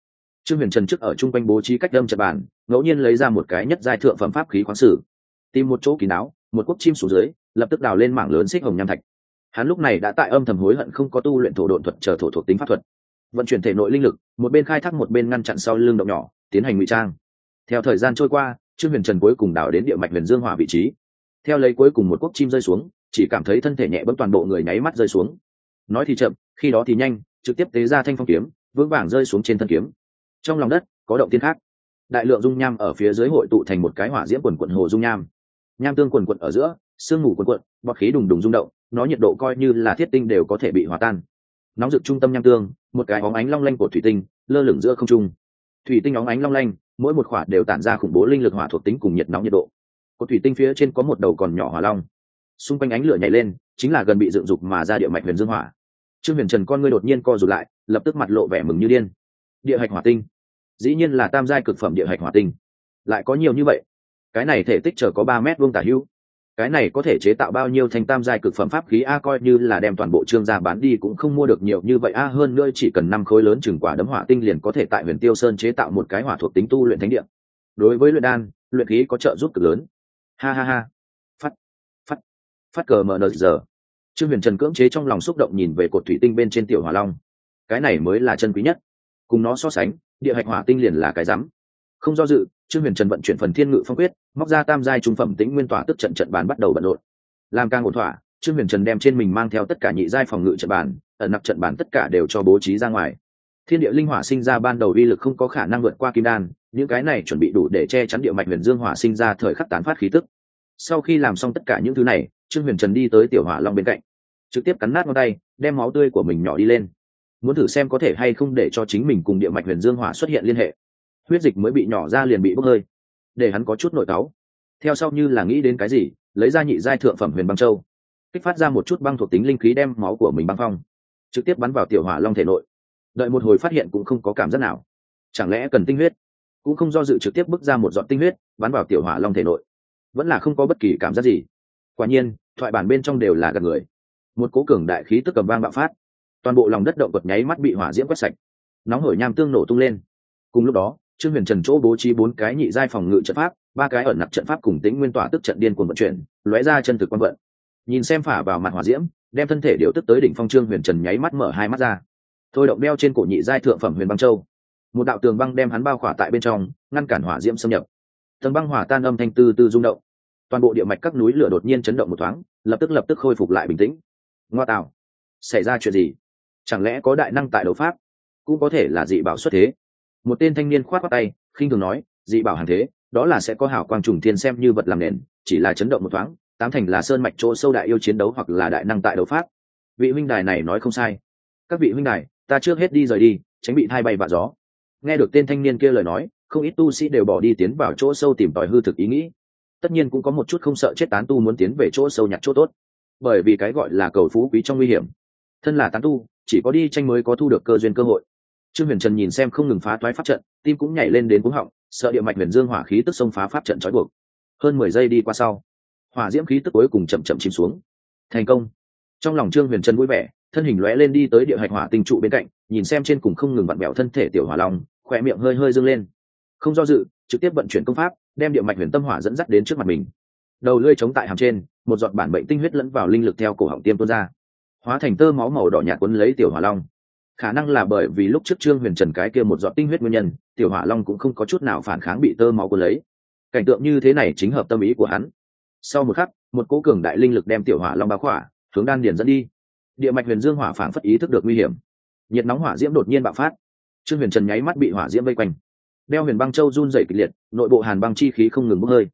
Speaker 1: trương huyền trần trước ở chung quanh bố trí cách đâm trận bàn, ngẫu nhiên lấy ra một cái nhất giai thượng phẩm pháp khí khoáng sử. Tìm một chỗ kín đáo, một quốc chim xuống dưới, lập tức đào lên mảng lớn xích hồng nham thạch. Hắn lúc này đã tại âm thầm hối hận không có tu luyện thổ độn thuật chờ thổ thuộc tính pháp thuật. Vận chuyển thể nội linh lực, một bên khai thác một bên ngăn chặn sau lưng động nhỏ, tiến hành ngụy trang. Theo thời gian trôi qua, trương huyền trần cuối cùng đào đến địa mạch huyền dương hỏa vị trí. Theo lấy cuối cùng một quốc chim rơi xuống, chỉ cảm thấy thân thể nhẹ bấm toàn bộ người nháy mắt rơi xuống. Nói thì chậm, khi đó thì nhanh, trực tiếp tế ra thanh phong kiếm, vững vàng rơi xuống trên thân kiếm trong lòng đất, có động tiên khác. Đại lượng dung nham ở phía dưới hội tụ thành một cái hỏa diễm quần quận hồ dung nham. Nham tương quần quận ở giữa, sương mù quần quận, bọt khí đùng đùng rung động, nó nhiệt độ coi như là thiết tinh đều có thể bị hòa tan. Nóng rực trung tâm nham tương, một cái óng ánh long lanh của thủy tinh, lơ lửng giữa không trung. Thủy tinh óng ánh long lanh, mỗi một khỏa đều tản ra khủng bố linh lực hỏa thuộc tính cùng nhiệt nóng nhiệt độ. Cột thủy tinh phía trên có một đầu còn nhỏ hỏa long. Xung quanh ánh lửa nhảy lên, chính là gần bị dựng dục mà ra địa mạch huyền dương hỏa. Trương huyền trần con ngươi đột nhiên co rụt lại, lập tức mặt lộ vẻ mừng như điên. Địa hạch hỏa tinh dĩ nhiên là tam giai cực phẩm địa hạch hỏa tinh. Lại có nhiều như vậy. Cái này thể tích chờ có ba mét vuông tả hữu. Cái này có thể chế tạo bao nhiêu thành tam giai cực phẩm pháp khí a coi như là đem toàn bộ trương gia bán đi cũng không mua được nhiều như vậy a hơn nữa chỉ cần năm khối lớn chừng quả đấm hỏa tinh liền có thể tại huyền tiêu sơn chế tạo một cái hỏa thuộc tính tu luyện thánh địa. Đối với luyện đan, luyện khí có trợ giúp cực lớn. Ha ha ha. Phát phát phát cờ mờ nờ giờ. Trương huyền trần cưỡng chế trong lòng xúc động nhìn về cột thủy tinh bên trên tiểu hỏa long. Cái này mới là chân quý nhất. Cùng nó so sánh địa hạch hỏa tinh liền là cái rắm. Không do dự, trương huyền trần vận chuyển phần thiên ngự phong quyết, móc ra tam giai trung phẩm tĩnh nguyên tỏa tức trận trận bàn bắt đầu bận rộn. Làm càng ổn thỏa, trương huyền trần đem trên mình mang theo tất cả nhị giai phòng ngự trận bàn, ẩn nặc trận bàn tất cả đều cho bố trí ra ngoài. Thiên địa linh hỏa sinh ra ban đầu uy lực không có khả năng vượt qua kim đan, những cái này chuẩn bị đủ để che chắn địa mạch huyền dương hỏa sinh ra thời khắc tán phát khí tức. Sau khi làm xong tất cả những thứ này, trương huyền trần đi tới tiểu hỏa long bên cạnh, trực tiếp cắn nát ngón tay, đem máu tươi của mình nhỏ đi lên muốn thử xem có thể hay không để cho chính mình cùng địa mạch huyền dương hỏa xuất hiện liên hệ. Huyết dịch mới bị nhỏ ra liền bị bốc hơi, để hắn có chút nội cáu. Theo sau như là nghĩ đến cái gì, lấy ra nhị giai thượng phẩm huyền băng châu, kích phát ra một chút băng thuộc tính linh khí đem máu của mình băng phong, trực tiếp bắn vào tiểu hỏa long thể nội. Đợi một hồi phát hiện cũng không có cảm giác nào. Chẳng lẽ cần tinh huyết? Cũng không do dự trực tiếp bước ra một giọt tinh huyết, bắn vào tiểu hỏa long thể nội. Vẫn là không có bất kỳ cảm giác gì. Quả nhiên, thoại bản bên trong đều là gần người. Một cố cường đại khí tức cầm vang bạo phát toàn bộ lòng đất động vật nháy mắt bị hỏa diễm quét sạch. Nóng hổi nham tương nổ tung lên. Cùng lúc đó, trương huyền trần chỗ bố trí bốn cái nhị giai phòng ngự trận pháp, ba cái ẩn nặc trận pháp cùng tính nguyên tỏa tức trận điên cuồng vận chuyển, lóe ra chân thực quan vận. Nhìn xem phả vào mặt hỏa diễm, đem thân thể điều tức tới đỉnh phong trương huyền trần nháy mắt mở hai mắt ra. Thôi động đeo trên cổ nhị giai thượng phẩm huyền băng châu. Một đạo tường băng đem hắn bao khỏa tại bên trong, ngăn cản hỏa diễm xâm nhập. Tầng băng hỏa tan âm thanh tư tư rung động. Toàn bộ địa mạch các núi lửa đột nhiên chấn động một thoáng, lập tức lập tức khôi phục lại bình tĩnh. Ngoa tạo. Xảy ra chuyện gì? Chẳng lẽ có đại năng tại đấu pháp? Cũng có thể là dị bảo xuất thế. Một tên thanh niên khoát khoát tay, khinh thường nói, dị bảo hàng thế, đó là sẽ có hảo quang trùng thiên xem như vật làm nền, chỉ là chấn động một thoáng, tám thành là sơn mạch chỗ sâu đại yêu chiến đấu hoặc là đại năng tại đấu pháp. Vị huynh đài này nói không sai. Các vị huynh đài, ta trước hết đi rời đi, tránh bị thay bay vạ gió. Nghe được tên thanh niên kia lời nói, không ít tu sĩ đều bỏ đi tiến vào chỗ sâu tìm tòi hư thực ý nghĩ. Tất nhiên cũng có một chút không sợ chết tán tu muốn tiến về chỗ sâu nhặt chỗ tốt. Bởi vì cái gọi là cầu phú quý trong nguy hiểm. Thân là tán tu chỉ có đi tranh mới có thu được cơ duyên cơ hội. Trương huyền trần nhìn xem không ngừng phá toái pháp trận, tim cũng nhảy lên đến cuống họng, sợ địa mạch huyền dương hỏa khí tức xông phá pháp trận trói buộc. Hơn mười giây đi qua sau, hỏa diễm khí tức cuối cùng chậm chậm chìm xuống. Thành công. Trong lòng trương huyền trần vui vẻ, thân hình lóe lên đi tới địa hạch hỏa tinh trụ bên cạnh, nhìn xem trên cùng không ngừng vặn bẹo thân thể tiểu hỏa long khỏe miệng hơi hơi dâng lên. Không do dự, trực tiếp vận chuyển công pháp, đem địa mạch huyền tâm hỏa dẫn dắt đến trước mặt mình. Đầu lưỡi chống tại hàm trên, một giọt bản bệnh tinh huyết lẫn vào linh lực theo cổ họng tiêm tuôn ra hóa thành tơ máu màu đỏ nhạt quấn lấy tiểu hỏa long. Khả năng là bởi vì lúc trước trương huyền trần cái kia một giọt tinh huyết nguyên nhân, tiểu hỏa long cũng không có chút nào phản kháng bị tơ máu cuốn lấy. Cảnh tượng như thế này chính hợp tâm ý của hắn. Sau một khắc, một cố cường đại linh lực đem tiểu hỏa long bao khỏa, hướng đan điền dẫn đi. Địa mạch huyền dương hỏa phản phất ý thức được nguy hiểm. Nhiệt nóng hỏa diễm đột nhiên bạo phát. Trương huyền trần nháy mắt bị hỏa diễm vây quanh. Đeo huyền băng châu run dày kịch liệt, nội bộ hàn băng chi khí không ngừng bốc hơi.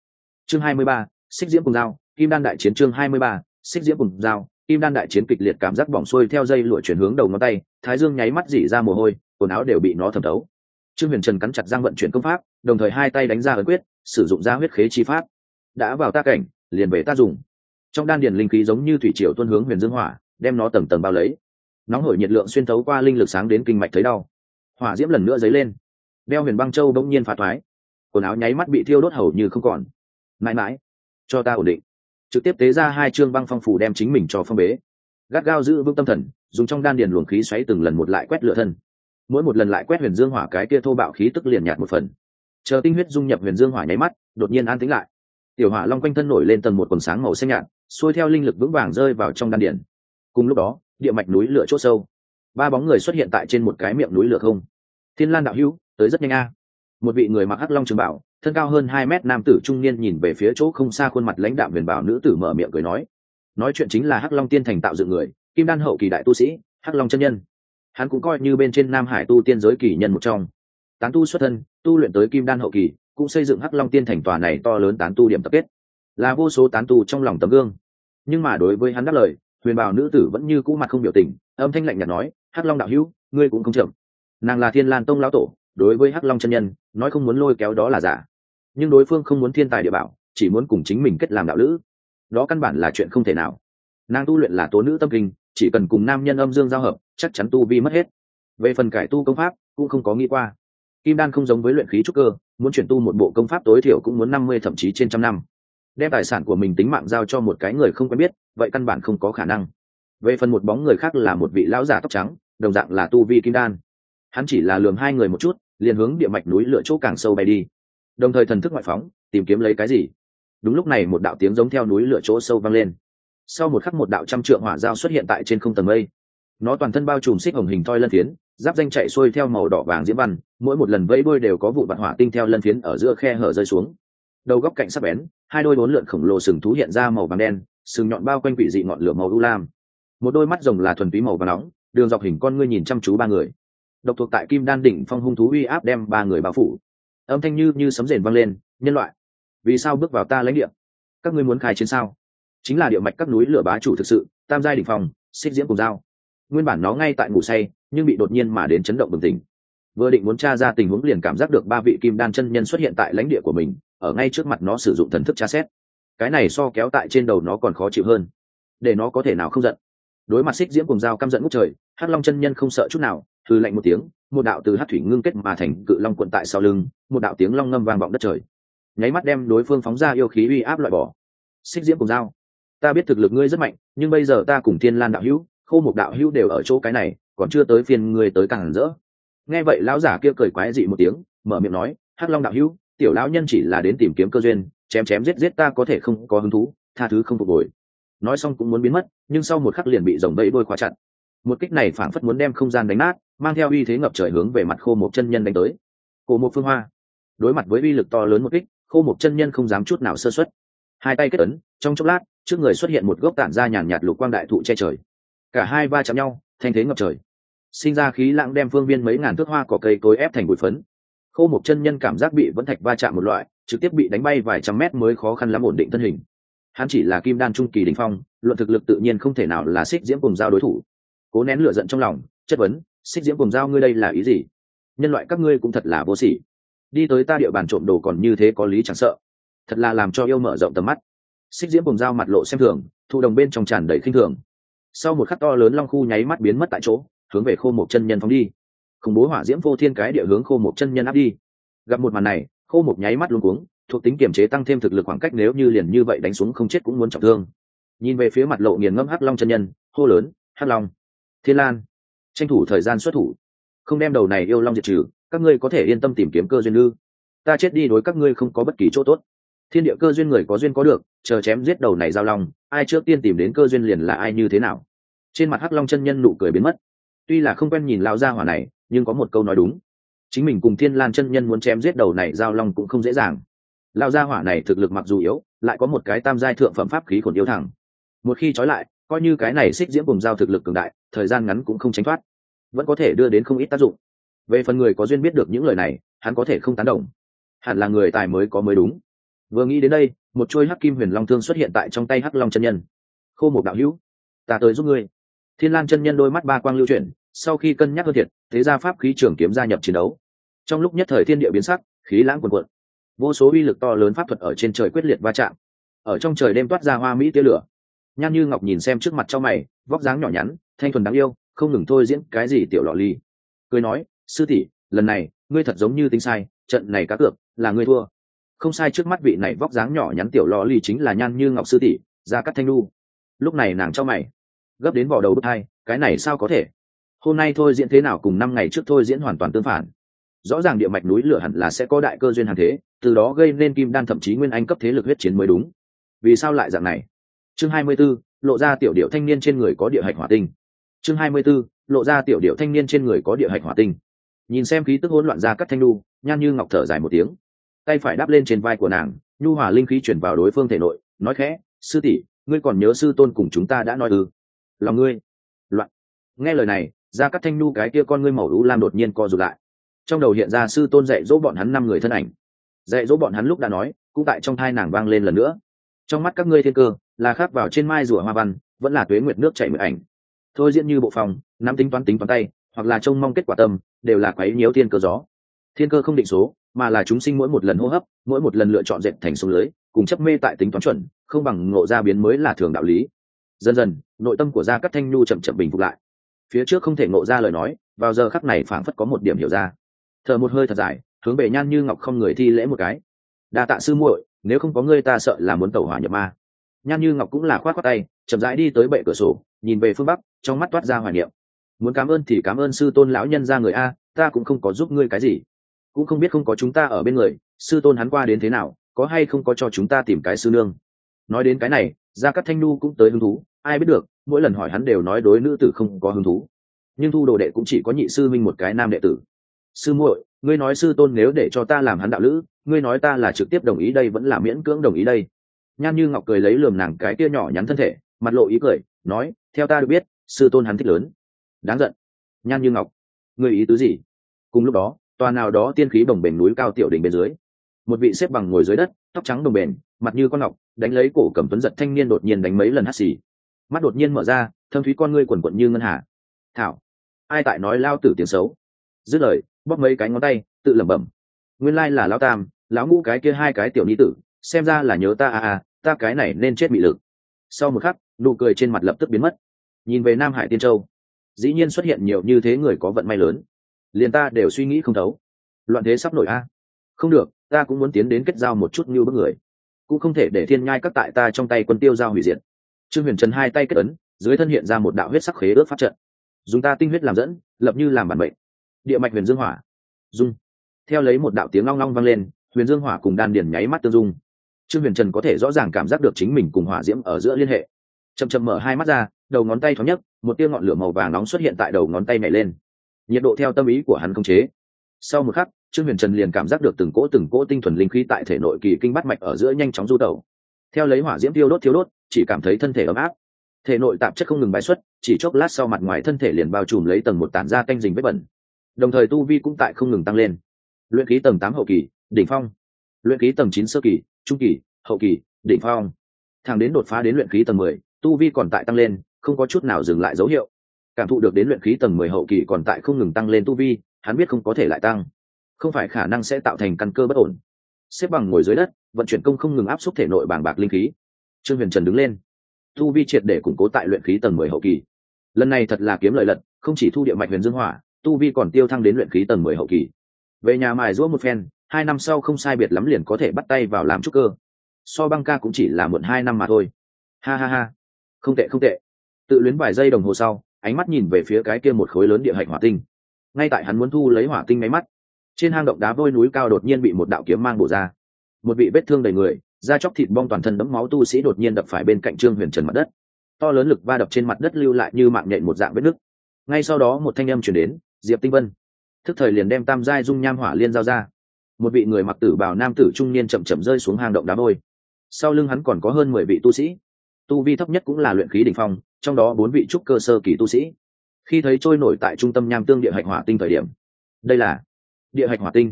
Speaker 1: Chương hai mươi ba, xích diễm cùng dao, kim đan đại chiến chương hai mươi ba, xích diễm cùng dao kim đan đại chiến kịch liệt cảm giác bỏng xuôi theo dây lụa chuyển hướng đầu ngón tay, thái dương nháy mắt dỉ ra mồ hôi, quần áo đều bị nó thẩm thấu. Trương huyền trần cắn chặt giang vận chuyển công pháp, đồng thời hai tay đánh ra ấn quyết, sử dụng ra huyết khế chi pháp. Đã vào ta cảnh, liền về ta dùng. Trong đan điền linh khí giống như thủy triều tuôn hướng huyền dương hỏa, đem nó tầng tầng bao lấy. Nóng hổi nhiệt lượng xuyên thấu qua linh lực sáng đến kinh mạch thấy đau. Hỏa diễm lần nữa dấy lên. Đeo huyền băng châu bỗng nhiên phá thoái. Quần áo nháy mắt bị thiêu đốt hầu như không còn. Mãi mãi, cho ta ổn định trực tiếp tế ra hai chương băng phong phủ đem chính mình cho phong bế. Gắt gao giữ vững tâm thần, dùng trong đan điền luồng khí xoáy từng lần một lại quét lửa thân. Mỗi một lần lại quét huyền dương hỏa cái kia thô bạo khí tức liền nhạt một phần. Chờ tinh huyết dung nhập huyền dương hỏa nháy mắt, đột nhiên an tĩnh lại. Tiểu hỏa long quanh thân nổi lên tầng một quần sáng màu xanh nhạt, xuôi theo linh lực vững vàng rơi vào trong đan điền. Cùng lúc đó, địa mạch núi lửa c h sâu. Ba bóng người xuất hiện tại trên một cái miệng núi lửa không. Thiên lan đạo hữu, tới rất nhanh a. Một vị người mặc hắc long trường bảo thân cao hơn hai mét nam tử trung niên nhìn về phía chỗ không xa khuôn mặt lãnh đạm huyền bảo nữ tử mở miệng cười nói. Nói chuyện chính là hắc long tiên thành tạo dựng người, kim đan hậu kỳ đại tu sĩ, hắc long chân nhân. Hắn cũng coi như bên trên nam hải tu tiên giới kỳ nhân một trong. Tán tu xuất thân, tu luyện tới kim đan hậu kỳ, cũng xây dựng hắc long tiên thành tòa này to lớn tán tu điểm tập kết. Là vô số tán tu trong lòng tấm gương. Nhưng mà đối với hắn đáp lời, huyền bảo nữ tử vẫn như cũ mặt không biểu tình, âm thanh lạnh nhạt nói, hắc long đạo hữu, ngươi cũng không chậm. Nàng là thiên lan tông lão tổ, đối với hắc long chân nhân, nói không muốn lôi kéo đó là giả nhưng đối phương không muốn thiên tài địa bảo, chỉ muốn cùng chính mình kết làm đạo lữ. Đó căn bản là chuyện không thể nào. Nàng tu luyện là tố nữ tâm kinh, chỉ cần cùng nam nhân âm dương giao hợp, chắc chắn tu vi mất hết. Về phần cải tu công pháp, cũng không có nghĩ qua. Kim đan không giống với luyện khí trúc cơ, muốn chuyển tu một bộ công pháp tối thiểu cũng muốn năm mươi thậm chí trên trăm năm. Đem tài sản của mình tính mạng giao cho một cái người không quen biết, vậy căn bản không có khả năng. Về phần một bóng người khác là một vị lão giả tóc trắng, đồng dạng là tu vi kim đan. Hắn chỉ là lường hai người một chút, liền hướng địa mạch núi lựa chỗ càng sâu bay đi đồng thời thần thức ngoại phóng, tìm kiếm lấy cái gì? Đúng lúc này một đạo tiếng giống theo núi lửa chỗ sâu vang lên. Sau một khắc một đạo trăm trượng hỏa dao xuất hiện tại trên không tầng mây. Nó toàn thân bao trùm xích hồng hình thoi lân phiến, giáp danh chạy xuôi theo màu đỏ vàng diễm văn, mỗi một lần vẫy bôi đều có vụ vạn hỏa tinh theo lân phiến ở giữa khe hở rơi xuống. Đầu góc cạnh sắc bén, hai đôi bốn lượn khổng lồ sừng thú hiện ra màu vàng đen, sừng nhọn bao quanh quỷ dị ngọn lửa màu u lam. Một đôi mắt rồng là thuần túy màu và nóng, đường dọc hình con ngươi nhìn chăm chú ba người. Độc thuộc tại kim đan đỉnh phong hung thú uy áp đem ba người bao phủ âm thanh như như sấm rền vang lên, nhân loại, vì sao bước vào ta lãnh địa? Các ngươi muốn khai chiến sao? Chính là địa mạch các núi lửa bá chủ thực sự, tam giai đỉnh phòng xích diễm cùng dao. Nguyên bản nó ngay tại ngủ say, nhưng bị đột nhiên mà đến chấn động bừng tỉnh. Vừa định muốn tra ra tình huống liền cảm giác được ba vị kim đan chân nhân xuất hiện tại lãnh địa của mình, ở ngay trước mặt nó sử dụng thần thức tra xét. Cái này so kéo tại trên đầu nó còn khó chịu hơn, để nó có thể nào không giận. Đối mặt xích diễm cùng dao căm giận ngút trời, hắc long chân nhân không sợ chút nào thư lạnh một tiếng, một đạo từ hát thủy ngưng kết mà thành cự long quận tại sau lưng, một đạo tiếng long ngâm vang vọng đất trời. Nháy mắt đem đối phương phóng ra yêu khí uy áp loại bỏ. Xích diễm cùng dao. Ta biết thực lực ngươi rất mạnh, nhưng bây giờ ta cùng thiên lan đạo hữu, khô một đạo hữu đều ở chỗ cái này, còn chưa tới phiên ngươi tới càng rỡ. Nghe vậy lão giả kia cười quái dị một tiếng, mở miệng nói, hắc long đạo hữu, tiểu lão nhân chỉ là đến tìm kiếm cơ duyên, chém chém giết giết ta có thể không có hứng thú, tha thứ không phục hồi. Nói xong cũng muốn biến mất, nhưng sau một khắc liền bị dòng bẫy đôi khóa chặt. Một kích này phảng phất muốn đem không gian đánh nát mang theo uy thế ngập trời hướng về mặt khô một chân nhân đánh tới. Cổ một phương hoa. Đối mặt với uy lực to lớn một kích, khô một chân nhân không dám chút nào sơ xuất hai tay kết ấn, trong chốc lát, trước người xuất hiện một gốc tản ra nhàn nhạt lục quang đại thụ che trời. Cả hai va chạm nhau, thanh thế ngập trời. Sinh ra khí lãng đem phương viên mấy ngàn thước hoa cỏ cây cối ép thành bụi phấn. Khô một chân nhân cảm giác bị vẫn thạch va chạm một loại, trực tiếp bị đánh bay vài trăm mét mới khó khăn lắm ổn định thân hình. Hắn chỉ là kim đan trung kỳ đình phong, luận thực lực tự nhiên không thể nào là xích diễm cùng giao đối thủ. Cố nén lửa giận trong lòng, chất vấn xích diễm cùng dao ngươi đây là ý gì? Nhân loại các ngươi cũng thật là vô sỉ. Đi tới ta địa bàn trộm đồ còn như thế có lý chẳng sợ. Thật là làm cho yêu mở rộng tầm mắt. Xích diễm cùng dao mặt lộ xem thường thụ đồng bên trong tràn đầy khinh thường. Sau một khắc to lớn long khu nháy mắt biến mất tại chỗ, hướng về khô một chân nhân phóng đi. Khủng bố hỏa diễm vô thiên cái địa hướng khô một chân nhân áp đi. Gặp một màn này, khô một nháy mắt luôn cuống, thuộc tính kiểm chế tăng thêm thực lực khoảng cách nếu như liền như vậy đánh xuống không chết cũng muốn trọng thương. Nhìn về phía mặt lộ nghiền ngẫm hắc long chân nhân, hô lớn, hắc long, thiên lan tranh thủ thời gian xuất thủ. Không đem đầu này yêu long diệt trừ, các ngươi có thể yên tâm tìm kiếm cơ duyên ngư ta chết đi đối các ngươi không có bất kỳ chỗ tốt. Thiên địa cơ duyên người có duyên có được, chờ chém giết đầu này giao long, ai trước tiên tìm đến cơ duyên liền là ai như thế nào? Trên mặt hắc long chân nhân nụ cười biến mất. Tuy là không quen nhìn lao gia hỏa này, nhưng có một câu nói đúng. Chính mình cùng thiên lan chân nhân muốn chém giết đầu này giao long cũng không dễ dàng. Lao gia hỏa này thực lực mặc dù yếu, lại có một cái tam giai thượng phẩm pháp khí còn yếu thẳng. Một khi trói lại coi như cái này xích diễm cùng giao thực lực cường đại, thời gian ngắn cũng không tránh thoát, vẫn có thể đưa đến không ít tác dụng. Về phần người có duyên biết được những lời này, hắn có thể không tán đồng. Hẳn là người tài mới có mới đúng. Vừa nghĩ đến đây, một chuôi hắc kim huyền long thương xuất hiện tại trong tay hắc long chân nhân. Khô một đạo hữu, ta tới giúp ngươi. Thiên lan chân nhân đôi mắt ba quang lưu chuyển, sau khi cân nhắc hơn thiệt, thế ra pháp khí trường kiếm gia nhập chiến đấu. Trong lúc nhất thời thiên địa biến sắc, khí lãng quần quận vô số uy lực to lớn pháp thuật ở trên trời quyết liệt va chạm. Ở trong trời đêm toát ra hoa mỹ tia lửa nhan như ngọc nhìn xem trước mặt cho mày, vóc dáng nhỏ nhắn, thanh thuần đáng yêu, không ngừng thôi diễn cái gì tiểu lọ ly cười nói, sư tỷ, lần này, ngươi thật giống như tính sai, trận này cá cược là ngươi thua. Không sai trước mắt vị này vóc dáng nhỏ nhắn tiểu lọ ly chính là nhan như ngọc sư tỷ ra cắt thanh lu. Lúc này nàng cho mày, gấp đến vỏ đầu bước hai, cái này sao có thể? Hôm nay thôi diễn thế nào cùng năm ngày trước thôi diễn hoàn toàn tương phản. Rõ ràng địa mạch núi lửa hẳn là sẽ có đại cơ duyên hàng thế, từ đó gây nên kim đan thậm chí nguyên anh cấp thế lực huyết chiến mới đúng. Vì sao lại dạng này? Chương 24, lộ ra tiểu điệu thanh niên trên người có địa hạch hỏa tinh. Chương 24, lộ ra tiểu điệu thanh niên trên người có địa hạch hỏa tinh. Nhìn xem khí tức hỗn loạn ra cắt thanh nu, nhan như ngọc thở dài một tiếng. Tay phải đắp lên trên vai của nàng nhu hòa linh khí chuyển vào đối phương thể nội nói khẽ sư tỷ ngươi còn nhớ sư tôn cùng chúng ta đã nói ư? Lòng ngươi. Loạn. Nghe lời này ra cắt thanh nu cái kia con ngươi màu lũ lam đột nhiên co rụt lại. Trong đầu hiện ra sư tôn dạy dỗ bọn hắn năm người thân ảnh. Dạy dỗ bọn hắn lúc đã nói cũng tại trong thai nàng vang lên lần nữa. Trong mắt các ngươi thiên cơ là khác vào trên mai rùa hoa văn, vẫn là tuế nguyệt nước chảy mượn ảnh. Thôi diễn như bộ phòng, nắm tính toán tính toán tay, hoặc là trông mong kết quả tâm, đều là quấy nhiễu thiên cơ gió. Thiên cơ không định số, mà là chúng sinh mỗi một lần hô hấp, mỗi một lần lựa chọn dệt thành sông lưới, cùng chấp mê tại tính toán chuẩn, không bằng ngộ ra biến mới là thường đạo lý. Dần dần, nội tâm của gia cát thanh nhu chậm chậm bình phục lại. Phía trước không thể ngộ ra lời nói, vào giờ khắc này phảng phất có một điểm hiểu ra. Thở một hơi thật dài, hướng về nhan như ngọc không người thi lễ một cái. Đa tạ sư muội, nếu không có ngươi ta sợ là muốn tẩu hỏa nhập ma nhan như ngọc cũng là khoát khoát tay, chậm rãi đi tới bệ cửa sổ, nhìn về phương bắc, trong mắt toát ra hoài niệm. Muốn cảm ơn thì cảm ơn sư tôn lão nhân ra người a, ta cũng không có giúp ngươi cái gì. Cũng không biết không có chúng ta ở bên người, sư tôn hắn qua đến thế nào, có hay không có cho chúng ta tìm cái sư nương. Nói đến cái này, gia cát thanh nu cũng tới hứng thú, ai biết được, mỗi lần hỏi hắn đều nói đối nữ tử không có hứng thú. Nhưng thu đồ đệ cũng chỉ có nhị sư minh một cái nam đệ tử. Sư muội, ngươi nói sư tôn nếu để cho ta làm hắn đạo lữ, ngươi nói ta là trực tiếp đồng ý đây vẫn là miễn cưỡng đồng ý đây nhan như ngọc cười lấy lườm nàng cái kia nhỏ nhắn thân thể, mặt lộ ý cười, nói, theo ta được biết, sư tôn hắn thích lớn. Đáng giận. Nhan như ngọc người ý tứ gì? Cùng lúc đó, tòa nào đó tiên khí bồng bềnh núi cao tiểu đỉnh bên dưới, một vị xếp bằng ngồi dưới đất, tóc trắng đồng bền mặt như con ngọc, đánh lấy cổ cầm tuấn giật thanh niên đột nhiên đánh mấy lần hắt xì. Mắt đột nhiên mở ra, thâm thúy con ngươi quần quận như ngân hà. Thảo, ai tại nói lao tử tiếng xấu? Dứt lời, bóp mấy cái ngón tay, tự lẩm bẩm, nguyên lai là lao tam, lão ngũ cái kia hai cái tiểu ni tử xem ra là nhớ ta à à ta cái này nên chết bị lực. Sau một khắc, nụ cười trên mặt lập tức biến mất. Nhìn về nam hải tiên châu, dĩ nhiên xuất hiện nhiều như thế người có vận may lớn. Liền ta đều suy nghĩ không thấu. Loạn thế sắp nổi a. Không được, ta cũng muốn tiến đến kết giao một chút như bức người. Cũng không thể để thiên nhai các tại ta trong tay quân tiêu giao hủy diệt. Trương huyền trần hai tay kết ấn, dưới thân hiện ra một đạo huyết sắc khế ước phát trận. Dùng ta tinh huyết làm dẫn, lập như làm bản bệnh địa mạch huyền dương hỏa. Dung. Theo lấy một đạo tiếng long long vang lên, huyền dương hỏa cùng đan điển nháy mắt tương dung trương huyền trần có thể rõ ràng cảm giác được chính mình cùng hỏa diễm ở giữa liên hệ. Chậm chậm mở hai mắt ra, đầu ngón tay thoáng nhất một tia ngọn lửa màu vàng nóng xuất hiện tại đầu ngón tay nhảy lên. Nhiệt độ theo tâm ý của hắn không chế. Sau một khắc, trương huyền trần liền cảm giác được từng cỗ từng cỗ tinh thuần linh khí tại thể nội kỳ kinh bắt mạch ở giữa nhanh chóng du tẩu. Theo lấy hỏa diễm tiêu đốt thiếu đốt, chỉ cảm thấy thân thể ấm áp. Thể nội tạp chất không ngừng bài xuất, chỉ chốc lát sau mặt ngoài thân thể liền bao trùm lấy tầng một tản ra canh dình vết bẩn. Đồng thời tu vi cũng tại không ngừng tăng lên. Luyện khí tầng tám hậu kỳ, đỉnh phong. Luyện khí tầng chín sơ kỳ trung kỳ, hậu kỳ, đỉnh phong. Thằng đến đột phá đến luyện khí tầng mười, tu vi còn tại tăng lên, không có chút nào dừng lại dấu hiệu. Cảm thụ được đến luyện khí tầng mười hậu kỳ còn tại không ngừng tăng lên tu vi, hắn biết không có thể lại tăng. Không phải khả năng sẽ tạo thành căn cơ bất ổn. Xếp bằng ngồi dưới đất, vận chuyển công không ngừng áp suất thể nội bàng bạc linh khí. Trương huyền trần đứng lên. Tu vi triệt để củng cố tại luyện khí tầng mười hậu kỳ. Lần này thật là kiếm lợi lận, không chỉ thu địa mạch huyền dương hỏa, tu vi còn tiêu thăng đến luyện khí tầng mười hậu kỳ. Về nhà mài giũa một phen hai năm sau không sai biệt lắm liền có thể bắt tay vào làm trúc cơ. So băng ca cũng chỉ là muộn hai năm mà thôi. Ha ha ha. Không tệ không tệ. Tự luyến vài giây đồng hồ sau, ánh mắt nhìn về phía cái kia một khối lớn địa hạch hỏa tinh. Ngay tại hắn muốn thu lấy hỏa tinh máy mắt, trên hang động đá vôi núi cao đột nhiên bị một đạo kiếm mang bổ ra. Một vị vết thương đầy người, da chóc thịt bong toàn thân đẫm máu tu sĩ đột nhiên đập phải bên cạnh trương huyền trần mặt đất. To lớn lực va đập trên mặt đất lưu lại như mạng nhện một dạng vết nứt. Ngay sau đó một thanh âm chuyển đến, diệp tinh vân. Thức thời liền đem tam giai dung nham hỏa liên giao ra một vị người mặc tử bào nam tử trung niên chậm chậm rơi xuống hang động đá vôi. Sau lưng hắn còn có hơn mười vị tu sĩ. Tu vi thấp nhất cũng là luyện khí đ ỉ n h phong, trong đó bốn vị trúc cơ sơ kỳ tu sĩ. Khi thấy trôi nổi tại trung tâm nham tương địa hạch hỏa tinh thời điểm, đây là địa hạch hỏa tinh.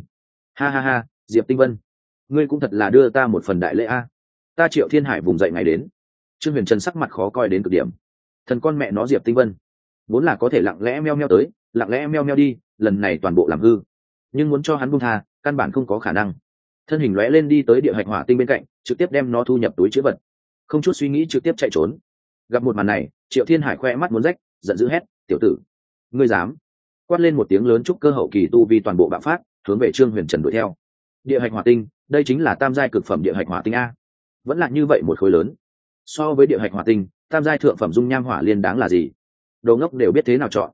Speaker 1: Ha ha ha, diệp tinh vân, ngươi cũng thật là đưa ta một phần đại lễ a. Ta triệu thiên hải vùng dậy ngày đến. Trương huyền trần sắc mặt khó coi đến cực điểm. Thần con mẹ nó diệp tinh vân, vốn là có thể lặng lẽ meo meo tới, lặng lẽ meo meo đi, lần này toàn bộ làm hư. Nhưng muốn cho hắn buông tha căn bản không có khả năng. Thân hình lóe lên đi tới địa hạch hỏa tinh bên cạnh, trực tiếp đem nó thu nhập túi chữ vật. Không chút suy nghĩ trực tiếp chạy trốn. Gặp một màn này, triệu thiên hải khoe mắt muốn rách, giận dữ hét, tiểu tử, ngươi dám? Quát lên một tiếng lớn chúc cơ hậu kỳ tu vi toàn bộ bạo phát, hướng về trương huyền trần đuổi theo. Địa hạch hỏa tinh, đây chính là tam giai cực phẩm địa hạch hỏa tinh a. Vẫn là như vậy một khối lớn. So với địa hạch hỏa tinh, tam giai thượng phẩm dung nham hỏa liên đáng là gì? Đồ ngốc đều biết thế nào chọn.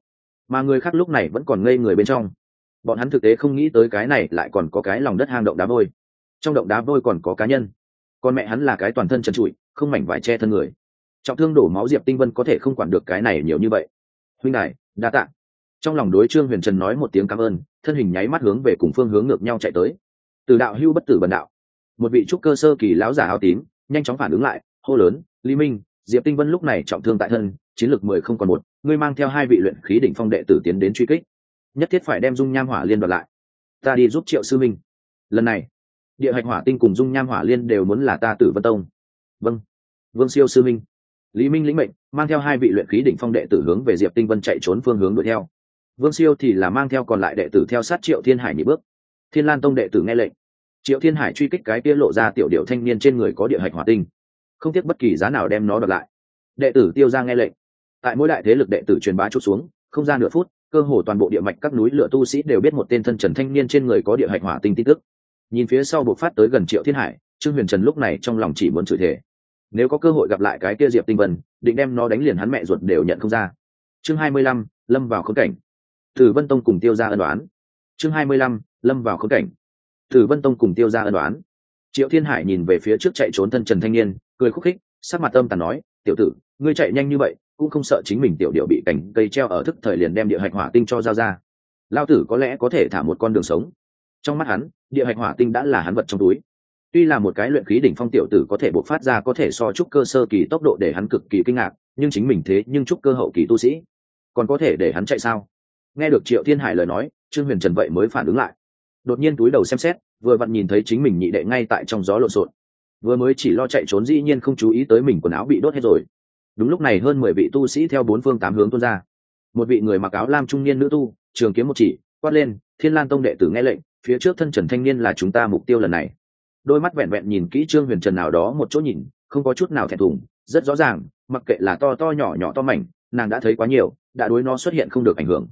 Speaker 1: Mà người khác lúc này vẫn còn ngây người bên trong bọn hắn thực tế không nghĩ tới cái này lại còn có cái lòng đất hang động đá vôi. Trong động đá vôi còn có cá nhân. Con mẹ hắn là cái toàn thân trần trụi, không mảnh vải che thân người. Trọng thương đổ máu diệp tinh vân có thể không quản được cái này nhiều như vậy. Huynh đại đa tạ. Trong lòng đối trương huyền trần nói một tiếng cảm ơn, thân hình nháy mắt hướng về cùng phương hướng ngược nhau chạy tới. Từ đạo hưu bất tử bần đạo. Một vị trúc cơ sơ kỳ lão giả áo tím, nhanh chóng phản ứng lại, hô lớn, lý minh, diệp tinh vân lúc này trọng thương tại thân, chiến lược mười không còn một, ngươi mang theo hai vị luyện khí đỉnh phong đệ tử tiến đến truy kích nhất thiết phải đem dung nham hỏa liên đoạt lại. Ta đi giúp triệu sư minh. Lần này, địa hạch hỏa tinh cùng dung nham hỏa liên đều muốn là ta tử vân tông. Vâng. Vương siêu sư minh. Lý minh lĩnh mệnh, mang theo hai vị luyện khí đỉnh phong đệ tử hướng về diệp tinh vân chạy trốn phương hướng đuổi theo. Vương siêu thì là mang theo còn lại đệ tử theo sát triệu thiên hải nhị bước. Thiên lan tông đệ tử nghe lệnh. Triệu thiên hải truy kích cái kia lộ ra tiểu điệu thanh niên trên người có địa hạch hỏa tinh. Không tiếc bất kỳ giá nào đem nó đợt lại. Đệ tử tiêu ra nghe lệnh. Tại mỗi đại thế lực đệ tử truyền bá chút xuống, không ra nửa phút cơ hồ toàn bộ địa mạch các núi lửa tu sĩ đều biết một tên thân trần thanh niên trên người có địa hạch hỏa tinh tin tức. Nhìn phía sau bộc phát tới gần triệu thiên hải, trương huyền trần lúc này trong lòng chỉ muốn chửi thể nếu có cơ hội gặp lại cái kia diệp tinh vân, định đem nó đánh liền hắn mẹ ruột đều nhận không ra. Chương hai mươi lăm, lâm vào khống cảnh. Tử vân tông cùng tiêu ra ân đoán chương hai mươi lăm, lâm vào khống cảnh. Tử vân tông cùng tiêu ra ân đoán triệu thiên hải nhìn về phía trước chạy trốn thân trần thanh niên, cười khúc khích, sắc mặt âm tàn nói, tiểu tử, ngươi chạy nhanh như vậy cũng không sợ chính mình tiểu điệu bị cành cây treo ở thức thời liền đem địa hạch hỏa tinh cho giao ra. Lao tử có lẽ có thể thả một con đường sống. Trong mắt hắn, địa hạch hỏa tinh đã là hắn vật trong túi. Tuy là một cái luyện khí đỉnh phong tiểu tử có thể bộc phát ra có thể so trúc cơ sơ kỳ tốc độ để hắn cực kỳ kinh ngạc, nhưng chính mình thế nhưng trúc cơ hậu kỳ tu sĩ. Còn có thể để hắn chạy sao? Nghe được triệu thiên hải lời nói, trương huyền trần vậy mới phản ứng lại. Đột nhiên túi đầu xem xét, vừa vặn nhìn thấy chính mình nhị đệ ngay tại trong gió lộn xộn. Vừa mới chỉ lo chạy trốn dĩ nhiên không chú ý tới mình quần áo bị đốt hết rồi đúng lúc này hơn mười vị tu sĩ theo bốn phương tám hướng tuôn ra. Một vị người mặc áo lam trung niên nữ tu, trường kiếm một chỉ, quát lên, thiên lan tông đệ tử nghe lệnh, phía trước thân trần thanh niên là chúng ta mục tiêu lần này. Đôi mắt vẹn vẹn nhìn kỹ trương huyền trần nào đó một chỗ nhìn, không có chút nào thẹn thùng, rất rõ ràng, mặc kệ là to to nhỏ nhỏ to mảnh, nàng đã thấy quá nhiều, đã đối nó xuất hiện không được ảnh hưởng.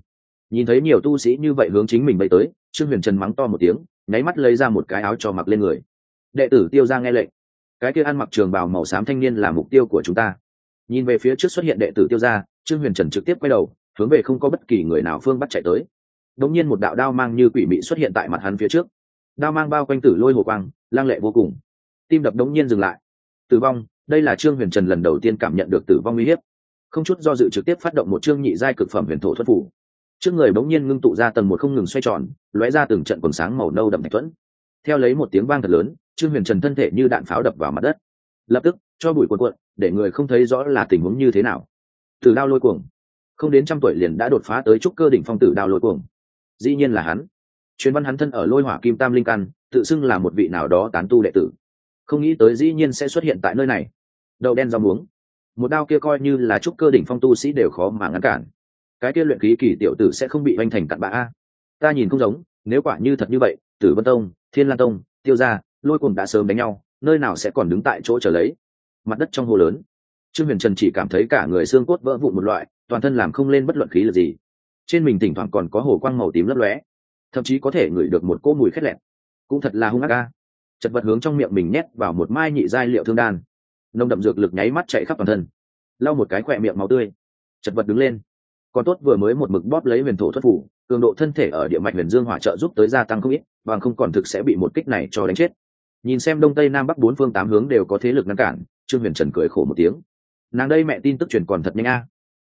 Speaker 1: Nhìn thấy nhiều tu sĩ như vậy hướng chính mình bay tới, trương huyền trần mắng to một tiếng, nháy mắt lấy ra một cái áo cho mặc lên người. Đệ tử tiêu ra nghe lệnh, cái kia ăn mặc trường bào màu xám thanh niên là mục tiêu của chúng ta nhìn về phía trước xuất hiện đệ tử tiêu gia, trương huyền trần trực tiếp quay đầu, hướng về không có bất kỳ người nào phương bắt chạy tới. Đống nhiên một đạo đao mang như quỷ mị xuất hiện tại mặt hắn phía trước. Đao mang bao quanh tử lôi hồ quang lang lệ vô cùng. Tim đập đống nhiên dừng lại. Tử vong, đây là trương huyền trần lần đầu tiên cảm nhận được tử vong uy hiếp. Không chút do dự trực tiếp phát động một chương nhị giai cực phẩm huyền thổ thuật phủ trước người bỗng nhiên ngưng tụ ra tầng một không ngừng xoay tròn, lóe ra từng trận quần sáng màu nâu đậm thạch thuẫn theo lấy một tiếng vang thật lớn, trương huyền trần thân thể như đạn pháo đập vào mặt đất. Lập tức cho bụi cuộn cuộn, để người không thấy rõ là tình huống như thế nào. Từ đao lôi cuồng. Không đến trăm tuổi liền đã đột phá tới trúc cơ đỉnh phong tử đao lôi cuồng. Dĩ nhiên là hắn. Chuyên văn hắn thân ở lôi hỏa kim tam linh căn, tự xưng là một vị nào đó tán tu đệ tử. Không nghĩ tới dĩ nhiên sẽ xuất hiện tại nơi này. Đậu đen rau muống. Một đao kia coi như là trúc cơ đỉnh phong tu sĩ đều khó mà ngăn cản. Cái kia luyện khí kỳ tiểu tử sẽ không bị oanh thành cặn bã a. Ta nhìn không giống, nếu quả như thật như vậy, tử vân tông, thiên lan tông, tiêu gia, lôi cùng đã sớm đánh nhau, nơi nào sẽ còn đứng tại chỗ chờ lấy? Mặt đất trong hồ lớn. Trương huyền trần chỉ cảm thấy cả người xương cốt vỡ vụn một loại, toàn thân làm không lên bất luận khí lực gì. Trên mình thỉnh thoảng còn có hồ quang màu tím lấp lóe, thậm chí có thể ngửi được một cỗ mùi khét lẹt. Cũng thật là hung ác ca chật vật hướng trong miệng mình nhét vào một mai nhị giai liệu thương đan. Nông đậm dược lực nháy mắt chạy khắp toàn thân. Lau một cái khỏe miệng máu tươi. Chật vật đứng lên. Còn tốt vừa mới một mực bóp lấy huyền thổ thất phủ, cường độ thân thể ở địa mạch huyền dương hỏa trợ giúp tới gia tăng không ít, bằng không còn thực sẽ bị một kích này cho đánh chết. Nhìn xem đông tây nam bắc bốn phương tám hướng đều có thế lực ngăn cản trương huyền trần cười khổ một tiếng. Nàng đây mẹ tin tức truyền còn thật nhanh a.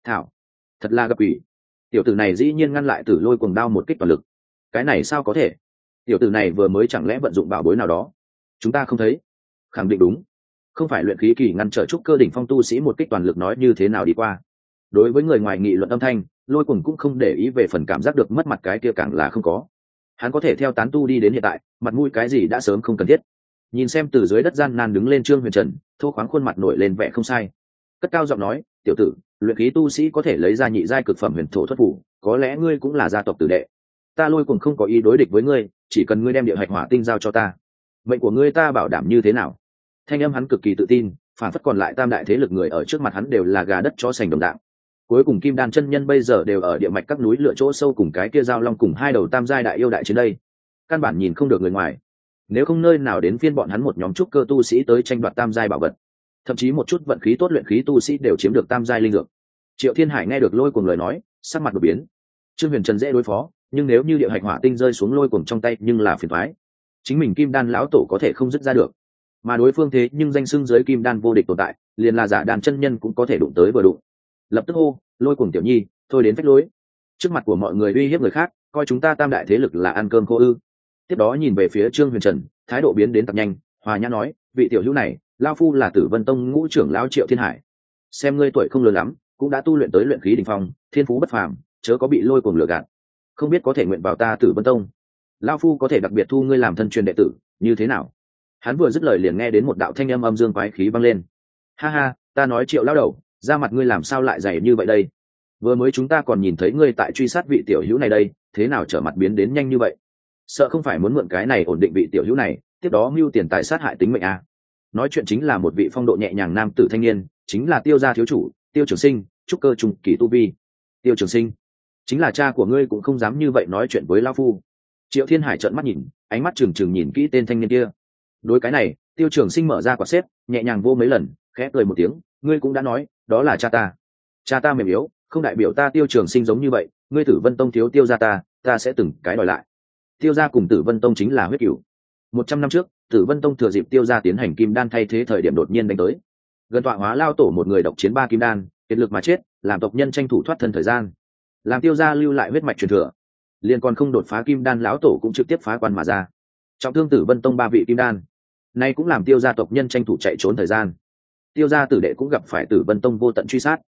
Speaker 1: Thảo, thật là gặp ủy tiểu tử này dĩ nhiên ngăn lại tử lôi cuồng đao một kích toàn lực. Cái này sao có thể? Tiểu tử này vừa mới chẳng lẽ vận dụng bảo bối nào đó? Chúng ta không thấy. Khẳng định đúng. Không phải luyện khí kỳ ngăn trở trúc cơ đỉnh phong tu sĩ một kích toàn lực nói như thế nào đi qua. Đối với người ngoài nghị luận âm thanh, lôi Cuồng cũng không để ý về phần cảm giác được mất mặt cái kia càng là không có. Hắn có thể theo tán tu đi đến hiện tại, mặt mũi cái gì đã sớm không cần thiết nhìn xem từ dưới đất gian nan đứng lên trương huyền trần, thô khoáng khuôn mặt nổi lên vẻ không sai. Cất cao giọng nói, tiểu tử, luyện khí tu sĩ có thể lấy ra nhị giai cực phẩm huyền thổ thuật phủ có lẽ ngươi cũng là gia tộc tử đệ. Ta lôi cùng không có ý đối địch với ngươi, chỉ cần ngươi đem địa hạch hỏa tinh giao cho ta, mệnh của ngươi ta bảo đảm như thế nào? Thanh âm hắn cực kỳ tự tin, phản phất còn lại tam đại thế lực người ở trước mặt hắn đều là gà đất cho sành đồng đạo cuối cùng kim đan chân nhân bây giờ đều ở địa mạch các núi lựa chỗ sâu cùng cái kia giao long cùng hai đầu tam giai đại yêu đại trên đây. Căn bản nhìn không được người ngoài nếu không nơi nào đến phiên bọn hắn một nhóm trúc cơ tu sĩ tới tranh đoạt tam giai bảo vật. Thậm chí một chút vận khí tốt luyện khí tu sĩ đều chiếm được tam giai linh dược. Triệu thiên hải nghe được lôi cùng lời nói, sắc mặt đột biến. Trương huyền trần dễ đối phó, nhưng nếu như địa hạch hỏa tinh rơi xuống lôi cùng trong tay nhưng là phiền thoái chính mình kim đan lão tổ có thể không dứt ra được. Mà đối phương thế nhưng danh xưng giới kim đan vô địch tồn tại, liền là giả đàn chân nhân cũng có thể đụng tới vừa đụng. Lập tức hô, lôi cùng tiểu nhi, thôi đến phách lối. Trước mặt của mọi người uy hiếp người khác, coi chúng ta tam đại thế lực là ăn cơm khô ư? Tiếp đó nhìn về phía trương huyền trần, thái độ biến đến tập nhanh, hòa nhã nói, vị tiểu hữu này, lao phu là tử vân tông ngũ trưởng lao triệu thiên hải. Xem ngươi tuổi không lớn lắm, cũng đã tu luyện tới luyện khí đình phong, thiên phú bất phàm, chớ có bị lôi cuồng lừa gạt. Không biết có thể nguyện vào ta tử vân tông. Lao phu có thể đặc biệt thu ngươi làm thân truyền đệ tử, như thế nào? Hắn vừa dứt lời liền nghe đến một đạo thanh âm âm dương quái khí vang lên. Ha ha, ta nói triệu lao đầu, ra mặt ngươi làm sao lại dày như vậy đây? Vừa mới chúng ta còn nhìn thấy ngươi tại truy sát vị tiểu hữu này đây, thế nào trở mặt biến đến nhanh như vậy? Sợ không phải muốn mượn cái này ổn định vị tiểu hữu này, tiếp đó mưu tiền tài sát hại tính mệnh à. nói chuyện chính là một vị phong độ nhẹ nhàng nam tử thanh niên, chính là tiêu gia thiếu chủ, tiêu trường sinh, trúc cơ trùng kỳ tu vi. Tiêu trường sinh, chính là cha của ngươi cũng không dám như vậy nói chuyện với lao phu. Triệu thiên hải trợn mắt nhìn, ánh mắt trừng trừng nhìn kỹ tên thanh niên kia. Đối cái này, tiêu trường sinh mở ra quả xếp, nhẹ nhàng vô mấy lần, khẽ cười một tiếng, ngươi cũng đã nói, đó là cha ta. Cha ta mềm yếu, không đại biểu ta tiêu trường sinh giống như vậy, ngươi thử vân tông thiếu tiêu ra ta ta sẽ từng cái đòi lại tiêu gia cùng tử vân tông chính là huyết cửu. Một trăm năm trước, tử vân tông thừa dịp tiêu gia tiến hành kim đan thay thế thời điểm đột nhiên đánh tới. Gần tọa hóa lao tổ một người độc chiến ba kim đan kiệt lực mà chết, làm tộc nhân tranh thủ thoát thân thời gian. Làm tiêu gia lưu lại huyết mạch truyền thừa. Liên còn không đột phá kim đan, lão tổ cũng trực tiếp phá quan mà ra. Trọng thương tử vân tông ba vị kim đan. Nay cũng làm tiêu gia tộc nhân tranh thủ chạy trốn thời gian. Tiêu gia tử đệ cũng gặp phải tử vân tông vô tận truy sát.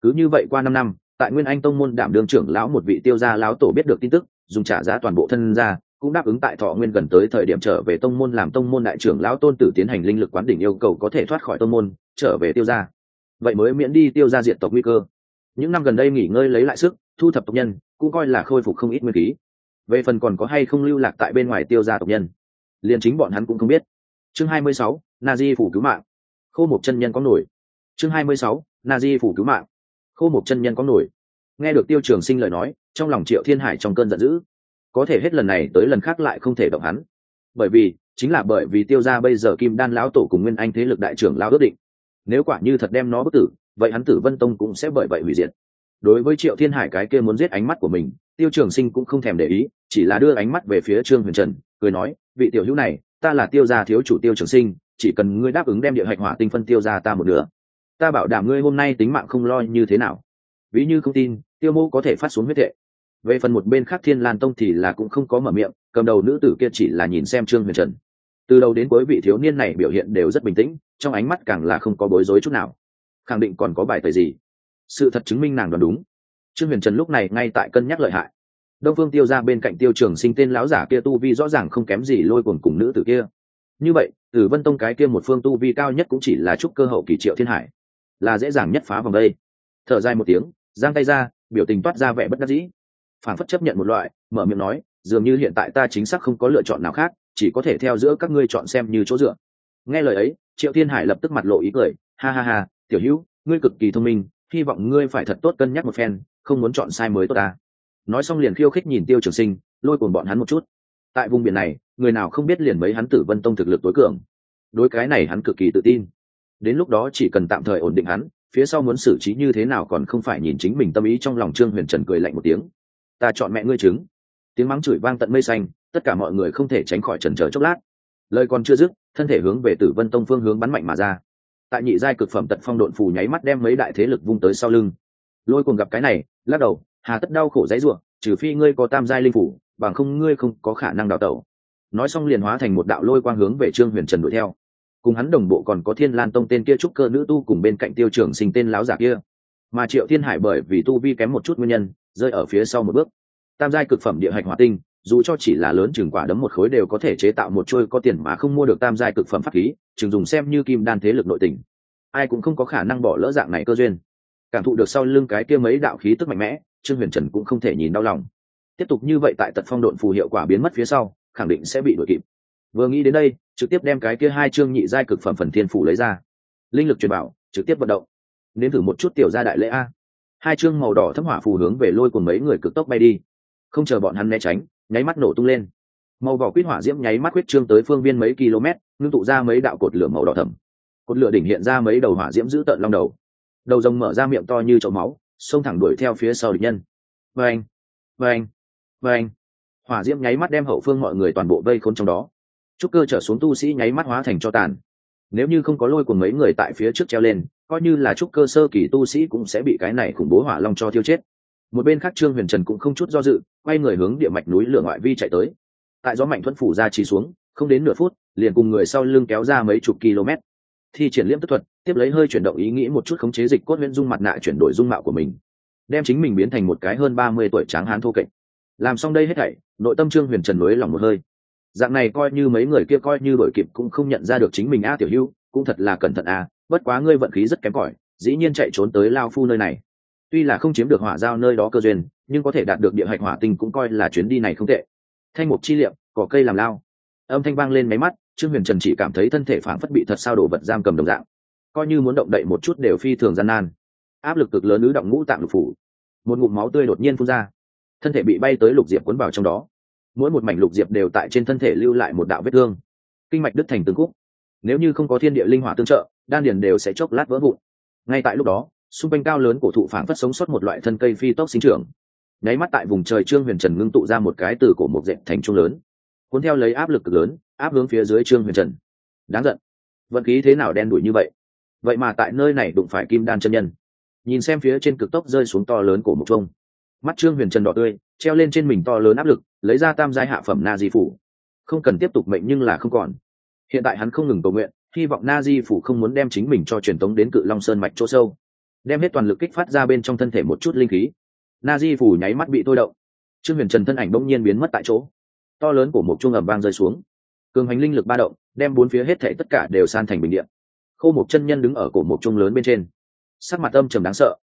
Speaker 1: Cứ như vậy qua năm năm tại nguyên anh tông môn đảm đương trưởng lão một vị tiêu gia lão tổ biết được tin tức dùng trả giá toàn bộ thân ra cũng đáp ứng tại thọ nguyên gần tới thời điểm trở về tông môn làm tông môn đại trưởng lão tôn tử tiến hành linh lực quán đỉnh yêu cầu có thể thoát khỏi tông môn trở về tiêu gia. Vậy mới miễn đi tiêu gia diện tộc nguy cơ. Những năm gần đây nghỉ ngơi lấy lại sức thu thập tộc nhân cũng coi là khôi phục không ít nguyên khí. Về phần còn có hay không lưu lạc tại bên ngoài tiêu gia tộc nhân liền chính bọn hắn cũng không biết. Chương 26, na di phủ cứu mạng. Khô một chân nhân có nổi. Chương 26, na di phủ cứu mạng khô một chân nhân có nổi. Nghe được tiêu trường sinh lời nói, trong lòng triệu thiên hải trong cơn giận dữ. Có thể hết lần này tới lần khác lại không thể động hắn. Bởi vì, chính là bởi vì tiêu ra bây giờ kim đan lão tổ cùng nguyên anh thế lực đại trưởng lao ước định. Nếu quả như thật đem nó bất tử, vậy hắn tử vân tông cũng sẽ bởi vậy hủy diệt. Đối với triệu thiên hải cái kia muốn giết ánh mắt của mình, tiêu trường sinh cũng không thèm để ý, chỉ là đưa ánh mắt về phía trương huyền trần, cười nói, vị tiểu hữu này, ta là tiêu gia thiếu chủ tiêu trường sinh, chỉ cần ngươi đáp ứng đem địa hạch hỏa tinh phân tiêu ra ta một nửa ta bảo đảm ngươi hôm nay tính mạng không lo như thế nào. Ví như không tin, tiêu mô có thể phát xuống huyết thệ. Về phần một bên khác thiên lan tông thì là cũng không có mở miệng, cầm đầu nữ tử kia chỉ là nhìn xem trương huyền trần. Từ đầu đến cuối vị thiếu niên này biểu hiện đều rất bình tĩnh, trong ánh mắt càng là không có bối rối chút nào. Khẳng định còn có bài tời gì? Sự thật chứng minh nàng đoán đúng. Trương huyền trần lúc này ngay tại cân nhắc lợi hại. Đông phương tiêu ra bên cạnh tiêu trường sinh tên lão giả kia tu vi rõ ràng không kém gì lôi cuồng cùng nữ tử kia. Như vậy, tử vân tông cái kia một phương tu vi cao nhất cũng chỉ là trúc cơ hậu kỳ triệu thiên hải là dễ dàng nhất phá vòng đây. Thở dài một tiếng, giang tay ra, biểu tình toát ra vẻ bất đắc dĩ. Phản phất chấp nhận một loại, mở miệng nói, dường như hiện tại ta chính xác không có lựa chọn nào khác, chỉ có thể theo giữa các ngươi chọn xem như chỗ dựa. Nghe lời ấy, triệu thiên hải lập tức mặt lộ ý cười, ha ha ha, tiểu hữu, ngươi cực kỳ thông minh, hy vọng ngươi phải thật tốt cân nhắc một phen, không muốn chọn sai mới tốt ta. Nói xong liền khiêu khích nhìn tiêu trường sinh, lôi cuồng bọn hắn một chút. Tại vùng biển này, người nào không biết liền mấy hắn tử vân tông thực lực tối cường. Đối cái này hắn cực kỳ tự tin đến lúc đó chỉ cần tạm thời ổn định hắn, phía sau muốn xử trí như thế nào còn không phải nhìn chính mình tâm ý trong lòng trương huyền trần cười lạnh một tiếng. Ta chọn mẹ ngươi trứng. Tiếng mắng chửi vang tận mây xanh, tất cả mọi người không thể tránh khỏi trần trờ chốc lát. Lời còn chưa dứt, thân thể hướng về tử vân tông phương hướng bắn mạnh mà ra. Tại nhị giai cực phẩm tật phong độn phù nháy mắt đem mấy đại thế lực vung tới sau lưng. Lôi cùng gặp cái này, lắc đầu, hà tất đau khổ dãy ruộng, trừ phi ngươi có tam giai linh phủ, bằng không ngươi không có khả năng đào tẩu. Nói xong liền hóa thành một đạo lôi quang hướng về trương huyền trần đuổi theo cùng hắn đồng bộ còn có thiên lan tông tên kia trúc cơ nữ tu cùng bên cạnh tiêu trưởng sinh tên láo giả kia. Mà triệu thiên hải bởi vì tu vi kém một chút nguyên nhân, rơi ở phía sau một bước. Tam giai cực phẩm địa hạch hỏa tinh, dù cho chỉ là lớn chừng quả đấm một khối đều có thể chế tạo một trôi có tiền mà không mua được tam giai cực phẩm pháp khí, chừng dùng xem như kim đan thế lực nội tình. Ai cũng không có khả năng bỏ lỡ dạng này cơ duyên. Cảm thụ được sau lưng cái kia mấy đạo khí tức mạnh mẽ, trương huyền trần cũng không thể nhìn đau lòng. Tiếp tục như vậy tại tật phong độn phù hiệu quả biến mất phía sau, khẳng định sẽ bị đuổi kịp vừa nghĩ đến đây, trực tiếp đem cái kia hai chương nhị giai cực phẩm phần thiên phủ lấy ra. Linh lực truyền bảo, trực tiếp vận động. Nên thử một chút tiểu gia đại lễ a. Hai chương màu đỏ thấm hỏa phù hướng về lôi cùng mấy người cực tốc bay đi. Không chờ bọn hắn né tránh, nháy mắt nổ tung lên. Màu vỏ quýt hỏa diễm nháy mắt quyết trương tới phương viên mấy km, ngưng tụ ra mấy đạo cột lửa màu đỏ thầm cột lửa đỉnh hiện ra mấy đầu hỏa diễm giữ tợn long đầu. Đầu rồng mở ra miệng to như chậu máu, xông thẳng đuổi theo phía sau địch nhân. Vâng vâng vâng. Hỏa diễm nháy mắt đem hậu phương mọi người toàn bộ vây khốn trong đó trúc cơ trở xuống tu sĩ nháy mắt hóa thành cho tàn. Nếu như không có lôi của mấy người tại phía trước treo lên, coi như là trúc cơ sơ kỳ tu sĩ cũng sẽ bị cái này khủng bố hỏa long cho tiêu chết. Một bên khác trương huyền trần cũng không chút do dự, quay người hướng địa mạch núi lửa ngoại vi chạy tới. Tại gió mạnh thuẫn phủ ra trì xuống, không đến nửa phút, liền cùng người sau lưng kéo ra mấy chục km. Thi triển liêm tức thuật, tiếp lấy hơi chuyển động ý nghĩ một chút khống chế dịch cốt huyễn dung mặt nạ chuyển đổi dung mạo của mình, đem chính mình biến thành một cái hơn ba mươi tuổi tráng hán thô kệch. Làm xong đây hết thảy, nội tâm trương huyền trần nối lòng một hơi dạng này coi như mấy người kia coi như đổi kịp cũng không nhận ra được chính mình a tiểu hưu, cũng thật là cẩn thận a, bất quá ngươi vận khí rất kém cỏi, dĩ nhiên chạy trốn tới lao phu nơi này. Tuy là không chiếm được hỏa giao nơi đó cơ duyên, nhưng có thể đạt được địa hạch hỏa tinh cũng coi là chuyến đi này không tệ. Thanh mục chi liệm, cỏ cây làm lao. Âm thanh vang lên máy mắt, trương huyền trần chỉ cảm thấy thân thể phản phất bị thật sao đổ vật giam cầm đồng dạng. Coi như muốn động đậy một chút đều phi thường gian nan. Áp lực cực lớn ứ động ngũ tạng lục phủ. Một ngụm máu tươi đột nhiên phun ra. Thân thể bị bay tới lục diệp cuốn vào trong đó mỗi một mảnh lục diệp đều tại trên thân thể lưu lại một đạo vết thương. Kinh mạch đứt thành từng khúc. Nếu như không có thiên địa linh hỏa tương trợ, đan điền đều sẽ chốc lát vỡ vụn. Ngay tại lúc đó, xung quanh cao lớn cổ thụ phản phất sống sót một loại thân cây phi tốc sinh trưởng. Nháy mắt tại vùng trời trương huyền trần ngưng tụ ra một cái từ cổ một dệt thành trung lớn. Cuốn theo lấy áp lực cực lớn, áp hướng phía dưới trương huyền trần. Đáng giận. Vận khí thế nào đen đủi như vậy? Vậy mà tại nơi này đụng phải kim đan chân nhân. Nhìn xem phía trên cực tốc rơi xuống to lớn của một trông mắt trương huyền trần đỏ tươi, treo lên trên mình to lớn áp lực, lấy ra tam giai hạ phẩm na di phủ. Không cần tiếp tục mệnh nhưng là không còn. Hiện tại hắn không ngừng cầu nguyện, hy vọng na di phủ không muốn đem chính mình cho truyền tống đến cự long sơn mạch chỗ sâu. Đem hết toàn lực kích phát ra bên trong thân thể một chút linh khí. Na di phủ nháy mắt bị tôi động. Trương huyền trần thân ảnh bỗng nhiên biến mất tại chỗ. To lớn của một chuông ẩm vang rơi xuống. Cường hành linh lực ba động, đem bốn phía hết thệ tất cả đều san thành bình điện khô một chân nhân đứng ở cổ một chuông lớn bên trên. Sắc mặt âm trầm đáng sợ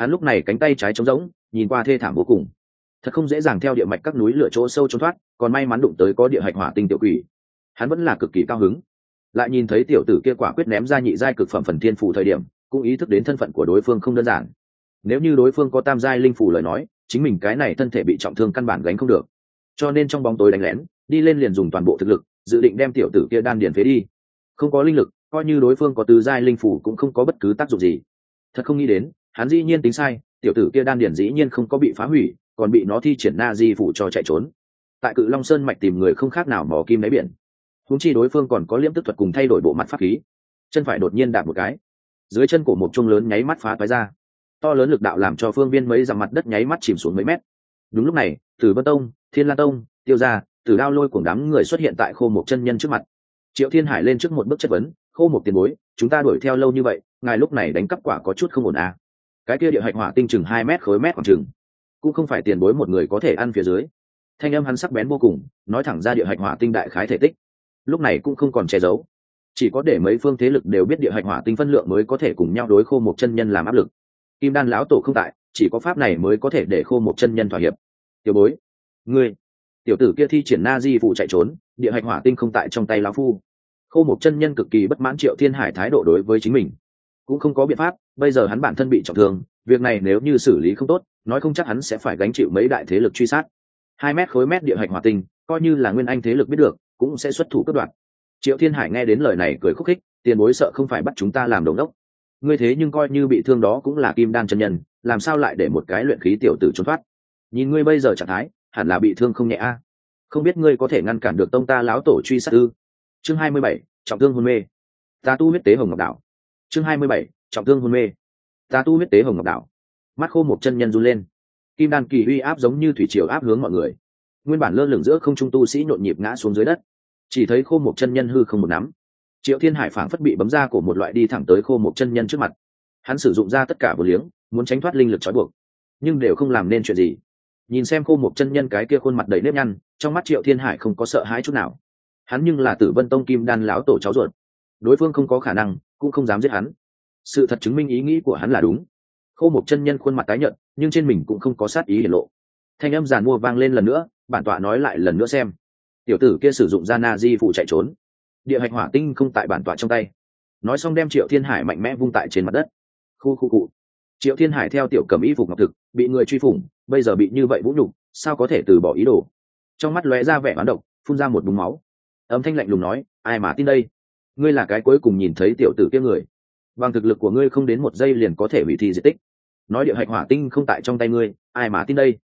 Speaker 1: hắn lúc này cánh tay trái trống rỗng, nhìn qua thê thảm vô cùng. Thật không dễ dàng theo địa mạch các núi lửa chỗ sâu trốn thoát, còn may mắn đụng tới có địa hạch hỏa tinh tiểu quỷ. Hắn vẫn là cực kỳ cao hứng. Lại nhìn thấy tiểu tử kia quả quyết ném ra nhị giai cực phẩm phần thiên phủ thời điểm, cũng ý thức đến thân phận của đối phương không đơn giản. Nếu như đối phương có tam giai linh phủ lời nói, chính mình cái này thân thể bị trọng thương căn bản gánh không được. Cho nên trong bóng tối đánh lén, đi lên liền dùng toàn bộ thực lực, dự định đem tiểu tử kia đan điền phế đi. Không có linh lực, coi như đối phương có tứ giai linh phủ cũng không có bất cứ tác dụng gì. Thật không nghĩ đến hắn dĩ nhiên tính sai, tiểu tử kia đan điền dĩ nhiên không có bị phá hủy, còn bị nó thi triển na di phủ cho chạy trốn. Tại cự long sơn mạch tìm người không khác nào mò kim đáy biển. Húng chi đối phương còn có liễm tức thuật cùng thay đổi bộ mặt pháp khí. Chân phải đột nhiên đạp một cái. Dưới chân của một trung lớn nháy mắt phá toái ra. To lớn lực đạo làm cho phương viên mấy dặm mặt đất nháy mắt chìm xuống mấy mét. Đúng lúc này từ vân tông, thiên la tông, tiêu ra từ đao lôi cùng đám người xuất hiện tại khô một chân nhân trước mặt. Triệu thiên hải lên trước một bước chất vấn, khô một tiền bối, chúng ta đuổi theo lâu như vậy, ngài lúc này đánh cắp quả có chút không ổn à cái kia địa hạch hỏa tinh chừng hai mét khối mét khoảng chừng. Cũng không phải tiền bối một người có thể ăn phía dưới. Thanh âm hắn sắc bén vô cùng, nói thẳng ra địa hạch hỏa tinh đại khái thể tích. Lúc này cũng không còn che giấu. Chỉ có để mấy phương thế lực đều biết địa hạch hỏa tinh phân lượng mới có thể cùng nhau đối khô một chân nhân làm áp lực. Kim đan lão tổ không tại, chỉ có pháp này mới có thể để khô một chân nhân thỏa hiệp. Tiểu bối, ngươi, tiểu tử kia thi triển na di phụ chạy trốn, địa hạch hỏa tinh không tại trong tay lão phu. Khô một chân nhân cực kỳ bất mãn triệu thiên hải thái độ đối với chính mình cũng không có biện pháp, bây giờ hắn bản thân bị trọng thương, việc này nếu như xử lý không tốt, nói không chắc hắn sẽ phải gánh chịu mấy đại thế lực truy sát. Hai mét khối mét địa hạch hỏa tinh, coi như là nguyên anh thế lực biết được, cũng sẽ xuất thủ cất đoạt. triệu thiên hải nghe đến lời này cười khúc khích, tiền bối sợ không phải bắt chúng ta làm đồn đốc. Ngươi thế nhưng coi như bị thương đó cũng là kim đan chân nhân, làm sao lại để một cái luyện khí tiểu tử trốn thoát? Nhìn ngươi bây giờ trạng thái, hẳn là bị thương không nhẹ a. Không biết ngươi có thể ngăn cản được tông ta lão tổ truy sát ư? Chương hai mươi bảy, trọng thương hôn mê. Ta tu huyết tế hồng ngọc đảo chương hai mươi bảy, trọng thương hôn mê. Ta tu huyết tế hồng ngọc đảo. Mắt khô một chân nhân run lên. Kim đan kỳ uy áp giống như thủy triều áp hướng mọi người. Nguyên bản lơ lửng giữa không trung tu sĩ nhộn nhịp ngã xuống dưới đất. Chỉ thấy khô một chân nhân hư không một nắm. Triệu thiên hải phảng phất bị bấm ra của một loại đi thẳng tới khô một chân nhân trước mặt. Hắn sử dụng ra tất cả vừa liếng, muốn tránh thoát linh lực trói buộc. Nhưng đều không làm nên chuyện gì. Nhìn xem khô một chân nhân cái kia khuôn mặt đầy nếp nhăn, trong mắt triệu thiên hải không có sợ hãi chút nào. Hắn nhưng là tử vân tông kim đan lão tổ cháu ruột đối phương không có khả năng, cũng không dám giết hắn. Sự thật chứng minh ý nghĩ của hắn là đúng. Khô một chân nhân khuôn mặt tái nhợt, nhưng trên mình cũng không có sát ý hiển lộ. Thanh âm giàn mua vang lên lần nữa, bản tọa nói lại lần nữa xem. Tiểu tử kia sử dụng ra na di phụ chạy trốn. Địa hạch hỏa tinh không tại bản tọa trong tay. Nói xong đem triệu thiên hải mạnh mẽ vung tại trên mặt đất. Khu khu cụ. Triệu thiên hải theo tiểu cầm y phục ngọc thực, bị người truy phủng, bây giờ bị như vậy vũ nhục, sao có thể từ bỏ ý đồ? Trong mắt lóe ra vẻ bán độc, phun ra một búng máu. Âm thanh lạnh lùng nói, ai mà tin đây? Ngươi là cái cuối cùng nhìn thấy tiểu tử kia người. Bằng thực lực của ngươi không đến một giây liền có thể hủy thi di tích. Nói địa hạch hỏa tinh không tại trong tay ngươi, ai mà tin đây?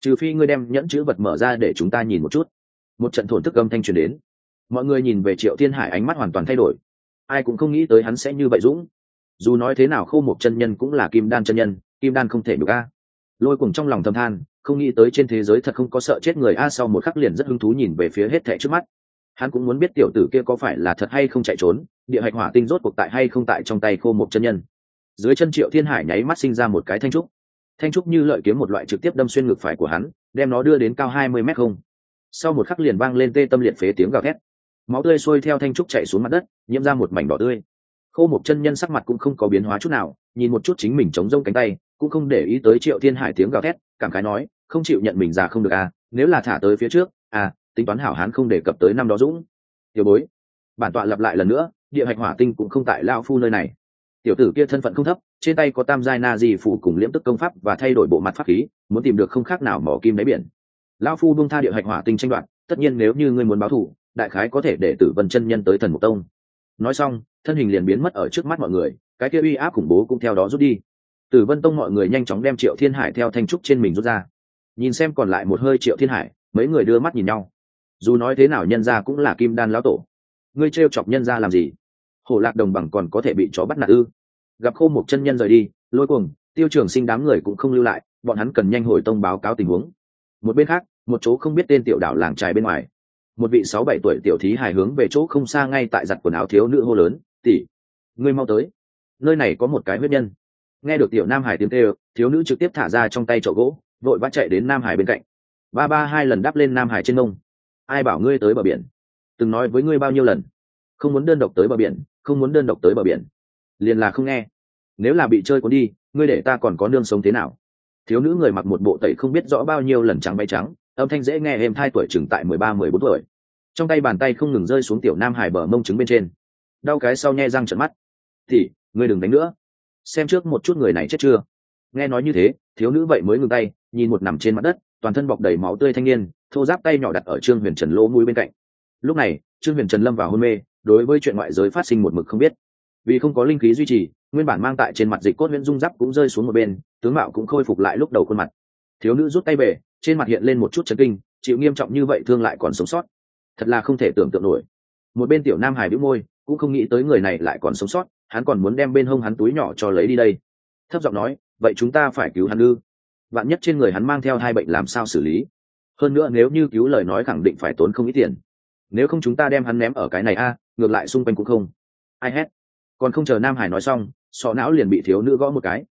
Speaker 1: Trừ phi ngươi đem nhẫn chữ vật mở ra để chúng ta nhìn một chút. Một trận thổn thức âm thanh truyền đến. Mọi người nhìn về triệu thiên hải ánh mắt hoàn toàn thay đổi. Ai cũng không nghĩ tới hắn sẽ như vậy dũng. Dù nói thế nào khâu một chân nhân cũng là kim đan chân nhân, kim đan không thể được a. Lôi cùng trong lòng thâm than, không nghĩ tới trên thế giới thật không có sợ chết người a, sau một khắc liền rất hứng thú nhìn về phía hết thẻ trước mắt hắn cũng muốn biết tiểu tử kia có phải là thật hay không chạy trốn, địa hạch hỏa tinh rốt cuộc tại hay không tại trong tay khô một chân nhân. Dưới chân triệu thiên hải nháy mắt sinh ra một cái thanh trúc. Thanh trúc như lợi kiếm một loại trực tiếp đâm xuyên ngực phải của hắn, đem nó đưa đến cao hai mươi mét không. Sau một khắc liền vang lên tê tâm liệt phế tiếng gào thét. Máu tươi sôi theo thanh trúc chạy xuống mặt đất, nhiễm ra một mảnh đỏ tươi. Khô một chân nhân sắc mặt cũng không có biến hóa chút nào, nhìn một chút chính mình chống rông cánh tay, cũng không để ý tới triệu thiên hải tiếng gào thét, cảm khái nói, không chịu nhận mình già không được à nếu là thả tới phía trước à tính toán hảo hán không đề cập tới năm đó dũng. Tiểu bối, bản tọa lặp lại lần nữa, địa hạch hỏa tinh cũng không tại lao phu nơi này. Tiểu tử kia thân phận không thấp, trên tay có tam giai na di phủ cùng liễm tức công pháp và thay đổi bộ mặt pháp khí, muốn tìm được không khác nào mỏ kim đáy biển. Lao phu bung tha địa hạch hỏa tinh tranh đoạt, tất nhiên nếu như ngươi muốn báo thù, đại khái có thể để tử vân chân nhân tới thần mục tông. Nói xong, thân hình liền biến mất ở trước mắt mọi người, cái kia uy áp khủng bố cũng theo đó rút đi. Tử vân tông mọi người nhanh chóng đem triệu thiên hải theo thanh trúc trên mình rút ra. Nhìn xem còn lại một hơi triệu thiên hải, mấy người đưa mắt nhìn nhau dù nói thế nào nhân ra cũng là kim đan lão tổ. Ngươi t chọc nhân ra làm gì? Hổ lạc đồng bằng còn có thể bị chó bắt nạt ư? Gặp khô một chân nhân rời đi, lôi cuồng, tiêu trường sinh đám người cũng không lưu lại, bọn hắn cần nhanh hồi tông báo cáo tình huống. Một bên khác, một chỗ không biết tên tiểu đảo làng trài bên ngoài. Một vị sáu bảy tuổi tiểu thí hài hướng về chỗ không xa ngay tại giặt quần áo thiếu nữ hô lớn tỉ ngươi mau tới. Nơi này có một cái huyết nhân. Nghe được tiểu nam hải tiếng kêu, thiếu nữ trực tiếp thả ra trong tay chậu gỗ, vội vã chạy đến nam hải bên cạnh. Ba ba hai lần đáp lên nam hải trên mông ai bảo ngươi tới bờ biển? Từng nói với ngươi bao nhiêu lần? Không muốn đơn độc tới bờ biển, không muốn đơn độc tới bờ biển. Liền là không nghe. Nếu là bị chơi cuốn đi, ngươi để ta còn có nương sống thế nào? Thiếu nữ người mặc một bộ tẩy không biết rõ bao nhiêu lần trắng bay trắng, âm thanh dễ nghe êm thai tuổi chừng tại mười ba, mười bốn tuổi. Trong tay bàn tay không ngừng rơi xuống tiểu nam hải bờ mông trứng bên trên. Đau cái sau nhe răng trận mắt. Thì, ngươi đừng đánh nữa. Xem trước một chút người này chết chưa. Nghe nói như thế, thiếu nữ vậy mới ngừng tay, nhìn một nằm trên mặt đất, toàn thân bọc đầy máu tươi thanh niên thô giáp tay nhỏ đặt ở trương huyền trần lỗ mũi bên cạnh. Lúc này, trương huyền trần lâm vào hôn mê, đối với chuyện ngoại giới phát sinh một mực không biết. Vì không có linh khí duy trì, nguyên bản mang tại trên mặt dịch cốt nguyễn dung giáp cũng rơi xuống một bên, tướng mạo cũng khôi phục lại lúc đầu khuôn mặt. Thiếu nữ rút tay về, trên mặt hiện lên một chút chấn kinh, chịu nghiêm trọng như vậy thương lại còn sống sót. Thật là không thể tưởng tượng nổi. Một bên tiểu nam hải bĩu môi, cũng không nghĩ tới người này lại còn sống sót, hắn còn muốn đem bên hông hắn túi nhỏ cho lấy đi đây. Thấp giọng nói, vậy chúng ta phải cứu hắn ư? Vạn nhất trên người hắn mang theo hai bệnh làm sao xử lý? Hơn nữa nếu như cứu lời nói khẳng định phải tốn không ít tiền. Nếu không chúng ta đem hắn ném ở cái này a, ngược lại xung quanh cũng không. Ai hét? Còn không chờ nam hải nói xong, sọ não liền bị thiếu nữ gõ một cái.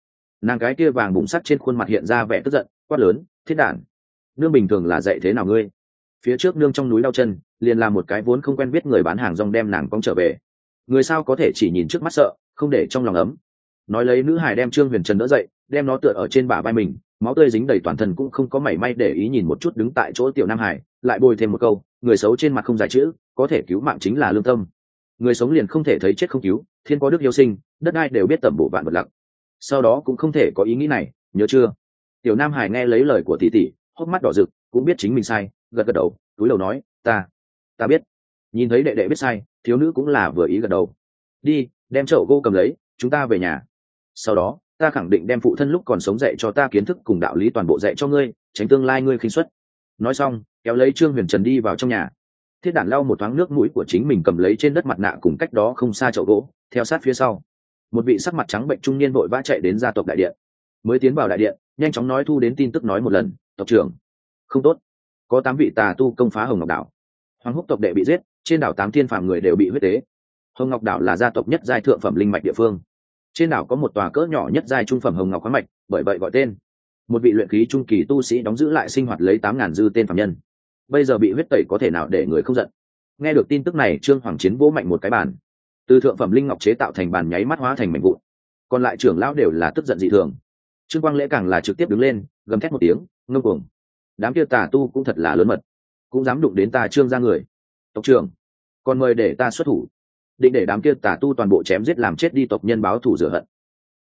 Speaker 1: Nàng cái kia vàng bụng sắt trên khuôn mặt hiện ra vẻ tức giận, quát lớn, thiết đản, nương bình thường là dạy thế nào ngươi? Phía trước nương trong núi đau chân, liền làm một cái vốn không quen biết người bán hàng rong đem nàng cong trở về. Người sao có thể chỉ nhìn trước mắt sợ, không để trong lòng ấm. Nói lấy nữ hải đem trương huyền trần đỡ dậy, đem nó tựa ở trên bả vai mình máu tươi dính đầy toàn thân cũng không có mảy may để ý nhìn một chút đứng tại chỗ tiểu nam hải, lại bồi thêm một câu, người xấu trên mặt không dài chữ, có thể cứu mạng chính là lương tâm. Người sống liền không thể thấy chết không cứu, thiên có đức yêu sinh, đất ai đều biết tẩm bổ vạn vật lặng. Sau đó cũng không thể có ý nghĩ này, nhớ chưa? Tiểu nam hải nghe lấy lời của tỷ tỷ, hốc mắt đỏ rực, cũng biết chính mình sai, gật gật đầu, túi đầu nói, ta ta biết. Nhìn thấy đệ đệ biết sai, thiếu nữ cũng là vừa ý gật đầu. Đi, đem chậu gô cầm lấy, chúng ta về nhà. Sau đó ta khẳng định đem phụ thân lúc còn sống dạy cho ta kiến thức cùng đạo lý toàn bộ dạy cho ngươi, tránh tương lai ngươi khinh xuất nói xong, kéo lấy trương huyền trần đi vào trong nhà. Thiết đản lau một thoáng nước mũi của chính mình cầm lấy trên đất mặt nạ cùng cách đó không xa chậu gỗ, theo sát phía sau. Một vị sắc mặt trắng bệnh trung niên vội vã chạy đến gia tộc đại điện. Mới tiến vào đại điện, nhanh chóng nói thu đến tin tức nói một lần, tộc trưởng, không tốt. Có tám vị tà tu công phá hồng ngọc đảo. Hoàng húc tộc đệ bị giết, trên đảo tám thiên phàm người đều bị huyết tế. Hồng ngọc đảo là gia tộc nhất giai thượng phẩm linh mạch địa phương trên đảo có một tòa cỡ nhỏ nhất giai trung phẩm hồng ngọc khoáng mạch, bởi vậy gọi tên. Một vị luyện khí trung kỳ tu sĩ đóng giữ lại sinh hoạt lấy tám ngàn dư tên phạm nhân. Bây giờ bị huyết tẩy có thể nào để người không giận? Nghe được tin tức này, trương hoàng chiến vỗ mạnh một cái bàn. Từ thượng phẩm linh ngọc chế tạo thành bàn nháy mắt hóa thành mảnh vụn. Còn lại trưởng lão đều là tức giận dị thường. Trương quang lễ càng là trực tiếp đứng lên, gầm thét một tiếng ngâm cuồng. Đám kia tà tu cũng thật là lớn mật. Cũng dám đụng đến ta trương ra người. Tộc trưởng, còn mời để ta xuất thủ định để đám kia tà tu toàn bộ chém giết làm chết đi tộc nhân báo thủ rửa hận.